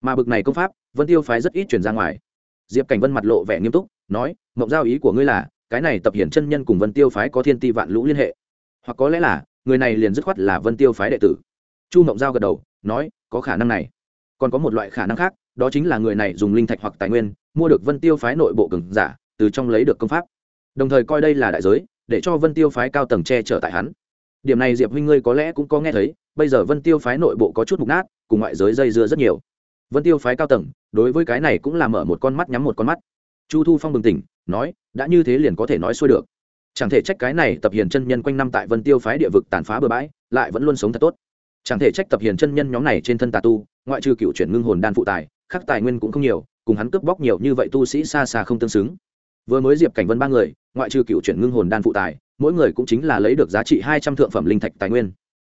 Mà bực này công pháp, vân tiêu phái rất ít chuyển ra ngoài. Diệp cảnh vân mặt lộ vẻ nghiêm túc, nói, mộng giao ý của ngươi là, cái này tập hiển chân nhân cùng vân tiêu phái có thiên ti vạn lũ liên hệ. Hoặc có lẽ là, người này liền dứt khoát là vân tiêu phái đệ tử. Chu mộng giao gật đầu, nói, có khả năng này. Còn có một loại khả năng khác, đó chính là người này dùng linh thạch hoặc tài nguyên, mua được vân tiêu phái nội bộ cường giả, từ trong lấy được công pháp. Đồng thời coi đây là đại giới để cho vân tiêu phái cao tầng che chở tại hắn. Điểm này diệp huynh ngươi có lẽ cũng có nghe thấy, bây giờ vân tiêu phái nội bộ có chút mục nát, cùng ngoại giới dây dưa rất nhiều. Vân tiêu phái cao tầng, đối với cái này cũng là mở một con mắt nhắm một con mắt. Chu thu phong bừng tỉnh, nói, đã như thế liền có thể nói xuôi được. Chẳng thể trách cái này tập hiền chân nhân quanh năm tại vân tiêu phái địa vực tàn phá bừa bãi, lại vẫn luôn sống thật tốt. Chẳng thể trách tập hiền chân nhân nhóm này trên thân tà tu, ngoại trừ cựu chuyển ngưng hồn đan phụ tài, khắc tài nguyên cũng không nhiều, cùng hắn cướp bóc nhiều như vậy tu sĩ xa xa không tương xứng vừa mới diệp cảnh vân ba người, ngoại trừ cựu chuyển ngưng hồn đan phụ tài, mỗi người cũng chính là lấy được giá trị hai trăm thượng phẩm linh thạch tài nguyên.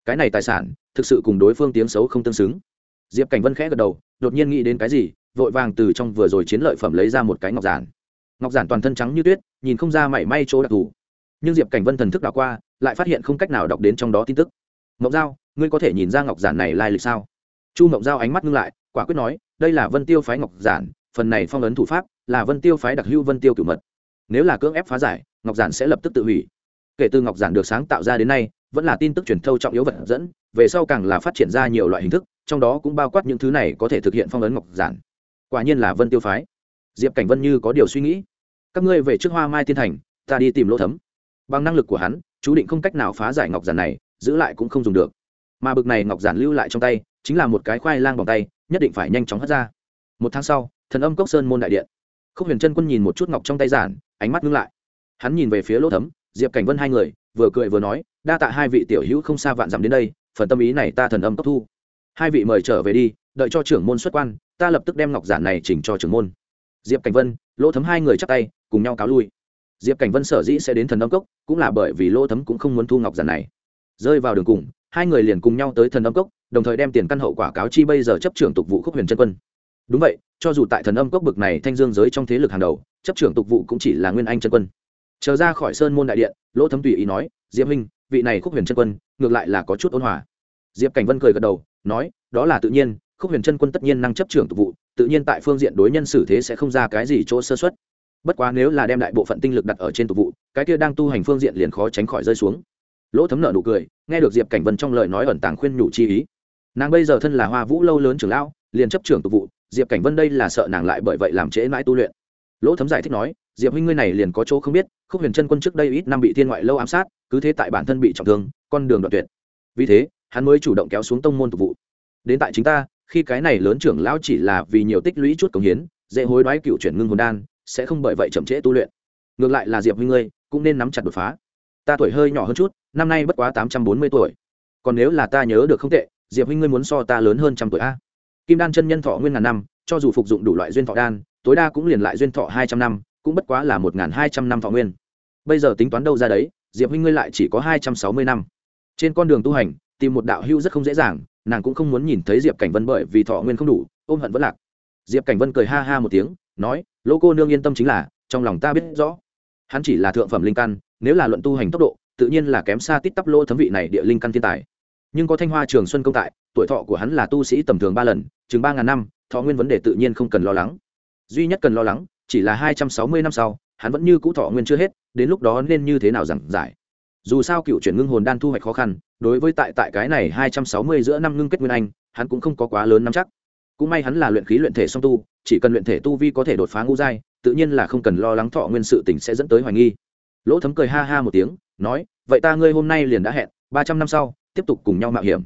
Cái này tài sản, thực sự cùng đối phương tiếng xấu không tương xứng. Diệp cảnh vân khẽ gật đầu, đột nhiên nghĩ đến cái gì, vội vàng từ trong vừa rồi chiến lợi phẩm lấy ra một cái ngọc giản. Ngọc giản toàn thân trắng như tuyết, nhìn không ra mảy may chỗ đặc thù. Nhưng diệp cảnh vân thần thức đảo qua, lại phát hiện không cách nào đọc đến trong đó tin tức. Ngọc giao, ngươi có thể nhìn ra ngọc giản này lai lịch sao? Chu ngọc giao ánh mắt ngưng lại, quả quyết nói, đây là vân tiêu phái ngọc giản, phần này phong ấn thủ pháp là vân tiêu phái đặc hữu vân tiêu cửu mật. Nếu là cưỡng ép phá giải, ngọc giản sẽ lập tức tự hủy. Kể từ ngọc giản được sáng tạo ra đến nay, vẫn là tin tức truyền thâu trọng yếu vật dẫn, về sau càng là phát triển ra nhiều loại hình thức, trong đó cũng bao quát những thứ này có thể thực hiện phong ấn ngọc giản. Quả nhiên là vân tiêu phái. Diệp cảnh vân như có điều suy nghĩ. Các ngươi về trước hoa mai tiên thành, ta đi tìm lỗ thấm. Bằng năng lực của hắn, chú định không cách nào phá giải ngọc giản này, giữ lại cũng không dùng được. Mà bực này ngọc giản lưu lại trong tay, chính là một cái khoai lang bằng tay, nhất định phải nhanh chóng hất ra. Một tháng sau, thần âm cốc sơn môn đại điện khúc huyền trân quân nhìn một chút ngọc trong tay giản, ánh mắt ngưng lại. Hắn nhìn về phía lỗ thấm, diệp cảnh vân hai người, vừa cười vừa nói, đa tạ hai vị tiểu hữu không xa vạn dặm đến đây, phần tâm ý này ta thần âm cấp thu. Hai vị mời trở về đi, đợi cho trưởng môn xuất quan, ta lập tức đem ngọc giản này chỉnh cho trưởng môn. Diệp cảnh vân, lỗ thấm hai người chắp tay, cùng nhau cáo lui. Diệp cảnh vân sở dĩ sẽ đến thần âm cốc, cũng là bởi vì lỗ thấm cũng không muốn thu ngọc giản này. Rơi vào đường cùng, hai người liền cùng nhau tới thần âm cốc, đồng thời đem tiền căn hậu quả cáo chi bây giờ chấp trưởng tục vụ khúc huyền trân quân đúng vậy cho dù tại thần âm cốc bực này thanh dương giới trong thế lực hàng đầu chấp trưởng tục vụ cũng chỉ là nguyên anh chân quân. Chờ ra khỏi sơn môn đại điện lỗ thấm tùy ý nói diệp Minh, vị này khúc huyền chân quân ngược lại là có chút ôn hòa. Diệp cảnh vân cười gật đầu nói đó là tự nhiên khúc huyền chân quân tất nhiên năng chấp trưởng tục vụ tự nhiên tại phương diện đối nhân xử thế sẽ không ra cái gì chỗ sơ xuất bất quá nếu là đem đại bộ phận tinh lực đặt ở trên tục vụ cái kia đang tu hành phương diện liền khó tránh khỏi rơi xuống. Lỗ thấm nợ nụ cười nghe được diệp cảnh vân trong lời nói ẩn tàng khuyên nhủ chi ý. Nàng bây giờ thân là hoa vũ lâu lớn trưởng lão liền chấp trưởng tục vụ diệp cảnh vân đây là sợ nàng lại bởi vậy làm trễ mãi tu luyện. Lỗ thấm giải thích nói, diệp huynh ngươi này liền có chỗ không biết, khúc huyền chân quân trước đây ít năm bị thiên ngoại lâu ám sát, cứ thế tại bản thân bị trọng thương, con đường đoạn tuyệt. Vì thế, hắn mới chủ động kéo xuống tông môn tục vụ. Đến tại chính ta, khi cái này lớn trưởng lão chỉ là vì nhiều tích lũy chút công hiến, dễ hối đoái cựu chuyển ngưng hồn đan, sẽ không bởi vậy chậm trễ tu luyện. Ngược lại là diệp huynh ngươi, cũng nên nắm chặt đột phá. Ta tuổi hơi nhỏ hơn chút, năm nay bất quá tám trăm bốn mươi tuổi. Còn nếu là ta nhớ được không tệ, diệp huynh ngươi muốn so ta lớn hơn trăm tuổi a kim đan chân nhân thọ nguyên ngàn năm, cho dù phục dụng đủ loại duyên thọ đan, tối đa cũng liền lại duyên thọ hai trăm năm, cũng bất quá là một n g h n hai trăm năm thọ nguyên. Bây giờ tính toán đâu ra đấy, diệp huynh ngươi lại chỉ có hai trăm sáu mươi năm. Trên con đường tu hành, tìm một đạo hưu rất không dễ dàng, nàng cũng không muốn nhìn thấy diệp cảnh vân bởi vì thọ nguyên không đủ, ôm hận vẫn lạc. Diệp cảnh vân cười ha ha một tiếng, nói, lỗ cô nương yên tâm chính là, trong lòng ta biết rõ. Hắn chỉ là thượng phẩm linh căn, nếu là luận tu hành tốc độ, tự nhiên là kém xa tít tắp lỗ thấm vị này địa linh căn thiên tài nhưng có thanh hoa trường xuân công tại, tuổi thọ của hắn là tu sĩ tầm thường ba lần, chừng ba ngàn năm, thọ nguyên vấn đề tự nhiên không cần lo lắng. Duy nhất cần lo lắng, chỉ là hai trăm sáu mươi năm sau, hắn vẫn như cũ thọ nguyên chưa hết, đến lúc đó nên như thế nào giảng giải? Dù sao cựu chuyển ngưng hồn đan thu hoạch khó khăn, đối với tại tại cái này hai trăm sáu mươi giữa năm ngưng kết nguyên anh, hắn cũng không có quá lớn nắm chắc. Cũng may hắn là luyện khí luyện thể song tu, chỉ cần luyện thể tu vi có thể đột phá ngũ giai, tự nhiên là không cần lo lắng thọ nguyên sự tình sẽ dẫn tới hoài nghi. Lỗ thấm cười ha ha một tiếng, nói, vậy ta ngươi hôm nay liền đã hẹn, ba trăm năm sau tiếp tục cùng nhau mạo hiểm.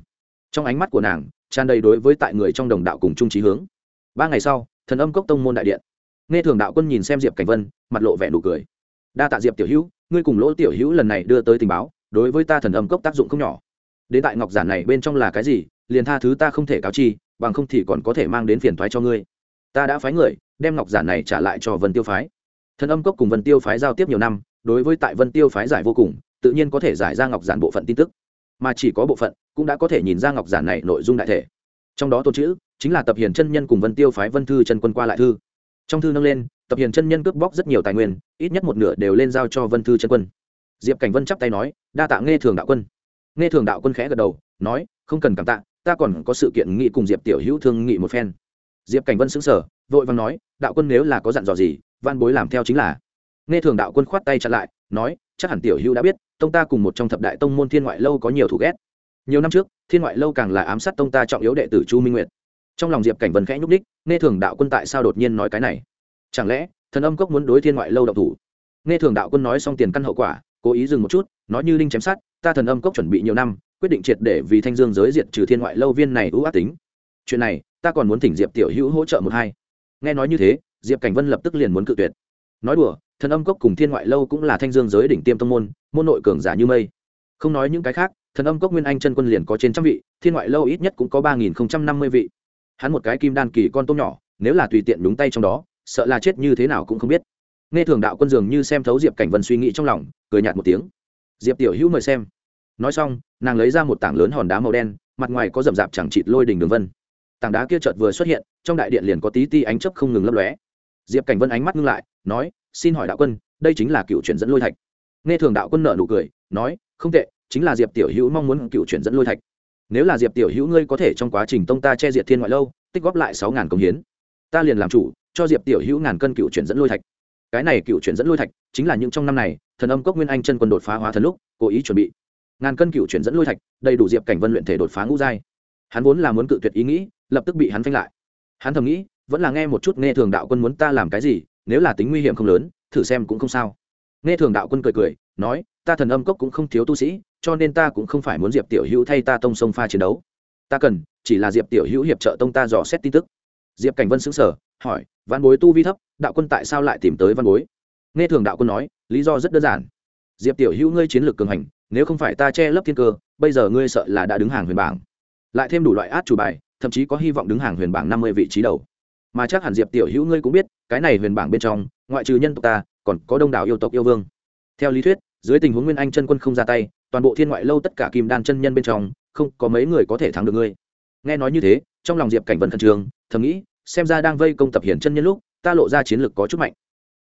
Trong ánh mắt của nàng, tràn đầy đối với tại người trong đồng đạo cùng chung trí hướng. Ba ngày sau, thần âm cốc tông môn đại điện. Nghe thường đạo quân nhìn xem diệp cảnh vân, mặt lộ vẻ nụ cười. Đa tạ diệp tiểu hữu, ngươi cùng lỗ tiểu hữu lần này đưa tới tình báo, đối với ta thần âm cốc tác dụng không nhỏ. Đến tại ngọc giản này bên trong là cái gì, liền tha thứ ta không thể cáo chi, bằng không thì còn có thể mang đến phiền thoái cho ngươi. Ta đã phái người, đem ngọc giản này trả lại cho vân tiêu phái. Thần âm cốc cùng vân tiêu phái giao tiếp nhiều năm, đối với tại vân tiêu phái giải vô cùng, tự nhiên có thể giải ra ngọc giản bộ phận tin tức mà chỉ có bộ phận cũng đã có thể nhìn ra ngọc giản này nội dung đại thể. Trong đó tôn chữ chính là tập hiền chân nhân cùng vân tiêu phái vân thư chân quân qua lại thư. Trong thư nâng lên, tập hiền chân nhân cướp bóc rất nhiều tài nguyên, ít nhất một nửa đều lên giao cho vân thư chân quân. Diệp cảnh vân chắp tay nói, đa tạ nghe thường đạo quân. Nghe thường đạo quân khẽ gật đầu, nói, không cần cảm tạ, ta còn có sự kiện nghị cùng diệp tiểu hữu thương nghị một phen. Diệp cảnh vân xứng sở vội vàng nói, đạo quân nếu là có dặn dò gì, văn bối làm theo chính là. Nghe thường đạo quân khoát tay chặn lại, nói chắc hẳn tiểu hưu đã biết, tông ta cùng một trong thập đại tông môn thiên ngoại lâu có nhiều thủ ghét. Nhiều năm trước, thiên ngoại lâu càng là ám sát tông ta trọng yếu đệ tử chu minh nguyệt. Trong lòng diệp cảnh vân khẽ nhúc đích nghe thường đạo quân tại sao đột nhiên nói cái này? Chẳng lẽ, thần âm cốc muốn đối thiên ngoại lâu độc thủ? Nghe thường đạo quân nói xong tiền căn hậu quả, cố ý dừng một chút, nói như linh chém sát, ta thần âm cốc chuẩn bị nhiều năm, quyết định triệt để vì thanh dương giới diệt trừ thiên ngoại lâu viên này ưu ác tính. Chuyện này, ta còn muốn thỉnh diệp tiểu hữu hỗ trợ một hai. Nghe nói như thế, diệp cảnh vân lập tức liền muốn cự tuyệt. Nói đùa thần âm cốc cùng thiên ngoại lâu cũng là thanh dương giới đỉnh tiêm tông môn môn nội cường giả như mây. Không nói những cái khác, thần âm cốc nguyên anh chân quân liền có trên trăm vị, thiên ngoại lâu ít nhất cũng có ba nghìn năm mươi vị. Hắn một cái kim đan kỳ con tôm nhỏ, nếu là tùy tiện đúng tay trong đó, sợ là chết như thế nào cũng không biết. Nghe thường đạo quân dường như xem thấu diệp cảnh vân suy nghĩ trong lòng, cười nhạt một tiếng. Diệp tiểu hữu mời xem. Nói xong, nàng lấy ra một tảng lớn hòn đá màu đen, mặt ngoài có rậm rạp chẳng chịt lôi đình đường vân. Tảng đá kia chợt vừa xuất hiện, trong đại điện liền có tí ti ánh chấp không ngừng lấp lóe. Diệp cảnh vân ánh mắt ngưng lại, nói xin hỏi đạo quân, đây chính là cựu chuyển dẫn lôi thạch. Nghe thường đạo quân nợ nụ cười, nói, không tệ, chính là diệp tiểu hữu mong muốn cựu chuyển dẫn lôi thạch. Nếu là diệp tiểu hữu ngươi có thể trong quá trình tông ta che diệt thiên ngoại lâu, tích góp lại sáu ngàn công hiến, ta liền làm chủ, cho diệp tiểu hữu ngàn cân cựu chuyển dẫn lôi thạch. Cái này cựu chuyển dẫn lôi thạch chính là những trong năm này, thần âm cốc nguyên anh chân quân đột phá hóa thần lúc, cố ý chuẩn bị. Ngàn cân cựu chuyển dẫn lôi thạch, đầy đủ diệp cảnh vân luyện thể đột phá ngũ giai. Hắn vốn là muốn cự tuyệt ý nghĩ, lập tức bị hắn phanh lại. Hắn thầm nghĩ, vẫn là nghe một chút nghe thường đạo quân muốn ta làm cái gì nếu là tính nguy hiểm không lớn, thử xem cũng không sao. Nghe thường đạo quân cười cười, nói, ta thần âm cốc cũng không thiếu tu sĩ, cho nên ta cũng không phải muốn diệp tiểu hữu thay ta tông sông pha chiến đấu. Ta cần, chỉ là diệp tiểu hữu hiệp trợ tông ta dò xét tin tức. Diệp cảnh vân xứng sở hỏi, văn bối tu vi thấp, đạo quân tại sao lại tìm tới văn bối? Nghe thường đạo quân nói, lý do rất đơn giản. Diệp tiểu hữu ngươi chiến lược cường hành, nếu không phải ta che lấp thiên cơ, bây giờ ngươi sợ là đã đứng hàng huyền bảng. Lại thêm đủ loại át chủ bài, thậm chí có hy vọng đứng hàng huyền bảng năm mươi vị trí đầu mà chắc hẳn diệp tiểu hữu ngươi cũng biết cái này huyền bảng bên trong ngoại trừ nhân tộc ta còn có đông đảo yêu tộc yêu vương. Theo lý thuyết dưới tình huống nguyên anh chân quân không ra tay toàn bộ thiên ngoại lâu tất cả kim đan chân nhân bên trong không có mấy người có thể thắng được ngươi. Nghe nói như thế trong lòng diệp cảnh vân khẩn trương, thầm nghĩ xem ra đang vây công tập hiển chân nhân lúc ta lộ ra chiến lược có chút mạnh.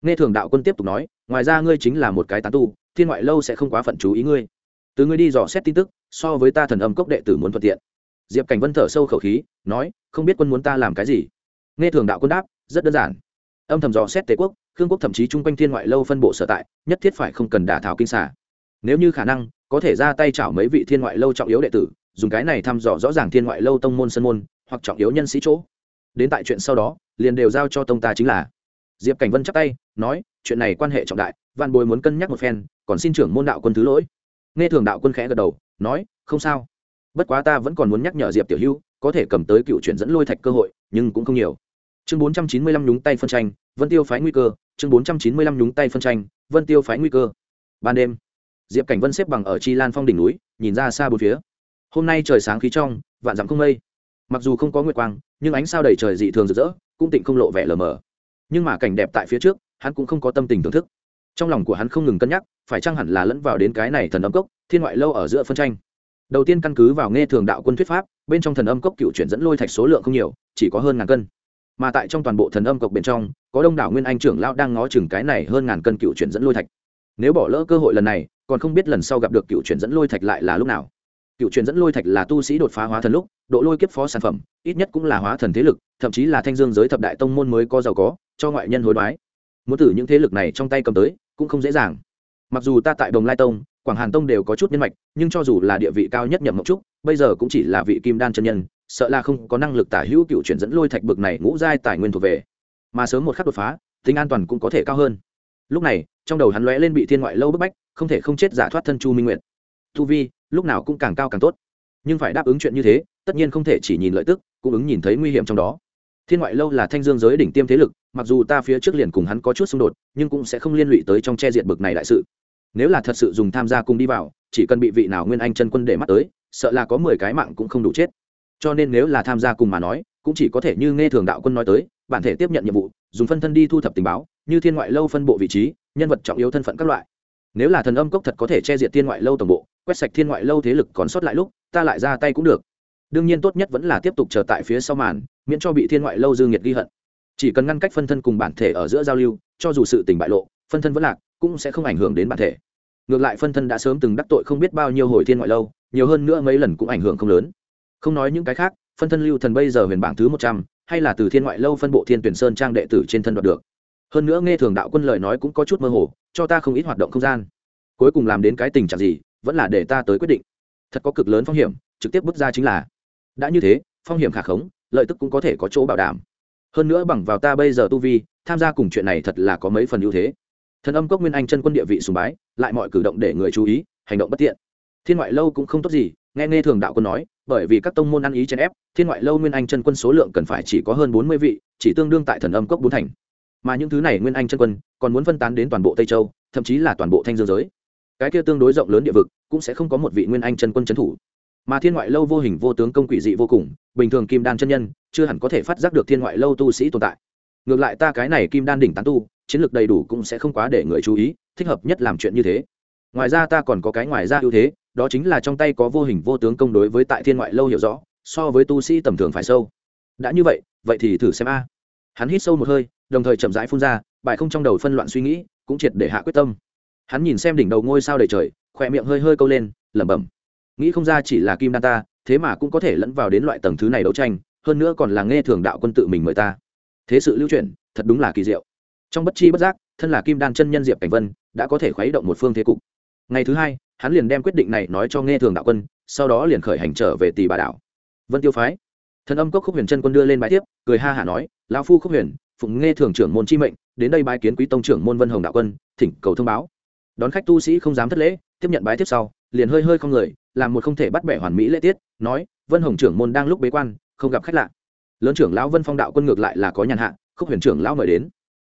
Nghe thường đạo quân tiếp tục nói ngoài ra ngươi chính là một cái tán tu thiên ngoại lâu sẽ không quá phận chú ý ngươi. Từ ngươi đi dò xét tin tức so với ta thần âm cốc đệ tử muốn thuận tiện. Diệp cảnh vân thở sâu khẩu khí nói không biết quân muốn ta làm cái gì nghe thường đạo quân đáp, rất đơn giản. Âm thầm dò xét tề quốc, khương quốc thậm chí chung quanh thiên ngoại lâu phân bộ sở tại, nhất thiết phải không cần đả thảo kinh xả nếu như khả năng, có thể ra tay chảo mấy vị thiên ngoại lâu trọng yếu đệ tử, dùng cái này thăm dò rõ ràng thiên ngoại lâu tông môn sân môn, hoặc trọng yếu nhân sĩ chỗ. Đến tại chuyện sau đó, liền đều giao cho tông ta chính là. Diệp cảnh vân chắc tay, nói, chuyện này quan hệ trọng đại văn bối muốn cân nhắc một phen, còn xin trưởng môn đạo quân thứ lỗi. Nghe thường đạo quân khẽ gật đầu, nói, không sao. Bất quá ta vẫn còn muốn nhắc nhở diệp tiểu hữu có thể cầm tới cựu chuyển dẫn lôi thạch cơ hội, nhưng cũng không nhiều. Chương bốn trăm chín mươi lăm nhúng tay phân tranh, vân tiêu phái nguy cơ. Chương bốn trăm chín mươi lăm nhúng tay phân tranh, vân tiêu phái nguy cơ. Ban đêm, diệp cảnh vân xếp bằng ở chi lan phong đỉnh núi, nhìn ra xa bốn phía. Hôm nay trời sáng khí trong, vạn dặm không mây. Mặc dù không có nguyệt quang, nhưng ánh sao đầy trời dị thường rực rỡ, cũng tịnh không lộ vẻ lờ mờ. Nhưng mà cảnh đẹp tại phía trước, hắn cũng không có tâm tình thưởng thức. Trong lòng của hắn không ngừng cân nhắc, phải chăng hẳn là lẫn vào đến cái này thần ấm cốc, thiên ngoại lâu ở giữa phân tranh đầu tiên căn cứ vào nghe thường đạo quân thuyết pháp, bên trong thần âm cốc cựu chuyển dẫn lôi thạch số lượng không nhiều, chỉ có hơn ngàn cân. Mà tại trong toàn bộ thần âm cốc bên trong, có đông đảo nguyên anh trưởng lão đang ngó chừng cái này hơn ngàn cân cựu chuyển dẫn lôi thạch. Nếu bỏ lỡ cơ hội lần này, còn không biết lần sau gặp được cựu chuyển dẫn lôi thạch lại là lúc nào. Cựu chuyển dẫn lôi thạch là tu sĩ đột phá hóa thần lúc, độ lôi kiếp phó sản phẩm, ít nhất cũng là hóa thần thế lực, thậm chí là thanh dương giới thập đại tông môn mới có giàu có, cho ngoại nhân hối đoái. Muốn tử những thế lực này trong tay cầm tới, cũng không dễ dàng. Mặc dù ta tại đồng lai tông quảng hàn tông đều có chút nhân mạch, nhưng cho dù là địa vị cao nhất nhậm mộng trúc, bây giờ cũng chỉ là vị kim đan chân nhân, sợ là không có năng lực tả hữu cựu chuyển dẫn lôi thạch bực này ngũ giai tài nguyên thuộc về. Mà sớm một khắc đột phá, tính an toàn cũng có thể cao hơn. Lúc này, trong đầu hắn lóe lên bị thiên ngoại lâu bức bách, không thể không chết giả thoát thân chu minh nguyện thu vi, lúc nào cũng càng cao càng tốt. Nhưng phải đáp ứng chuyện như thế, tất nhiên không thể chỉ nhìn lợi tức, cũng ứng nhìn thấy nguy hiểm trong đó. Thiên ngoại lâu là thanh dương giới đỉnh tiêm thế lực, mặc dù ta phía trước liền cùng hắn có chút xung đột, nhưng cũng sẽ không liên lụy tới trong che diện bực này đại sự nếu là thật sự dùng tham gia cùng đi vào, chỉ cần bị vị nào nguyên anh chân quân để mắt tới, sợ là có mười cái mạng cũng không đủ chết. Cho nên nếu là tham gia cùng mà nói, cũng chỉ có thể như nghe thường đạo quân nói tới, bản thể tiếp nhận nhiệm vụ, dùng phân thân đi thu thập tình báo, như thiên ngoại lâu phân bộ vị trí, nhân vật trọng yếu thân phận các loại. Nếu là thần âm cốc thật có thể che diệt thiên ngoại lâu tổng bộ, quét sạch thiên ngoại lâu thế lực còn sót lại lúc, ta lại ra tay cũng được. Đương nhiên tốt nhất vẫn là tiếp tục chờ tại phía sau màn, miễn cho bị thiên ngoại lâu dương nhiệt ghi hận. Chỉ cần ngăn cách phân thân cùng bản thể ở giữa giao lưu, cho dù sự tình bại lộ phân thân vẫn lạc, cũng sẽ không ảnh hưởng đến bản thể. Ngược lại phân thân đã sớm từng đắc tội không biết bao nhiêu hồi thiên ngoại lâu, nhiều hơn nữa mấy lần cũng ảnh hưởng không lớn. Không nói những cái khác, phân thân lưu thần bây giờ huyền bảng thứ một trăm, hay là từ thiên ngoại lâu phân bộ thiên tuyển sơn trang đệ tử trên thân đoạt được. Hơn nữa nghe thường đạo quân lời nói cũng có chút mơ hồ, cho ta không ít hoạt động không gian. Cuối cùng làm đến cái tình trạng gì, vẫn là để ta tới quyết định. Thật có cực lớn phong hiểm, trực tiếp bước ra chính là. Đã như thế, phong hiểm khả khống, lợi tức cũng có thể có chỗ bảo đảm. Hơn nữa bằng vào ta bây giờ tu vi, tham gia cùng chuyện này thật là có mấy phần ưu thế thần âm cốc nguyên anh chân quân địa vị sùng bái, lại mọi cử động để người chú ý, hành động bất tiện. Thiên ngoại lâu cũng không tốt gì, nghe nghe thường đạo quân nói, bởi vì các tông môn ăn ý chèn ép, thiên ngoại lâu nguyên anh chân quân số lượng cần phải chỉ có hơn bốn mươi vị, chỉ tương đương tại thần âm cốc bốn thành. Mà những thứ này nguyên anh chân quân, còn muốn phân tán đến toàn bộ tây châu, thậm chí là toàn bộ thanh dương giới. Cái kia tương đối rộng lớn địa vực, cũng sẽ không có một vị nguyên anh chân quân trấn thủ. Mà thiên ngoại lâu vô hình vô tướng công quỷ dị vô cùng, bình thường kim đan chân nhân, chưa hẳn có thể phát giác được thiên ngoại lâu tu sĩ tồn tại. Ngược lại ta cái này kim đan đỉnh tán tu chiến lược đầy đủ cũng sẽ không quá để người chú ý, thích hợp nhất làm chuyện như thế. Ngoài ra ta còn có cái ngoài ra ưu thế, đó chính là trong tay có vô hình vô tướng công đối với tại thiên ngoại lâu hiểu rõ, so với tu sĩ tầm thường phải sâu. Đã như vậy vậy thì thử xem a. Hắn hít sâu một hơi, đồng thời chậm rãi phun ra, bài không trong đầu phân loạn suy nghĩ, cũng triệt để hạ quyết tâm. Hắn nhìn xem đỉnh đầu ngôi sao đầy trời, khỏe miệng hơi hơi câu lên, lẩm bẩm. Nghĩ không ra chỉ là kim đan ta, thế mà cũng có thể lẫn vào đến loại tầng thứ này đấu tranh, hơn nữa còn là nghe thường đạo quân tự mình mời ta. Thế sự lưu truyền, thật đúng là kỳ diệu trong bất chi bất giác, thân là kim đan chân nhân diệp cảnh vân, đã có thể khuấy động một phương thế cục. Ngày thứ hai, hắn liền đem quyết định này nói cho nghe thường đạo quân, sau đó liền khởi hành trở về tỷ bà đảo. Vân tiêu phái. Thần âm cốc khúc huyền chân quân đưa lên bài tiếp cười ha hả nói, lão phu khúc huyền, phụng nghe thường trưởng môn chi mệnh, đến đây bái kiến quý tông trưởng môn vân hồng đạo quân, thỉnh cầu thông báo. Đón khách tu sĩ không dám thất lễ, tiếp nhận bái tiếp sau, liền hơi hơi không người, làm một không thể bắt bẻ hoàn mỹ lễ tiết, nói, vân hồng trưởng môn đang lúc bế quan, không gặp khách lạ. Lớn trưởng lão vân phong đạo quân ngược lại là có nhàn hạ, khúc huyền trưởng lão mời đến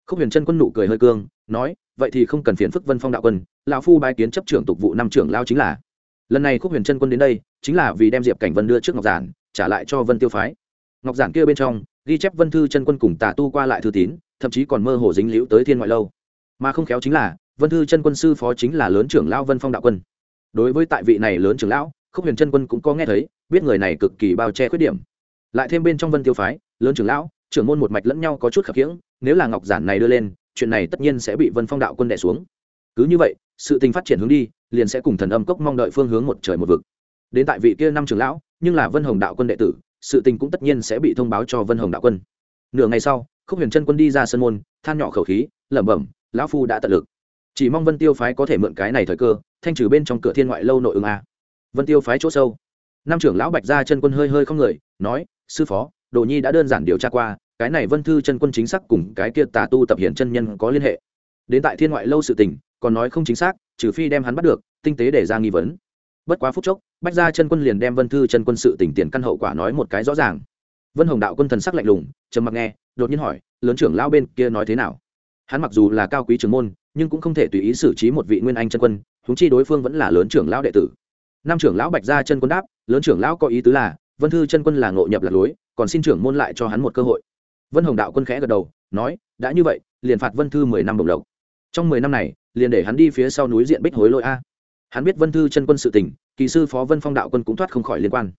khúc huyền chân quân nụ cười hơi cương, nói, vậy thì không cần phiền phức vân phong đạo quân, lão phu bái kiến chấp trưởng tục vụ năm trưởng lao chính là. Lần này khúc huyền chân quân đến đây, chính là vì đem diệp cảnh vân đưa trước ngọc giản, trả lại cho vân tiêu phái. Ngọc giản kia bên trong, ghi chép vân thư chân quân cùng tà tu qua lại thư tín, thậm chí còn mơ hồ dính liễu tới thiên ngoại lâu. Mà không khéo chính là, vân thư chân quân sư phó chính là lớn trưởng lão vân phong đạo quân. Đối với tại vị này lớn trưởng lão, khúc huyền chân quân cũng có nghe thấy, biết người này cực kỳ bao che khuyết điểm. Lại thêm bên trong vân tiêu phái, lớn trưởng lão trưởng môn một mạch lẫn nhau có chút khập khiễng, nếu là ngọc giản này đưa lên, chuyện này tất nhiên sẽ bị vân phong đạo quân đẻ xuống. Cứ như vậy, sự tình phát triển hướng đi, liền sẽ cùng thần âm cốc mong đợi phương hướng một trời một vực. Đến tại vị kia năm trưởng lão, nhưng là vân hồng đạo quân đệ tử, sự tình cũng tất nhiên sẽ bị thông báo cho vân hồng đạo quân. Nửa ngày sau, khúc huyền chân quân đi ra sân môn, than nhỏ khẩu khí, lẩm bẩm, lão phu đã tận lực. Chỉ mong vân tiêu phái có thể mượn cái này thời cơ, thanh trừ bên trong cửa thiên ngoại lâu nội ứng a. Vân tiêu phái chỗ sâu. Năm trưởng lão bạch ra chân quân hơi hơi không người, nói, sư phó đồ nhi đã đơn giản điều tra qua, cái này vân thư chân quân chính xác cùng cái kia tà tu tập hiện chân nhân có liên hệ. Đến tại thiên ngoại lâu sự tình, còn nói không chính xác, trừ phi đem hắn bắt được, tinh tế để ra nghi vấn. Bất quá phút chốc, bách gia chân quân liền đem vân thư chân quân sự tỉnh tiền căn hậu quả nói một cái rõ ràng. Vân hồng đạo quân thần sắc lạnh lùng, trầm mặc nghe, đột nhiên hỏi, lớn trưởng lão bên kia nói thế nào? Hắn mặc dù là cao quý trưởng môn, nhưng cũng không thể tùy ý xử trí một vị nguyên anh chân quân húng chi đối phương vẫn là lớn trưởng lão đệ tử. Nam trưởng lão bạch gia chân quân đáp, lớn trưởng lão có ý tứ là vân thư chân quân là ngộ nhập lạc lối, còn xin trưởng môn lại cho hắn một cơ hội. Vân hồng đạo quân khẽ gật đầu, nói, đã như vậy, liền phạt vân thư mười năm đồng lộc. Trong mười năm này, liền để hắn đi phía sau núi diện bích hối lỗi a. Hắn biết vân thư chân quân sự tình, kỳ sư phó vân phong đạo quân cũng thoát không khỏi liên quan.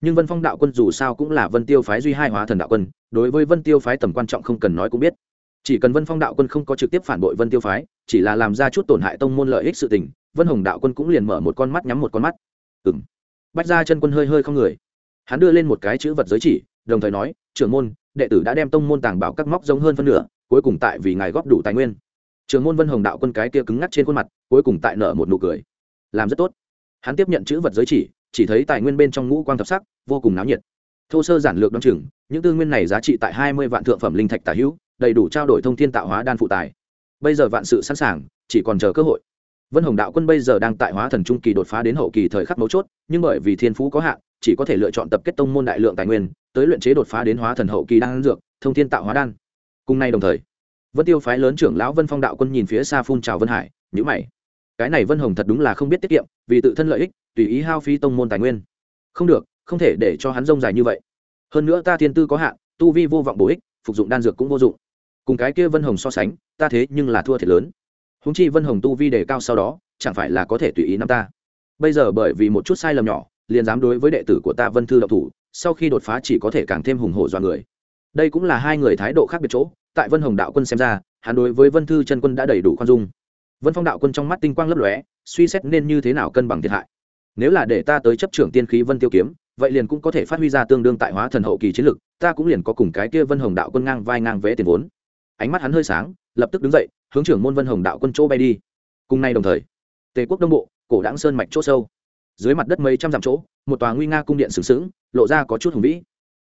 Nhưng vân phong đạo quân dù sao cũng là vân tiêu phái duy hai hóa thần đạo quân, đối với vân tiêu phái tầm quan trọng không cần nói cũng biết. Chỉ cần vân phong đạo quân không có trực tiếp phản bội vân tiêu phái, chỉ là làm ra chút tổn hại tông môn lợi ích sự tình, vân hồng đạo quân cũng liền mở một con mắt nhắm một con mắt. Ừng bách ra chân quân hơi hơi không người hắn đưa lên một cái chữ vật giới chỉ, đồng thời nói, trưởng môn, đệ tử đã đem tông môn tàng bảo các móc giống hơn phân nửa, cuối cùng tại vì ngài góp đủ tài nguyên. Trưởng môn vân hồng đạo quân cái kia cứng ngắc trên khuôn mặt, cuối cùng tại nở một nụ cười. Làm rất tốt. Hắn tiếp nhận chữ vật giới chỉ chỉ thấy tài nguyên bên trong ngũ quang thập sắc, vô cùng náo nhiệt. Thô sơ giản lược đ o chừng, những tư nguyên này giá trị tại hai mươi vạn thượng phẩm linh thạch tả hữu, đầy đủ trao đổi thông thiên tạo hóa đan phụ tài. Bây giờ vạn sự sẵn sàng, chỉ còn chờ cơ hội. Vân hồng đạo quân bây giờ đang tại hóa thần trung kỳ đột phá đến hậu kỳ thời khắc mấu chốt, nhưng bởi vì thiên phú có hạn chỉ có thể lựa chọn tập kết tông môn đại lượng tài nguyên, tới luyện chế đột phá đến hóa thần hậu kỳ đan dược, thông thiên tạo hóa đan. Cùng nay đồng thời, vân tiêu phái lớn trưởng lão vân phong đạo quân nhìn phía xa phun trào vân hải nhữ mày. Cái này vân hồng thật đúng là không biết tiết kiệm, vì tự thân lợi ích, tùy ý hao phí tông môn tài nguyên. Không được, không thể để cho hắn rông dài như vậy. Hơn nữa ta thiên tư có hạn, tu vi vô vọng bổ ích, phục dụng đan dược cũng vô dụng. Cùng cái kia vân hồng so sánh, ta thế nhưng là thua thiệt lớn. Húng chi vân hồng tu vi đề cao sau đó, chẳng phải là có thể tùy ý năm ta. Bây giờ bởi vì một chút sai lầm nhỏ liền dám đối với đệ tử của ta vân thư độc thủ, sau khi đột phá chỉ có thể càng thêm hùng hổ dọa người. Đây cũng là hai người thái độ khác biệt chỗ, tại vân hồng đạo quân xem ra, hắn đối với vân thư chân quân đã đầy đủ khoan dung. Vân phong đạo quân trong mắt tinh quang lấp lóe, suy xét nên như thế nào cân bằng thiệt hại. Nếu là để ta tới chấp trưởng tiên khí vân tiêu kiếm, vậy liền cũng có thể phát huy ra tương đương tại hóa thần hậu kỳ chiến lực, ta cũng liền có cùng cái kia vân hồng đạo quân ngang vai ngang vẽ tiền vốn. Ánh mắt hắn hơi sáng, lập tức đứng dậy, hướng trưởng môn vân hồng đạo quân chỗ bay đi. Cùng nay đồng thời, tề quốc đông bộ, cổ đáng sơn mạch chỗ sâu dưới mặt đất mấy trăm dặm chỗ, một tòa nguy nga cung điện sừng sững, lộ ra có chút hùng vĩ.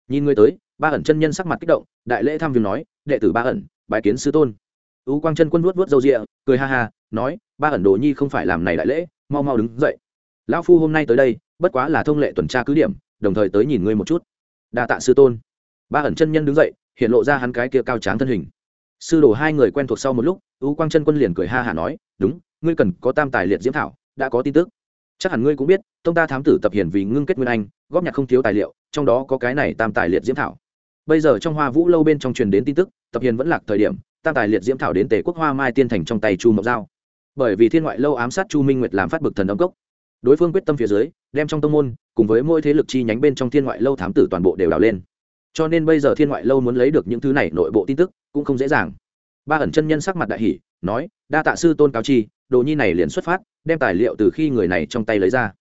Nhìn người tới, ba ẩn chân nhân sắc mặt kích động, đại lễ tham viếng nói, đệ tử ba ẩn, bái kiến sư tôn. Ú quang chân quân vuốt vuốt râu rịa cười ha ha, nói, ba ẩn đồ nhi không phải làm này đại lễ, mau mau đứng dậy. Lão phu hôm nay tới đây, bất quá là thông lệ tuần tra cứ điểm, đồng thời tới nhìn ngươi một chút. Đa tạ sư tôn. Ba ẩn chân nhân đứng dậy, hiện lộ ra hắn cái kia cao tráng thân hình. Sư đồ hai người quen thuộc sau một lúc, ú quang chân quân liền cười ha hả nói, đúng, ngươi cần có tam tài liệt diễm thảo, đã có tin tức chắc hẳn ngươi cũng biết, tông ta thám tử tập hiển vì ngưng kết nguyên anh, góp nhặt không thiếu tài liệu, trong đó có cái này tam tài liệt diễm thảo. Bây giờ trong hoa vũ lâu bên trong truyền đến tin tức, tập hiền vẫn lạc thời điểm, tam tài liệt diễm thảo đến tề quốc hoa mai tiên thành trong tay chu mộc giao. Bởi vì thiên ngoại lâu ám sát chu minh nguyệt làm phát bực thần âm cốc. Đối phương quyết tâm phía dưới, đem trong tông môn, cùng với mỗi thế lực chi nhánh bên trong thiên ngoại lâu thám tử toàn bộ đều đào lên. Cho nên bây giờ thiên ngoại lâu muốn lấy được những thứ này nội bộ tin tức, cũng không dễ dàng. Ba ẩn chân nhân sắc mặt đại hỷ nói, đa tạ sư tôn cáo chi đồ nhi này liền xuất phát, đem tài liệu từ khi người này trong tay lấy ra.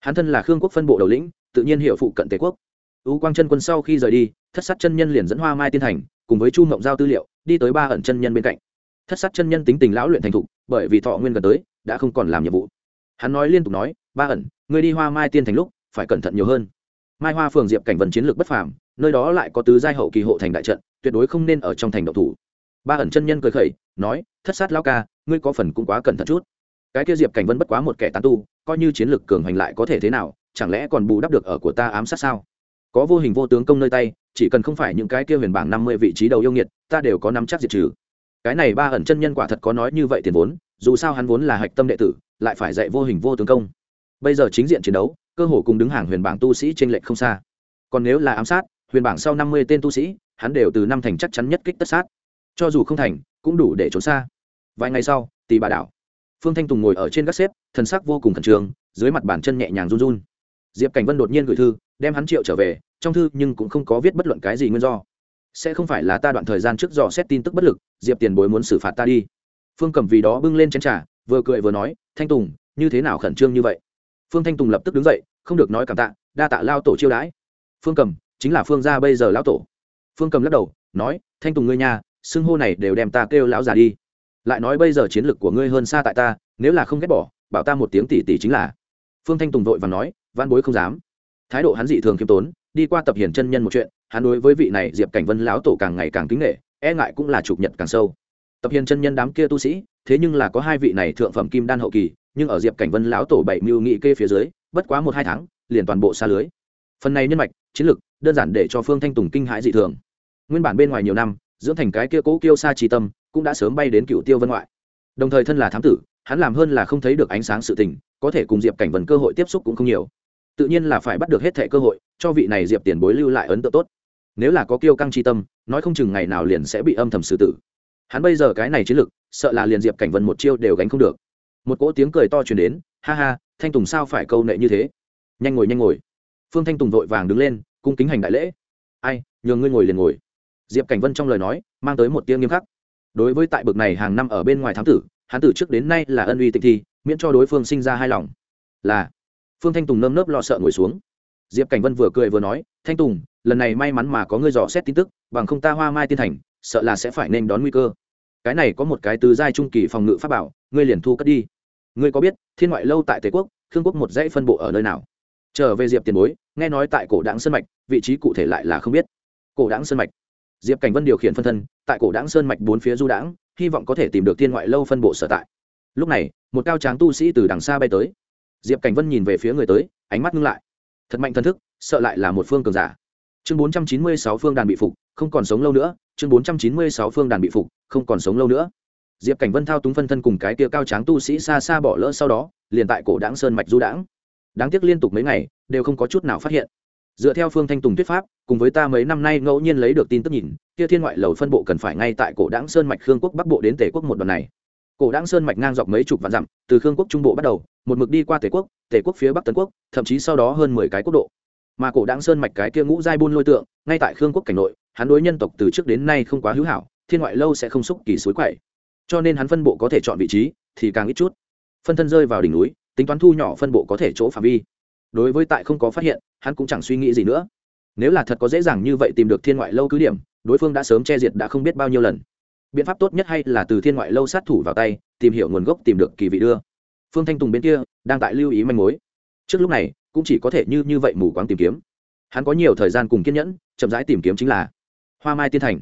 Hắn thân là khương quốc phân bộ đầu lĩnh, tự nhiên hiệu phụ cận tề quốc. Ú quang chân quân sau khi rời đi, thất sát chân nhân liền dẫn hoa mai tiên thành, cùng với chu mộng giao tư liệu, đi tới ba ẩn chân nhân bên cạnh. Thất sát chân nhân tính tình lão luyện thành thục, bởi vì thọ nguyên gần tới, đã không còn làm nhiệm vụ. Hắn nói liên tục nói, ba ẩn ngươi đi hoa mai tiên thành lúc, phải cẩn thận nhiều hơn. Mai hoa phường diệp cảnh vần chiến lược bất phàm, nơi đó lại có tứ giai hậu kỳ hộ thành đại trận, tuyệt đối không nên ở trong thành độc thủ ba ẩn chân nhân cười khẩy, nói, thất sát lao ca, ngươi có phần cũng quá cẩn thận chút. Cái kia diệp cảnh vân bất quá một kẻ tán tu, coi như chiến lược cường hành lại có thể thế nào, chẳng lẽ còn bù đắp được ở của ta ám sát sao? Có vô hình vô tướng công nơi tay, chỉ cần không phải những cái kia huyền bảng năm mươi vị trí đầu yêu nghiệt, ta đều có nắm chắc diệt trừ. Cái này ba ẩn chân nhân quả thật có nói như vậy tiền vốn, dù sao hắn vốn là hạch tâm đệ tử, lại phải dạy vô hình vô tướng công. Bây giờ chính diện chiến đấu, cơ hồ cùng đứng hàng huyền bảng tu sĩ trên lệch không xa. Còn nếu là ám sát, huyền bảng sau năm mươi tên tu sĩ, hắn đều từ năm thành chắc chắn nhất kích tất sát cho dù không thành, cũng đủ để trốn xa. Vài ngày sau tì bà đảo, phương thanh tùng ngồi ở trên gác xếp, thần sắc vô cùng khẩn trương, dưới mặt bàn chân nhẹ nhàng run run. Diệp cảnh vân đột nhiên gửi thư, đem hắn triệu trở về, trong thư nhưng cũng không có viết bất luận cái gì nguyên do. Sẽ không phải là ta đoạn thời gian trước dò xét tin tức bất lực, diệp tiền bối muốn xử phạt ta đi. Phương cầm vì đó bưng lên chén t r à vừa cười vừa nói, thanh tùng, như thế nào khẩn trương như vậy? Phương thanh tùng lập tức đứng dậy, không được nói cảm tạ, đa tạ lao tổ chiêu đãi. Phương cầm chính là phương gia bây giờ lão tổ. Phương cầm lắc đầu, nói, thanh tùng ngươi nhà xưng hô này đều đem ta kêu lão già đi. Lại nói bây giờ chiến lược của ngươi hơn xa tại ta, nếu là không ghét bỏ, bảo ta một tiếng tỷ tỷ chính là. Phương thanh tùng vội và nói, văn bối không dám. Thái độ hắn dị thường khiêm tốn, đi qua tập hiển chân nhân một chuyện, hắn đối với vị này diệp cảnh vân lão tổ càng ngày càng kính nghệ e ngại cũng là chụp nhật càng sâu. Tập hiền chân nhân đám kia tu sĩ, thế nhưng là có hai vị này thượng phẩm kim đan hậu kỳ, nhưng ở diệp cảnh vân lão tổ bảy mưu nghị kê phía dưới, bất quá một hai tháng, liền toàn bộ xa lưới. Phần này nhân mạch, chiến lược, đơn giản để cho phương thanh tùng kinh hãi dị thường. Nguyên bản bên ngoài nhiều năm dưỡng thành cái kia cố kiêu xa trí tâm, cũng đã sớm bay đến cựu tiêu vân ngoại. Đồng thời thân là thám tử, hắn làm hơn là không thấy được ánh sáng sự tình, có thể cùng diệp cảnh vần cơ hội tiếp xúc cũng không nhiều. Tự nhiên là phải bắt được hết thẻ cơ hội, cho vị này diệp tiền bối lưu lại ấn tượng tốt. Nếu là có kiêu căng tri tâm, nói không chừng ngày nào liền sẽ bị âm thầm xử tử. Hắn bây giờ cái này chiến lực, sợ là liền diệp cảnh vân một chiêu đều gánh không được. Một cỗ tiếng cười to chuyển đến, ha ha, thanh tùng sao phải câu nệ như thế? Nhanh ngồi nhanh ngồi. Phương thanh tùng vội vàng đứng lên, cung kính hành đại lễ. Ai nhường ngươi ngồi liền ngồi diệp cảnh vân trong lời nói, mang tới một tiếng nghiêm khắc. Đối với tại bực này hàng năm ở bên ngoài thám tử, hắn tử trước đến nay là ân uy tịch thi, miễn cho đối phương sinh ra hai lòng. Là, phương thanh tùng nơm nớp lo sợ ngồi xuống. Diệp cảnh vân vừa cười vừa nói, thanh tùng, lần này may mắn mà có ngươi dò xét tin tức, bằng không ta hoa mai tiên thành, sợ là sẽ phải nên đón nguy cơ. Cái này có một cái từ giai trung kỳ phòng ngự pháp bảo, ngươi liền thu cất đi. Ngươi có biết, thiên ngoại lâu tại tề quốc, khương quốc một dãy phân bộ ở nơi nào? Trở về diệp tiền bối, nghe nói tại cổ đáng sơn mạch, vị trí cụ thể lại là không biết. Cổ đáng sơn mạch diệp cảnh vân điều khiển phân thân, tại cổ đáng sơn mạch bốn phía du đãng, hy vọng có thể tìm được thiên ngoại lâu phân bộ sở tại. Lúc này, một cao tráng tu sĩ từ đằng xa bay tới. Diệp cảnh vân nhìn về phía người tới, ánh mắt ngưng lại. Thật mạnh thân thức, sợ lại là một phương cường giả. Chương bốn trăm chín mươi sáu phương đàn bị phục, không còn sống lâu nữa. Chương bốn trăm chín mươi sáu phương đàn bị phục, không còn sống lâu nữa. Diệp cảnh vân thao túng phân thân cùng cái kia cao tráng tu sĩ xa xa bỏ lỡ sau đó, liền tại cổ đáng sơn mạch du đãng. Đáng tiếc liên tục mấy ngày, đều không có chút nào phát hiện dựa theo phương thanh tùng thuyết pháp, cùng với ta mấy năm nay ngẫu nhiên lấy được tin tức nhìn, kia thiên ngoại lầu phân bộ cần phải ngay tại cổ đáng sơn mạch khương quốc bắc bộ đến tề quốc một đoạn này. Cổ đáng sơn mạch ngang dọc mấy chục vạn dặm, từ khương quốc trung bộ bắt đầu, một mực đi qua tề quốc tề quốc phía bắc tấn quốc, thậm chí sau đó hơn mười cái quốc độ. Mà cổ đáng sơn mạch cái kia ngũ giai buôn lôi tượng, ngay tại khương quốc cảnh nội, hắn đối nhân tộc từ trước đến nay không quá hữu hảo, thiên ngoại lâu sẽ không xúc kỳ suối quậy. Cho nên hắn phân bộ có thể chọn vị trí thì càng ít chút. Phân thân rơi vào đỉnh núi, tính toán thu nhỏ phân bộ có thể chỗ phạm vi đối với tại không có phát hiện, hắn cũng chẳng suy nghĩ gì nữa. Nếu là thật có dễ dàng như vậy tìm được thiên ngoại lâu cứ điểm, đối phương đã sớm che diệt đã không biết bao nhiêu lần. Biện pháp tốt nhất hay là từ thiên ngoại lâu sát thủ vào tay, tìm hiểu nguồn gốc tìm được kỳ vị đưa. Phương thanh tùng bên kia đang tại lưu ý manh mối. Trước lúc này, cũng chỉ có thể như như vậy mù quáng tìm kiếm. Hắn có nhiều thời gian cùng kiên nhẫn, chậm rãi tìm kiếm chính là hoa mai tiên thành.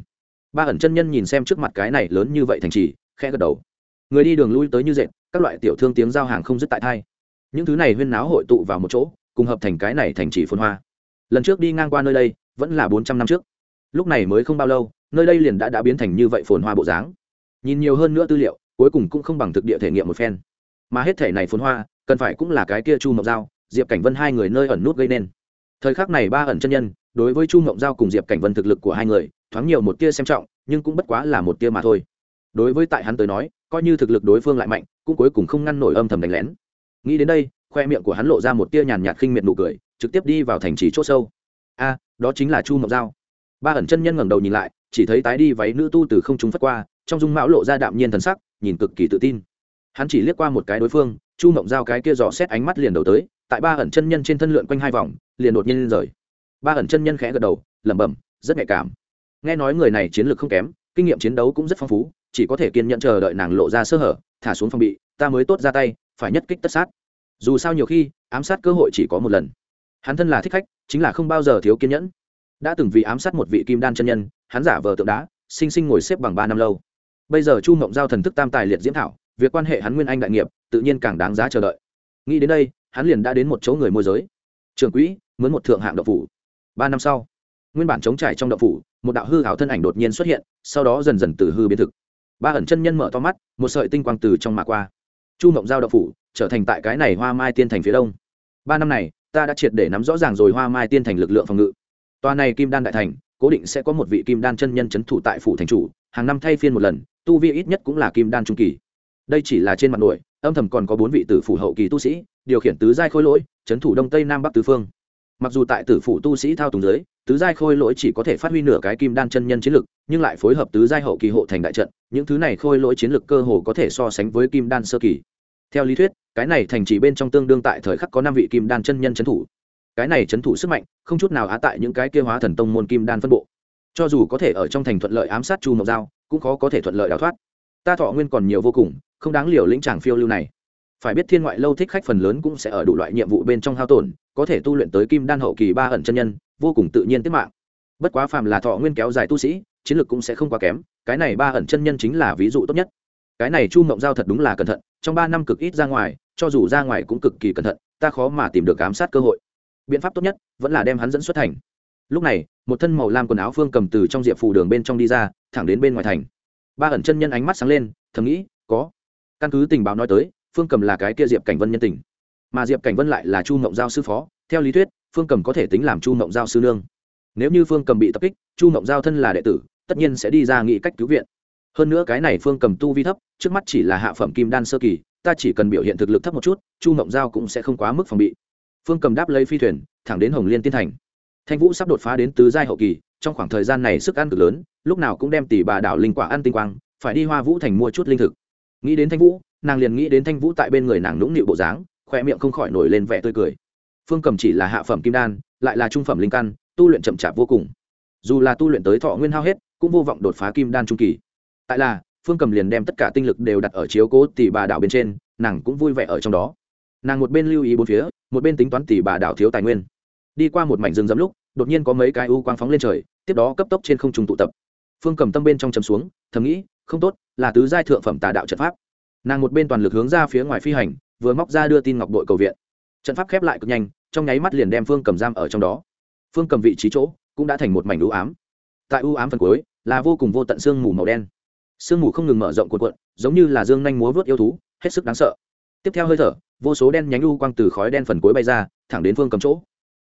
Ba ẩn chân nhân nhìn xem trước mặt cái này lớn như vậy thành trì, khẽ gật đầu. Người đi đường lui tới như dệt, các loại tiểu thương tiếng giao hàng không dứt tại thai những thứ này huyên náo hội tụ vào một chỗ, cùng hợp thành cái này thành chỉ phồn hoa. Lần trước đi ngang qua nơi đây, vẫn là bốn trăm năm trước. Lúc này mới không bao lâu, nơi đây liền đã đã biến thành như vậy phồn hoa bộ dáng. Nhìn nhiều hơn nữa tư liệu, cuối cùng cũng không bằng thực địa thể nghiệm một phen. Mà hết thể này phồn hoa, cần phải cũng là cái kia chu mộng giao, diệp cảnh vân hai người nơi ẩn nút gây nên. Thời khắc này ba ẩn chân nhân, đối với chu mộng giao cùng diệp cảnh vân thực lực của hai người, thoáng nhiều một tia xem trọng, nhưng cũng bất quá là một tia mà thôi. Đối với tại hắn tới nói, coi như thực lực đối phương lại mạnh, cũng cuối cùng không ngăn nổi âm thầm đánh lén nghĩ đến đây, khoe miệng của hắn lộ ra một tia nhàn nhạt khinh miệt nụ cười, trực tiếp đi vào thành trì c h ỗ sâu. A, đó chính là chu Mộc giao. Ba ẩn chân nhân ngẩng đầu nhìn lại, chỉ thấy tái đi váy nữ tu từ không trung phất qua, trong dung mão lộ ra đạm nhiên thần sắc, nhìn cực kỳ tự tin. Hắn chỉ liếc qua một cái đối phương, chu mộng giao cái kia dò xét ánh mắt liền đầu tới, tại ba ẩn chân nhân trên thân lượn quanh hai vòng, liền đột nhiên lên rời. Ba ẩn chân nhân khẽ gật đầu, lẩm bẩm, rất nhạy cảm. Nghe nói người này chiến lược không kém, kinh nghiệm chiến đấu cũng rất phong phú, chỉ có thể kiên nhẫn chờ đợi nàng lộ ra sơ hở, thả xuống phòng bị, ta mới tốt ra tay phải nhất kích tất sát. Dù sao nhiều khi, ám sát cơ hội chỉ có một lần. Hắn thân là thích khách, chính là không bao giờ thiếu kiên nhẫn. Đã từng vì ám sát một vị kim đan chân nhân, hắn giả vờ tượng đá, sinh sinh ngồi xếp bằng ba năm lâu. Bây giờ chu mộng giao thần thức tam tài liệt diễm thảo, việc quan hệ hắn nguyên anh đại nghiệp, tự nhiên càng đáng giá chờ đợi. Nghĩ đến đây, hắn liền đã đến một chỗ người môi giới. Trường quỹ, mướn một thượng hạng đậu phủ. Ba năm sau, nguyên bản chống trải trong đậu phủ, một đạo hư hảo thân ảnh đột nhiên xuất hiện, sau đó dần dần từ hư biến thực. Ba ẩn chân nhân mở to mắt, một sợi tinh quang từ trong mạ qua chu mộng giao đậu phủ, trở thành tại cái này hoa mai tiên thành phía đông. Ba năm này, ta đã triệt để nắm rõ ràng rồi hoa mai tiên thành lực lượng phòng ngự. Tòa này kim đan đại thành, cố định sẽ có một vị kim đan chân nhân c h ấ n thủ tại phủ thành chủ, hàng năm thay phiên một lần, tu vi ít nhất cũng là kim đan trung kỳ. Đây chỉ là trên mặt nội âm thầm còn có bốn vị tử phủ hậu kỳ tu sĩ, điều khiển tứ giai khôi lỗi c h ấ n thủ đông tây nam bắc tứ phương. Mặc dù tại tử phủ tu sĩ thao túng giới tứ giai khôi lỗi chỉ có thể phát huy nửa cái kim đan chân nhân chiến lực, nhưng lại phối hợp tứ giai hậu kỳ hộ thành đại trận, những thứ này khôi lỗi chiến lực cơ hồ có thể so sánh với kim đan sơ kỳ theo lý thuyết, cái này thành chỉ bên trong tương đương tại thời khắc có năm vị kim đan chân nhân c thủ. Cái này chấn thủ sức mạnh, không chút nào á tại những cái kia hóa thần tông môn kim đan phân bộ. Cho dù có thể ở trong thành thuận lợi ám sát chu mộc giao, cũng khó có thể thuận lợi đào thoát. Ta thọ nguyên còn nhiều vô cùng, không đáng liều lĩnh tràng phiêu lưu này. Phải biết thiên ngoại lâu thích khách phần lớn cũng sẽ ở đủ loại nhiệm vụ bên trong hao tổn, có thể tu luyện tới kim đan hậu kỳ ba ẩn chân nhân, vô cùng tự nhiên tiết mạng. Bất quá phàm là thọ nguyên kéo dài tu sĩ, chiến lược cũng sẽ không quá kém, cái này ba ẩn chân nhân chính là ví dụ tốt nhất cái này chu mộng giao thật đúng là cẩn thận, trong ba năm cực ít ra ngoài, cho dù ra ngoài cũng cực kỳ cẩn thận, ta khó mà tìm được ám sát cơ hội. Biện pháp tốt nhất vẫn là đem hắn dẫn xuất thành. Lúc này, một thân màu lam quần áo phương cầm từ trong diệp phù đường bên trong đi ra, thẳng đến bên ngoài thành. Ba ẩn chân nhân ánh mắt sáng lên, thầm nghĩ, có. Căn cứ tình báo nói tới, phương cầm là cái kia diệp cảnh vân nhân tình. Mà diệp cảnh vân lại là chu mộng giao sư phó, theo lý thuyết, phương cầm có thể tính làm chu mộng giao sư nương. Nếu như phương cầm bị tập kích, chu mộng giao thân là đệ tử, tất nhiên sẽ đi ra nghị cách cứu viện hơn nữa cái này phương cầm tu vi thấp, trước mắt chỉ là hạ phẩm kim đan sơ kỳ, ta chỉ cần biểu hiện thực lực thấp một chút, chu mộng giao cũng sẽ không quá mức phòng bị. Phương cầm đáp lấy phi thuyền, thẳng đến hồng liên tiên thành. Thanh vũ sắp đột phá đến tứ giai hậu kỳ, trong khoảng thời gian này sức ăn cực lớn, lúc nào cũng đem tỷ bà đảo linh quả ăn tinh quang, phải đi hoa vũ thành mua chút linh thực. Nghĩ đến thanh vũ, nàng liền nghĩ đến thanh vũ tại bên người nàng nũng nịu bộ dáng, khoe miệng không khỏi nổi lên vẻ tươi cười. Phương cầm chỉ là hạ phẩm kim đan, lại là trung phẩm linh căn, tu luyện chậm chạp vô cùng. Dù là tu luyện tới thọ nguyên hao hết, cũng vô vọng đột phá kim đan trung kỳ tại là, phương cầm liền đem tất cả tinh lực đều đặt ở chiếu cố tỷ bà đảo bên trên, nàng cũng vui vẻ ở trong đó. Nàng một bên lưu ý bốn phía, một bên tính toán tỷ bà đảo thiếu tài nguyên. Đi qua một mảnh rừng rậm lúc, đột nhiên có mấy cái u quang phóng lên trời, tiếp đó cấp tốc trên không trùng tụ tập. Phương cầm tâm bên trong chầm xuống, thầm nghĩ, không tốt, là tứ giai thượng phẩm tà đạo trận pháp. Nàng một bên toàn lực hướng ra phía ngoài phi hành, vừa móc ra đưa tin ngọc đội cầu viện. Trận pháp khép lại cực nhanh, trong nháy mắt liền đem phương cầm giam ở trong đó. Phương cầm vị trí chỗ cũng đã thành một mảnh u ám. Tại u ám phần cuối, là vô cùng vô tận xương mù màu đen sương mù không ngừng mở rộng cuộn cuộn, giống như là dương nhanh múa vớt yêu thú, hết sức đáng sợ. Tiếp theo hơi thở, vô số đen nhánh u quang từ khói đen phần cuối bay ra, thẳng đến phương cầm chỗ.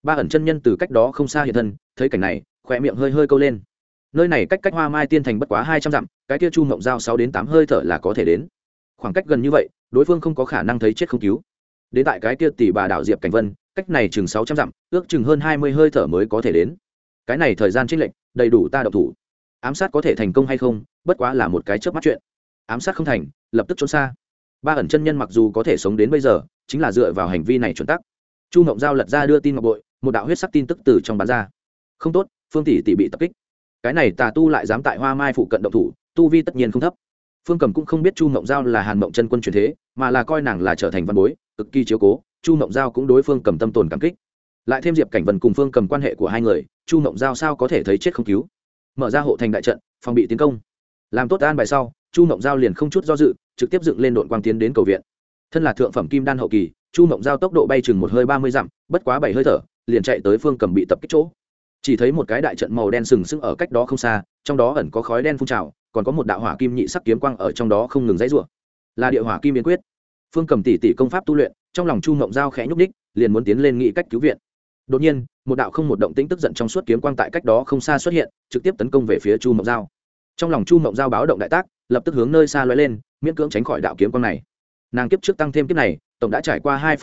Ba ẩn chân nhân từ cách đó không xa hiện thân, thấy cảnh này khỏe miệng hơi hơi câu lên. Nơi này cách cách hoa mai tiên thành bất quá hai trăm dặm, cái kia chu mộng giao sáu đến tám hơi thở là có thể đến. Khoảng cách gần như vậy, đối phương không có khả năng thấy chết không cứu. Đến tại cái kia tỷ bà đảo diệp cảnh vân, cách này chừng sáu trăm dặm, ước chừng hơn hai mươi hơi thở mới có thể đến. Cái này thời gian trích lệnh đầy đủ ta độc thủ ám sát có thể thành công hay không, bất quá là một cái chớp mắt chuyện. Ám sát không thành, lập tức trốn xa. Ba ẩn chân nhân mặc dù có thể sống đến bây giờ, chính là dựa vào hành vi này chuẩn tắc. Chu ngộng giao lật ra đưa tin ngọc bội, một đạo huyết sắc tin tức từ trong bán ra. Không tốt, phương tỷ tỷ bị tập kích. Cái này tà tu lại dám tại hoa mai phụ cận động thủ, tu vi tất nhiên không thấp. Phương cầm cũng không biết chu ngộng giao là hàn mộng chân quân truyền thế, mà là coi nàng là trở thành văn bối, cực kỳ chiếu cố, chu ngộng giao cũng đối phương cầm tâm tồn cảm kích. Lại thêm diệp cảnh vần cùng phương cầm quan hệ của hai người, chu ngộng giao sao có thể thấy chết không cứu? Mở ra hộ thành đại trận, phòng bị tiến công. Làm tốt an bài sau, chu mộng giao liền không chút do dự, trực tiếp dựng lên đội quang tiến đến cầu viện. Thân là thượng phẩm kim đan hậu kỳ, chu mộng giao tốc độ bay chừng một hơi ba mươi dặm, bất quá bảy hơi thở, liền chạy tới phương cầm bị tập kích chỗ. Chỉ thấy một cái đại trận màu đen sừng sững ở cách đó không xa, trong đó ẩn có khói đen phun trào, còn có một đạo hỏa kim nhị sắc kiếm quang ở trong đó không ngừng dãy rủa. Là địa hỏa kim biến quyết. Phương cầm tỷ tỷ công pháp tu luyện, trong lòng chu mộng giao khẽ nhúc ních liền muốn tiến lên nghị cách cứu viện. Đột nhiên một đạo không một động tĩnh tức giận trong suốt kiếm quang tại cách đó không xa xuất hiện, trực tiếp tấn công về phía chu mộng giao. Trong lòng chu mộng giao báo động đại tác, lập tức hướng nơi xa lóe lên, miễn cưỡng tránh khỏi đạo kiếm quang này. Nàng kiếp trước tăng thêm kiếp này, tổng đã trải qua hai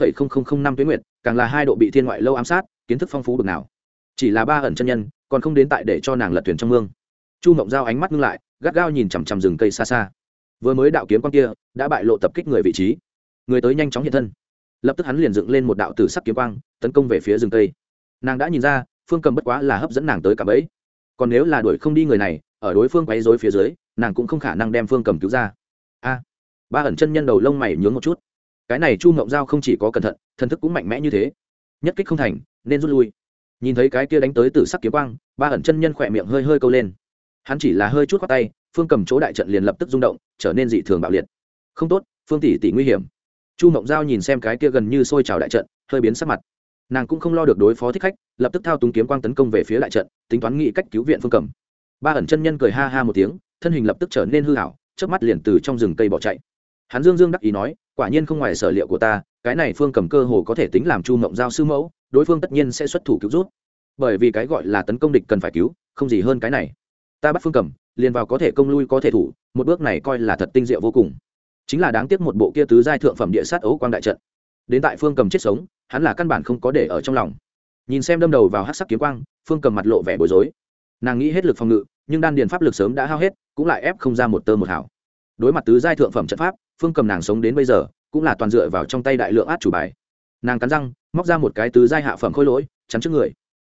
năm tuyến nguyện càng là hai độ bị thiên ngoại lâu ám sát, kiến thức phong phú bực nào. Chỉ là ba ẩn chân nhân, còn không đến tại để cho nàng lật thuyền trong mương. Chu mộng giao ánh mắt ngưng lại, gắt gao nhìn chằm chằm rừng cây xa xa. Vừa mới đạo kiếm quang kia, đã bại lộ tập kích người vị trí. Người tới nhanh chóng hiện thân. Lập tức hắn liền dựng lên một đạo tử sắc kiếm quang, tấn công về phía rừng cây nàng đã nhìn ra, phương cầm bất quá là hấp dẫn nàng tới cả bẫy. Còn nếu là đuổi không đi người này, ở đối phương quấy rối phía dưới, nàng cũng không khả năng đem phương cầm cứu ra. A, ba ẩn chân nhân đầu lông mày nhướng một chút. Cái này chu mộng giao không chỉ có cẩn thận thần thức cũng mạnh mẽ như thế. Nhất kích không thành, nên rút lui. Nhìn thấy cái kia đánh tới từ sắc kiếm quang, ba ẩn chân nhân khỏe miệng hơi hơi câu lên. Hắn chỉ là hơi chút khoác tay, phương cầm chỗ đại trận liền lập tức rung động, trở nên dị thường bạo liệt. Không tốt, phương tỷ tỷ nguy hiểm. Chu mộng giao nhìn xem cái kia gần như sôi trào đại trận, hơi biến sắc mặt nàng cũng không lo được đối phó thích khách, lập tức thao túng kiếm quang tấn công về phía đại trận, tính toán nghị cách cứu viện phương cầm. Ba ẩn chân nhân cười ha ha một tiếng, thân hình lập tức trở nên hư hảo trước mắt liền từ trong rừng cây bỏ chạy. Hắn dương dương đắc ý nói, quả nhiên không ngoài sở liệu của ta, cái này phương cầm cơ hồ có thể tính làm chu mộng giao sư mẫu, đối phương tất nhiên sẽ xuất thủ cứu rút bởi vì cái gọi là tấn công địch cần phải cứu, không gì hơn cái này. Ta bắt phương cầm, liền vào có thể công lui có thể thủ, một bước này coi là thật tinh diệu vô cùng. Chính là đáng tiếc một bộ kia tứ giai thượng phẩm địa sát ấu quang đại trận đến tại phương cầm chết sống, hắn là căn bản không có để ở trong lòng. Nhìn xem đâm đầu vào hát sắc kiếm quang, phương cầm mặt lộ vẻ bối rối. Nàng nghĩ hết lực phòng ngự, nhưng đan điền pháp lực sớm đã hao hết, cũng lại ép không ra một tơ một hảo đối mặt tứ giai thượng phẩm trận pháp, phương cầm nàng sống đến bây giờ, cũng là toàn dựa vào trong tay đại lượng át chủ bài. Nàng cắn răng, móc ra một cái tứ giai hạ phẩm khôi lỗi, chắn trước người.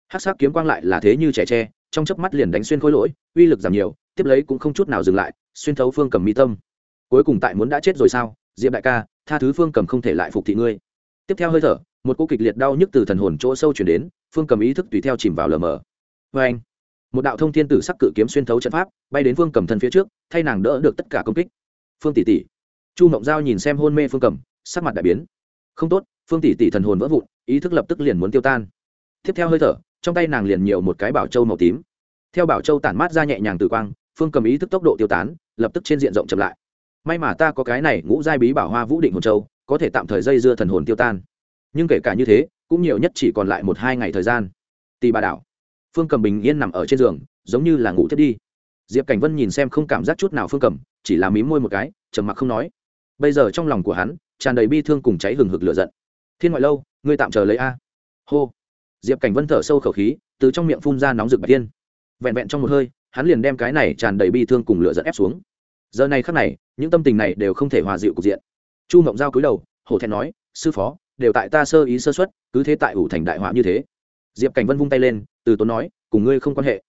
Hát sắc kiếm quang lại là thế như trẻ tre, trong chớp mắt liền đánh xuyên khôi lỗi, uy lực giảm nhiều, tiếp lấy cũng không chút nào dừng lại, xuyên thấu phương cầm mi tâm. Cuối cùng tại muốn đã chết rồi sao, diệp đại ca tha thứ phương cầm không thể lại phục thị ngươi. Tiếp theo hơi thở, một cô kịch liệt đau nhức từ thần hồn chỗ sâu chuyển đến, phương cầm ý thức tùy theo chìm vào lờ mờ. Vê anh, một đạo thông thiên tử sắc cự kiếm xuyên thấu trận pháp, bay đến phương cầm thân phía trước, thay nàng đỡ được tất cả công kích. Phương tỷ tỷ, chu mộng giao nhìn xem hôn mê phương cầm, sắc mặt đại biến. Không tốt, phương tỷ tỷ thần hồn vỡ vụn, ý thức lập tức liền muốn tiêu tan. Tiếp theo hơi thở, trong tay nàng liền nhiều một cái bảo châu màu tím. Theo bảo châu tản mát ra nhẹ nhàng từ quang, phương cầm ý thức tốc độ tiêu tán, lập tức trên diện rộng chậm lại may mà ta có cái này ngũ giai bí bảo hoa vũ định hồn châu, có thể tạm thời dây dưa thần hồn tiêu tan. Nhưng kể cả như thế, cũng nhiều nhất chỉ còn lại một hai ngày thời gian. Tì bà đảo. Phương cầm bình yên nằm ở trên giường, giống như là ngủ thiết đi. Diệp cảnh vân nhìn xem không cảm giác chút nào phương cầm, chỉ là mím môi một cái, trầm mặc không nói. Bây giờ trong lòng của hắn, tràn đầy bi thương cùng cháy hừng hực lửa giận. Thiên ngoại lâu, ngươi tạm chờ lấy a. Hô. Diệp cảnh vân thở sâu khẩu khí, từ trong miệng phun ra nóng rực bạch tiên vẹn vẹn trong một hơi, hắn liền đem cái này tràn đầy bi thương cùng lửa giận ép xuống giờ này khắc này, những tâm tình này đều không thể hòa dịu cục diện. Chu mộng giao cúi đầu, hổ thẹn nói, sư phó, đều tại ta sơ ý sơ xuất cứ thế tại ủ thành đại họa như thế. Diệp cảnh vân vung tay lên, từ tốn nói, cùng ngươi không quan hệ.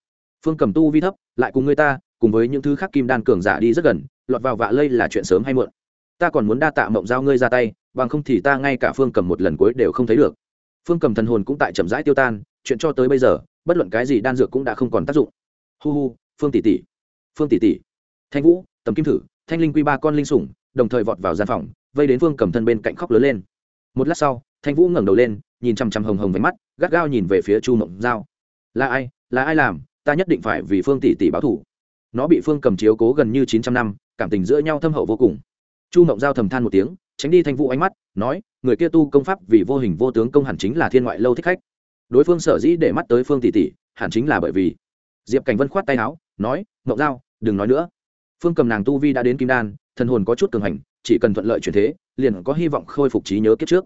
Phương cầm tu vi thấp, lại cùng ngươi ta, cùng với những thứ khác kim đan cường giả đi rất gần, lọt vào vạ lây là chuyện sớm hay muộn. Ta còn muốn đa tạ mộng giao ngươi ra tay, bằng không thì ta ngay cả phương cầm một lần cuối đều không thấy được. Phương cầm thần hồn cũng tại chậm rãi tiêu tan, chuyện cho tới bây giờ, bất luận cái gì đan dược cũng đã không còn tác dụng. Hu hu, phương tỷ tỷ, phương tỷ tỷ. Thanh vũ tầm kim thử, thanh linh quy ba con linh sủng, đồng thời vọt vào gian phòng, vây đến phương cầm thân bên cạnh khóc lớn lên. Một lát sau, thanh vũ ngẩng đầu lên, nhìn chằm chằm hồng hồng váy mắt, gắt gao nhìn về phía chu mộng giao. Là ai? Là ai làm? Ta nhất định phải vì phương tỷ tỷ báo thủ nó bị phương cầm chiếu cố gần như chín trăm năm, cảm tình giữa nhau thâm hậu vô cùng. Chu mộng giao thầm than một tiếng, tránh đi thanh vũ ánh mắt, nói, người kia tu công pháp vì vô hình vô tướng công hẳn chính là thiên ngoại lâu thích khách. Đối phương sở dĩ để mắt tới phương tỷ tỷ, hẳn chính là bởi vì diệp cảnh vân khoát tay áo, nói, mộng giao, đừng nói nữa phương cầm nàng tu vi đã đến kim đan, thần hồn có chút cường hành, chỉ cần thuận lợi chuyển thế, liền có hy vọng khôi phục trí nhớ kiếp trước.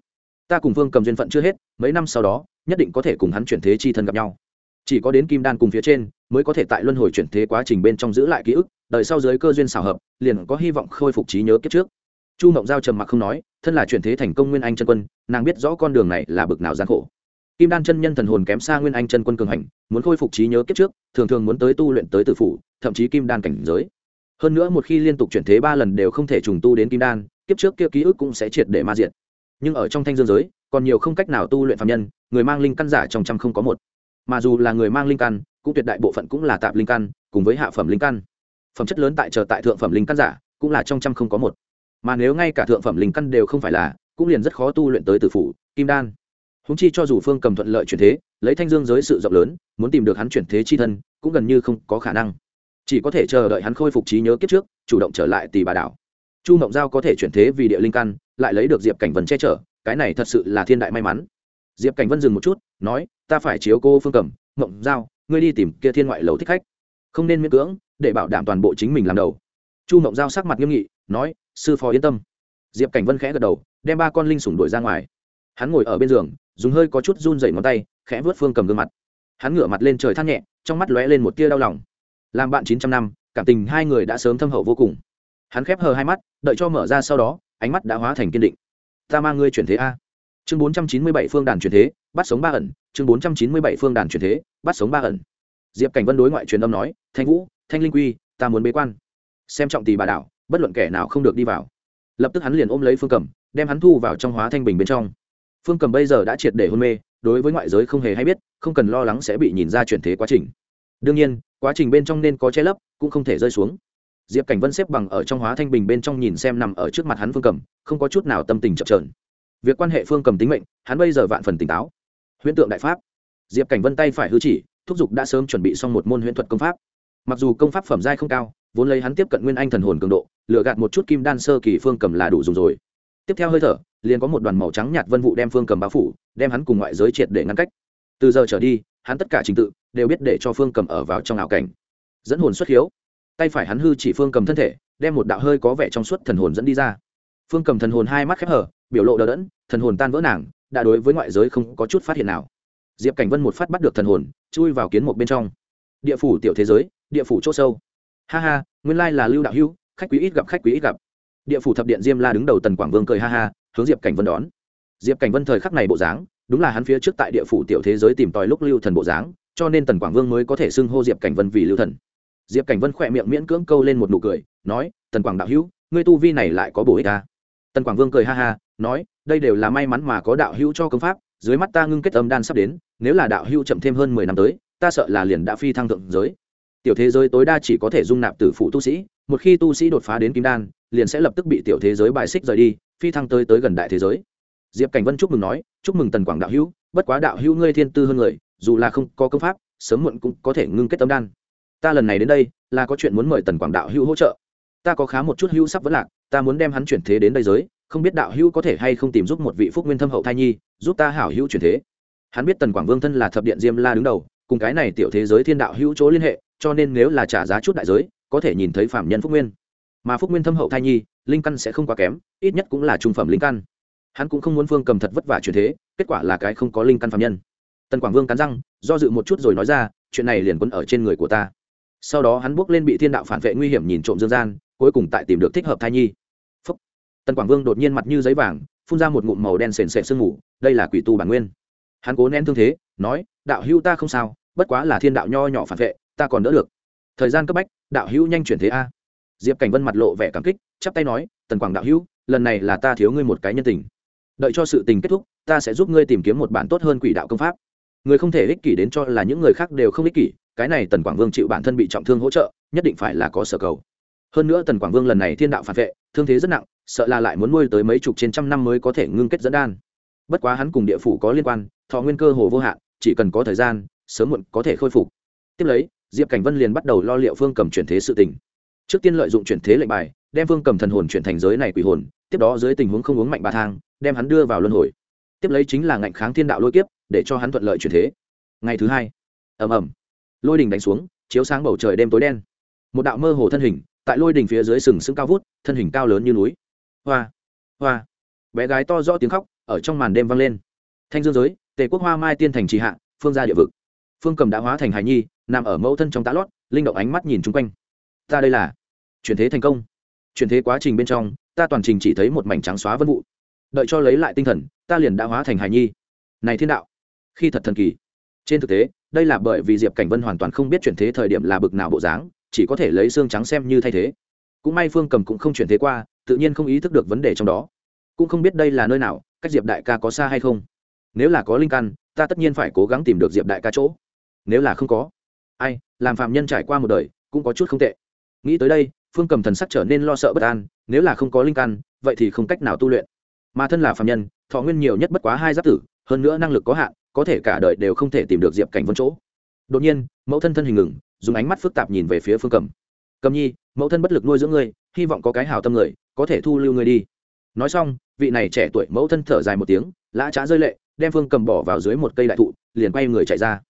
Ta cùng phương cầm duyên phận chưa hết, mấy năm sau đó, nhất định có thể cùng hắn chuyển thế chi thân gặp nhau. Chỉ có đến kim đan cùng phía trên, mới có thể tại luân hồi chuyển thế quá trình bên trong giữ lại ký ức, đợi sau giới cơ duyên xảo hợp, liền có hy vọng khôi phục trí nhớ kiếp trước. Chu mộng giao trầm mặc không nói, thân là chuyển thế thành công nguyên anh chân quân, nàng biết rõ con đường này là bực nào gian khổ. Kim đan chân nhân thần hồn kém xa nguyên anh chân quân cường hành, muốn khôi phục trí nhớ kiếp trước, thường thường muốn tới tu luyện tới tự phủ, thậm chí kim đan cảnh giới hơn nữa một khi liên tục chuyển thế ba lần đều không thể trùng tu đến kim đan, kiếp trước kia ký ức cũng sẽ triệt để ma diệt. Nhưng ở trong thanh dương giới, còn nhiều không cách nào tu luyện phạm nhân, người mang linh căn giả trong trăm không có một. Mà dù là người mang linh căn, cũng tuyệt đại bộ phận cũng là tạp linh căn, cùng với hạ phẩm linh căn. Phẩm chất lớn tại chờ tại thượng phẩm linh căn giả, cũng là trong trăm không có một. Mà nếu ngay cả thượng phẩm linh căn đều không phải là, cũng liền rất khó tu luyện tới tử phủ, kim đan. Húng chi cho dù phương cầm thuận lợi chuyển thế, lấy thanh dương giới sự rộng lớn, muốn tìm được hắn chuyển thế chi thân, cũng gần như không có khả năng chỉ có thể chờ đợi hắn khôi phục trí nhớ kiếp trước, chủ động trở lại tỷ bà đảo. Chu mộng giao có thể chuyển thế vì địa linh căn, lại lấy được diệp cảnh vân che chở, cái này thật sự là thiên đại may mắn. Diệp cảnh vân dừng một chút, nói, ta phải chiếu cô phương cầm mộng giao, ngươi đi tìm kia thiên ngoại lầu thích khách. Không nên miễn cưỡng, để bảo đảm toàn bộ chính mình làm đầu. Chu mộng giao sắc mặt nghiêm nghị, nói, sư phó yên tâm. Diệp cảnh vân khẽ gật đầu, đem ba con linh sủng đuổi ra ngoài. Hắn ngồi ở bên giường, dùng hơi có chút run dày ngón tay, khẽ vớt phương cầm gương mặt. Hắn ngửa mặt lên trời than nhẹ, trong mắt lóe lên một tia đau lòng làm bạn chín trăm năm cảm tình hai người đã sớm thâm hậu vô cùng. Hắn khép hờ hai mắt đợi cho mở ra sau đó ánh mắt đã hóa thành kiên định. Ta mang ngươi chuyển thế a. Chương bốn trăm chín mươi bảy phương đàn chuyển thế bắt sống ba ẩn. Chương bốn trăm chín mươi bảy phương đàn chuyển thế bắt sống ba ẩn. Diệp cảnh vân đối ngoại truyền âm nói thanh vũ thanh linh quy ta muốn bế quan. Xem trọng tỷ bà đạo, bất luận kẻ nào không được đi vào. Lập tức hắn liền ôm lấy phương cầm đem hắn thu vào trong hóa thanh bình bên trong. Phương cầm bây giờ đã triệt để hôn mê đối với ngoại giới không hề hay biết không cần lo lắng sẽ bị nhìn ra chuyển thế quá trình đương nhiên, quá trình bên trong nên có che lấp, cũng không thể rơi xuống. Diệp cảnh vân xếp bằng ở trong hóa thanh bình bên trong nhìn xem nằm ở trước mặt hắn phương cầm, không có chút nào tâm tình chậm trởn việc quan hệ phương cầm tính mệnh, hắn bây giờ vạn phần tỉnh táo. Huyễn tượng đại pháp. Diệp cảnh vân tay phải hư chỉ, thúc giục đã sớm chuẩn bị xong một môn huyễn thuật công pháp. Mặc dù công pháp phẩm giai không cao, vốn lấy hắn tiếp cận nguyên anh thần hồn cường độ, lựa gạt một chút kim đan sơ kỳ phương cầm là đủ dùng rồi. Tiếp theo hơi thở, liền có một đoàn màu trắng nhạt vân vụ đem phương cầm bao phủ, đem hắn cùng ngoại giới triệt để ngăn cách. Từ giờ trở đi hắn tất cả trình tự đều biết để cho phương cầm ở vào trong ảo cảnh. Dẫn hồn xuất hiếu tay phải hắn hư chỉ phương cầm thân thể, đem một đạo hơi có vẻ trong suốt thần hồn dẫn đi ra. Phương cầm thần hồn hai mắt khép hở biểu lộ đờ đẫn, thần hồn tan vỡ nàng, đã đối với ngoại giới không có chút phát hiện nào. Diệp cảnh vân một phát bắt được thần hồn, chui vào kiến một bên trong. Địa phủ tiểu thế giới, địa phủ c h ỗ sâu. Ha ha, nguyên lai là lưu đạo hưu khách quý ít gặp, khách quý ít gặp. Địa phủ thập điện diêm la đứng đầu tần quảng vương cười ha ha, hướng diệp cảnh vân đón. Diệp cảnh vân thời khắc này bộ dáng đúng là hắn phía trước tại địa phủ tiểu thế giới tìm tòi lúc lưu thần bộ dáng, cho nên tần quảng vương mới có thể xưng hô diệp cảnh vân vì lưu thần. Diệp cảnh vân khỏe miệng miễn cưỡng câu lên một nụ cười, nói, tần quảng đạo hữu, ngươi tu vi này lại có bổ ích à? tần quảng vương cười ha ha, nói, đây đều là may mắn mà có đạo hữu cho công pháp, dưới mắt ta ngưng kết âm đan sắp đến, nếu là đạo hữu chậm thêm hơn mười năm tới, ta sợ là liền đã phi thăng thượng giới. Tiểu thế giới tối đa chỉ có thể dung nạp tử phụ tu sĩ, một khi tu sĩ đột phá đến kim đan, liền sẽ lập tức bị tiểu thế giới bài xích rời đi, phi thăng tới tới gần đại thế giới diệp cảnh vân chúc mừng nói, chúc mừng tần quảng đạo hữu, bất quá đạo hữu ngươi thiên tư hơn người, dù là không có công pháp, sớm muộn cũng có thể ngưng kết tâm đan. Ta lần này đến đây, là có chuyện muốn mời tần quảng đạo hữu hỗ trợ. Ta có khá một chút hữu sắp vẫn lạc, ta muốn đem hắn chuyển thế đến đây giới, không biết đạo hữu có thể hay không tìm giúp một vị phúc nguyên thâm hậu thai nhi, giúp ta hảo hữu chuyển thế. Hắn biết tần quảng vương thân là thập điện diêm la đứng đầu, cùng cái này tiểu thế giới thiên đạo hữu chỗ liên hệ, cho nên nếu là trả giá chút đại giới, có thể nhìn thấy phạm nhân phúc nguyên. Mà phúc nguyên thâm hậu thai nhi, linh căn sẽ không quá kém, ít nhất cũng là trung phẩm linh căn hắn cũng không muốn phương cầm thật vất vả chuyển thế, kết quả là cái không có linh căn phạm nhân. Tần quảng vương cắn răng, do dự một chút rồi nói ra, chuyện này liền quấn ở trên người của ta. Sau đó hắn bước lên bị thiên đạo phản vệ nguy hiểm nhìn trộm dương gian, cuối cùng tại tìm được thích hợp thai nhi. Phúc. tần quảng vương đột nhiên mặt như giấy vàng, phun ra một ngụm màu đen sền sệt sương mù, đây là quỷ tu bản nguyên. Hắn cố nén thương thế, nói, đạo hữu ta không sao, bất quá là thiên đạo nho nhỏ phản vệ, ta còn đỡ được. Thời gian cấp bách, đạo hữu nhanh chuyển thế a. Diệp cảnh vân mặt lộ vẻ cảm kích, chắp tay nói, tần quảng đạo hữu, lần này là ta thiếu ngươi một cái nhân tình đợi cho sự tình kết thúc, ta sẽ giúp ngươi tìm kiếm một bản tốt hơn quỷ đạo công pháp. Người không thể ích kỷ đến cho là những người khác đều không ích kỷ, cái này tần quảng vương chịu bản thân bị trọng thương hỗ trợ, nhất định phải là có sở cầu. Hơn nữa tần quảng vương lần này thiên đạo phản vệ, thương thế rất nặng, sợ là lại muốn nuôi tới mấy chục trên trăm năm mới có thể ngưng kết dẫn đan. Bất quá hắn cùng địa phủ có liên quan, thọ nguyên cơ hồ vô hạn, chỉ cần có thời gian, sớm muộn có thể khôi phục. Tiếp lấy, diệp cảnh vân liền bắt đầu lo liệu phương cầm chuyển thế sự tình. Trước tiên lợi dụng chuyển thế lệnh bài, đem phương cầm thần hồn chuyển thành giới này quỷ hồn, tiếp đó dưới tình huống không uống mạnh ba thang đem hắn đưa vào luân hồi. Tiếp lấy chính là ngạnh kháng thiên đạo lôi kiếp, để cho hắn thuận lợi chuyển thế. Ngày thứ hai, ầm ầm, lôi đình đánh xuống, chiếu sáng bầu trời đêm tối đen. Một đạo mơ hồ thân hình, tại lôi đình phía dưới sừng sững cao vút, thân hình cao lớn như núi. Hoa hoa, bé gái to rõ tiếng khóc, ở trong màn đêm vang lên. Thanh dương giới, tề quốc hoa mai tiên thành trì hạ, phương gia địa vực. Phương cầm đã hóa thành hài nhi, nằm ở mẫu thân trong tá lót, linh động ánh mắt nhìn chung quanh. Ta đây là chuyển thế thành công. Chuyển thế quá trình bên trong, ta toàn trình chỉ thấy một mảnh trắng xóa vân vụ đợi cho lấy lại tinh thần, ta liền đã hóa thành hài nhi. Này thiên đạo, khi thật thần kỳ. Trên thực tế, đây là bởi vì diệp cảnh vân hoàn toàn không biết chuyển thế thời điểm là bực nào bộ dáng, chỉ có thể lấy xương trắng xem như thay thế. Cũng may phương cầm cũng không chuyển thế qua, tự nhiên không ý thức được vấn đề trong đó. Cũng không biết đây là nơi nào, cách diệp đại ca có xa hay không. Nếu là có linh căn, ta tất nhiên phải cố gắng tìm được diệp đại ca chỗ. Nếu là không có, ai, làm phạm nhân trải qua một đời, cũng có chút không tệ. Nghĩ tới đây, phương cầm thần sắc trở nên lo sợ bất an, nếu là không có linh căn, vậy thì không cách nào tu luyện mà thân là phạm nhân, thọ nguyên nhiều nhất bất quá hai giáp tử, hơn nữa năng lực có hạn, có thể cả đời đều không thể tìm được diệp cảnh vân chỗ. Đột nhiên, mẫu thân thân hình ngừng, dùng ánh mắt phức tạp nhìn về phía phương cầm cầm nhi, mẫu thân bất lực nuôi dưỡng ngươi, hy vọng có cái hào tâm người, có thể thu lưu ngươi đi. Nói xong, vị này trẻ tuổi mẫu thân thở dài một tiếng, lã trá rơi lệ, đem phương cầm bỏ vào dưới một cây đại thụ, liền quay người chạy ra.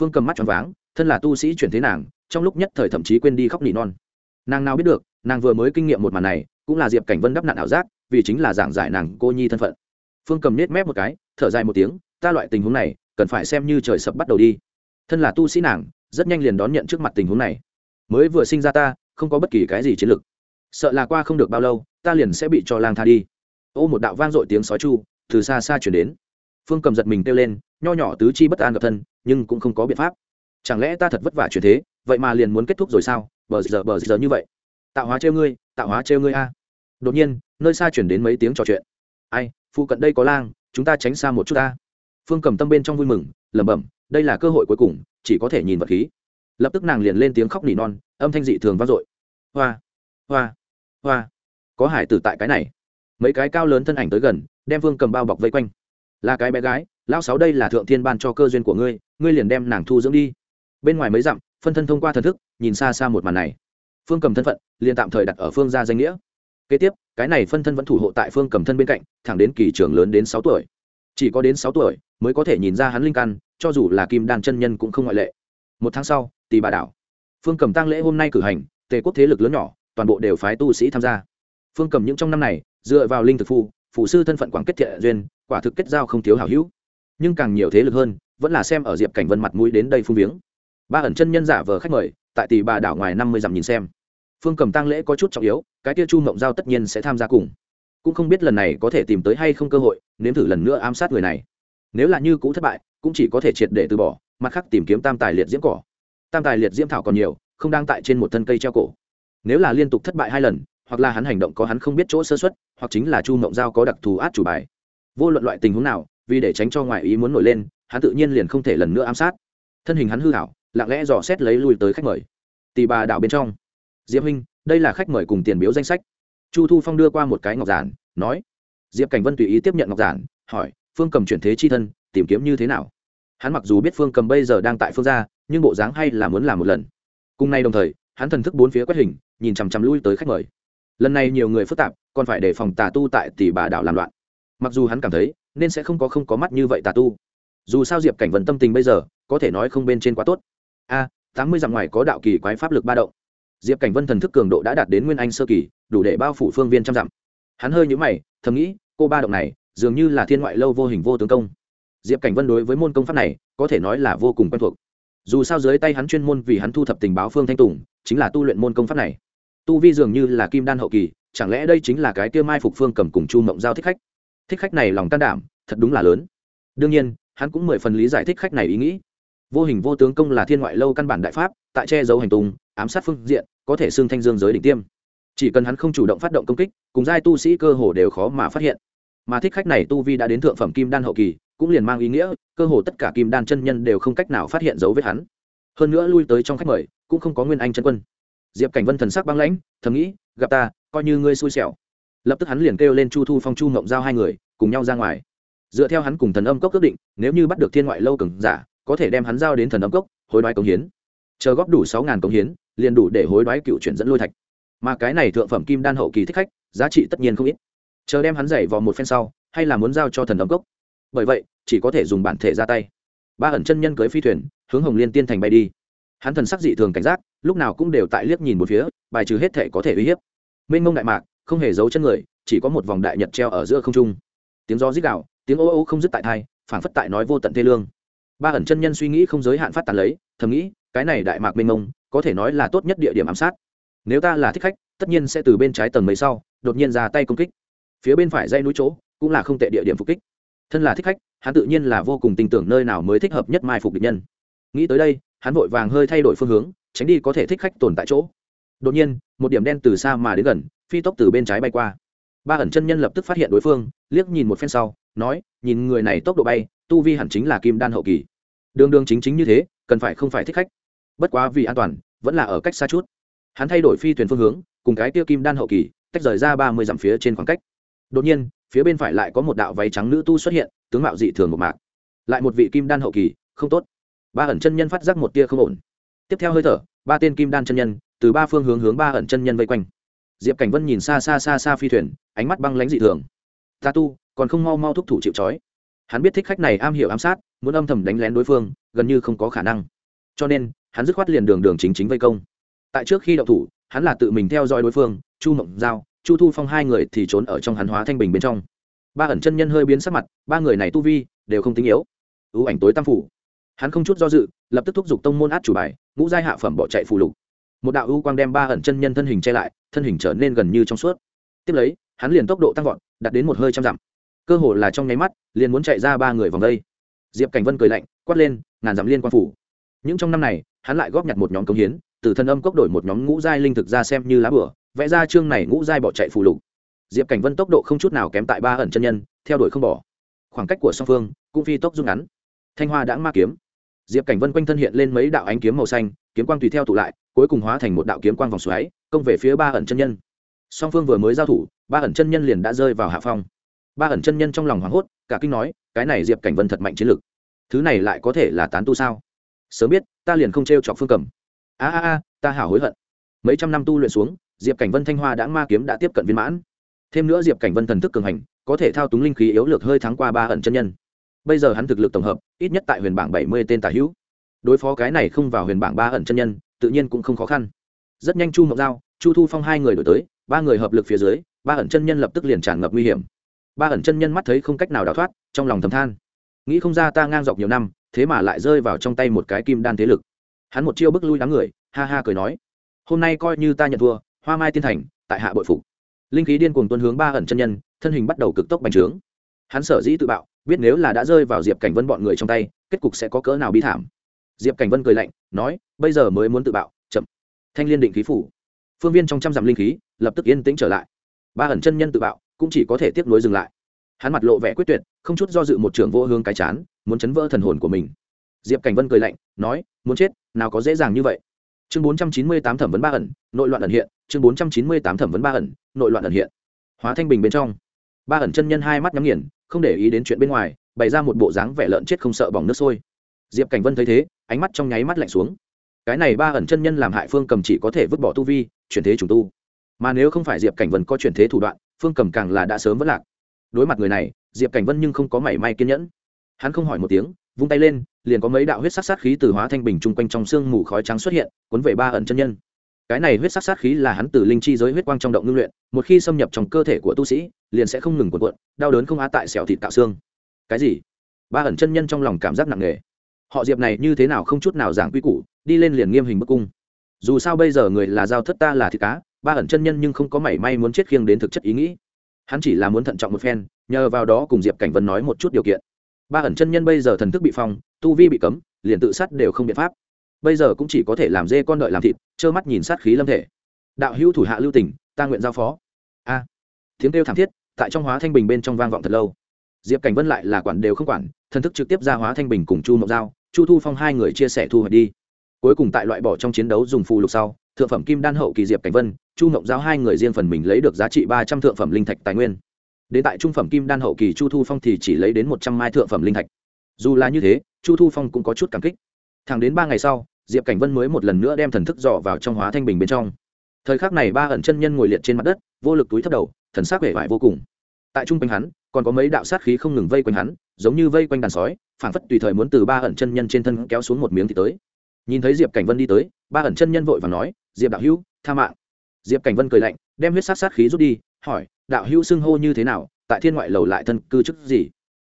Phương cầm mắt tròn váng, thân là tu sĩ chuyển thế nàng, trong lúc nhất thời thậm chí quên đi khóc nỉ non. Nàng nào biết được, nàng vừa mới kinh nghiệm một màn này, cũng là diệp cảnh vân đắp nạn ảo giác vì chính là giảng giải nàng cô nhi thân phận. Phương cầm nết mép một cái, thở dài một tiếng, ta loại tình huống này, cần phải xem như trời sập bắt đầu đi. Thân là tu sĩ nàng, rất nhanh liền đón nhận trước mặt tình huống này. Mới vừa sinh ra ta, không có bất kỳ cái gì chiến lược. Sợ là qua không được bao lâu, ta liền sẽ bị cho lang tha đi. Ô một đạo vang dội tiếng sói chu, từ xa xa chuyển đến. Phương cầm giật mình kêu lên, nho nhỏ tứ chi bất an gặp thân, nhưng cũng không có biện pháp. Chẳng lẽ ta thật vất vả chuyển thế, vậy mà liền muốn kết thúc rồi sao? Bờ giờ bờ giờ như vậy. Tạo hóa trêu ngươi, tạo hóa trêu ngươi a đột nhiên, nơi xa chuyển đến mấy tiếng trò chuyện. Ai, phụ cận đây có lang, chúng ta tránh xa một chút ta. Phương cầm tâm bên trong vui mừng, lẩm bẩm, đây là cơ hội cuối cùng, chỉ có thể nhìn vật khí. Lập tức nàng liền lên tiếng khóc nỉ non, âm thanh dị thường vang dội. Hoa hoa hoa, có hải tử tại cái này. Mấy cái cao lớn thân ảnh tới gần, đem vương cầm bao bọc vây quanh. Là cái bé gái, lão sáu đây là thượng thiên ban cho cơ duyên của ngươi ngươi liền đem nàng thu dưỡng đi. Bên ngoài mấy dặm, phân thân thông qua thần thức, nhìn xa xa một màn này. Phương cầm thân phận, liền tạm thời đặt ở phương gia danh nghĩa kế tiếp, cái này phân thân vẫn thủ hộ tại phương cầm thân bên cạnh, thẳng đến kỳ trường lớn đến sáu tuổi. Chỉ có đến sáu tuổi mới có thể nhìn ra hắn linh căn, cho dù là kim đan chân nhân cũng không ngoại lệ. Một tháng sau tỷ bà đảo. Phương cầm tăng lễ hôm nay cử hành, tề quốc thế lực lớn nhỏ, toàn bộ đều phái tu sĩ tham gia. Phương cầm những trong năm này, dựa vào linh thực phu, phụ sư thân phận quảng kết thiện duyên, quả thực kết giao không thiếu hảo hữu. Nhưng càng nhiều thế lực hơn, vẫn là xem ở diệp cảnh vân mặt mũi đến đây phung viếng. Ba ẩn chân nhân giả vờ khách mời, tại tỷ bà đảo ngoài năm mươi dặm nhìn xem phương cầm tăng lễ có chút trọng yếu, cái tia chu mộng giao tất nhiên sẽ tham gia cùng. Cũng không biết lần này có thể tìm tới hay không cơ hội, nếm thử lần nữa ám sát người này. Nếu là như cũ thất bại, cũng chỉ có thể triệt để từ bỏ, mặt khác tìm kiếm tam tài liệt diễm cỏ. Tam tài liệt diễm thảo còn nhiều, không đang tại trên một thân cây treo cổ. Nếu là liên tục thất bại hai lần, hoặc là hắn hành động có hắn không biết chỗ sơ xuất hoặc chính là chu mộng giao có đặc thù át chủ bài. Vô luận loại tình huống nào, vì để tránh cho ngoại ý muốn nổi lên, hắn tự nhiên liền không thể lần nữa ám sát. Thân hình hắn hư hảo lặng lẽ dò xét lấy lui tới khách mời. Tì bà đảo bên trong diệp huynh, đây là khách mời cùng tiền biếu danh sách. Chu thu phong đưa qua một cái ngọc giản, nói. Diệp cảnh vân tùy ý tiếp nhận ngọc giản, hỏi, phương cầm chuyển thế chi thân, tìm kiếm như thế nào? Hắn mặc dù biết phương cầm bây giờ đang tại phương gia, nhưng bộ dáng hay là muốn làm một lần. Cùng nay đồng thời, hắn thần thức bốn phía quét hình, nhìn chằm chằm lui tới khách mời. Lần này nhiều người phức tạp, còn phải đề phòng tà tu tại tỷ bà đảo làm loạn. Mặc dù hắn cảm thấy, nên sẽ không có không có mắt như vậy tà tu. Dù sao diệp cảnh vân tâm tình bây giờ, có thể nói không bên trên quá tốt. A, tám mươi dặm ngoài có đạo kỳ quái pháp lực ba động diệp cảnh vân thần thức cường độ đã đạt đến nguyên anh sơ kỳ, đủ để bao phủ phương viên trăm dặm. Hắn hơi nhũ mày, thầm nghĩ, cô ba động này, dường như là thiên ngoại lâu vô hình vô tướng công. Diệp cảnh vân đối với môn công pháp này, có thể nói là vô cùng quen thuộc. Dù sao dưới tay hắn chuyên môn vì hắn thu thập tình báo phương thanh tùng, chính là tu luyện môn công pháp này. Tu vi dường như là kim đan hậu kỳ, chẳng lẽ đây chính là cái tiêu mai phục phương cầm cùng chu mộng giao thích khách? Thích khách này lòng can đảm, thật đúng là lớn. Đương nhiên, hắn cũng mười phần lý giải thích khách này ý nghĩ. Vô hình vô tướng công là thiên ngoại lâu căn bản đại pháp, tại che giấu hành tùng ám sát phương diện có thể xưng thanh dương giới đỉnh tiêm. Chỉ cần hắn không chủ động phát động công kích, cùng giai tu sĩ cơ hồ đều khó mà phát hiện. Mà thích khách này tu vi đã đến thượng phẩm kim đan hậu kỳ, cũng liền mang ý nghĩa, cơ hồ tất cả kim đan chân nhân đều không cách nào phát hiện dấu vết hắn. Hơn nữa lui tới trong khách mời, cũng không có nguyên anh chân quân. Diệp cảnh vân thần sắc băng lãnh, thầm nghĩ, gặp ta, coi như ngươi xui xẻo. Lập tức hắn liền kêu lên chu thu phong, chu ngộng giao hai người, cùng nhau ra ngoài. Dựa theo hắn cùng thần âm cốc ước định, nếu như bắt được thiên ngoại lâu cường giả, có thể đem hắn giao đến thần âm cốc, hối đoái cống hiến chờ góp đủ sáu ngàn công hiến, liền đủ để hối đoái cựu chuyển dẫn lôi thạch. Mà cái này thượng phẩm kim đan hậu kỳ thích khách, giá trị tất nhiên không ít. Chờ đem hắn giày vào một phen sau, hay là muốn giao cho thần đồng cốc. Bởi vậy, chỉ có thể dùng bản thể ra tay. Ba ẩn chân nhân cưới phi thuyền, hướng hồng liên tiên thành bay đi. Hắn thần sắc dị thường cảnh giác, lúc nào cũng đều tại liếc nhìn một phía, bài trừ hết thể có thể uy hiếp. Mênh mông đại mạc, không hề giấu chân người, chỉ có một vòng đại nhật treo ở giữa không trung. Tiếng gió rít đạo tiếng ô ô không dứt tại thai phản phất tại nói vô tận thê lương. Ba ẩn chân nhân suy nghĩ không giới hạn phát tàn lấy, thầm nghĩ cái này đại mạc mênh mông, có thể nói là tốt nhất địa điểm ám sát. Nếu ta là thích khách, tất nhiên sẽ từ bên trái tầng mấy sau, đột nhiên ra tay công kích. Phía bên phải dây núi chỗ, cũng là không tệ địa điểm phục kích. Thân là thích khách, hắn tự nhiên là vô cùng tin tưởng nơi nào mới thích hợp nhất mai phục địch nhân. Nghĩ tới đây, hắn vội vàng hơi thay đổi phương hướng, tránh đi có thể thích khách tồn tại chỗ. Đột nhiên, một điểm đen từ xa mà đến gần, phi tốc từ bên trái bay qua. Ba ẩn chân nhân lập tức phát hiện đối phương, liếc nhìn một phen sau, nói, nhìn người này tốc độ bay, tu vi hẳn chính là kim đan hậu kỳ. Đường đường chính chính như thế, cần phải không phải thích khách bất quá vì an toàn, vẫn là ở cách xa chút. Hắn thay đổi phi thuyền phương hướng, cùng cái tiêu kim đan hậu kỳ, tách rời ra ba mươi dặm phía trên khoảng cách. Đột nhiên, phía bên phải lại có một đạo váy trắng nữ tu xuất hiện, tướng mạo dị thường một mạc. Lại một vị kim đan hậu kỳ, không tốt. Ba ẩn chân nhân phát giác một tia không ổn. Tiếp theo hơi thở, ba tên kim đan chân nhân, từ ba phương hướng hướng ba ẩn chân nhân vây quanh. Diệp cảnh vân nhìn xa xa xa xa phi thuyền, ánh mắt băng lãnh dị thường. Ta tu, còn không mau mau thúc thủ chịu trói. Hắn biết thích khách này am hiểu ám sát, muốn âm thầm đánh lén đối phương, gần như không có khả năng. Cho nên hắn dứt khoát liền đường đường chính chính vây công. Tại trước khi đậu thủ, hắn là tự mình theo dõi đối phương, chu mộng giao, chu thu phong hai người thì trốn ở trong hắn hóa thanh bình bên trong. Ba ẩn chân nhân hơi biến sắc mặt, ba người này tu vi đều không tinh yếu. Ưu ảnh tối tam phủ. Hắn không chút do dự, lập tức thúc giục tông môn át chủ bài, ngũ giai hạ phẩm bỏ chạy phù lục. Một đạo ưu quang đem ba ẩn chân nhân thân hình che lại, thân hình trở nên gần như trong suốt. Tiếp lấy, hắn liền tốc độ tăng vọt, đạt đến một hơi trăm dặm. Cơ hồ là trong nháy mắt, liền muốn chạy ra ba người vòng đây. Diệp cảnh vân cười lạnh, quát lên, ngàn dặm liên quan phủ những trong năm này, hắn lại góp nhặt một nhóm công hiến, từ thân âm cốc đổi một nhóm ngũ giai linh thực ra xem như lá bửa, vẽ ra chương này ngũ giai bỏ chạy phù lục. Diệp cảnh vân tốc độ không chút nào kém tại ba ẩn chân nhân, theo đuổi không bỏ. Khoảng cách của song phương, cũng phi tốc rút ngắn. Thanh hoa đã ma kiếm. Diệp cảnh vân quanh thân hiện lên mấy đạo ánh kiếm màu xanh, kiếm quang tùy theo tụ lại, cuối cùng hóa thành một đạo kiếm quang vòng xoáy, công về phía ba ẩn chân nhân. Song phương vừa mới giao thủ, ba ẩn chân nhân liền đã rơi vào hạ phong. Ba ẩn chân nhân trong lòng hoảng hốt, cả kinh nói, cái này diệp cảnh vân thật mạnh chiến lực. Thứ này lại có thể là tán tu sao? Sớm biết, ta liền không t r e o chọc phương cầm. A a a, ta hảo hối hận. Mấy trăm năm tu luyện xuống, diệp cảnh vân thanh hoa đã ma kiếm đã tiếp cận viên mãn. Thêm nữa diệp cảnh vân thần thức cường hành, có thể thao túng linh khí yếu lược hơi thắng qua ba ẩn chân nhân. Bây giờ hắn thực lực tổng hợp, ít nhất tại huyền bảng bảy mươi tên tả hữu. Đối phó cái này không vào huyền bảng ba ẩn chân nhân, tự nhiên cũng không khó khăn. Rất nhanh chu mộc giao, chu thu phong hai người đổi tới, ba người hợp lực phía dưới, ba ẩn chân nhân lập tức liền tràn ngập nguy hiểm. Ba ẩn chân nhân mắt thấy không cách nào đào thoát, trong lòng thầm than. Nghĩ không ra ta ngang dọc nhiều năm thế mà lại rơi vào trong tay một cái kim đan thế lực. Hắn một chiêu bức lui đám người, ha ha cười nói, hôm nay coi như ta nhận thua, hoa mai tiên thành, tại hạ bội phục. Linh khí điên cuồng tuân hướng ba ẩn chân nhân, thân hình bắt đầu cực tốc bành trướng. Hắn sở dĩ tự bạo, biết nếu là đã rơi vào diệp cảnh vân bọn người trong tay, kết cục sẽ có cỡ nào bi thảm. Diệp cảnh vân cười lạnh, nói, bây giờ mới muốn tự bạo, chậm. Thanh liên định khí phủ. Phương viên trong trăm dặm linh khí, lập tức yên tĩnh trở lại. Ba ẩn chân nhân tự bạo, cũng chỉ có thể tiếp nối dừng lại. Hắn mặt lộ vẻ quyết tuyệt, không chút do dự một trường vô hương cái chán muốn chấn vỡ thần hồn của mình. Diệp cảnh vân cười lạnh, nói, muốn chết, nào có dễ dàng như vậy. Chương bốn trăm chín mươi tám thẩm vấn ba ẩn, nội loạn ẩn hiện, chương bốn trăm chín mươi tám thẩm vấn ba ẩn, nội loạn ẩn hiện. Hóa thanh bình bên trong. Ba ẩn chân nhân hai mắt nhắm nghiền, không để ý đến chuyện bên ngoài, bày ra một bộ dáng vẻ lợn chết không sợ bỏng nước sôi. Diệp cảnh vân thấy thế, ánh mắt trong nháy mắt lạnh xuống. Cái này ba ẩn chân nhân làm hại phương cầm chỉ có thể vứt bỏ tu vi, chuyển thế trùng tu. Mà nếu không phải diệp cảnh vân có chuyển thế thủ đoạn, phương cầm càng là đã sớm vất lạc. Đối mặt người này, diệp cảnh vân nhưng không có mảy may kiên nhẫn hắn không hỏi một tiếng, vung tay lên, liền có mấy đạo huyết sắc sát khí từ hóa thanh bình chung quanh trong sương mù khói trắng xuất hiện, cuốn về ba ẩn chân nhân. Cái này huyết sắc sát khí là hắn từ linh chi giới huyết quang trong động ngưng luyện, một khi xâm nhập trong cơ thể của tu sĩ, liền sẽ không ngừng cuộn cuộn, đau đớn không á tại sẹo thịt tạo xương. Cái gì? Ba ẩn chân nhân trong lòng cảm giác nặng nề. Họ diệp này như thế nào không chút nào giảng quy củ, đi lên liền nghiêm hình bức cung. Dù sao bây giờ người là giao thất ta là thịt cá, ba ẩn chân nhân nhưng không có mảy may muốn chết khiêng đến thực chất ý nghĩ. Hắn chỉ là muốn thận trọng một phen, nhờ vào đó cùng diệp cảnh vân nói một chút điều kiện ba ẩn chân nhân bây giờ thần thức bị phong, tu vi bị cấm, liền tự sát đều không biện pháp. Bây giờ cũng chỉ có thể làm dê con đợi làm thịt, trơ mắt nhìn sát khí lâm thể. Đạo hữu thủ hạ lưu tỉnh ta nguyện giao phó. A. Tiếng kêu thảm thiết, tại trong hóa thanh bình bên trong vang vọng thật lâu. Diệp cảnh vân lại là quản đều không quản, thần thức trực tiếp ra hóa thanh bình cùng chu mộc giao, chu thu phong hai người chia sẻ thu hoạch đi. Cuối cùng tại loại bỏ trong chiến đấu dùng phù lục sau, thượng phẩm kim đan hậu kỳ diệp cảnh vân, chu mộng giao hai người riêng phần mình lấy được giá trị ba trăm thượng phẩm linh thạch tài nguyên đến tại trung phẩm kim đan hậu kỳ chu thu phong thì chỉ lấy đến một trăm mai thượng phẩm linh thạch. Dù là như thế, chu thu phong cũng có chút cảm kích. Thẳng đến ba ngày sau, diệp cảnh vân mới một lần nữa đem thần thức dò vào trong hóa thanh bình bên trong. Thời khắc này ba ẩn chân nhân ngồi liệt trên mặt đất, vô lực túi thấp đầu, thần sắc vẻ vải vô cùng. Tại trung quanh hắn, còn có mấy đạo sát khí không ngừng vây quanh hắn, giống như vây quanh đàn sói phản phất tùy thời muốn từ ba ẩn chân nhân trên thân kéo xuống một miếng thì tới. Nhìn thấy diệp cảnh vân đi tới, ba ẩn chân nhân vội và nói, diệp đạo hữu, tha mạng. Diệp cảnh vân cười lạnh, đem huyết sát sát khí rút đi, hỏi đạo hữu xưng hô như thế nào, tại thiên ngoại lầu lại thân cư chức gì?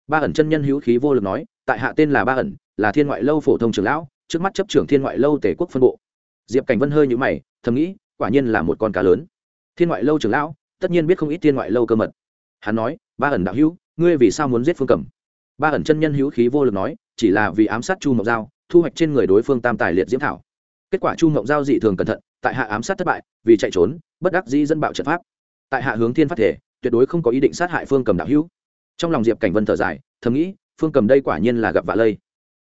Ba ẩn chân nhân hữu khí vô lực nói, tại hạ tên là ba ẩn, là thiên ngoại lâu phổ thông trưởng lão, trước mắt chấp trưởng thiên ngoại lâu tể quốc phân bộ. Diệp cảnh vân hơi nhũ mày, thầm nghĩ, quả nhiên là một con cá lớn. Thiên ngoại lâu trưởng lão, tất nhiên biết không ít thiên ngoại lâu cơ mật. Hắn nói, ba ẩn đạo hữu, ngươi vì sao muốn giết phương cẩm? Ba ẩn chân nhân hữu khí vô lực nói, chỉ là vì ám sát chu mộc giao, thu hoạch trên người đối phương tam tài liệt diễm thảo. Kết quả chu mộng giao dị thường cẩn thận, tại hạ ám sát thất bại, vì chạy trốn, bất đắc dĩ dân bạo trận pháp tại hạ hướng thiên phát thể, tuyệt đối không có ý định sát hại phương cầm đạo hữu. Trong lòng diệp cảnh vân thở dài, thầm nghĩ, phương cầm đây quả nhiên là gặp vạ lây.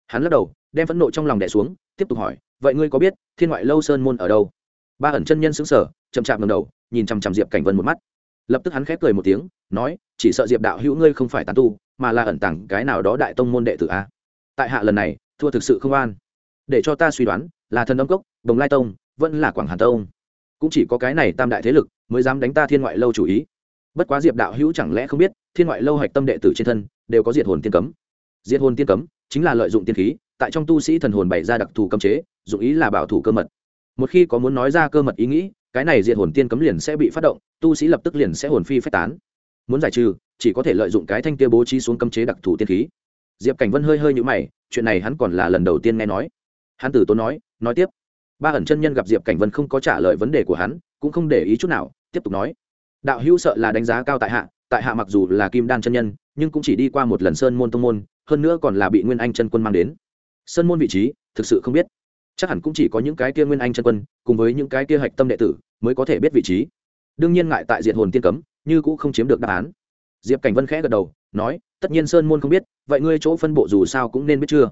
Hắn lắc đầu, đem phẫn nộ trong lòng đẻ xuống, tiếp tục hỏi, vậy ngươi có biết thiên ngoại lâu sơn môn ở đâu? Ba ẩn chân nhân xứng sở chậm chạp ngầm đầu, nhìn chằm chằm diệp cảnh vân một mắt. Lập tức hắn khép cười một tiếng, nói, chỉ sợ diệp đạo hữu ngươi không phải tán tu, mà là ẩn tàng cái nào đó đại tông môn đệ tử a? Tại hạ lần này, thua thực sự không an. Để cho ta suy đoán, là thần âm cốc, đồng lai tông, vẫn là quảng hà tông cũng chỉ có cái này tam đại thế lực mới dám đánh ta thiên ngoại lâu chủ ý. Bất quá diệp đạo hữu chẳng lẽ không biết, thiên ngoại lâu hạch tâm đệ tử trên thân đều có diệt hồn tiên cấm. Diệt hồn tiên cấm chính là lợi dụng tiên khí, tại trong tu sĩ thần hồn bày ra đặc thù cấm chế, dụng ý là bảo thủ cơ mật. Một khi có muốn nói ra cơ mật ý nghĩ, cái này diệt hồn tiên cấm liền sẽ bị phát động, tu sĩ lập tức liền sẽ hồn phi phát tán. Muốn giải trừ, chỉ có thể lợi dụng cái thanh kia bố trí xuống cấm chế đặc thù tiên khí. Diệp cảnh vân hơi hơi nhũ mày, chuyện này hắn còn là lần đầu tiên nghe nói. Hắn tử tốn nói nói tiếp ba ẩn chân nhân gặp diệp cảnh vân không có trả lời vấn đề của hắn cũng không để ý chút nào tiếp tục nói đạo hữu sợ là đánh giá cao tại hạ tại hạ mặc dù là kim đan chân nhân nhưng cũng chỉ đi qua một lần sơn môn tông môn hơn nữa còn là bị nguyên anh chân quân mang đến sơn môn vị trí thực sự không biết chắc hẳn cũng chỉ có những cái kia nguyên anh chân quân cùng với những cái kia hạch tâm đệ tử mới có thể biết vị trí đương nhiên ngại tại diện hồn tiên cấm như cũng không chiếm được đáp án diệp cảnh vân khẽ gật đầu nói tất nhiên sơn môn không biết vậy ngươi chỗ phân bộ dù sao cũng nên biết chưa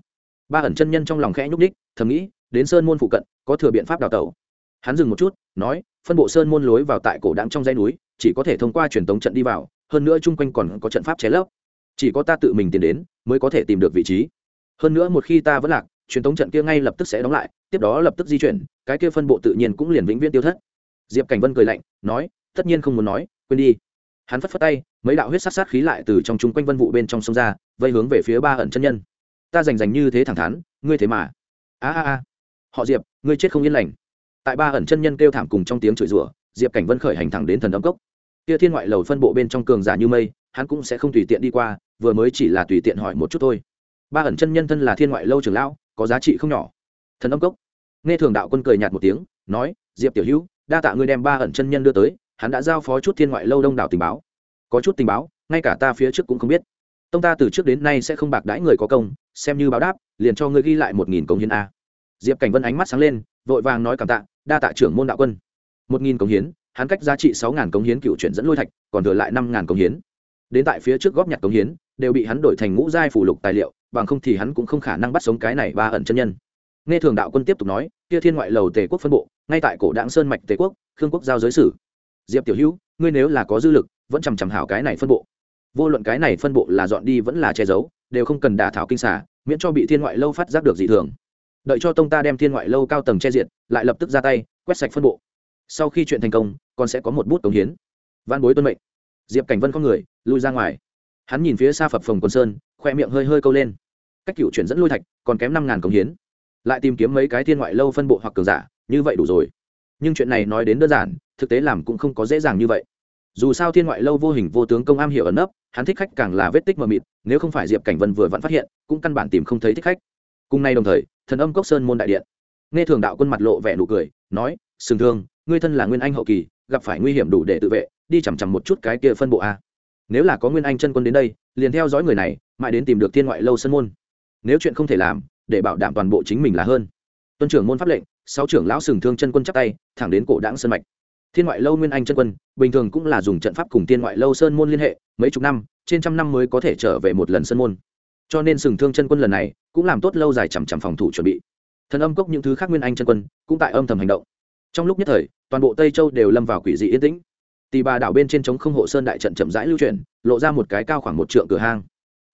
ba ẩn chân nhân trong lòng khẽ nhúc ních thầm nghĩ đến sơn môn phụ cận, có thừa biện pháp đào tẩu. Hắn dừng một chút, nói, phân bộ sơn môn lối vào tại cổ đạm trong dãy núi, chỉ có thể thông qua truyền tống trận đi vào, hơn nữa chung quanh còn có trận pháp chế lấp. Chỉ có ta tự mình tiến đến, mới có thể tìm được vị trí. Hơn nữa một khi ta vẫn lạc, truyền tống trận kia ngay lập tức sẽ đóng lại, tiếp đó lập tức di chuyển, cái kia phân bộ tự nhiên cũng liền vĩnh viễn tiêu thất. Diệp cảnh vân cười lạnh, nói, tất nhiên không muốn nói, quên đi. Hắn phất phất tay, mấy đạo huyết sát sát khí lại từ trong chung quanh vân vụ bên trong sông ra, vây hướng về phía ba ẩn chân nhân. Ta rành rành như thế thẳng thắn, ngươi thế mà. A a a họ diệp, ngươi chết không yên lành. Tại ba ẩn chân nhân kêu thảm cùng trong tiếng chửi rủa, diệp cảnh vân khởi hành thẳng đến thần âm cốc. Kia thiên ngoại lầu phân bộ bên trong cường giả như mây, hắn cũng sẽ không tùy tiện đi qua, vừa mới chỉ là tùy tiện hỏi một chút thôi. Ba ẩn chân nhân thân là thiên ngoại lâu trưởng lão, có giá trị không nhỏ. Thần âm cốc. Nghe thường đạo quân cười nhạt một tiếng, nói, diệp tiểu hữu, đa tạ ngươi đem ba ẩn chân nhân đưa tới, hắn đã giao phó chút thiên ngoại lâu đông đảo tình báo. Có chút tình báo, ngay cả ta phía trước cũng không biết. Tông ta từ trước đến nay sẽ không bạc đãi người có công, xem như báo đáp, liền cho ngươi ghi lại một nghìn công hiến a diệp cảnh vân ánh mắt sáng lên, vội vàng nói cảm tạ, đa tạ trưởng môn đạo quân. Một nghìn cống hiến, hắn cách giá trị sáu ngàn cống hiến cựu chuyển dẫn lôi thạch, còn thừa lại năm ngàn cống hiến. Đến tại phía trước góp nhặt cống hiến, đều bị hắn đổi thành ngũ giai phủ lục tài liệu, bằng không thì hắn cũng không khả năng bắt sống cái này ba ẩn chân nhân. Nghe thường đạo quân tiếp tục nói, kia thiên ngoại lầu tề quốc phân bộ, ngay tại cổ đạng sơn mạch tề quốc, khương quốc giao giới sử. Diệp tiểu hữu, ngươi nếu là có dư lực, vẫn chằm chằm hảo cái này phân bộ. Vô luận cái này phân bộ là dọn đi vẫn là che giấu, đều không cần đả thảo kinh xả miễn cho bị thiên ngoại lâu phát giác được dị thường đợi cho tông ta đem thiên ngoại lâu cao tầng che diện lại lập tức ra tay, quét sạch phân bộ. Sau khi chuyện thành công, còn sẽ có một bút cống hiến. Văn bối tuân mệnh. Diệp cảnh vân có người, lui ra ngoài. Hắn nhìn phía xa phập phồng quân sơn, khoe miệng hơi hơi câu lên. Cách cựu chuyển dẫn lui thạch, còn kém năm ngàn cống hiến. Lại tìm kiếm mấy cái thiên ngoại lâu phân bộ hoặc cường giả, như vậy đủ rồi. Nhưng chuyện này nói đến đơn giản, thực tế làm cũng không có dễ dàng như vậy. Dù sao thiên ngoại lâu vô hình vô tướng công am hiểu ẩn nấp, hắn thích khách càng là vết tích mờ mịt, nếu không phải diệp cảnh vân vừa vẫn phát hiện, cũng căn bản tìm không thấy thích khách. Cùng nay đồng thời thần âm cốc sơn môn đại điện. Nghe thường đạo quân mặt lộ vẻ nụ cười, nói, sừng thương, ngươi thân là nguyên anh hậu kỳ, gặp phải nguy hiểm đủ để tự vệ, đi chằm chằm một chút cái kia phân bộ a. Nếu là có nguyên anh chân quân đến đây, liền theo dõi người này, mãi đến tìm được thiên ngoại lâu sân môn. Nếu chuyện không thể làm, để bảo đảm toàn bộ chính mình là hơn. Tuân trưởng môn pháp lệnh, sáu trưởng lão sừng thương chân quân chắp tay, thẳng đến cổ đảng sơn mạch. Thiên ngoại lâu nguyên anh chân quân, bình thường cũng là dùng trận pháp cùng thiên ngoại lâu sơn môn liên hệ, mấy chục năm, trên trăm năm mới có thể trở về một lần sơn môn cho nên sừng thương chân quân lần này cũng làm tốt lâu dài chằm chằm phòng thủ chuẩn bị. Thần âm cốc những thứ khác nguyên anh chân quân cũng tại âm thầm hành động. Trong lúc nhất thời, toàn bộ tây châu đều lâm vào quỷ dị yên tĩnh. Tì bà đảo bên trên trống không hộ sơn đại trận chậm rãi lưu chuyển, lộ ra một cái cao khoảng một trượng cửa hang.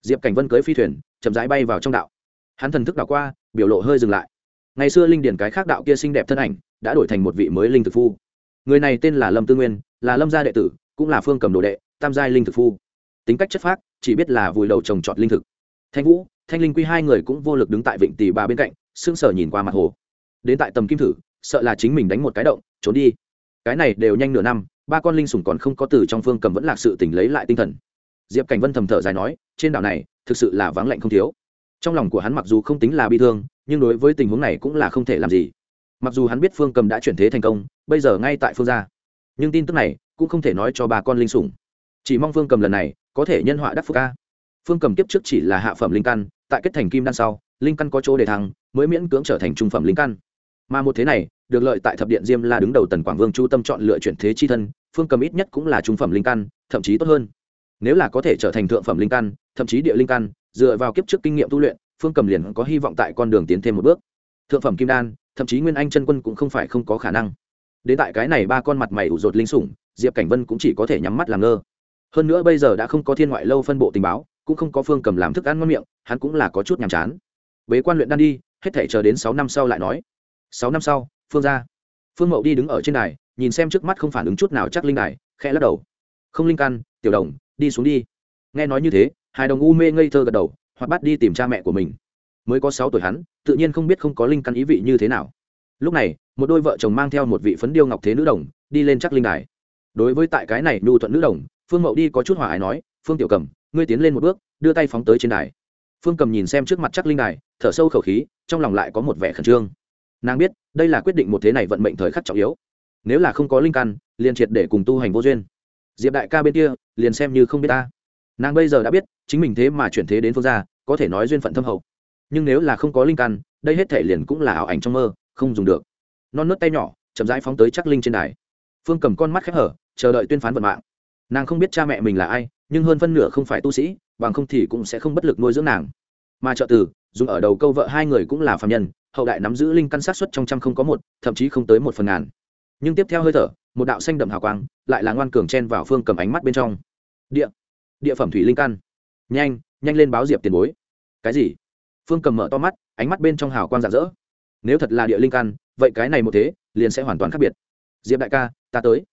Diệp cảnh vân cưới phi thuyền, chậm rãi bay vào trong đạo. Hắn thần thức đảo qua, biểu lộ hơi dừng lại. Ngày xưa linh điển cái khác đạo kia xinh đẹp thân ảnh đã đổi thành một vị mới linh thực phu. Người này tên là lâm tư nguyên, là lâm gia đệ tử, cũng là phương cầm đồ đệ, tam giai linh thực phu. Tính cách chất phác, chỉ biết là vùi đầu trồng trọt linh thực thanh vũ, thanh linh quy hai người cũng vô lực đứng tại vịnh tỷ bà bên cạnh, sững sờ nhìn qua mặt hồ. Đến tại tầm kim thử, sợ là chính mình đánh một cái động, trốn đi. Cái này đều nhanh nửa năm, ba con linh sủng còn không có từ trong phương cầm vẫn lạc sự tỉnh lấy lại tinh thần. Diệp cảnh vân thầm thở dài nói, trên đảo này, thực sự là vắng lạnh không thiếu. Trong lòng của hắn mặc dù không tính là bi thương, nhưng đối với tình huống này cũng là không thể làm gì. Mặc dù hắn biết phương cầm đã chuyển thế thành công, bây giờ ngay tại phương gia. Nhưng tin tức này cũng không thể nói cho ba con linh sủng. Chỉ mong phương cầm lần này có thể nhân họa đắc phúc ca phương cầm kiếp trước chỉ là hạ phẩm linh căn, tại kết thành kim đan sau, linh căn có chỗ để thăng, mới miễn cưỡng trở thành trung phẩm linh căn. Mà một thế này, được lợi tại thập điện diêm la đứng đầu tần quảng vương chu tâm chọn lựa chuyển thế chi thân, phương cầm ít nhất cũng là trung phẩm linh căn, thậm chí tốt hơn. Nếu là có thể trở thành thượng phẩm linh căn, thậm chí địa linh căn, dựa vào kiếp trước kinh nghiệm tu luyện, phương cầm liền có hy vọng tại con đường tiến thêm một bước. Thượng phẩm kim đan, thậm chí nguyên anh chân quân cũng không phải không có khả năng. Đến tại cái này ba con mặt mày ủ rột linh sủng, diệp cảnh vân cũng chỉ có thể nhắm mắt làm ngơ. Hơn nữa bây giờ đã không có thiên ngoại lâu phân bộ tình báo cũng không có phương cầm làm thức ăn ngon miệng, hắn cũng là có chút nhàm chán. Bế quan luyện đan đi, hết thể chờ đến sáu năm sau lại nói. Sáu năm sau, phương ra phương mậu đi đứng ở trên đài, nhìn xem trước mắt không phản ứng chút nào chắc linh đài, khẽ lắc đầu. Không linh căn tiểu đồng, đi xuống đi. Nghe nói như thế, hai đồng u mê ngây thơ gật đầu, hoặc bắt đi tìm cha mẹ của mình. Mới có sáu tuổi hắn, tự nhiên không biết không có linh căn ý vị như thế nào. Lúc này, một đôi vợ chồng mang theo một vị phấn điêu ngọc thế nữ đồng, đi lên chắc linh đài. Đối với tại cái này nhu thuận nữ đồng, phương mậu đi có chút hòa ái nói, phương tiểu cầm ngươi tiến lên một bước, đưa tay phóng tới trên đài. Phương cầm nhìn xem trước mặt chắc linh đài, thở sâu khẩu khí, trong lòng lại có một vẻ khẩn trương. Nàng biết, đây là quyết định một thế này vận mệnh thời khắc trọng yếu. Nếu là không có linh căn, liền triệt để cùng tu hành vô duyên. Diệp đại ca bên kia, liền xem như không biết ta. Nàng bây giờ đã biết, chính mình thế mà chuyển thế đến phương gia, có thể nói duyên phận thâm hậu. Nhưng nếu là không có linh căn, đây hết thể liền cũng là ảo ảnh trong mơ, không dùng được. Non nớt tay nhỏ, chậm rãi phóng tới chắc linh trên đài. Phương cầm con mắt khép hở, chờ đợi tuyên phán vận mạng. Nàng không biết cha mẹ mình là ai nhưng hơn phân nửa không phải tu sĩ, bằng không thì cũng sẽ không bất lực nuôi dưỡng nàng. Mà trợ tử, dùng ở đầu câu vợ hai người cũng là phạm nhân, hậu đại nắm giữ linh căn sát xuất trong trăm không có một, thậm chí không tới một phần ngàn. Nhưng tiếp theo hơi thở, một đạo xanh đậm hào quang lại là ngoan cường chen vào phương cầm ánh mắt bên trong. Địa địa phẩm thủy linh căn. Nhanh nhanh lên báo diệp tiền bối. Cái gì? Phương cầm mở to mắt, ánh mắt bên trong hào quang rạng rỡ. Nếu thật là địa linh căn, vậy cái này một thế, liền sẽ hoàn toàn khác biệt. Diệp đại ca, ta tới.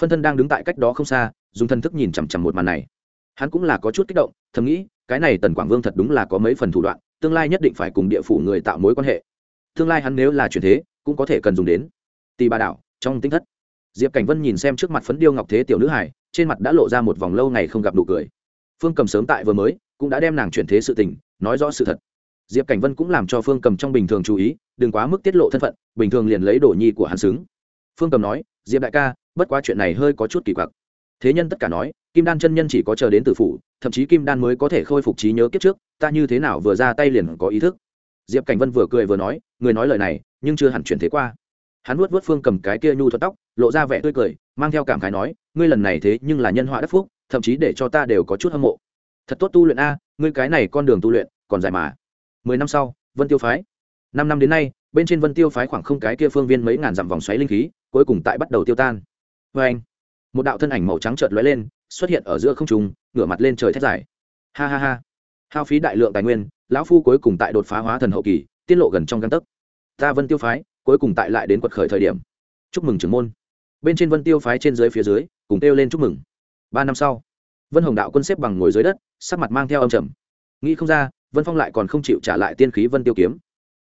Phân thân đang đứng tại cách đó không xa, dùng thân thức nhìn chằm chằm một màn này hắn cũng là có chút kích động, thầm nghĩ, cái này tần quảng vương thật đúng là có mấy phần thủ đoạn, tương lai nhất định phải cùng địa phủ người tạo mối quan hệ. Tương lai hắn nếu là chuyển thế, cũng có thể cần dùng đến. Tì bà đảo trong tinh thất. Diệp cảnh vân nhìn xem trước mặt phấn điêu ngọc thế tiểu nữ hải trên mặt đã lộ ra một vòng lâu ngày không gặp nụ cười. Phương cầm sớm tại vừa mới, cũng đã đem nàng chuyển thế sự tình, nói rõ sự thật. Diệp cảnh vân cũng làm cho phương cầm trong bình thường chú ý, đừng quá mức tiết lộ thân phận, bình thường liền lấy đồ nhi của hắn xứng. Phương cầm nói, diệp đại ca, bất quá chuyện này hơi có chút kỳ quặc thế nhân tất cả nói, kim đan chân nhân chỉ có chờ đến tử phủ, thậm chí kim đan mới có thể khôi phục trí nhớ kiếp trước, ta như thế nào vừa ra tay liền có ý thức? Diệp cảnh vân vừa cười vừa nói, người nói lời này, nhưng chưa hẳn chuyển thế qua. Hắn vuốt vớt phương cầm cái kia nhu thuật tóc, lộ ra vẻ tươi cười, mang theo cảm khái nói, ngươi lần này thế nhưng là nhân họa đất phúc, thậm chí để cho ta đều có chút hâm mộ. Thật tốt tu luyện a, ngươi cái này con đường tu luyện, còn dài mà. Mười năm sau, vân tiêu phái. Năm năm đến nay, bên trên vân tiêu phái khoảng không cái kia phương viên mấy ngàn dặm vòng xoáy linh khí, cuối cùng tại bắt đầu tiêu tan. Vê anh một đạo thân ảnh màu trắng chợt lóe lên, xuất hiện ở giữa không trung, ngửa mặt lên trời thét dài. Ha ha ha. Hao phí đại lượng tài nguyên, lão phu cuối cùng tại đột phá hóa thần hậu kỳ, tiết lộ gần trong căn tấc. Ta vân tiêu phái, cuối cùng tại lại đến quật khởi thời điểm. Chúc mừng trưởng môn. Bên trên vân tiêu phái trên dưới phía dưới, cùng kêu lên chúc mừng. Ba năm sau, vân hồng đạo quân xếp bằng ngồi dưới đất, sắc mặt mang theo âm trầm. Nghĩ không ra, vân phong lại còn không chịu trả lại tiên khí vân tiêu kiếm.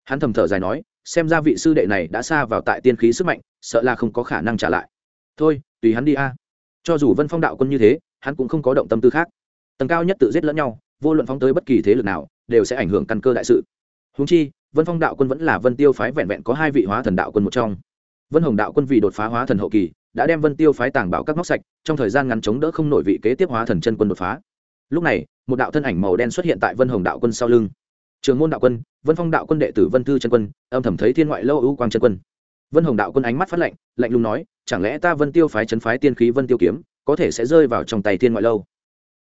Hắn thầm thở dài nói, xem ra vị sư đệ này đã xa vào tại tiên khí sức mạnh, sợ là không có khả năng trả lại. Thôi, tùy hắn đi a cho dù vân phong đạo quân như thế, hắn cũng không có động tâm tư khác. Tầng cao nhất tự giết lẫn nhau, vô luận phóng tới bất kỳ thế lực nào, đều sẽ ảnh hưởng căn cơ đại sự. Húng chi, vân phong đạo quân vẫn là vân tiêu phái vẹn vẹn có hai vị hóa thần đạo quân một trong. Vân hồng đạo quân vì đột phá hóa thần hậu kỳ, đã đem vân tiêu phái tàng bảo các móc sạch, trong thời gian ngắn chống đỡ không nổi vị kế tiếp hóa thần chân quân đột phá. Lúc này, một đạo thân ảnh màu đen xuất hiện tại vân hồng đạo quân sau lưng. Trường môn đạo quân, vân phong đạo quân đệ tử vân thư chân quân, âm thầm thấy thiên ngoại lâu ưu quang chân quân vân hồng đạo quân ánh mắt phát lạnh lạnh lùng nói, chẳng lẽ ta vân tiêu phái chấn phái tiên khí vân tiêu kiếm, có thể sẽ rơi vào trong tay thiên ngoại lâu?